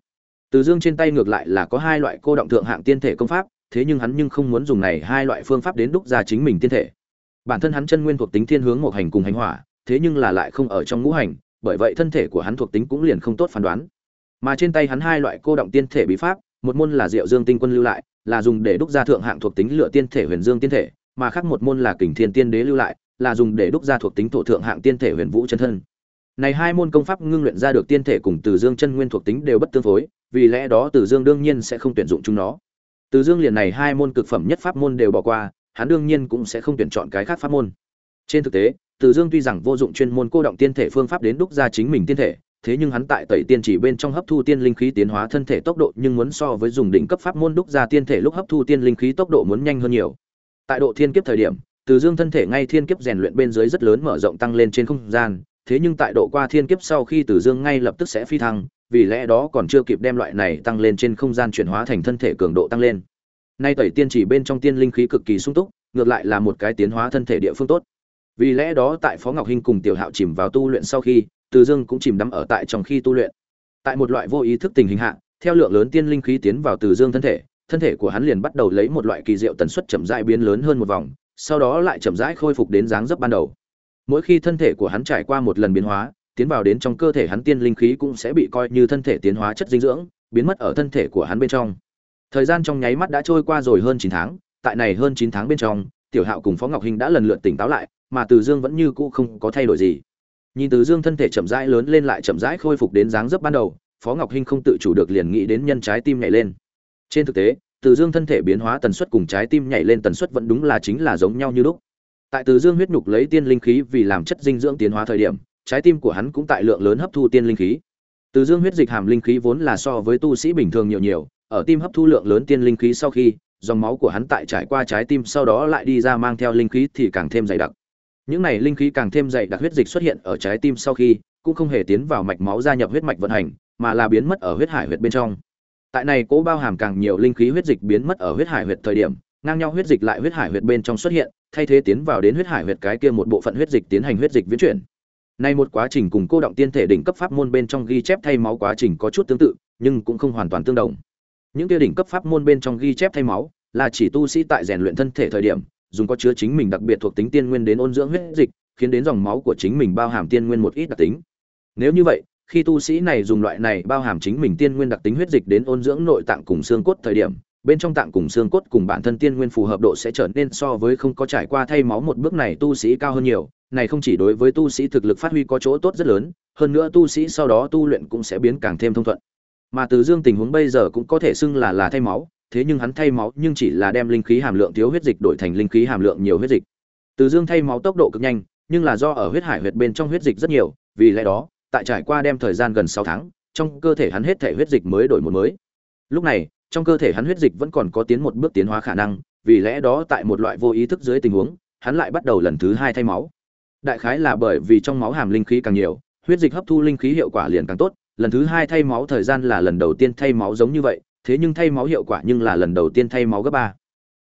Từ dương trên tay ngược lại là có hai loại cô động thượng hạng tiên thể công pháp, thế nhưng hắn nhưng không muốn dùng này hai loại phương pháp đến đúc ra chính mình tiên thể. Bản thân hắn chân nguyên thuộc tính thiên hướng một hành cùng hành hỏa, thế nhưng là lại không ở trong ngũ hành bởi vậy thân thể của hắn thuộc tính cũng liền không tốt phán đoán. Mà trên tay hắn hai loại cô động tiên thể bí pháp, một môn là diệu dương tinh quân lưu lại, là dùng để đúc ra thượng hạng thuộc tính lựa tiên thể huyền dương tiên thể, mà khác một môn là kình thiên tiên đế lưu lại, là dùng để đúc ra thuộc tính thổ thượng hạng tiên thể huyền vũ chân thân. Này hai môn công pháp ngưng luyện ra được tiên thể cùng từ dương chân nguyên thuộc tính đều bất tương phối, vì lẽ đó từ dương đương nhiên sẽ không tuyển dụng chúng nó. Từ dương liền này hai môn cực phẩm nhất pháp môn đều bỏ qua, hắn đương nhiên cũng sẽ không tuyển chọn cái khác pháp môn. Trên thực tế từ dương tuy rằng vô dụng chuyên môn cô động tiên thể phương pháp đến đúc ra chính mình tiên thể, thế nhưng hắn tại tẩy tiên chỉ bên trong hấp thu tiên linh khí tiến hóa thân thể tốc độ nhưng muốn so với dùng đỉnh cấp pháp môn đúc ra tiên thể lúc hấp thu tiên linh khí tốc độ muốn nhanh hơn nhiều. Tại độ thiên kiếp thời điểm, từ dương thân thể ngay thiên kiếp rèn luyện bên dưới rất lớn mở rộng tăng lên trên không gian, thế nhưng tại độ qua thiên kiếp sau khi từ dương ngay lập tức sẽ phi thăng, vì lẽ đó còn chưa kịp đem loại này tăng lên trên không gian chuyển hóa thành thân thể cường độ tăng lên. Nay tẩy tiên chỉ bên trong tiên linh khí cực kỳ sung túc, ngược lại là một cái tiến hóa thân thể địa phương tốt vì lẽ đó tại phó ngọc hinh cùng tiểu hạo chìm vào tu luyện sau khi, từ dương cũng chìm đắm ở tại trong khi tu luyện. Tại một loại vô ý thức tình hình hạ, theo lượng lớn tiên linh khí tiến vào từ dương thân thể thân thể của hắn liền bắt đầu lấy một loại kỳ diệu tần suất chậm rãi biến lớn hơn một vòng, sau đó lại chậm rãi khôi phục đến dáng dấp ban đầu. Mỗi khi thân thể của hắn trải qua một lần biến hóa, tiến vào đến trong cơ thể hắn tiên linh khí cũng sẽ bị coi như thân thể tiến hóa chất dinh dưỡng, biến mất ở thân thể của hắn bên trong. Thời gian trong nháy mắt đã trôi qua rồi hơn chín tháng, tại này hơn chín tháng bên trong, tiểu hạo cùng phó ngọc hinh đã lần lượt tỉnh táo lại mà từ dương vẫn như cũ không có thay đổi gì. Nhìn từ dương thân thể chậm rãi lớn lên lại chậm rãi khôi phục đến dáng dấp ban đầu, phó ngọc hinh không tự chủ được liền nghĩ đến nhân trái tim nhảy lên. Trên thực tế, từ dương thân thể biến hóa tần suất cùng trái tim nhảy lên tần suất vẫn đúng là chính là giống nhau như lúc. Tại từ dương huyết nhục lấy tiên linh khí vì làm chất dinh dưỡng tiến hóa thời điểm, trái tim của hắn cũng tại lượng lớn hấp thu tiên linh khí. Từ dương huyết dịch hàm linh khí vốn là so với tu sĩ bình thường nhiều nhiều, ở tim hấp thu lượng lớn tiên linh khí sau khi, dòng máu của hắn tại trải qua trái tim sau đó lại đi ra mang theo linh khí thì càng thêm dày đặc những này linh khí càng thêm dày đặc huyết dịch xuất hiện ở trái tim sau khi cũng không hề tiến vào mạch máu gia nhập huyết mạch vận hành mà là biến mất ở huyết hải huyệt bên trong tại này cố bao hàm càng nhiều linh khí huyết dịch biến mất ở huyết hải huyệt thời điểm ngang nhau huyết dịch lại huyết hải huyệt bên trong xuất hiện thay thế tiến vào đến huyết hải huyệt cái kia một bộ phận huyết dịch tiến hành huyết dịch viễn chuyển Nay một quá trình cùng cô động tiên thể đỉnh cấp pháp môn bên trong ghi chép thay máu quá trình có chút tương tự, nhưng cũng không hoàn toàn tương đồng. Những kia đỉnh cấp pháp môn bên trong ghi chép thay máu, là chỉ tu sĩ tại rèn luyện thân thể thời điểm, dùng có chứa chính mình đặc biệt thuộc tính tiên nguyên đến ôn dưỡng huyết dịch, khiến đến dòng máu của chính mình bao hàm tiên nguyên một ít đặc tính. Nếu như vậy, khi tu sĩ này dùng loại này bao hàm chính mình tiên nguyên đặc tính huyết dịch đến ôn dưỡng nội tạng cùng xương cốt thời điểm, bên trong tạng cùng xương cốt cùng bản thân tiên nguyên phù hợp độ sẽ trở nên so với không có trải qua thay máu một bước này tu sĩ cao hơn nhiều, này không chỉ đối với tu sĩ thực lực phát huy có chỗ tốt rất lớn, hơn nữa tu sĩ sau đó tu luyện cũng sẽ biến càng thêm thông thuận. Mà Từ Dương tình huống bây giờ cũng có thể xưng là là thay máu, thế nhưng hắn thay máu nhưng chỉ là đem linh khí hàm lượng thiếu huyết dịch đổi thành linh khí hàm lượng nhiều huyết dịch. Từ Dương thay máu tốc độ cực nhanh, nhưng là do ở huyết hải huyệt bên trong huyết dịch rất nhiều, vì lẽ đó, tại trải qua đem thời gian gần 6 tháng, trong cơ thể hắn hết thể huyết dịch mới đổi một mới. Lúc này, trong cơ thể hắn huyết dịch vẫn còn có tiến một bước tiến hóa khả năng, vì lẽ đó tại một loại vô ý thức dưới tình huống, hắn lại bắt đầu lần thứ hai thay máu. Đại khái là bởi vì trong máu hàm linh khí càng nhiều, huyết dịch hấp thu linh khí hiệu quả liền càng tốt, lần thứ hai thay máu thời gian là lần đầu tiên thay máu giống như vậy, thế nhưng thay máu hiệu quả nhưng là lần đầu tiên thay máu gấp ba.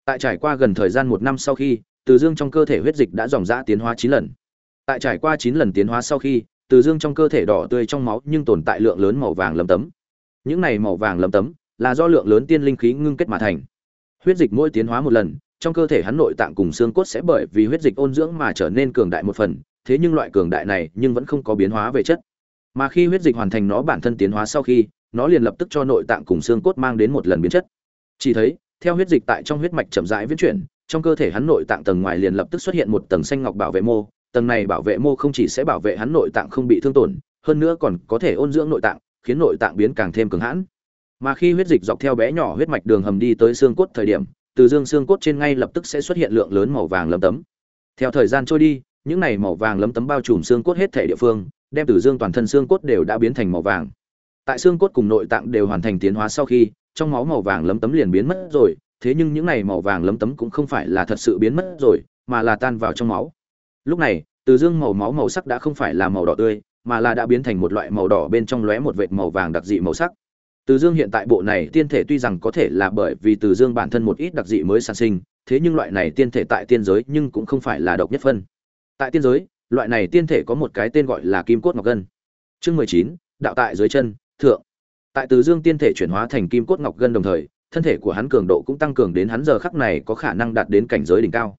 Tại trải qua gần thời gian một năm sau khi, từ dương trong cơ thể huyết dịch đã dòng dã tiến hóa chín lần. Tại trải qua chín lần tiến hóa sau khi, từ dương trong cơ thể đỏ tươi trong máu nhưng tồn tại lượng lớn màu vàng lấm tấm. Những này màu vàng lấm tấm là do lượng lớn tiên linh khí ngưng kết mà thành. Huyết dịch mỗi tiến hóa một lần, trong cơ thể hắn nội tạng cùng xương cốt sẽ bởi vì huyết dịch ôn dưỡng mà trở nên cường đại một phần, thế nhưng loại cường đại này nhưng vẫn không có biến hóa về chất. Mà khi huyết dịch hoàn thành nó bản thân tiến hóa sau khi, nó liền lập tức cho nội tạng cùng xương cốt mang đến một lần biến chất. Chỉ thấy, theo huyết dịch tại trong huyết mạch chậm rãi biến chuyển, trong cơ thể hắn nội tạng tầng ngoài liền lập tức xuất hiện một tầng xanh ngọc bảo vệ mô, tầng này bảo vệ mô không chỉ sẽ bảo vệ hắn nội tạng không bị thương tổn, hơn nữa còn có thể ôn dưỡng nội tạng, khiến nội tạng biến càng thêm cứng hãn. Mà khi huyết dịch dọc theo bé nhỏ huyết mạch đường hầm đi tới xương cốt thời điểm, từ dương xương cốt trên ngay lập tức sẽ xuất hiện lượng lớn màu vàng lấm tấm. Theo thời gian trôi đi, những này màu vàng lấm tấm bao trùm xương cốt hết thể địa phương, đem từ dương toàn thân xương cốt đều đã biến thành màu vàng. Tại xương cốt cùng nội tạng đều hoàn thành tiến hóa sau khi, trong máu màu vàng lấm tấm liền biến mất rồi, thế nhưng những này màu vàng lấm tấm cũng không phải là thật sự biến mất rồi, mà là tan vào trong máu. Lúc này, từ dương màu máu màu sắc đã không phải là màu đỏ tươi, mà là đã biến thành một loại màu đỏ bên trong lóe một vệt màu vàng đặc dị màu sắc. Từ Dương hiện tại bộ này tiên thể tuy rằng có thể là bởi vì Từ Dương bản thân một ít đặc dị mới sản sinh, thế nhưng loại này tiên thể tại tiên giới nhưng cũng không phải là độc nhất phân. Tại tiên giới, loại này tiên thể có một cái tên gọi là Kim Cốt Ngọc Gân. Chương mười chín đạo tại dưới chân, thượng. Tại Từ Dương tiên thể chuyển hóa thành Kim Cốt Ngọc Gân đồng thời, thân thể của hắn cường độ cũng tăng cường đến hắn giờ khắc này có khả năng đạt đến cảnh giới đỉnh cao.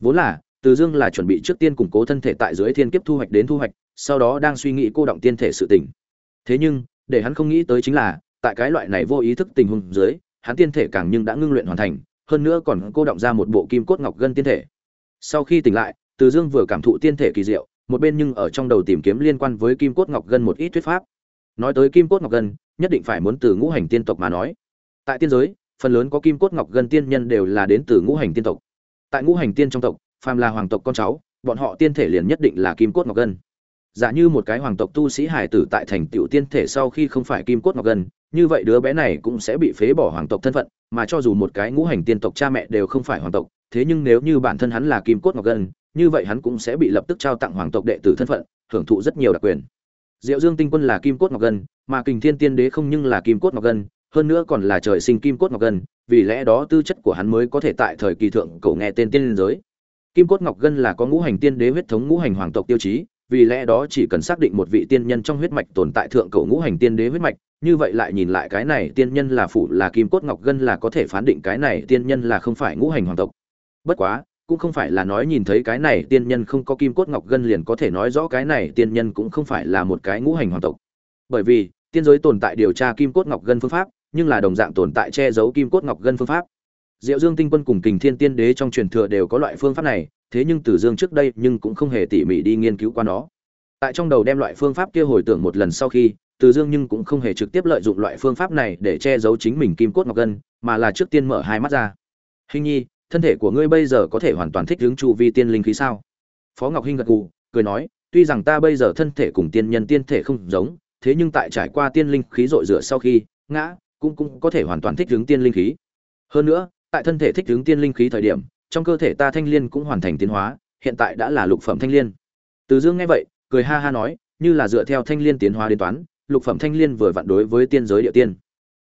Vốn là, Từ Dương là chuẩn bị trước tiên củng cố thân thể tại dưới thiên kiếp thu hoạch đến thu hoạch, sau đó đang suy nghĩ cô động tiên thể sự tỉnh. Thế nhưng, để hắn không nghĩ tới chính là, tại cái loại này vô ý thức tình huống dưới, hắn tiên thể càng nhưng đã ngưng luyện hoàn thành, hơn nữa còn cô động ra một bộ kim cốt ngọc gân tiên thể. Sau khi tỉnh lại, Từ Dương vừa cảm thụ tiên thể kỳ diệu, một bên nhưng ở trong đầu tìm kiếm liên quan với kim cốt ngọc gân một ít thuyết pháp. Nói tới kim cốt ngọc gân, nhất định phải muốn từ ngũ hành tiên tộc mà nói. Tại tiên giới, phần lớn có kim cốt ngọc gân tiên nhân đều là đến từ ngũ hành tiên tộc. Tại ngũ hành tiên trong tộc, phàm là hoàng tộc con cháu, bọn họ tiên thể liền nhất định là kim cốt ngọc gân. Giả như một cái hoàng tộc tu sĩ hải tử tại thành tựu tiên thể sau khi không phải kim cốt ngọc gân, như vậy đứa bé này cũng sẽ bị phế bỏ hoàng tộc thân phận, mà cho dù một cái ngũ hành tiên tộc cha mẹ đều không phải hoàng tộc, thế nhưng nếu như bản thân hắn là kim cốt ngọc gân, như vậy hắn cũng sẽ bị lập tức trao tặng hoàng tộc đệ tử thân phận, hưởng thụ rất nhiều đặc quyền. Diệu Dương Tinh Quân là kim cốt ngọc gần, mà Kình Thiên Tiên Đế không nhưng là kim cốt ngọc gần, hơn nữa còn là trời sinh kim cốt ngọc gần, vì lẽ đó tư chất của hắn mới có thể tại thời kỳ thượng cổ nghe tên tiên giới. Kim cốt ngọc gân là có ngũ hành tiên đế huyết thống ngũ hành hoàng tộc tiêu chí, vì lẽ đó chỉ cần xác định một vị tiên nhân trong huyết mạch tồn tại thượng cổ ngũ hành tiên đế huyết mạch như vậy lại nhìn lại cái này tiên nhân là phụ là kim cốt ngọc gân là có thể phán định cái này tiên nhân là không phải ngũ hành hoàng tộc bất quá cũng không phải là nói nhìn thấy cái này tiên nhân không có kim cốt ngọc gân liền có thể nói rõ cái này tiên nhân cũng không phải là một cái ngũ hành hoàng tộc bởi vì tiên giới tồn tại điều tra kim cốt ngọc gân phương pháp nhưng là đồng dạng tồn tại che giấu kim cốt ngọc gân phương pháp diệu dương tinh quân cùng kình thiên tiên đế trong truyền thừa đều có loại phương pháp này thế nhưng Từ Dương trước đây nhưng cũng không hề tỉ mỉ đi nghiên cứu qua nó. Tại trong đầu đem loại phương pháp kia hồi tưởng một lần sau khi, Từ Dương nhưng cũng không hề trực tiếp lợi dụng loại phương pháp này để che giấu chính mình kim cốt ngọc gân, mà là trước tiên mở hai mắt ra. "Hình nhi, thân thể của ngươi bây giờ có thể hoàn toàn thích ứng chu vi tiên linh khí sao?" Phó Ngọc Hinh gật gù, cười nói, "Tuy rằng ta bây giờ thân thể cùng tiên nhân tiên thể không giống, thế nhưng tại trải qua tiên linh khí rội rửa sau khi, ngã, cũng cũng có thể hoàn toàn thích ứng tiên linh khí. Hơn nữa, tại thân thể thích ứng tiên linh khí thời điểm, trong cơ thể ta thanh liên cũng hoàn thành tiến hóa, hiện tại đã là lục phẩm thanh liên. Từ Dương nghe vậy, cười ha ha nói, như là dựa theo thanh liên tiến hóa đến toán, lục phẩm thanh liên vừa vặn đối với tiên giới địa tiên.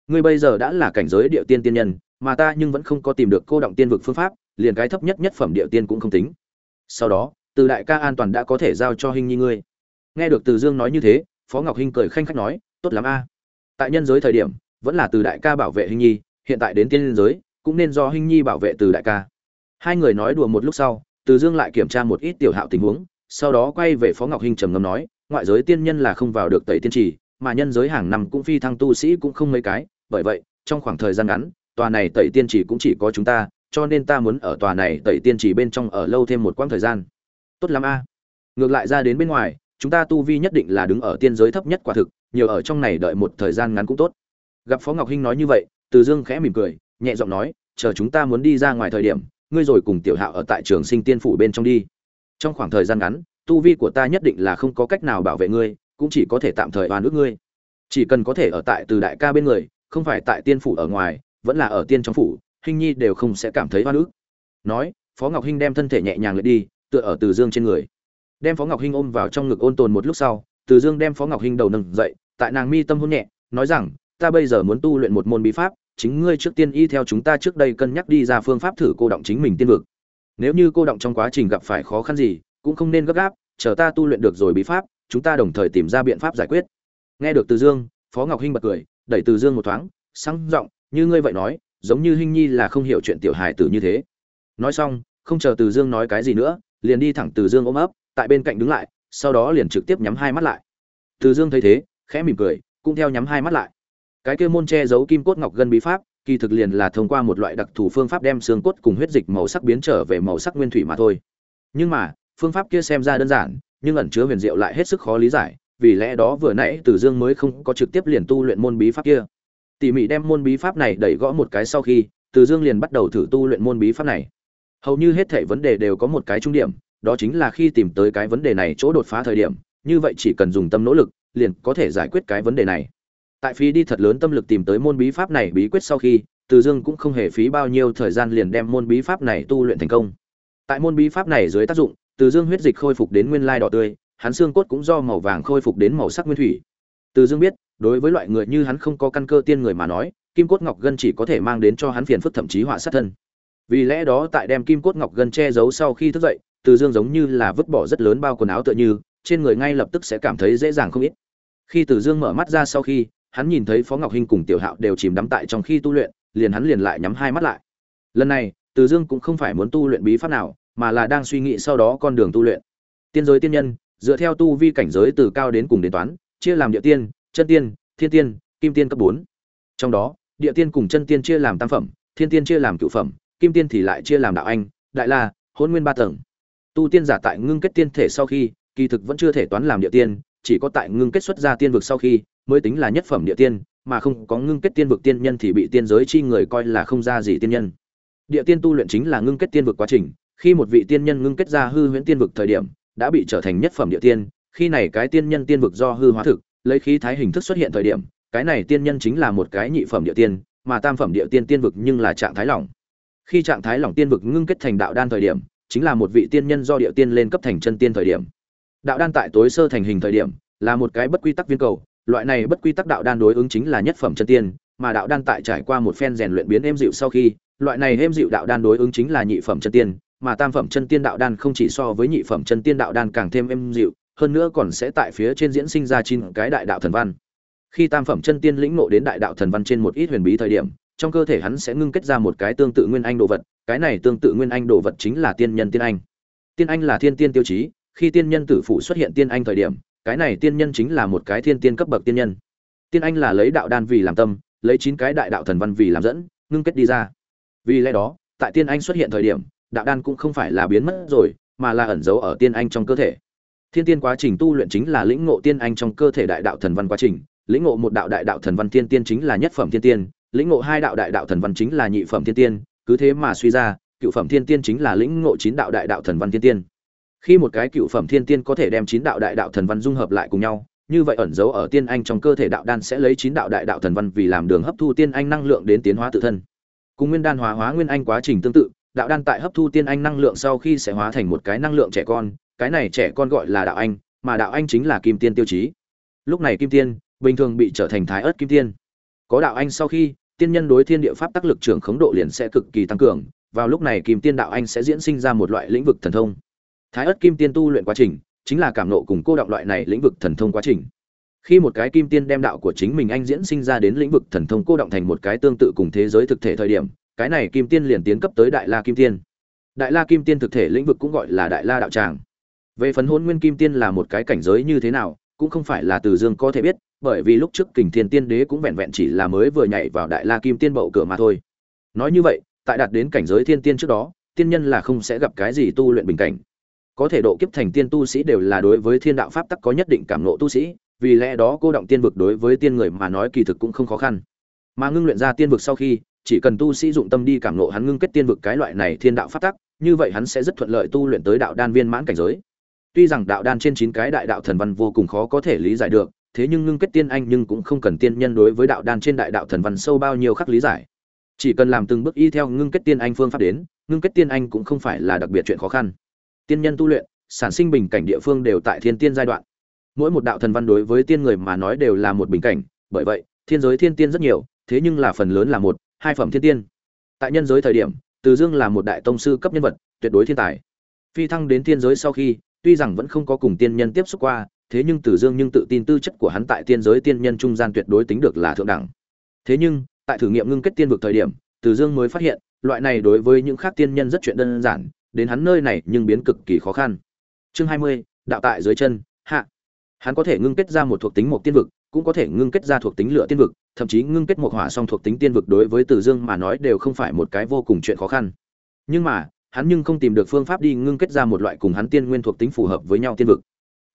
Ngươi bây giờ đã là cảnh giới địa tiên tiên nhân, mà ta nhưng vẫn không có tìm được cô động tiên vực phương pháp, liền cái thấp nhất nhất phẩm địa tiên cũng không tính. Sau đó, Từ đại ca an toàn đã có thể giao cho hình nhi ngươi. Nghe được Từ Dương nói như thế, Phó Ngọc Hinh cười khanh khách nói, tốt lắm a. Tại nhân giới thời điểm, vẫn là Từ đại ca bảo vệ hình nhi, hiện tại đến tiên giới, cũng nên do hình nhi bảo vệ Từ đại ca hai người nói đùa một lúc sau từ dương lại kiểm tra một ít tiểu hạo tình huống sau đó quay về phó ngọc hinh trầm ngâm nói ngoại giới tiên nhân là không vào được tẩy tiên trì mà nhân giới hàng năm cũng phi thăng tu sĩ cũng không mấy cái bởi vậy trong khoảng thời gian ngắn tòa này tẩy tiên trì cũng chỉ có chúng ta, cho nên ta muốn ở tòa này tẩy tiên trì bên trong ở lâu thêm một quãng thời gian. Tốt lắm a. Ngược lại ra đến bên ngoài, chúng ta tu vi nhất định là đứng ở tiên giới thấp nhất quả thực, nhiều ở trong này đợi một thời gian ngắn cũng tốt. Gặp phó ngọc hinh nói như vậy, từ dương khẽ mỉm cười, nhẹ giọng nói, chờ chúng ta muốn đi ra ngoài thời điểm, ngươi rồi cùng tiểu hạo ở tại trường sinh tiên phủ bên trong đi. Trong khoảng thời gian ngắn, tu vi của ta nhất định là không có cách nào bảo vệ ngươi, cũng chỉ có thể tạm thời oan ước ngươi. Chỉ cần có thể ở tại từ đại ca bên người, không phải tại tiên phủ ở ngoài vẫn là ở tiên trong phủ hình nhi đều không sẽ cảm thấy oan ước nói, phó ngọc hinh đem thân thể nhẹ nhàng lại đi, tựa ở từ dương trên người. Đem phó ngọc hinh ôm vào trong ngực ôn tồn một lúc sau, từ dương đem phó ngọc hinh đầu nâng dậy, tại nàng mi tâm hôn nhẹ, nói rằng, ta bây giờ muốn tu luyện một môn bí pháp, chính ngươi trước tiên y theo chúng ta trước đây cân nhắc đi ra phương pháp thử cô động chính mình tiên vực. Nếu như cô động trong quá trình gặp phải khó khăn gì, cũng không nên gấp gáp, chờ ta tu luyện được rồi bí pháp, chúng ta đồng thời tìm ra biện pháp giải quyết. Nghe được từ dương, phó ngọc hinh bật cười, đẩy từ dương một thoáng, sáng giọng như ngươi vậy nói, giống như hình nhi là không hiểu chuyện tiểu hài tử như thế. Nói xong, không chờ từ dương nói cái gì nữa, liền đi thẳng từ dương ôm ấp, tại bên cạnh đứng lại, sau đó liền trực tiếp nhắm hai mắt lại. Từ dương thấy thế, khẽ mỉm cười, cũng theo nhắm hai mắt lại. Cái kia môn che giấu kim cốt ngọc gân bí pháp, kỳ thực liền là thông qua một loại đặc thù phương pháp đem xương cốt cùng huyết dịch màu sắc biến trở về màu sắc nguyên thủy mà thôi. Nhưng mà, phương pháp kia xem ra đơn giản, nhưng ẩn chứa huyền diệu lại hết sức khó lý giải, vì lẽ đó vừa nãy Từ Dương mới không có trực tiếp liền tu luyện môn bí pháp kia. Tỉ mỉ đem môn bí pháp này đẩy gõ một cái sau khi, Từ Dương liền bắt đầu thử tu luyện môn bí pháp này. Hầu như hết thảy vấn đề đều có một cái trung điểm, đó chính là khi tìm tới cái vấn đề này chỗ đột phá thời điểm, như vậy chỉ cần dùng tâm nỗ lực, liền có thể giải quyết cái vấn đề này. Tại phí đi thật lớn tâm lực tìm tới môn bí pháp này bí quyết sau khi từ dương cũng không hề phí bao nhiêu thời gian liền đem môn bí pháp này tu luyện thành công. Tại môn bí pháp này dưới tác dụng từ dương huyết dịch khôi phục đến nguyên lai đỏ tươi hắn xương cốt cũng do màu vàng khôi phục đến màu sắc nguyên thủy. Từ dương biết đối với loại người như hắn không có căn cơ tiên người mà nói, kim cốt ngọc gân chỉ có thể mang đến cho hắn phiền phức thậm chí họa sát thân. Vì lẽ đó tại đem kim cốt ngọc gân che giấu sau khi thức dậy, từ dương giống như là vứt bỏ rất lớn bao quần áo tựa như, trên người ngay lập tức sẽ cảm thấy dễ dàng không ít. Khi từ dương mở mắt ra sau khi, hắn nhìn thấy phó ngọc hinh cùng tiểu hạo đều chìm đắm tại trong khi tu luyện, liền hắn liền lại nhắm hai mắt lại. Lần này, từ dương cũng không phải muốn tu luyện bí pháp nào, mà là đang suy nghĩ sau đó con đường tu luyện. Tiên giới tiên nhân, dựa theo tu vi cảnh giới từ cao đến cùng đến toán, chia làm địa tiên chân tiên thiên tiên kim tiên cấp bốn trong đó địa tiên cùng chân tiên chia làm tam phẩm thiên tiên chia làm cựu phẩm kim tiên thì lại chia làm đạo anh đại la hôn nguyên ba tầng tu tiên giả tại ngưng kết tiên thể sau khi kỳ thực vẫn chưa thể toán làm địa tiên chỉ có tại ngưng kết xuất ra tiên vực sau khi mới tính là nhất phẩm địa tiên, mà không có ngưng kết tiên vực tiên nhân thì bị tiên giới chi người coi là không ra gì tiên nhân. Địa tiên tu luyện chính là ngưng kết tiên vực quá trình, khi một vị tiên nhân ngưng kết ra hư huyễn tiên vực thời điểm, đã bị trở thành nhất phẩm địa tiên, khi này cái tiên nhân tiên vực do hư hóa thực, lấy khí thái hình thức xuất hiện thời điểm, cái này tiên nhân chính là một cái nhị phẩm địa tiên, mà tam phẩm địa tiên tiên vực nhưng là trạng thái lỏng. Khi trạng thái lỏng tiên vực ngưng kết thành đạo đan thời điểm, chính là một vị tiên nhân do địa tiên lên cấp thành chân tiên thời điểm. Đạo đan tại tối sơ thành hình thời điểm, là một cái bất quy tắc viên cầu, loại này bất quy tắc đạo đan đối ứng chính là nhất phẩm chân tiên, mà đạo đan tại trải qua một phen rèn luyện biến êm dịu sau khi, loại này êm dịu đạo đan đối ứng chính là nhị phẩm chân tiên, mà tam phẩm chân tiên đạo đan không chỉ so với nhị phẩm chân tiên đạo đan càng thêm êm dịu, hơn nữa còn sẽ tại phía trên diễn sinh ra chín cái đại đạo thần văn. Khi tam phẩm chân tiên lĩnh ngộ đến đại đạo thần văn trên một ít huyền bí thời điểm, trong cơ thể hắn sẽ ngưng kết ra một cái tương tự nguyên anh đồ vật, cái này tương tự nguyên anh đồ vật chính là tiên nhân tiên anh. Tiên anh là thiên tiên tiêu chí, khi tiên nhân tử phụ xuất hiện tiên anh thời điểm, cái này tiên nhân chính là một cái thiên tiên cấp bậc tiên nhân. Tiên anh là lấy đạo đan vì làm tâm, lấy chín cái đại đạo thần văn vì làm dẫn, ngưng kết đi ra. Vì lẽ đó, tại tiên anh xuất hiện thời điểm, đạo đan cũng không phải là biến mất rồi, mà là ẩn giấu ở tiên anh trong cơ thể thiên tiên quá trình tu luyện chính là lĩnh ngộ tiên anh trong cơ thể đại đạo thần văn quá trình. Lĩnh ngộ một đạo đại đạo thần văn tiên tiên chính là nhất phẩm thiên tiên. Lĩnh ngộ hai đạo đại đạo thần văn chính là nhị phẩm thiên tiên. Cứ thế mà suy ra, cựu phẩm thiên tiên chính là lĩnh ngộ chín đạo đại đạo thần văn thiên tiên. Khi một cái cựu phẩm thiên tiên có thể đem chín đạo đại đạo thần văn dung hợp lại cùng nhau, như vậy ẩn dấu ở tiên anh trong cơ thể đạo đan sẽ lấy chín đạo đại đạo thần văn vì làm đường hấp thu tiên anh năng lượng đến tiến hóa tự thân. Cùng nguyên đan hóa hóa nguyên anh quá trình tương tự, đạo đan tại hấp thu tiên anh năng lượng sau khi sẽ hóa thành một cái năng lượng trẻ con cái này trẻ con gọi là đạo anh, mà đạo anh chính là kim tiên tiêu chí. Lúc này kim tiên, bình thường bị trở thành thái ớt kim tiên. Có đạo anh sau khi, tiên nhân đối thiên địa pháp tác lực trưởng khống độ liền sẽ cực kỳ tăng cường, vào lúc này kim tiên đạo anh sẽ diễn sinh ra một loại lĩnh vực thần thông. Thái ớt kim tiên tu luyện quá trình, chính là cảm nộ cùng cô động loại này lĩnh vực thần thông quá trình. Khi một cái kim tiên đem đạo của chính mình anh diễn sinh ra đến lĩnh vực thần thông cô động thành một cái tương tự cùng thế giới thực thể thời điểm, cái này kim tiên liền tiến cấp tới đại la kim tiên. Đại la kim tiên thực thể lĩnh vực cũng gọi là đại la đạo tràng về phần Hỗn nguyên kim tiên là một cái cảnh giới như thế nào, cũng không phải là từ dương có thể biết, bởi vì lúc trước kình thiên tiên đế cũng vẹn vẹn chỉ là mới vừa nhảy vào đại la kim tiên bậu cửa mà thôi. Nói như vậy, tại đạt đến cảnh giới thiên tiên trước đó, tiên nhân là không sẽ gặp cái gì tu luyện bình cảnh. Có thể độ kiếp thành tiên tu sĩ đều là đối với thiên đạo pháp tắc có nhất định cảm nộ tu sĩ, vì lẽ đó cô động tiên vực đối với tiên người mà nói kỳ thực cũng không khó khăn. Mà ngưng luyện ra tiên vực sau khi, chỉ cần tu sĩ dụng tâm đi cảm ngộ hắn ngưng kết tiên vực cái loại này thiên đạo pháp tắc, như vậy hắn sẽ rất thuận lợi tu luyện tới đạo đan viên mãn cảnh giới tuy rằng đạo đan trên chín cái đại đạo thần văn vô cùng khó có thể lý giải được, thế nhưng ngưng kết tiên anh nhưng cũng không cần tiên nhân đối với đạo đan trên đại đạo thần văn sâu bao nhiêu khắc lý giải. Chỉ cần làm từng bước y theo ngưng kết tiên anh phương pháp đến, ngưng kết tiên anh cũng không phải là đặc biệt chuyện khó khăn. Tiên nhân tu luyện, sản sinh bình cảnh địa phương đều tại thiên tiên giai đoạn. Mỗi một đạo thần văn đối với tiên người mà nói đều là một bình cảnh, bởi vậy, thiên giới thiên tiên rất nhiều, thế nhưng là phần lớn là một, hai phẩm thiên tiên. Tại nhân giới thời điểm, từ dương là một đại tông sư cấp nhân vật, tuyệt đối thiên tài. Phi thăng đến thiên giới sau khi tuy rằng vẫn không có cùng tiên nhân tiếp xúc qua, thế nhưng Tử dương nhưng tự tin tư chất của hắn tại tiên giới tiên nhân trung gian tuyệt đối tính được là thượng đẳng. Thế nhưng, tại thử nghiệm ngưng kết tiên vực thời điểm, Tử dương mới phát hiện, loại này đối với những khác tiên nhân rất chuyện đơn giản, đến hắn nơi này nhưng biến cực kỳ khó khăn. Chương hai mươi, đạo tại dưới chân, hạ. Hắn có thể ngưng kết ra một thuộc tính một tiên vực, cũng có thể ngưng kết ra thuộc tính lửa tiên vực, thậm chí ngưng kết một hỏa song thuộc tính tiên vực đối với Tử dương mà nói đều không phải một cái vô cùng chuyện khó khăn. Nhưng mà hắn nhưng không tìm được phương pháp đi ngưng kết ra một loại cùng hắn tiên nguyên thuộc tính phù hợp với nhau tiên vực.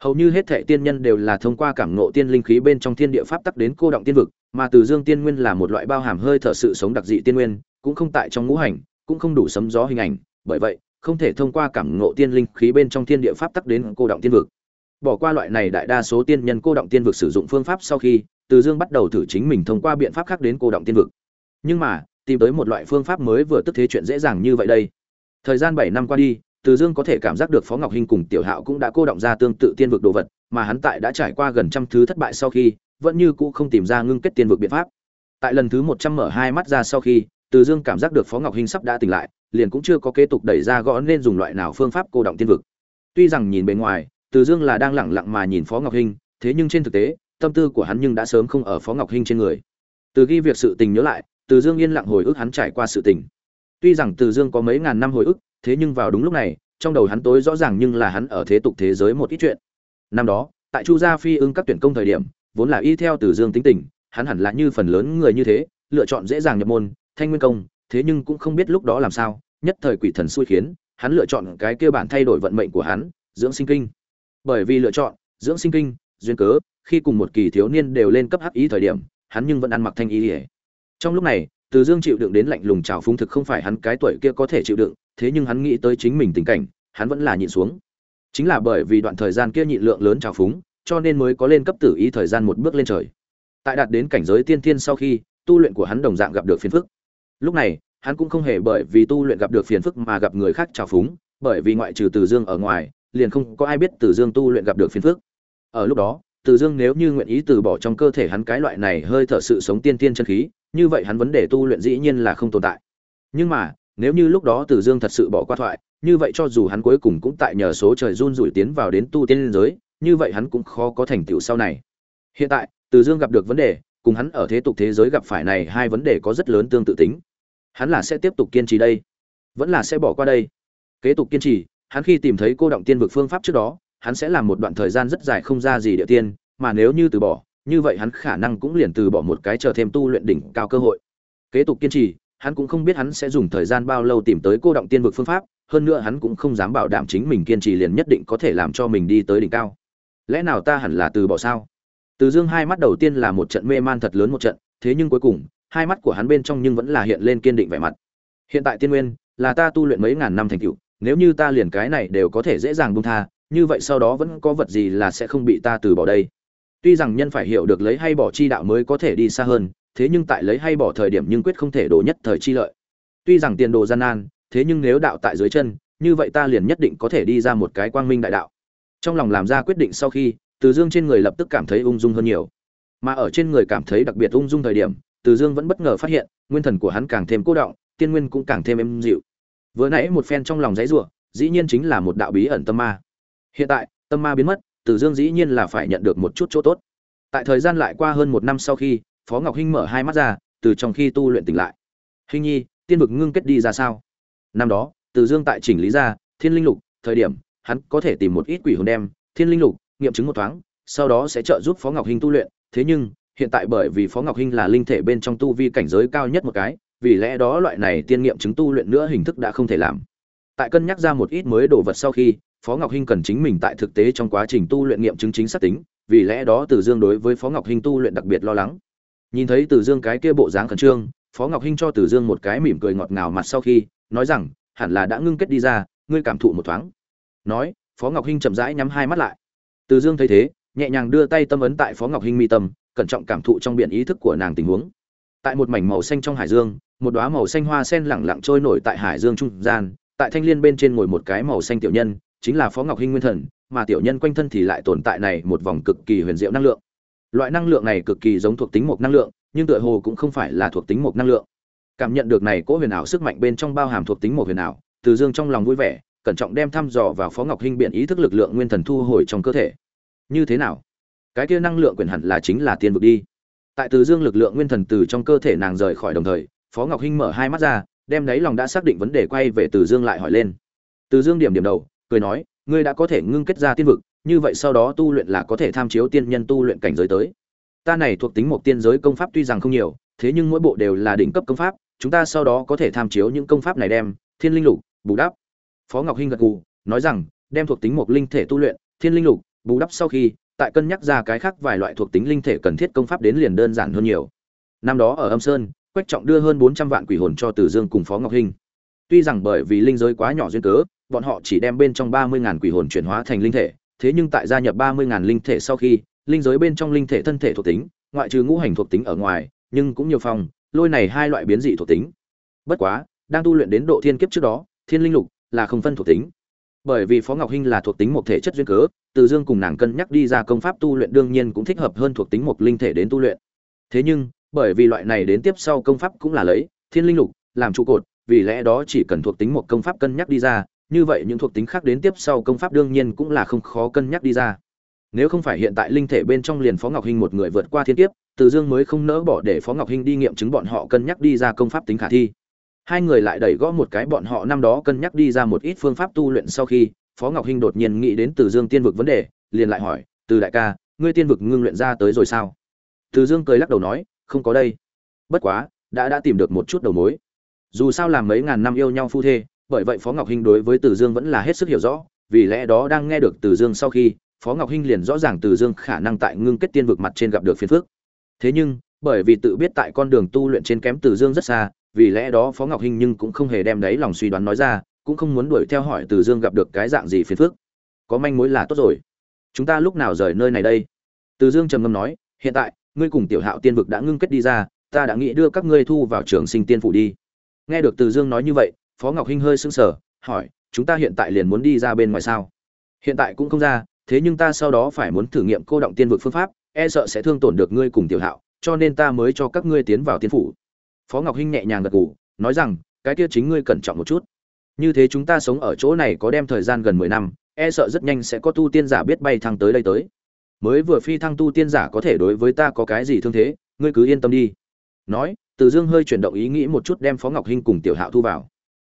Hầu như hết thệ tiên nhân đều là thông qua cảm ngộ tiên linh khí bên trong thiên địa pháp tắc đến cô động tiên vực, mà từ dương tiên nguyên là một loại bao hàm hơi thở sự sống đặc dị tiên nguyên, cũng không tại trong ngũ hành, cũng không đủ sấm gió hình ảnh. Bởi vậy, không thể thông qua cảm ngộ tiên linh khí bên trong thiên địa pháp tắc đến cô động tiên vực. Bỏ qua loại này đại đa số tiên nhân cô động tiên vực sử dụng phương pháp sau khi, từ dương bắt đầu thử chính mình thông qua biện pháp khác đến cô động tiên vực. Nhưng mà, tìm tới một loại phương pháp mới vừa tức thế chuyện dễ dàng như vậy đây thời gian bảy năm qua đi, từ dương có thể cảm giác được phó ngọc hinh cùng tiểu hạo cũng đã cô động ra tương tự tiên vực đồ vật, mà hắn tại đã trải qua gần trăm thứ thất bại sau khi, vẫn như cũ không tìm ra ngưng kết tiên vực biện pháp. Tại lần thứ một trăm mở hai mắt ra sau khi, từ dương cảm giác được phó ngọc hinh sắp đã tỉnh lại, liền cũng chưa có kế tục đẩy ra gõ nên dùng loại nào phương pháp cô động tiên vực. Tuy rằng nhìn bề ngoài, từ dương là đang lẳng lặng mà nhìn phó ngọc hinh, thế nhưng trên thực tế, tâm tư của hắn nhưng đã sớm không ở phó ngọc hinh trên người. Từ ghi việc sự tình nhớ lại, từ dương yên lặng hồi ức hắn trải qua sự tình tuy rằng từ dương có mấy ngàn năm hồi ức, thế nhưng vào đúng lúc này, trong đầu hắn tối rõ ràng nhưng là hắn ở thế tục thế giới một ít chuyện. Năm đó, tại chu gia phi ưng các tuyển công thời điểm, vốn là y theo từ dương tính tình, hắn hẳn là như phần lớn người như thế, lựa chọn dễ dàng nhập môn, thanh nguyên công, thế nhưng cũng không biết lúc đó làm sao, nhất thời quỷ thần xui khiến, hắn lựa chọn cái kia bản thay đổi vận mệnh của hắn, dưỡng sinh kinh. Bởi vì lựa chọn, dưỡng sinh kinh, duyên cớ, khi cùng một kỳ thiếu niên đều lên cấp hắc ý thời điểm, hắn nhưng vẫn ăn mặc thanh ý trong lúc này từ dương chịu đựng đến lạnh lùng trào phúng thực không phải hắn cái tuổi kia có thể chịu đựng, thế nhưng hắn nghĩ tới chính mình tình cảnh, hắn vẫn là nhịn xuống. Chính là bởi vì đoạn thời gian kia nhịn lượng lớn trào phúng, cho nên mới có lên cấp tử ý thời gian một bước lên trời. Tại đạt đến cảnh giới tiên thiên sau khi, tu luyện của hắn đồng dạng gặp được phiền phức. Lúc này, hắn cũng không hề bởi vì tu luyện gặp được phiền phức mà gặp người khác trào phúng, bởi vì ngoại trừ từ dương ở ngoài, liền không có ai biết từ dương tu luyện gặp được phiền phức. Ở lúc đó, từ dương nếu như nguyện ý từ bỏ trong cơ thể hắn cái loại này hơi thở sự sống tiên tiên chân khí như vậy hắn vấn đề tu luyện dĩ nhiên là không tồn tại. Nhưng mà, nếu như lúc đó từ dương thật sự bỏ qua thoại, như vậy cho dù hắn cuối cùng cũng tại nhờ số trời run rủi tiến vào đến tu tiên liên giới, như vậy hắn cũng khó có thành tựu sau này. Hiện tại, từ dương gặp được vấn đề, cùng hắn ở thế tục thế giới gặp phải này hai vấn đề có rất lớn tương tự tính. Hắn là sẽ tiếp tục kiên trì đây, vẫn là sẽ bỏ qua đây. Kế tục kiên trì, hắn khi tìm thấy cô động tiên vực phương pháp trước đó, hắn sẽ làm một đoạn thời gian rất dài không ra gì địa tiên, mà nếu như từ bỏ như vậy hắn khả năng cũng liền từ bỏ một cái chờ thêm tu luyện đỉnh cao cơ hội. Kế tục kiên trì, hắn cũng không biết hắn sẽ dùng thời gian bao lâu tìm tới cô động tiên vực phương pháp, hơn nữa hắn cũng không dám bảo đảm chính mình kiên trì liền nhất định có thể làm cho mình đi tới đỉnh cao. Lẽ nào ta hẳn là từ bỏ sao? Từ dương hai mắt đầu tiên là một trận mê man thật lớn một trận, thế nhưng cuối cùng, hai mắt của hắn bên trong nhưng vẫn là hiện lên kiên định vẻ mặt. Hiện tại tiên nguyên, là ta tu luyện mấy ngàn năm thành tựu, nếu như ta liền cái này đều có thể dễ dàng buông tha, như vậy sau đó vẫn có vật gì là sẽ không bị ta từ bỏ đây? Tuy rằng nhân phải hiểu được lấy hay bỏ chi đạo mới có thể đi xa hơn, thế nhưng tại lấy hay bỏ thời điểm nhưng quyết không thể đổ nhất thời chi lợi. Tuy rằng tiền đồ gian nan, thế nhưng nếu đạo tại dưới chân, như vậy ta liền nhất định có thể đi ra một cái quang minh đại đạo. Trong lòng làm ra quyết định sau khi, từ dương trên người lập tức cảm thấy ung dung hơn nhiều. Mà ở trên người cảm thấy đặc biệt ung dung thời điểm, từ dương vẫn bất ngờ phát hiện, nguyên thần của hắn càng thêm cô động, tiên nguyên cũng càng thêm êm dịu. Vừa nãy một phen trong lòng dãy rủa, dĩ nhiên chính là một đạo bí ẩn tâm ma. Hiện tại, tâm ma biến mất từ dương dĩ nhiên là phải nhận được một chút chỗ tốt. Tại thời gian lại qua hơn một năm sau khi, phó ngọc hinh mở hai mắt ra, từ trong khi tu luyện tỉnh lại. Hinh nhi, tiên vực ngưng kết đi ra sao? Năm đó từ dương tại chỉnh lý ra, thiên linh lục, thời điểm, hắn có thể tìm một ít quỷ hồn đem, thiên linh lục, nghiệm chứng một thoáng, sau đó sẽ trợ giúp phó ngọc hinh tu luyện. Thế nhưng, hiện tại bởi vì phó ngọc hinh là linh thể bên trong tu vi cảnh giới cao nhất một cái, vì lẽ đó loại này tiên nghiệm chứng tu luyện nữa hình thức đã không thể làm. Tại cân nhắc ra một ít mới đồ vật sau khi phó ngọc hinh cần chính mình tại thực tế trong quá trình tu luyện nghiệm chứng chính xác tính, vì lẽ đó từ dương đối với phó ngọc hinh tu luyện đặc biệt lo lắng. Nhìn thấy từ dương cái kia bộ dáng khẩn trương, phó ngọc hinh cho từ dương một cái mỉm cười ngọt ngào mặt sau khi, nói rằng, hẳn là đã ngưng kết đi ra, ngươi cảm thụ một thoáng. Nói, phó ngọc hinh chậm rãi nhắm hai mắt lại. Từ dương thấy thế, nhẹ nhàng đưa tay tâm ấn tại phó ngọc hinh mi tâm, cẩn trọng cảm thụ trong biển ý thức của nàng tình huống. Tại một mảnh màu xanh trong hải dương, một đóa màu xanh hoa sen lẳng lặng trôi nổi tại hải dương trung gian, tại thanh liên bên trên ngồi một cái màu xanh tiểu nhân chính là phó ngọc hinh nguyên thần, mà tiểu nhân quanh thân thì lại tồn tại này một vòng cực kỳ huyền diệu năng lượng. Loại năng lượng này cực kỳ giống thuộc tính một năng lượng, nhưng tựa hồ cũng không phải là thuộc tính một năng lượng. Cảm nhận được này cỗ huyền ảo sức mạnh bên trong bao hàm thuộc tính một huyền ảo, từ dương trong lòng vui vẻ, cẩn trọng đem thăm dò vào phó ngọc hinh biện ý thức lực lượng nguyên thần thu hồi trong cơ thể. Như thế nào? Cái kia năng lượng quyền hẳn là chính là tiên vực đi. Tại từ dương lực lượng nguyên thần từ trong cơ thể nàng rời khỏi đồng thời, phó ngọc hinh mở hai mắt ra, đem đấy lòng đã xác định vấn đề quay về từ dương lại hỏi lên. Từ dương điểm điểm đầu cười nói, ngươi đã có thể ngưng kết ra tiên vực, như vậy sau đó tu luyện là có thể tham chiếu tiên nhân tu luyện cảnh giới tới. Ta này thuộc tính một tiên giới công pháp tuy rằng không nhiều, thế nhưng mỗi bộ đều là đỉnh cấp công pháp, chúng ta sau đó có thể tham chiếu những công pháp này đem, thiên linh lục, bù đắp. Phó ngọc hinh gật gù, nói rằng, đem thuộc tính một linh thể tu luyện, thiên linh lục, bù đắp sau khi, tại cân nhắc ra cái khác vài loại thuộc tính linh thể cần thiết công pháp đến liền đơn giản hơn nhiều. Năm đó ở âm sơn, quách trọng đưa hơn bốn trăm vạn quỷ hồn cho từ dương cùng phó ngọc hinh. Tuy rằng bởi vì linh giới quá nhỏ duyên cớ bọn họ chỉ đem bên trong ba mươi ngàn quỷ hồn chuyển hóa thành linh thể, thế nhưng tại gia nhập ba mươi ngàn linh thể sau khi, linh giới bên trong linh thể thân thể thuộc tính, ngoại trừ ngũ hành thuộc tính ở ngoài, nhưng cũng nhiều phòng lôi này hai loại biến dị thuộc tính. Bất quá, đang tu luyện đến độ thiên kiếp trước đó, thiên linh lục là không phân thuộc tính. Bởi vì phó ngọc hinh là thuộc tính một thể chất duyên cớ, từ dương cùng nàng cân nhắc đi ra công pháp tu luyện đương nhiên cũng thích hợp hơn thuộc tính một linh thể đến tu luyện. Thế nhưng, bởi vì loại này đến tiếp sau công pháp cũng là lấy, thiên linh lục, làm trụ cột, vì lẽ đó chỉ cần thuộc tính một công pháp cân nhắc đi ra như vậy những thuộc tính khác đến tiếp sau công pháp đương nhiên cũng là không khó cân nhắc đi ra. Nếu không phải hiện tại linh thể bên trong liền phó ngọc hinh một người vượt qua thiên kiếp, từ dương mới không nỡ bỏ để phó ngọc hinh đi nghiệm chứng bọn họ cân nhắc đi ra công pháp tính khả thi. Hai người lại đẩy gõ một cái bọn họ năm đó cân nhắc đi ra một ít phương pháp tu luyện sau khi, phó ngọc hinh đột nhiên nghĩ đến từ dương tiên vực vấn đề, liền lại hỏi, từ đại ca, ngươi tiên vực ngưng luyện ra tới rồi sao? Từ dương cười lắc đầu nói, không có đây. Bất quá, đã đã tìm được một chút đầu mối. Dù sao làm mấy ngàn năm yêu nhau phu thê bởi vậy phó ngọc hinh đối với từ dương vẫn là hết sức hiểu rõ, vì lẽ đó đang nghe được từ dương sau khi, phó ngọc hinh liền rõ ràng từ dương khả năng tại ngưng kết tiên vực mặt trên gặp được phiền phước thế nhưng, bởi vì tự biết tại con đường tu luyện trên kém từ dương rất xa, vì lẽ đó phó ngọc hinh nhưng cũng không hề đem đấy lòng suy đoán nói ra, cũng không muốn đuổi theo hỏi từ dương gặp được cái dạng gì phiền phức. Có manh mối là tốt rồi. Chúng ta lúc nào rời nơi này đây? Từ dương trầm ngâm nói, hiện tại, ngươi cùng tiểu hạo tiên vực đã ngưng kết đi ra, ta đã nghĩ đưa các ngươi thu vào trường sinh tiên phủ đi. Nghe được từ dương nói như vậy phó ngọc hinh hơi sững sờ, hỏi, chúng ta hiện tại liền muốn đi ra bên ngoài sao? Hiện tại cũng không ra, thế nhưng ta sau đó phải muốn thử nghiệm cô động tiên vực phương pháp e sợ sẽ thương tổn được ngươi cùng tiểu hạo, cho nên ta mới cho các ngươi tiến vào tiên phủ. Phó ngọc hinh nhẹ nhàng gật gù, nói rằng, cái kia chính ngươi cẩn trọng một chút. Như thế chúng ta sống ở chỗ này có đem thời gian gần mười năm e sợ rất nhanh sẽ có tu tiên giả biết bay thăng tới đây tới. Mới vừa phi thăng tu tiên giả có thể đối với ta có cái gì thương thế, ngươi cứ yên tâm đi. Nói, từ dương hơi chuyển động ý nghĩ một chút đem phó ngọc hinh cùng tiểu hạo thu vào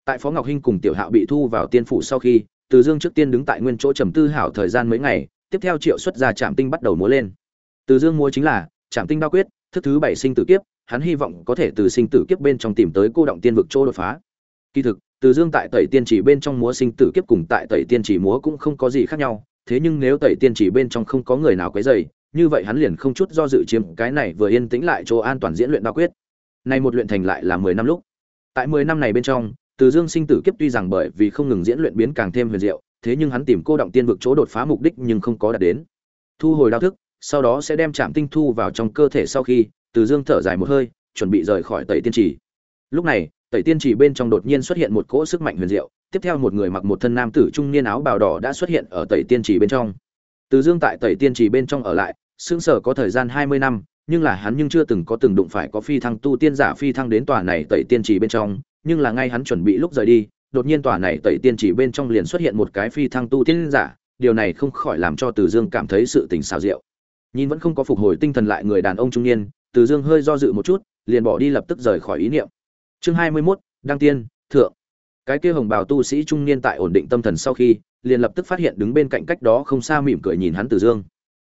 tại phó ngọc hinh cùng tiểu hạo bị thu vào tiên phủ sau khi, từ dương trước tiên đứng tại nguyên chỗ trầm tư hảo thời gian mấy ngày, tiếp theo triệu xuất ra trạm tinh bắt đầu múa lên. Từ dương múa chính là trạm tinh đao quyết, thức thứ bảy sinh tử kiếp, hắn hy vọng có thể từ sinh tử kiếp bên trong tìm tới cô động tiên vực chỗ đột phá. Kỳ thực, từ dương tại tẩy tiên chỉ bên trong múa sinh tử kiếp cùng tại tẩy tiên chỉ múa cũng không có gì khác nhau, thế nhưng nếu tẩy tiên chỉ bên trong không có người nào quấy dày như vậy hắn liền không chút do dự chiếm cái này vừa yên tĩnh lại chỗ an toàn diễn luyện đao quyết. Nay một luyện thành lại là mười năm lúc. Tại mười năm này bên trong từ dương sinh tử kiếp tuy rằng bởi vì không ngừng diễn luyện biến càng thêm huyền diệu, thế nhưng hắn tìm cô động tiên vực chỗ đột phá mục đích nhưng không có đạt đến. Thu hồi đao thức, sau đó sẽ đem chạm tinh thu vào trong cơ thể sau khi, từ dương thở dài một hơi, chuẩn bị rời khỏi tẩy tiên trì. Lúc này, tẩy tiên trì bên trong đột nhiên xuất hiện một cỗ sức mạnh huyền diệu, tiếp theo một người mặc một thân nam tử trung niên áo bào đỏ đã xuất hiện ở tẩy tiên trì bên trong. Từ dương tại tẩy tiên trì bên trong ở lại xương sở có thời gian hai mươi năm, nhưng là hắn nhưng chưa từng có từng đụng phải có phi thăng tu tiên giả phi thăng đến tòa này tẩy tiên trì bên trong nhưng là ngay hắn chuẩn bị lúc rời đi đột nhiên tòa này tẩy tiên chỉ bên trong liền xuất hiện một cái phi thăng tu tiên giả điều này không khỏi làm cho từ dương cảm thấy sự tình xào rượu nhìn vẫn không có phục hồi tinh thần lại người đàn ông trung niên từ dương hơi do dự một chút liền bỏ đi lập tức rời khỏi ý niệm. Chương hai mươi 21, đăng tiên thượng. Cái kia hồng bào tu sĩ trung niên tại ổn định tâm thần sau khi liền lập tức phát hiện đứng bên cạnh cách đó không xa mỉm cười nhìn hắn từ dương.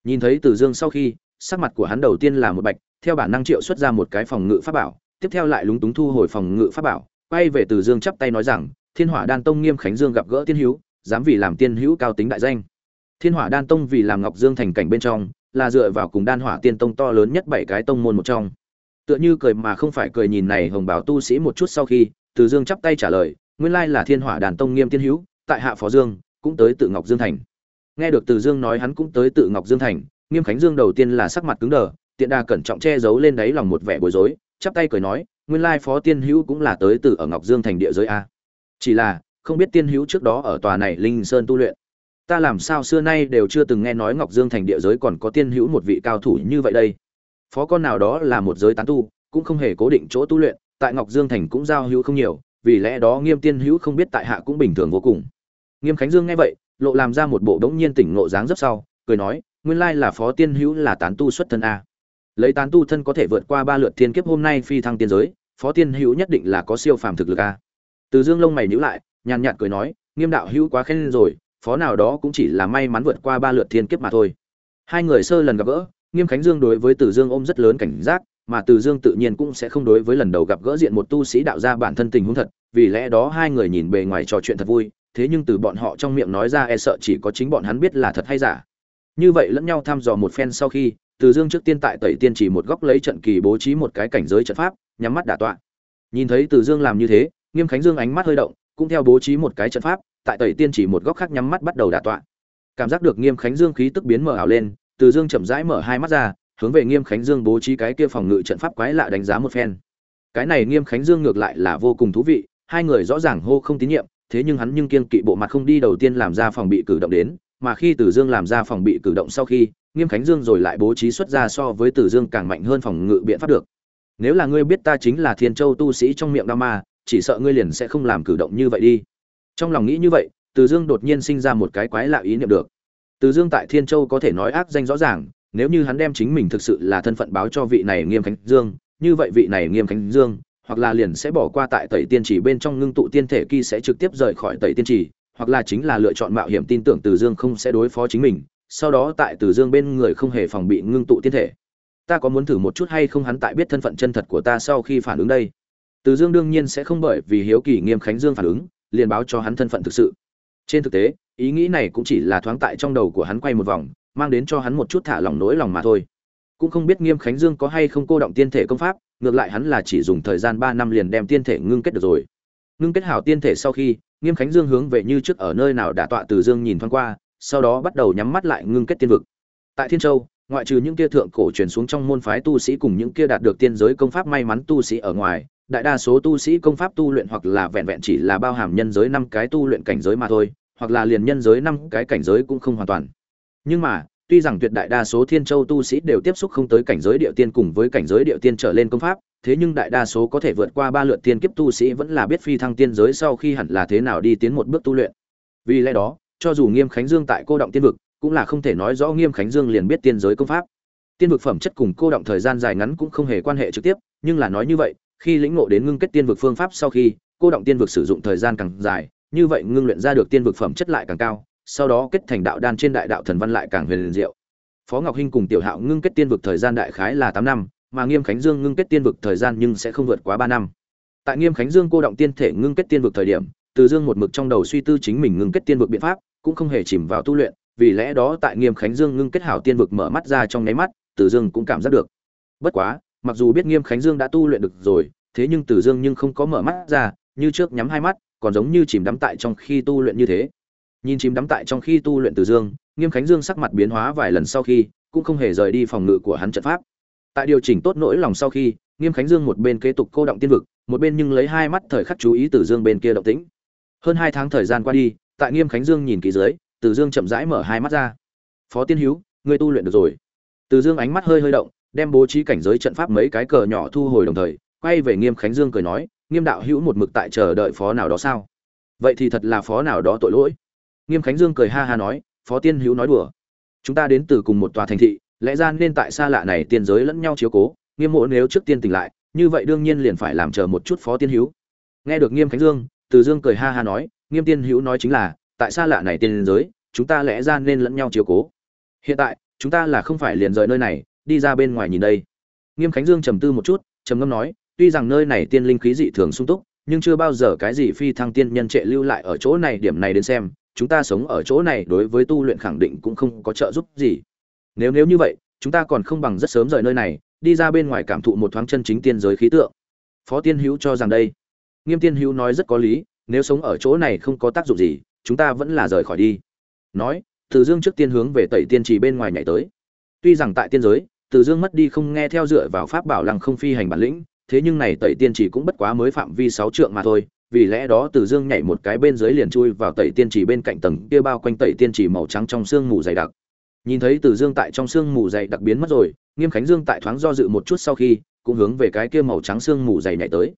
Nhìn thấy từ dương sau khi sắc mặt của hắn đầu tiên là một bạch theo bản năng triệu xuất ra một cái phòng ngự pháp bảo tiếp theo lại lúng túng thu hồi phòng ngự pháp bảo quay về từ dương chắp tay nói rằng, thiên hỏa đan tông nghiêm khánh dương gặp gỡ tiên hữu, dám vì làm tiên hữu cao tính đại danh. Thiên hỏa đan tông vì làm ngọc dương thành cảnh bên trong, là dựa vào cùng đan hỏa tiên tông to lớn nhất bảy cái tông môn một trong. Tựa như cười mà không phải cười nhìn này hồng bảo tu sĩ một chút sau khi, từ dương chắp tay trả lời, nguyên lai là thiên hỏa đàn tông nghiêm tiên hữu, tại hạ phó dương, cũng tới tự ngọc dương thành. Nghe được từ dương nói hắn cũng tới tự ngọc dương thành, nghiêm khánh dương đầu tiên là sắc mặt cứng đờ, tiện đà cẩn trọng che giấu lên đáy lòng một vẻ bối rối, chắp tay cười nói nguyên lai phó tiên hữu cũng là tới từ ở ngọc dương thành địa giới a. Chỉ là, không biết tiên hữu trước đó ở tòa này linh sơn tu luyện. Ta làm sao xưa nay đều chưa từng nghe nói ngọc dương thành địa giới còn có tiên hữu một vị cao thủ như vậy đây. Phó con nào đó là một giới tán tu, cũng không hề cố định chỗ tu luyện, tại ngọc dương thành cũng giao hữu không nhiều, vì lẽ đó nghiêm tiên hữu không biết tại hạ cũng bình thường vô cùng. Nghiêm khánh dương nghe vậy, lộ làm ra một bộ đống nhiên tỉnh ngộ dáng rất sau, cười nói, nguyên lai là phó tiên hữu là tán tu xuất thân a. Lấy tán tu thân có thể vượt qua ba lượt thiên kiếp hôm nay phi thăng tiên giới phó tiên hữu nhất định là có siêu phàm thực lực a từ dương lông mày nhíu lại, nhàn nhạt cười nói, nghiêm đạo hữu quá khen rồi, phó nào đó cũng chỉ là may mắn vượt qua ba lượt thiên kiếp mà thôi. Hai người sơ lần gặp gỡ, nghiêm khánh dương đối với từ dương ôm rất lớn cảnh giác, mà từ dương tự nhiên cũng sẽ không đối với lần đầu gặp gỡ diện một tu sĩ đạo ra bản thân tình huống thật, vì lẽ đó hai người nhìn bề ngoài trò chuyện thật vui, thế nhưng từ bọn họ trong miệng nói ra e sợ chỉ có chính bọn hắn biết là thật hay giả. Như vậy lẫn nhau thăm dò một phen sau khi từ dương trước tiên tại tẩy tiên chỉ một góc lấy trận kỳ bố trí một cái cảnh giới trận pháp, nhắm mắt đả tọa. Nhìn thấy từ dương làm như thế, nghiêm khánh dương ánh mắt hơi động, cũng theo bố trí một cái trận pháp, tại tẩy tiên chỉ một góc khác nhắm mắt bắt đầu đả tọa. Cảm giác được nghiêm khánh dương khí tức biến mở ảo lên, từ dương chậm rãi mở hai mắt ra, hướng về nghiêm khánh dương bố trí cái kia phòng ngự trận pháp quái lạ đánh giá một phen. Cái này nghiêm khánh dương ngược lại là vô cùng thú vị, hai người rõ ràng hô không tín nhiệm, thế nhưng hắn nhưng kiên kỵ bộ mặt không đi đầu tiên làm ra phòng bị cử động đến mà khi Tử Dương làm ra phòng bị cử động sau khi, Nghiêm Khánh Dương rồi lại bố trí xuất ra so với Tử Dương càng mạnh hơn phòng ngự biện pháp được. Nếu là ngươi biết ta chính là Thiên Châu tu sĩ trong miệng Đao Ma, chỉ sợ ngươi liền sẽ không làm cử động như vậy đi. Trong lòng nghĩ như vậy, Từ Dương đột nhiên sinh ra một cái quái lạ ý niệm được. Từ Dương tại Thiên Châu có thể nói ác danh rõ ràng, nếu như hắn đem chính mình thực sự là thân phận báo cho vị này Nghiêm Khánh Dương, như vậy vị này Nghiêm Khánh Dương, hoặc là liền sẽ bỏ qua tại Tẩy Tiên Chỉ bên trong ngưng tụ tiên thể kỳ sẽ trực tiếp rời khỏi Tẩy Tiên Chỉ, hoặc là chính là lựa chọn mạo hiểm tin tưởng Từ Dương không sẽ đối phó chính mình, sau đó tại Từ Dương bên người không hề phòng bị ngưng tụ tiên thể. Ta có muốn thử một chút hay không hắn tại biết thân phận chân thật của ta sau khi phản ứng đây. Từ Dương đương nhiên sẽ không bởi vì hiếu kỳ Nghiêm Khánh Dương phản ứng, liền báo cho hắn thân phận thực sự. Trên thực tế, ý nghĩ này cũng chỉ là thoáng tại trong đầu của hắn quay một vòng, mang đến cho hắn một chút thả lỏng nỗi lòng mà thôi. Cũng không biết Nghiêm Khánh Dương có hay không cô động tiên thể công pháp, ngược lại hắn là chỉ dùng thời gian 3 năm liền đem tiên thể ngưng kết được rồi. Ngưng kết hảo tiên thể sau khi, nghiêm khánh dương hướng về như trước ở nơi nào đã tọa từ dương nhìn thoáng qua, sau đó bắt đầu nhắm mắt lại ngưng kết tiên vực. Tại thiên châu, ngoại trừ những kia thượng cổ truyền xuống trong môn phái tu sĩ cùng những kia đạt được tiên giới công pháp may mắn tu sĩ ở ngoài, đại đa số tu sĩ công pháp tu luyện hoặc là vẹn vẹn chỉ là bao hàm nhân giới năm cái tu luyện cảnh giới mà thôi, hoặc là liền nhân giới năm cái cảnh giới cũng không hoàn toàn. Nhưng mà tuy rằng tuyệt đại đa số thiên châu tu sĩ đều tiếp xúc không tới cảnh giới địa tiên cùng với cảnh giới địa tiên trở lên công pháp thế nhưng đại đa số có thể vượt qua ba lượt tiên kiếp tu sĩ vẫn là biết phi thăng tiên giới sau khi hẳn là thế nào đi tiến một bước tu luyện. Vì lẽ đó, cho dù Nghiêm Khánh Dương tại cô động tiên vực, cũng là không thể nói rõ Nghiêm Khánh Dương liền biết tiên giới công pháp. Tiên vực phẩm chất cùng cô động thời gian dài ngắn cũng không hề quan hệ trực tiếp, nhưng là nói như vậy, khi lĩnh ngộ đến ngưng kết tiên vực phương pháp sau khi, cô động tiên vực sử dụng thời gian càng dài, như vậy ngưng luyện ra được tiên vực phẩm chất lại càng cao, sau đó kết thành đạo đan trên đại đạo thần văn lại càng huyền diệu. Phó Ngọc Hinh cùng Tiểu Hạo ngưng kết tiên vực thời gian đại khái là tám năm, mà Nghiêm Khánh Dương ngưng kết tiên vực thời gian nhưng sẽ không vượt quá ba năm. Tại Nghiêm Khánh Dương cô động tiên thể ngưng kết tiên vực thời điểm, Từ Dương một mực trong đầu suy tư chính mình ngưng kết tiên vực biện pháp, cũng không hề chìm vào tu luyện, vì lẽ đó tại Nghiêm Khánh Dương ngưng kết hảo tiên vực mở mắt ra trong nháy mắt, Từ Dương cũng cảm giác được. Bất quá, mặc dù biết Nghiêm Khánh Dương đã tu luyện được rồi, thế nhưng Từ Dương nhưng không có mở mắt ra, như trước nhắm hai mắt, còn giống như chìm đắm tại trong khi tu luyện như thế. Nhìn chìm đắm tại trong khi tu luyện Từ Dương, Nghiêm Khánh Dương sắc mặt biến hóa vài lần sau khi, cũng không hề rời đi phòng ngự của hắn trận pháp. Tại điều chỉnh tốt nỗi lòng sau khi, Nghiêm Khánh Dương một bên kế tục cô động tiên vực, một bên nhưng lấy hai mắt thời khắc chú ý Từ Dương bên kia động tĩnh. Hơn hai tháng thời gian qua đi, tại Nghiêm Khánh Dương nhìn kỹ dưới, Từ Dương chậm rãi mở hai mắt ra. "Phó Tiên Hữu, ngươi tu luyện được rồi." Từ Dương ánh mắt hơi hơi động, đem bố trí cảnh giới trận pháp mấy cái cờ nhỏ thu hồi đồng thời, quay về Nghiêm Khánh Dương cười nói, "Nghiêm đạo hữu một mực tại chờ đợi phó nào đó sao? Vậy thì thật là phó nào đó tội lỗi." Nghiêm Khánh Dương cười ha ha nói, "Phó Tiên Hữu nói đùa. Chúng ta đến từ cùng một tòa thành thị, lẽ ra nên tại xa lạ này tiên giới lẫn nhau chiếu cố, Nghiêm Mộ nếu trước tiên tỉnh lại, như vậy đương nhiên liền phải làm chờ một chút Phó Tiên Hữu." Nghe được Nghiêm Khánh Dương, Từ Dương cười ha ha nói, "Nghiêm Tiên Hữu nói chính là, tại xa lạ này tiên giới, chúng ta lẽ ra nên lẫn nhau chiếu cố. Hiện tại, chúng ta là không phải liền rời nơi này, đi ra bên ngoài nhìn đây." Nghiêm Khánh Dương trầm tư một chút, trầm ngâm nói, tuy rằng nơi này tiên linh khí dị thường sung túc, nhưng chưa bao giờ cái gì phi thăng tiên nhân trệ lưu lại ở chỗ này điểm này đến xem, chúng ta sống ở chỗ này đối với tu luyện khẳng định cũng không có trợ giúp gì. Nếu nếu như vậy, chúng ta còn không bằng rất sớm rời nơi này, đi ra bên ngoài cảm thụ một thoáng chân chính tiên giới khí tượng. Phó Tiên Hữu cho rằng đây, Nghiêm Tiên Hữu nói rất có lý, nếu sống ở chỗ này không có tác dụng gì, chúng ta vẫn là rời khỏi đi. Nói, Từ Dương trước tiên hướng về Tẩy Tiên Trì bên ngoài nhảy tới. Tuy rằng tại tiên giới, Từ Dương mất đi không nghe theo dựa vào pháp bảo lăng không phi hành bản lĩnh, thế nhưng này Tẩy Tiên Trì cũng bất quá mới phạm vi 6 trượng mà thôi, vì lẽ đó Từ Dương nhảy một cái bên dưới liền chui vào Tẩy Tiên Trì bên cạnh tầng kia bao quanh Tẩy Tiên Trì màu trắng trong sương mù dày đặc. Nhìn thấy Từ Dương tại trong sương mù dày đặc biến mất rồi, Nghiêm Khánh Dương tại thoáng do dự một chút sau khi, cũng hướng về cái kia màu trắng sương mù dày nhảy tới.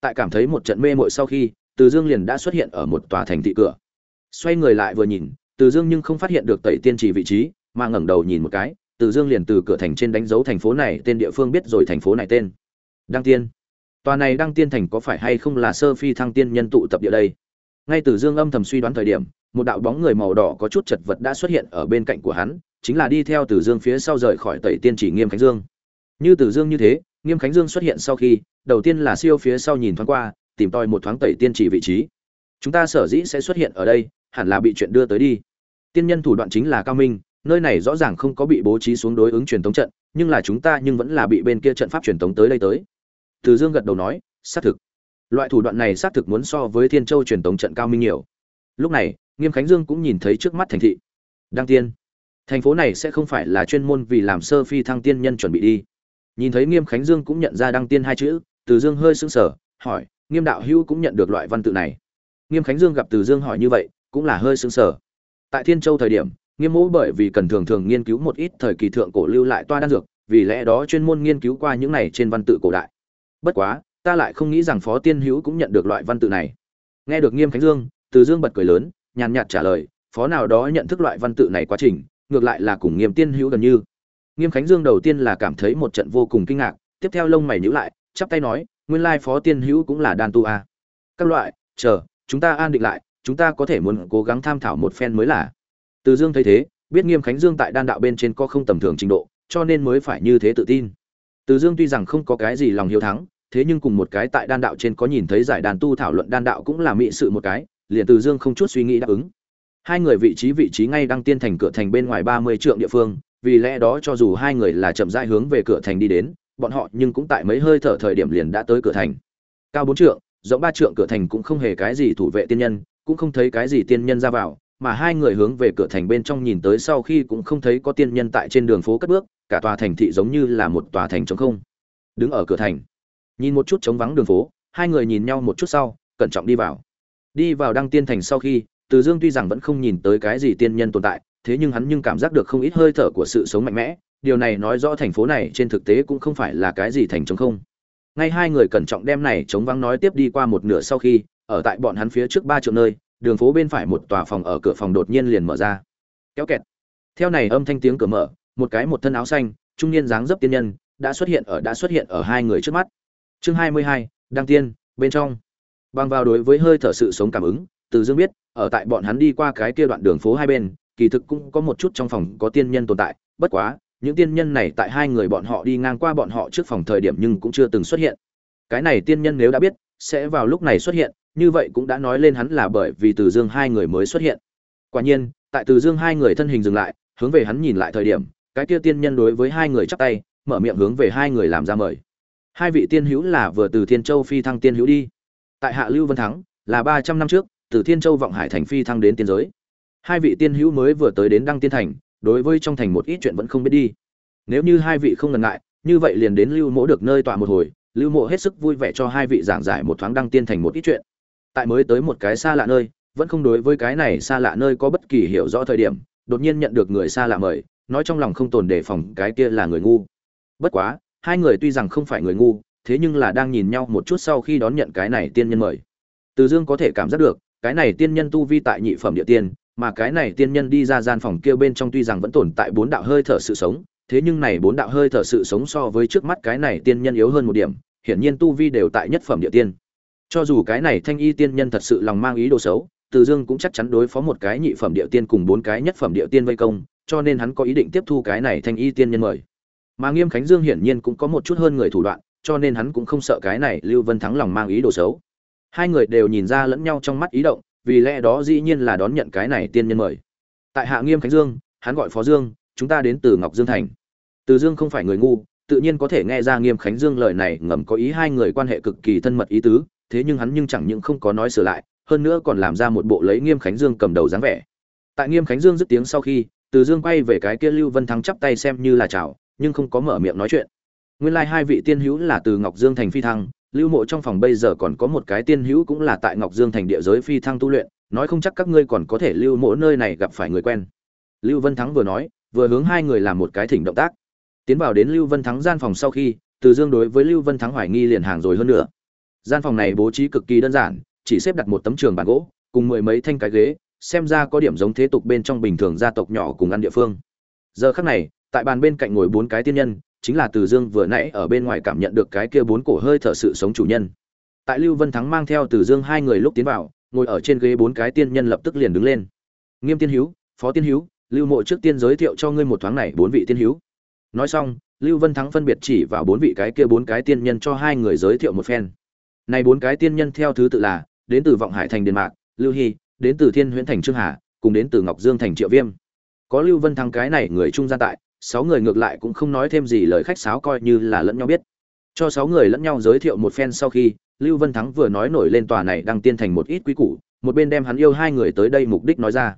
Tại cảm thấy một trận mê muội sau khi, Từ Dương liền đã xuất hiện ở một tòa thành thị cửa. Xoay người lại vừa nhìn, Từ Dương nhưng không phát hiện được Tẩy Tiên Trì vị trí, mà ngẩng đầu nhìn một cái, Từ Dương liền từ cửa thành trên đánh dấu thành phố này tên địa phương biết rồi thành phố này tên. Đăng Tiên. Tòa này Đăng Tiên thành có phải hay không là Sơ Phi Thăng Tiên nhân tụ tập địa đây? Ngay từ Dương âm thầm suy đoán thời điểm, một đạo bóng người màu đỏ có chút chật vật đã xuất hiện ở bên cạnh của hắn, chính là đi theo Từ Dương phía sau rời khỏi Tẩy Tiên Chỉ Nghiêm Khánh Dương. Như Từ Dương như thế, Nghiêm Khánh Dương xuất hiện sau khi, đầu tiên là siêu phía sau nhìn thoáng qua, tìm tòi một thoáng Tẩy Tiên Chỉ vị trí. Chúng ta sở dĩ sẽ xuất hiện ở đây, hẳn là bị chuyện đưa tới đi. Tiên nhân thủ đoạn chính là cao minh, nơi này rõ ràng không có bị bố trí xuống đối ứng truyền thống trận, nhưng là chúng ta nhưng vẫn là bị bên kia trận pháp truyền thống tới đây tới. Từ Dương gật đầu nói, xác thực. Loại thủ đoạn này xác thực muốn so với Thiên Châu truyền tống trận cao minh nhiều. Lúc này, Nghiêm Khánh Dương cũng nhìn thấy trước mắt thành thị. Đăng Tiên. Thành phố này sẽ không phải là chuyên môn vì làm sơ phi thăng tiên nhân chuẩn bị đi. Nhìn thấy Nghiêm Khánh Dương cũng nhận ra Đăng Tiên hai chữ, Từ Dương hơi sững sờ, hỏi, Nghiêm đạo hữu cũng nhận được loại văn tự này. Nghiêm Khánh Dương gặp Từ Dương hỏi như vậy, cũng là hơi sững sờ. Tại Thiên Châu thời điểm, Nghiêm Mỗ bởi vì cần thường thường nghiên cứu một ít thời kỳ thượng cổ lưu lại toa đan dược, vì lẽ đó chuyên môn nghiên cứu qua những này trên văn tự cổ đại. Bất quá, ta lại không nghĩ rằng Phó Tiên Hữu cũng nhận được loại văn tự này. Nghe được Nghiêm Khánh Dương, Từ Dương bật cười lớn, nhàn nhạt trả lời, phó nào đó nhận thức loại văn tự này quá trình, ngược lại là cùng Nghiêm Tiên Hữu gần như. Nghiêm Khánh Dương đầu tiên là cảm thấy một trận vô cùng kinh ngạc, tiếp theo lông mày nhíu lại, chắp tay nói, nguyên lai Phó Tiên Hữu cũng là đan tu a. À. Các loại, chờ, chúng ta an định lại, chúng ta có thể muốn cố gắng tham thảo một phen mới là. Từ Dương thấy thế, biết Nghiêm Khánh Dương tại đan đạo bên trên có không tầm thường trình độ, cho nên mới phải như thế tự tin. Từ Dương tuy rằng không có cái gì lòng hiếu thắng, thế nhưng cùng một cái tại đan đạo trên có nhìn thấy giải đàn tu thảo luận đan đạo cũng là mỹ sự một cái, liền Từ Dương không chút suy nghĩ đáp ứng. Hai người vị trí vị trí ngay đăng tiên thành cửa thành bên ngoài ba mươi trượng địa phương, vì lẽ đó cho dù hai người là chậm rãi hướng về cửa thành đi đến, bọn họ nhưng cũng tại mấy hơi thở thời điểm liền đã tới cửa thành. Cao bốn trượng, rộng ba trượng cửa thành cũng không hề cái gì thủ vệ tiên nhân, cũng không thấy cái gì tiên nhân ra vào, mà hai người hướng về cửa thành bên trong nhìn tới sau khi cũng không thấy có tiên nhân tại trên đường phố cất bước, cả tòa thành thị giống như là một tòa thành trống không. Đứng ở cửa thành, nhìn một chút trống vắng đường phố, hai người nhìn nhau một chút sau, cẩn trọng đi vào. Đi vào đăng tiên thành sau khi, Từ Dương tuy rằng vẫn không nhìn tới cái gì tiên nhân tồn tại, thế nhưng hắn nhưng cảm giác được không ít hơi thở của sự sống mạnh mẽ, điều này nói rõ thành phố này trên thực tế cũng không phải là cái gì thành trống không. Ngay hai người cẩn trọng đem này chống vắng nói tiếp đi qua một nửa sau khi, ở tại bọn hắn phía trước ba triệu nơi, đường phố bên phải một tòa phòng ở cửa phòng đột nhiên liền mở ra kéo kẹt theo này âm thanh tiếng cửa mở một cái một thân áo xanh trung niên dáng dấp tiên nhân đã xuất hiện ở đã xuất hiện ở hai người trước mắt chương hai mươi hai, đăng tiên, bên trong. Bằng vào đối với hơi thở sự sống cảm ứng, từ dương biết, ở tại bọn hắn đi qua cái kia đoạn đường phố hai bên, kỳ thực cũng có một chút trong phòng có tiên nhân tồn tại, bất quá, những tiên nhân này tại hai người bọn họ đi ngang qua bọn họ trước phòng thời điểm nhưng cũng chưa từng xuất hiện. Cái này tiên nhân nếu đã biết, sẽ vào lúc này xuất hiện, như vậy cũng đã nói lên hắn là bởi vì từ dương hai người mới xuất hiện. Quả nhiên, tại từ dương hai người thân hình dừng lại, hướng về hắn nhìn lại thời điểm, cái kia tiên nhân đối với hai người chắp tay, mở miệng hướng về hai người làm ra mời hai vị tiên hữu là vừa từ thiên châu phi thăng tiên hữu đi. Tại hạ lưu vân thắng, là ba trăm năm trước, từ thiên châu vọng hải thành phi thăng đến tiên giới. Hai vị tiên hữu mới vừa tới đến đăng tiên thành, đối với trong thành một ít chuyện vẫn không biết đi. Nếu như hai vị không ngần ngại, như vậy liền đến lưu mỗ được nơi tọa một hồi, lưu mộ hết sức vui vẻ cho hai vị giảng giải một thoáng đăng tiên thành một ít chuyện. Tại mới tới một cái xa lạ nơi, vẫn không đối với cái này xa lạ nơi có bất kỳ hiểu rõ thời điểm, đột nhiên nhận được người xa lạ mời, nói trong lòng không tồn đề phòng cái kia là người ngu. Bất quá hai người tuy rằng không phải người ngu, thế nhưng là đang nhìn nhau một chút sau khi đón nhận cái này tiên nhân mời. Từ dương có thể cảm giác được, cái này tiên nhân tu vi tại nhị phẩm địa tiên, mà cái này tiên nhân đi ra gian phòng kia bên trong tuy rằng vẫn tồn tại bốn đạo hơi thở sự sống, thế nhưng này bốn đạo hơi thở sự sống so với trước mắt cái này tiên nhân yếu hơn một điểm, hiển nhiên tu vi đều tại nhất phẩm địa tiên. Cho dù cái này thanh y tiên nhân thật sự lòng mang ý đồ xấu, từ dương cũng chắc chắn đối phó một cái nhị phẩm địa tiên cùng bốn cái nhất phẩm địa tiên vây công, cho nên hắn có ý định tiếp thu cái này thanh y tiên nhân mời mà nghiêm khánh dương hiển nhiên cũng có một chút hơn người thủ đoạn, cho nên hắn cũng không sợ cái này lưu vân thắng lòng mang ý đồ xấu. Hai người đều nhìn ra lẫn nhau trong mắt ý động, vì lẽ đó dĩ nhiên là đón nhận cái này tiên nhân mời. Tại hạ nghiêm khánh dương, hắn gọi phó dương, chúng ta đến từ ngọc dương thành. Từ dương không phải người ngu, tự nhiên có thể nghe ra nghiêm khánh dương lời này ngầm có ý hai người quan hệ cực kỳ thân mật ý tứ, thế nhưng hắn nhưng chẳng những không có nói sửa lại, hơn nữa còn làm ra một bộ lấy nghiêm khánh dương cầm đầu dáng vẻ. Tại nghiêm khánh dương dứt tiếng sau khi, từ dương quay về cái kia lưu vân thắng chắp tay xem như là chào nhưng không có mở miệng nói chuyện. Nguyên lai hai vị tiên hữu là từ ngọc dương thành phi thăng, lưu mộ trong phòng bây giờ còn có một cái tiên hữu cũng là tại ngọc dương thành địa giới phi thăng tu luyện, nói không chắc các ngươi còn có thể lưu mộ nơi này gặp phải người quen. Lưu vân thắng vừa nói, vừa hướng hai người làm một cái thỉnh động tác. Tiến vào đến lưu vân thắng gian phòng sau khi, từ dương đối với lưu vân thắng hoài nghi liền hàng rồi hơn nữa. Gian phòng này bố trí cực kỳ đơn giản, chỉ xếp đặt một tấm trường bàn gỗ, cùng mười mấy thanh cái ghế, xem ra có điểm giống thế tục bên trong bình thường gia tộc nhỏ cùng ăn địa phương. Giờ khắc này tại bàn bên cạnh ngồi bốn cái tiên nhân, chính là từ dương vừa nãy ở bên ngoài cảm nhận được cái kia bốn cổ hơi thở sự sống chủ nhân. Tại lưu vân thắng mang theo từ dương hai người lúc tiến vào, ngồi ở trên ghế bốn cái tiên nhân lập tức liền đứng lên. Nghiêm tiên hữu phó tiên hữu lưu mộ trước tiên giới thiệu cho ngươi một thoáng này bốn vị tiên hữu nói xong, lưu vân thắng phân biệt chỉ vào bốn vị cái kia bốn cái tiên nhân cho hai người giới thiệu một phen. Này bốn cái tiên nhân theo thứ tự là, đến từ vọng hải thành điện mạc, lưu hy, đến từ thiên huyễn thành trương hà, cùng đến từ ngọc dương thành triệu viêm. Có lưu vân thắng cái này người trung gian tại sáu người ngược lại cũng không nói thêm gì lời khách sáo coi như là lẫn nhau biết. Cho sáu người lẫn nhau giới thiệu một phen sau khi, lưu vân thắng vừa nói nổi lên tòa này đang tiên thành một ít quý củ, một bên đem hắn yêu hai người tới đây mục đích nói ra.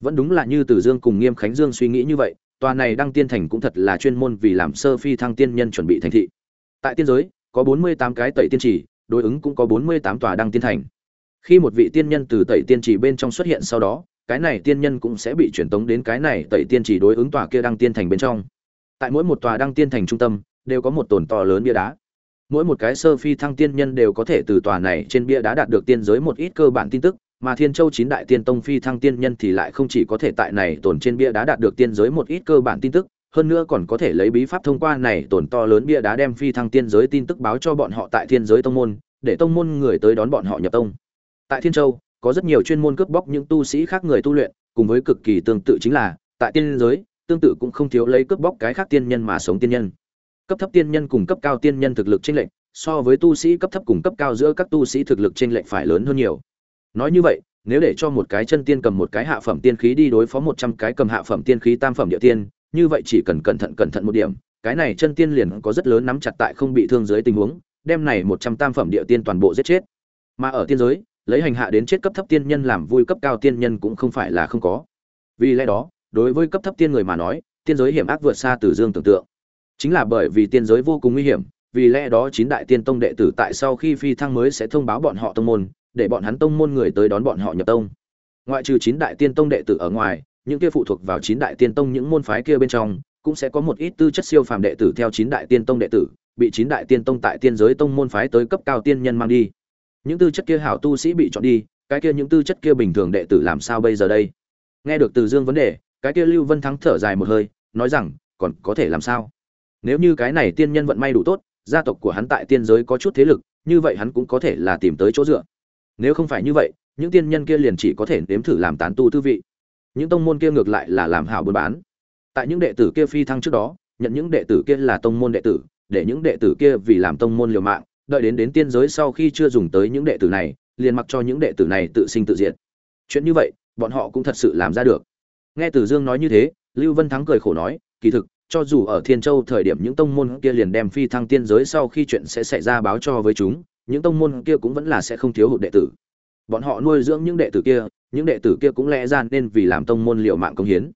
Vẫn đúng là như từ dương cùng nghiêm khánh dương suy nghĩ như vậy, tòa này đăng tiên thành cũng thật là chuyên môn vì làm sơ phi thăng tiên nhân chuẩn bị thành thị. Tại tiên giới, có bốn mươi tám cái tẩy tiên trì, đối ứng cũng có bốn mươi tám tòa đăng tiên thành. Khi một vị tiên nhân từ tẩy tiên trì bên trong xuất hiện sau đó cái này tiên nhân cũng sẽ bị chuyển tống đến cái này tẩy tiên chỉ đối ứng tòa kia đăng tiên thành bên trong. Tại mỗi một tòa đăng tiên thành trung tâm, đều có một tồn to lớn bia đá. Mỗi một cái sơ phi thăng tiên nhân đều có thể từ tòa này trên bia đá đạt được tiên giới một ít cơ bản tin tức, mà thiên châu chín đại tiên tông phi thăng tiên nhân thì lại không chỉ có thể tại này tồn trên bia đá đạt được tiên giới một ít cơ bản tin tức, hơn nữa còn có thể lấy bí pháp thông qua này tổn to lớn bia đá đem phi thăng tiên giới tin tức báo cho bọn họ tại thiên giới tông môn, để tông môn người tới đón bọn họ nhập tông. Tại thiên châu có rất nhiều chuyên môn cướp bóc những tu sĩ khác người tu luyện, cùng với cực kỳ tương tự chính là, tại tiên giới, tương tự cũng không thiếu lấy cướp bóc cái khác tiên nhân mà sống tiên nhân. Cấp thấp tiên nhân cùng cấp cao tiên nhân thực lực chênh lệch, so với tu sĩ cấp thấp cùng cấp cao giữa các tu sĩ thực lực chênh lệch phải lớn hơn nhiều. Nói như vậy, nếu để cho một cái chân tiên cầm một cái hạ phẩm tiên khí đi đối phó một trăm cái cầm hạ phẩm tiên khí tam phẩm địa tiên, như vậy chỉ cần cẩn thận cẩn thận một điểm, cái này chân tiên liền có rất lớn nắm chặt tại không bị thương dưới tình huống, đem này một trăm tam phẩm địa tiên toàn bộ giết chết. Mà ở tiên giới lấy hành hạ đến chết cấp thấp tiên nhân làm vui cấp cao tiên nhân cũng không phải là không có. Vì lẽ đó, đối với cấp thấp tiên người mà nói, tiên giới hiểm ác vượt xa từ dương tưởng tượng. Chính là bởi vì tiên giới vô cùng nguy hiểm, vì lẽ đó chín đại tiên tông đệ tử tại sau khi phi thăng mới sẽ thông báo bọn họ tông môn, để bọn hắn tông môn người tới đón bọn họ nhập tông. Ngoại trừ chín đại tiên tông đệ tử ở ngoài, những kia phụ thuộc vào chín đại tiên tông những môn phái kia bên trong, cũng sẽ có một ít tư chất siêu phàm đệ tử theo chín đại tiên tông đệ tử, bị chín đại tiên tông tại tiên giới tông môn phái tới cấp cao tiên nhân mang đi những tư chất kia hảo tu sĩ bị chọn đi, cái kia những tư chất kia bình thường đệ tử làm sao bây giờ đây? Nghe được từ dương vấn đề, cái kia lưu vân thắng thở dài một hơi, nói rằng, còn có thể làm sao? Nếu như cái này tiên nhân vận may đủ tốt, gia tộc của hắn tại tiên giới có chút thế lực, như vậy hắn cũng có thể là tìm tới chỗ dựa. Nếu không phải như vậy, những tiên nhân kia liền chỉ có thể nếm thử làm tán tu tư vị. Những tông môn kia ngược lại là làm hảo buôn bán. Tại những đệ tử kia phi thăng trước đó, nhận những đệ tử kia là tông môn đệ tử, để những đệ tử kia vì làm tông môn liều mạng đợi đến đến tiên giới sau khi chưa dùng tới những đệ tử này, liền mặc cho những đệ tử này tự sinh tự diệt. Chuyện như vậy, bọn họ cũng thật sự làm ra được. Nghe từ dương nói như thế, lưu vân thắng cười khổ nói, kỳ thực, cho dù ở thiên châu thời điểm những tông môn kia liền đem phi thăng tiên giới sau khi chuyện sẽ xảy ra báo cho với chúng, những tông môn kia cũng vẫn là sẽ không thiếu hụt đệ tử. Bọn họ nuôi dưỡng những đệ tử kia, những đệ tử kia cũng lẽ ra nên vì làm tông môn liệu mạng công hiến.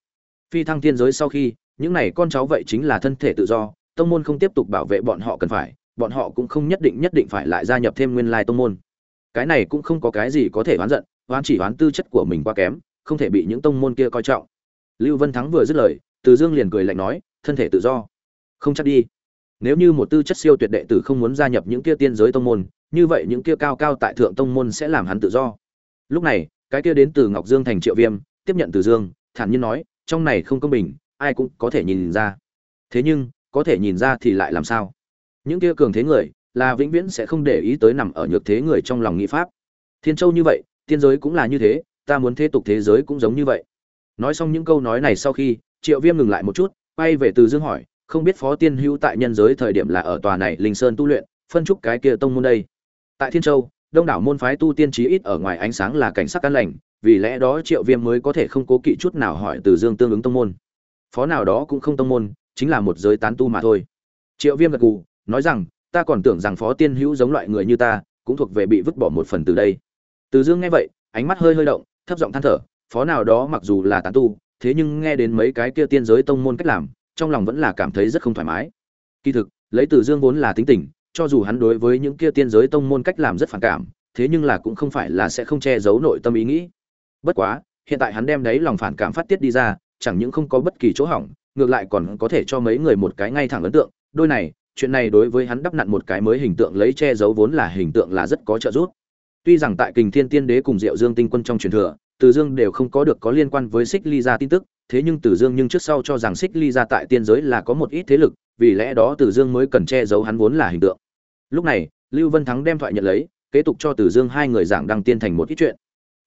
Phi thăng tiên giới sau khi, những này con cháu vậy chính là thân thể tự do, tông môn không tiếp tục bảo vệ bọn họ cần phải bọn họ cũng không nhất định nhất định phải lại gia nhập thêm nguyên lai tông môn. Cái này cũng không có cái gì có thể oán giận, oán chỉ oán tư chất của mình quá kém, không thể bị những tông môn kia coi trọng. Lưu vân thắng vừa dứt lời, từ dương liền cười lạnh nói, thân thể tự do. Không chắc đi. Nếu như một tư chất siêu tuyệt đệ tử không muốn gia nhập những kia tiên giới tông môn, như vậy những kia cao cao tại thượng tông môn sẽ làm hắn tự do. Lúc này, cái kia đến từ ngọc dương thành triệu viêm, tiếp nhận từ dương, thản nhiên nói, trong này không công bình, ai cũng có thể nhìn ra. Thế nhưng, có thể nhìn ra thì lại làm sao? Những kia cường thế người là vĩnh viễn sẽ không để ý tới nằm ở nhược thế người trong lòng nghĩ pháp. Thiên châu như vậy, tiên giới cũng là như thế, ta muốn thế tục thế giới cũng giống như vậy. Nói xong những câu nói này sau khi, triệu viêm ngừng lại một chút, quay về từ dương hỏi, không biết phó tiên hữu tại nhân giới thời điểm là ở tòa này linh sơn tu luyện, phân trúc cái kia tông môn đây? Tại thiên châu, đông đảo môn phái tu tiên trí ít ở ngoài ánh sáng là cảnh sắc căn lành, vì lẽ đó triệu viêm mới có thể không cố kỵ chút nào hỏi từ dương tương ứng tông môn. Phó nào đó cũng không tông môn, chính là một giới tán tu mà thôi. Triệu viêm gật gù nói rằng, ta còn tưởng rằng phó tiên hữu giống loại người như ta, cũng thuộc về bị vứt bỏ một phần từ đây. Từ dương nghe vậy, ánh mắt hơi hơi động, thấp giọng than thở, phó nào đó mặc dù là tán tu, thế nhưng nghe đến mấy cái kia tiên giới tông môn cách làm, trong lòng vẫn là cảm thấy rất không thoải mái. Kỳ thực, lấy từ dương vốn là tính tình, cho dù hắn đối với những kia tiên giới tông môn cách làm rất phản cảm, thế nhưng là cũng không phải là sẽ không che giấu nội tâm ý nghĩ. Bất quá, hiện tại hắn đem đấy lòng phản cảm phát tiết đi ra, chẳng những không có bất kỳ chỗ hỏng, ngược lại còn có thể cho mấy người một cái ngay thẳng ấn tượng, đôi này chuyện này đối với hắn đắp nặn một cái mới hình tượng lấy che giấu vốn là hình tượng là rất có trợ giúp. Tuy rằng tại kình thiên tiên đế cùng diệu dương tinh quân trong truyền thừa, từ dương đều không có được có liên quan với xích ly ra tin tức, thế nhưng từ dương nhưng trước sau cho rằng xích ly ra tại tiên giới là có một ít thế lực, vì lẽ đó từ dương mới cần che giấu hắn vốn là hình tượng. Lúc này, lưu vân thắng đem thoại nhận lấy, kế tục cho từ dương hai người giảng đăng tiên thành một ít chuyện.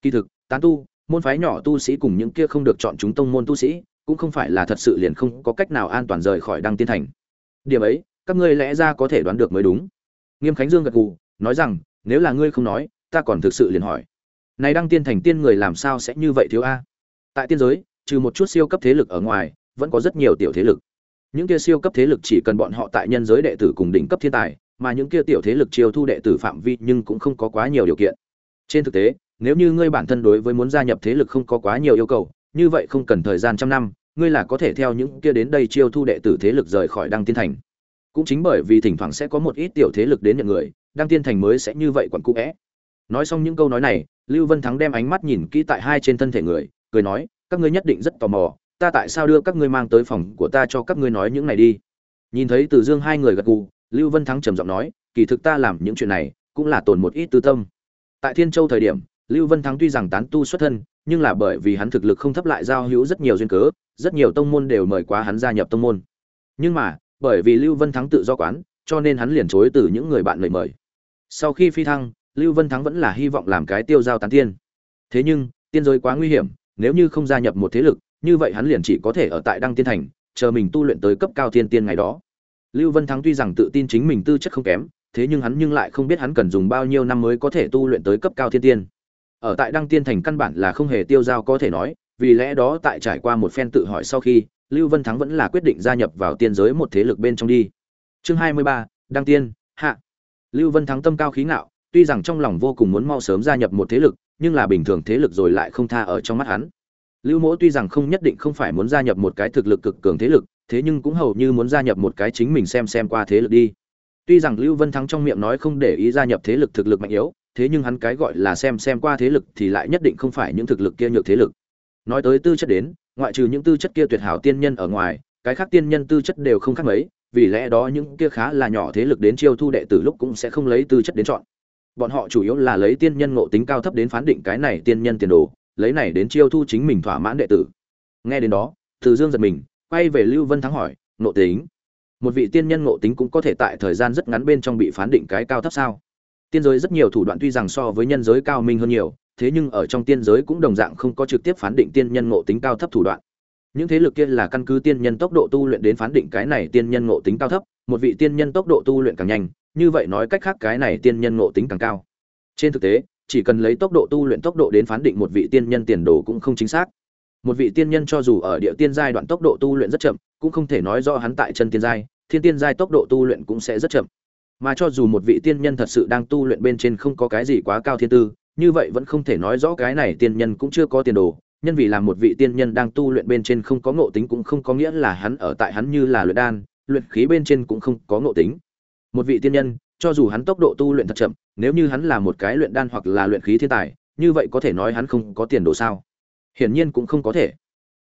Kỳ thực, tán tu, môn phái nhỏ tu sĩ cùng những kia không được chọn chúng tông môn tu sĩ, cũng không phải là thật sự liền không có cách nào an toàn rời khỏi đăng tiên thành. Điểm ấy các ngươi lẽ ra có thể đoán được mới đúng. Nghiêm khánh dương gật gù, nói rằng, nếu là ngươi không nói, ta còn thực sự liền hỏi. Này đăng tiên thành tiên người làm sao sẽ như vậy thiếu a? Tại tiên giới, trừ một chút siêu cấp thế lực ở ngoài, vẫn có rất nhiều tiểu thế lực. Những kia siêu cấp thế lực chỉ cần bọn họ tại nhân giới đệ tử cùng đỉnh cấp thiên tài, mà những kia tiểu thế lực chiêu thu đệ tử phạm vi nhưng cũng không có quá nhiều điều kiện. Trên thực tế, nếu như ngươi bản thân đối với muốn gia nhập thế lực không có quá nhiều yêu cầu, như vậy không cần thời gian trăm năm, ngươi là có thể theo những kia đến đây chiêu thu đệ tử thế lực rời khỏi đăng tiên thành cũng chính bởi vì thỉnh thoảng sẽ có một ít tiểu thế lực đến nhận người, đăng tiên thành mới sẽ như vậy quặn cũ vẽ nói xong những câu nói này, lưu vân thắng đem ánh mắt nhìn kỹ tại hai trên thân thể người, cười nói, các ngươi nhất định rất tò mò, ta tại sao đưa các ngươi mang tới phòng của ta cho các ngươi nói những này đi? Nhìn thấy từ dương hai người gật gù, lưu vân thắng trầm giọng nói, kỳ thực ta làm những chuyện này cũng là tồn một ít tư tâm. Tại thiên châu thời điểm, lưu vân thắng tuy rằng tán tu xuất thân, nhưng là bởi vì hắn thực lực không thấp lại giao hữu rất nhiều duyên cớ, rất nhiều tông môn đều mời quá hắn gia nhập tông môn. Nhưng mà bởi vì lưu vân thắng tự do quán, cho nên hắn liền chối từ những người bạn lời mời. Sau khi phi thăng, lưu vân thắng vẫn là hy vọng làm cái tiêu giao tán tiên. Thế nhưng, tiên giới quá nguy hiểm, nếu như không gia nhập một thế lực, như vậy hắn liền chỉ có thể ở tại đăng tiên thành, chờ mình tu luyện tới cấp cao thiên tiên ngày đó. Lưu vân thắng tuy rằng tự tin chính mình tư chất không kém, thế nhưng hắn nhưng lại không biết hắn cần dùng bao nhiêu năm mới có thể tu luyện tới cấp cao thiên tiên. Ở tại đăng tiên thành căn bản là không hề tiêu giao có thể nói, vì lẽ đó tại trải qua một phen tự hỏi sau khi lưu vân thắng vẫn là quyết định gia nhập vào tiên giới một thế lực bên trong đi. Chương hai mươi ba, đăng tiên, hạ. Lưu vân thắng tâm cao khí ngạo, tuy rằng trong lòng vô cùng muốn mau sớm gia nhập một thế lực, nhưng là bình thường thế lực rồi lại không tha ở trong mắt hắn. Lưu mỗ tuy rằng không nhất định không phải muốn gia nhập một cái thực lực cực cường thế lực, thế nhưng cũng hầu như muốn gia nhập một cái chính mình xem xem qua thế lực đi. Tuy rằng lưu vân thắng trong miệng nói không để ý gia nhập thế lực thực lực mạnh yếu, thế nhưng hắn cái gọi là xem xem qua thế lực thì lại nhất định không phải những thực lực kia nhược thế lực. Nói tới tư chất đến ngoại trừ những tư chất kia tuyệt hảo tiên nhân ở ngoài, cái khác tiên nhân tư chất đều không khác mấy, vì lẽ đó những kia khá là nhỏ thế lực đến chiêu thu đệ tử lúc cũng sẽ không lấy tư chất đến chọn. Bọn họ chủ yếu là lấy tiên nhân ngộ tính cao thấp đến phán định cái này tiên nhân tiền đồ, lấy này đến chiêu thu chính mình thỏa mãn đệ tử. Nghe đến đó, từ dương giật mình, quay về lưu vân thắng hỏi, ngộ tính? Một vị tiên nhân ngộ tính cũng có thể tại thời gian rất ngắn bên trong bị phán định cái cao thấp sao? Tiên giới rất nhiều thủ đoạn tuy rằng so với nhân giới cao minh hơn nhiều thế nhưng ở trong tiên giới cũng đồng dạng không có trực tiếp phán định tiên nhân ngộ tính cao thấp thủ đoạn. Những thế lực kia là căn cứ tiên nhân tốc độ tu luyện đến phán định cái này tiên nhân ngộ tính cao thấp, một vị tiên nhân tốc độ tu luyện càng nhanh, như vậy nói cách khác cái này tiên nhân ngộ tính càng cao. Trên thực tế, chỉ cần lấy tốc độ tu luyện tốc độ đến phán định một vị tiên nhân tiền đồ cũng không chính xác. Một vị tiên nhân cho dù ở địa tiên giai đoạn tốc độ tu luyện rất chậm, cũng không thể nói rõ hắn tại chân tiên giai, thiên tiên giai tốc độ tu luyện cũng sẽ rất chậm. Mà cho dù một vị tiên nhân thật sự đang tu luyện bên trên không có cái gì quá cao thiên tư như vậy vẫn không thể nói rõ cái này tiên nhân cũng chưa có tiền đồ, nhân vì là một vị tiên nhân đang tu luyện bên trên không có ngộ tính cũng không có nghĩa là hắn ở tại hắn như là luyện đan, luyện khí bên trên cũng không có ngộ tính. Một vị tiên nhân, cho dù hắn tốc độ tu luyện thật chậm, nếu như hắn là một cái luyện đan hoặc là luyện khí thiên tài, như vậy có thể nói hắn không có tiền đồ sao? Hiển nhiên cũng không có thể.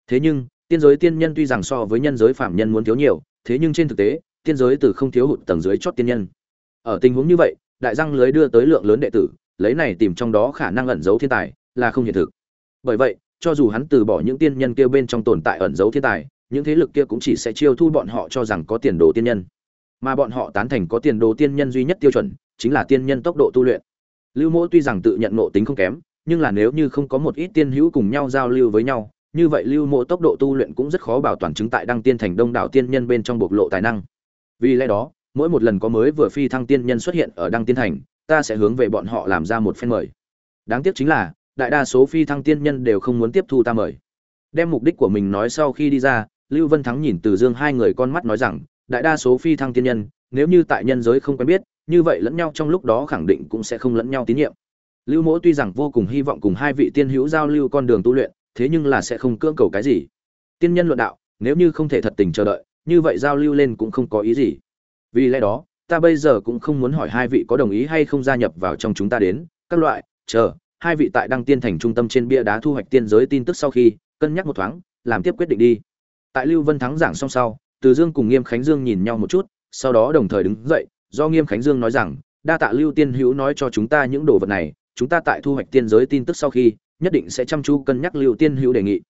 Thế nhưng, tiên giới tiên nhân tuy rằng so với nhân giới phạm nhân muốn thiếu nhiều, thế nhưng trên thực tế, tiên giới từ không thiếu hụt tầng dưới chót tiên nhân. Ở tình huống như vậy, đại răng lưới đưa tới lượng lớn đệ tử lấy này tìm trong đó khả năng ẩn giấu thiên tài, là không hiện thực. Bởi vậy, cho dù hắn từ bỏ những tiên nhân kia bên trong tồn tại ẩn giấu thiên tài, những thế lực kia cũng chỉ sẽ chiêu thu bọn họ cho rằng có tiền đồ tiên nhân. Mà bọn họ tán thành có tiền đồ tiên nhân duy nhất tiêu chuẩn, chính là tiên nhân tốc độ tu luyện. Lưu mỗ tuy rằng tự nhận nộ tính không kém, nhưng là nếu như không có một ít tiên hữu cùng nhau giao lưu với nhau, như vậy lưu mộ tốc độ tu luyện cũng rất khó bảo toàn chứng tại đăng tiên thành đông đảo tiên nhân bên trong bộc lộ tài năng. Vì lẽ đó, mỗi một lần có mới vừa phi thăng tiên nhân xuất hiện ở đăng tiên thành ta sẽ hướng về bọn họ làm ra một phen mời. Đáng tiếc chính là, đại đa số phi thăng tiên nhân đều không muốn tiếp thu ta mời. Đem mục đích của mình nói sau khi đi ra, lưu vân thắng nhìn từ dương hai người con mắt nói rằng, đại đa số phi thăng tiên nhân, nếu như tại nhân giới không quen biết, như vậy lẫn nhau trong lúc đó khẳng định cũng sẽ không lẫn nhau tín nhiệm. Lưu mỗ tuy rằng vô cùng hy vọng cùng hai vị tiên hữu giao lưu con đường tu luyện, thế nhưng là sẽ không cưỡng cầu cái gì. Tiên nhân luận đạo, nếu như không thể thật tình chờ đợi, như vậy giao lưu lên cũng không có ý gì. Vì lẽ đó ta bây giờ cũng không muốn hỏi hai vị có đồng ý hay không gia nhập vào trong chúng ta đến. Các loại, chờ, hai vị tại đăng tiên thành trung tâm trên bia đá thu hoạch tiên giới tin tức sau khi, cân nhắc một thoáng, làm tiếp quyết định đi. Tại lưu vân thắng giảng xong sau, từ dương cùng nghiêm khánh dương nhìn nhau một chút, sau đó đồng thời đứng dậy, do nghiêm khánh dương nói rằng, đa tạ lưu tiên hữu nói cho chúng ta những đồ vật này, chúng ta tại thu hoạch tiên giới tin tức sau khi, nhất định sẽ chăm chú cân nhắc lưu tiên hữu đề nghị.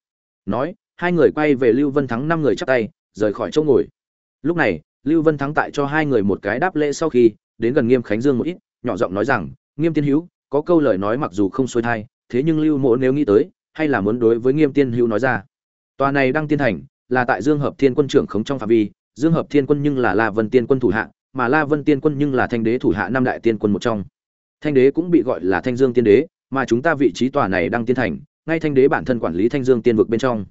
Nói, hai người quay về lưu vân thắng năm người chắp tay, rời khỏi chỗ ngồi. Lúc này lưu vân thắng tại cho hai người một cái đáp lễ sau khi, đến gần nghiêm khánh dương một ít, nhỏ giọng nói rằng, nghiêm tiên hữu, có câu lời nói mặc dù không xuôi thai, thế nhưng lưu mộ nếu nghĩ tới, hay là muốn đối với nghiêm tiên hữu nói ra. Tòa này đang tiên thành là tại dương hợp thiên quân trưởng khống trong phạm vi, dương hợp thiên quân nhưng là la vân tiên quân thủ hạ, mà la vân tiên quân nhưng là thanh đế thủ hạ năm đại tiên quân một trong. Thanh đế cũng bị gọi là thanh dương tiên đế, mà chúng ta vị trí tòa này đang tiên thành ngay thanh đế bản thân quản lý thanh dương tiên vực bên trong.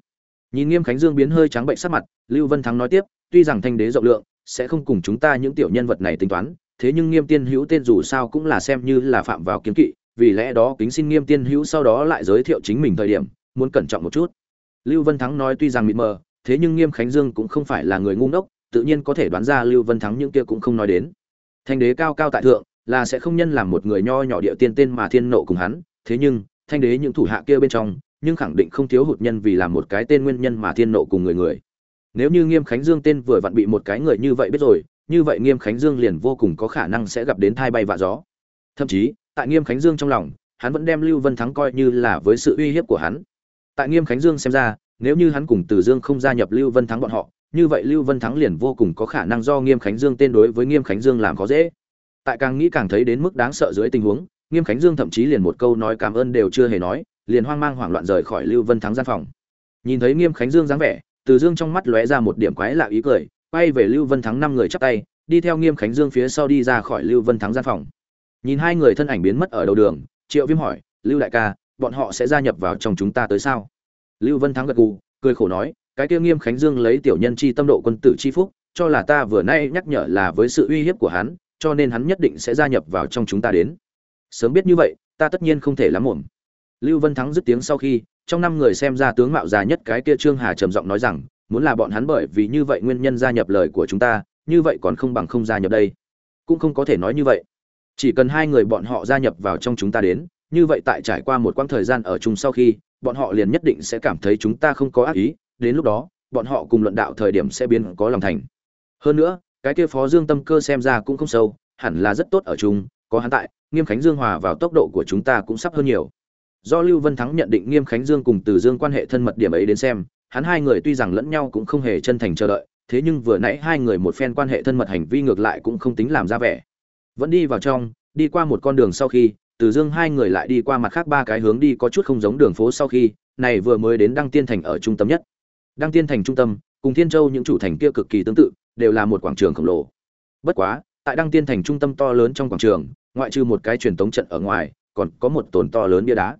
Nhìn nghiêm khánh dương biến hơi trắng bệnh sắc mặt, lưu vân thắng nói tiếp, tuy rằng thanh đế rộng lượng sẽ không cùng chúng ta những tiểu nhân vật này tính toán, thế nhưng nghiêm tiên hữu tên dù sao cũng là xem như là phạm vào kiến kỵ, vì lẽ đó kính xin nghiêm tiên hữu sau đó lại giới thiệu chính mình thời điểm, muốn cẩn trọng một chút. Lưu vân thắng nói tuy rằng mịt mờ, thế nhưng nghiêm khánh dương cũng không phải là người ngu ngốc, tự nhiên có thể đoán ra lưu vân thắng những kia cũng không nói đến. Thanh đế cao cao tại thượng, là sẽ không nhân làm một người nho nhỏ địa tiên tên mà thiên nộ cùng hắn, thế nhưng, thanh đế những thủ hạ kia bên trong, nhưng khẳng định không thiếu hụt nhân vì làm một cái tên nguyên nhân mà thiên nộ cùng người người nếu như nghiêm khánh dương tên vừa vặn bị một cái người như vậy biết rồi, như vậy nghiêm khánh dương liền vô cùng có khả năng sẽ gặp đến thai bay vạ gió. Thậm chí, tại nghiêm khánh dương trong lòng, hắn vẫn đem lưu vân thắng coi như là với sự uy hiếp của hắn. Tại nghiêm khánh dương xem ra, nếu như hắn cùng từ dương không gia nhập lưu vân thắng bọn họ, như vậy lưu vân thắng liền vô cùng có khả năng do nghiêm khánh dương tên đối với nghiêm khánh dương làm khó dễ. Tại càng nghĩ càng thấy đến mức đáng sợ dưới tình huống, nghiêm khánh dương thậm chí liền một câu nói cảm ơn đều chưa hề nói, liền hoang mang hoảng loạn rời khỏi lưu vân thắng gian phòng. Nhìn thấy nghiêm khánh dương dáng vẻ từ dương trong mắt lóe ra một điểm quái lạ ý cười, quay về lưu vân thắng năm người chắp tay, đi theo nghiêm khánh dương phía sau đi ra khỏi lưu vân thắng gian phòng. Nhìn hai người thân ảnh biến mất ở đầu đường, triệu viêm hỏi, lưu đại ca, bọn họ sẽ gia nhập vào trong chúng ta tới sao? Lưu vân thắng gật gù, cười khổ nói, cái kia nghiêm khánh dương lấy tiểu nhân chi tâm độ quân tử chi phúc, cho là ta vừa nay nhắc nhở là với sự uy hiếp của hắn, cho nên hắn nhất định sẽ gia nhập vào trong chúng ta đến. Sớm biết như vậy, ta tất nhiên không thể lắm muộn. Lưu vân thắng dứt tiếng sau khi trong năm người xem ra tướng mạo già nhất cái kia trương hà trầm giọng nói rằng, muốn là bọn hắn bởi vì như vậy nguyên nhân gia nhập lời của chúng ta, như vậy còn không bằng không gia nhập đây. Cũng không có thể nói như vậy. Chỉ cần hai người bọn họ gia nhập vào trong chúng ta đến, như vậy tại trải qua một quãng thời gian ở chung sau khi, bọn họ liền nhất định sẽ cảm thấy chúng ta không có ác ý, đến lúc đó, bọn họ cùng luận đạo thời điểm sẽ biến có lòng thành. Hơn nữa, cái kia phó dương tâm cơ xem ra cũng không sâu, hẳn là rất tốt ở chung, có hắn tại, nghiêm khánh dương hòa vào tốc độ của chúng ta cũng sắp hơn nhiều do lưu vân thắng nhận định nghiêm khánh dương cùng từ dương quan hệ thân mật điểm ấy đến xem, hắn hai người tuy rằng lẫn nhau cũng không hề chân thành chờ đợi, thế nhưng vừa nãy hai người một phen quan hệ thân mật hành vi ngược lại cũng không tính làm ra vẻ. Vẫn đi vào trong, đi qua một con đường sau khi, từ dương hai người lại đi qua mặt khác ba cái hướng đi có chút không giống đường phố sau khi, này vừa mới đến đăng tiên thành ở trung tâm nhất. Đăng tiên thành trung tâm, cùng thiên châu những chủ thành kia cực kỳ tương tự, đều là một quảng trường khổng lồ. Bất quá, tại đăng tiên thành trung tâm to lớn trong quảng trường, ngoại trừ một cái truyền tống trận ở ngoài, còn có một tồn to lớn bia đá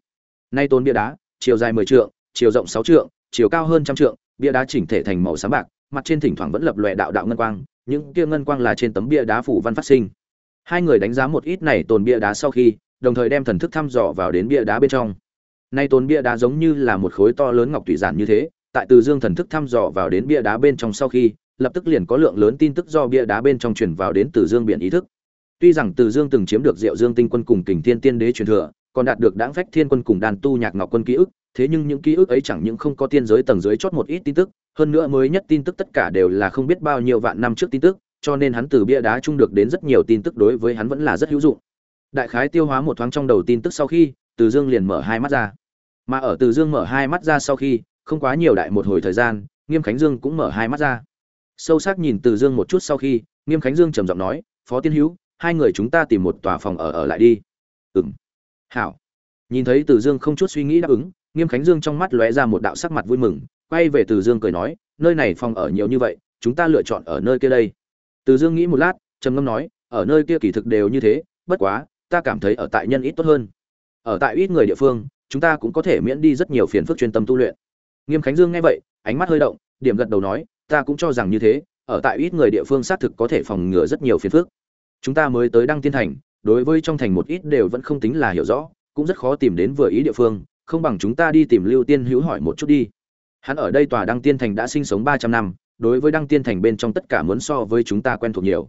nay tôn bia đá, chiều dài mười trượng, chiều rộng sáu trượng, chiều cao hơn trăm trượng, bia đá chỉnh thể thành màu xám bạc, mặt trên thỉnh thoảng vẫn lập lòe đạo đạo ngân quang, những kia ngân quang là trên tấm bia đá phủ văn phát sinh. Hai người đánh giá một ít này tồn bia đá sau khi, đồng thời đem thần thức thăm dò vào đến bia đá bên trong. Nay tồn bia đá giống như là một khối to lớn ngọc tùy giản như thế, tại từ dương thần thức thăm dò vào đến bia đá bên trong sau khi, lập tức liền có lượng lớn tin tức do bia đá bên trong truyền vào đến từ dương biển ý thức. Tuy rằng từ dương từng chiếm được diệu dương tinh quân cùng kình thiên tiên đế truyền thừa còn đạt được đãng phách thiên quân cùng đàn tu nhạc ngọc quân ký ức, thế nhưng những ký ức ấy chẳng những không có tiên giới tầng dưới chót một ít tin tức, hơn nữa mới nhất tin tức tất cả đều là không biết bao nhiêu vạn năm trước tin tức, cho nên hắn từ bia đá chung được đến rất nhiều tin tức đối với hắn vẫn là rất hữu dụng. Đại khái tiêu hóa một thoáng trong đầu tin tức sau khi, từ dương liền mở hai mắt ra. Mà ở từ dương mở hai mắt ra sau khi, không quá nhiều đại một hồi thời gian, nghiêm khánh dương cũng mở hai mắt ra. Sâu sắc nhìn từ dương một chút sau khi, nghiêm khánh dương trầm giọng nói, phó tiên hữu, hai người chúng ta tìm một tòa phòng ở ở lại đi. Ừng hảo. Nhìn thấy từ dương không chút suy nghĩ đáp ứng, nghiêm khánh dương trong mắt lóe ra một đạo sắc mặt vui mừng, quay về từ dương cười nói, nơi này phòng ở nhiều như vậy, chúng ta lựa chọn ở nơi kia đây. Từ dương nghĩ một lát, trầm ngâm nói, ở nơi kia kỳ thực đều như thế, bất quá, ta cảm thấy ở tại nhân ít tốt hơn. Ở tại ít người địa phương, chúng ta cũng có thể miễn đi rất nhiều phiền phức chuyên tâm tu luyện. Nghiêm khánh dương nghe vậy, ánh mắt hơi động, điểm gật đầu nói, ta cũng cho rằng như thế, ở tại ít người địa phương xác thực có thể phòng ngừa rất nhiều phiền phức. Chúng ta mới tới đăng tiên thành đối với trong thành một ít đều vẫn không tính là hiểu rõ, cũng rất khó tìm đến vừa ý địa phương, không bằng chúng ta đi tìm lưu tiên hữu hỏi một chút đi. Hắn ở đây tòa đăng tiên thành đã sinh sống ba trăm năm, đối với đăng tiên thành bên trong tất cả muốn so với chúng ta quen thuộc nhiều.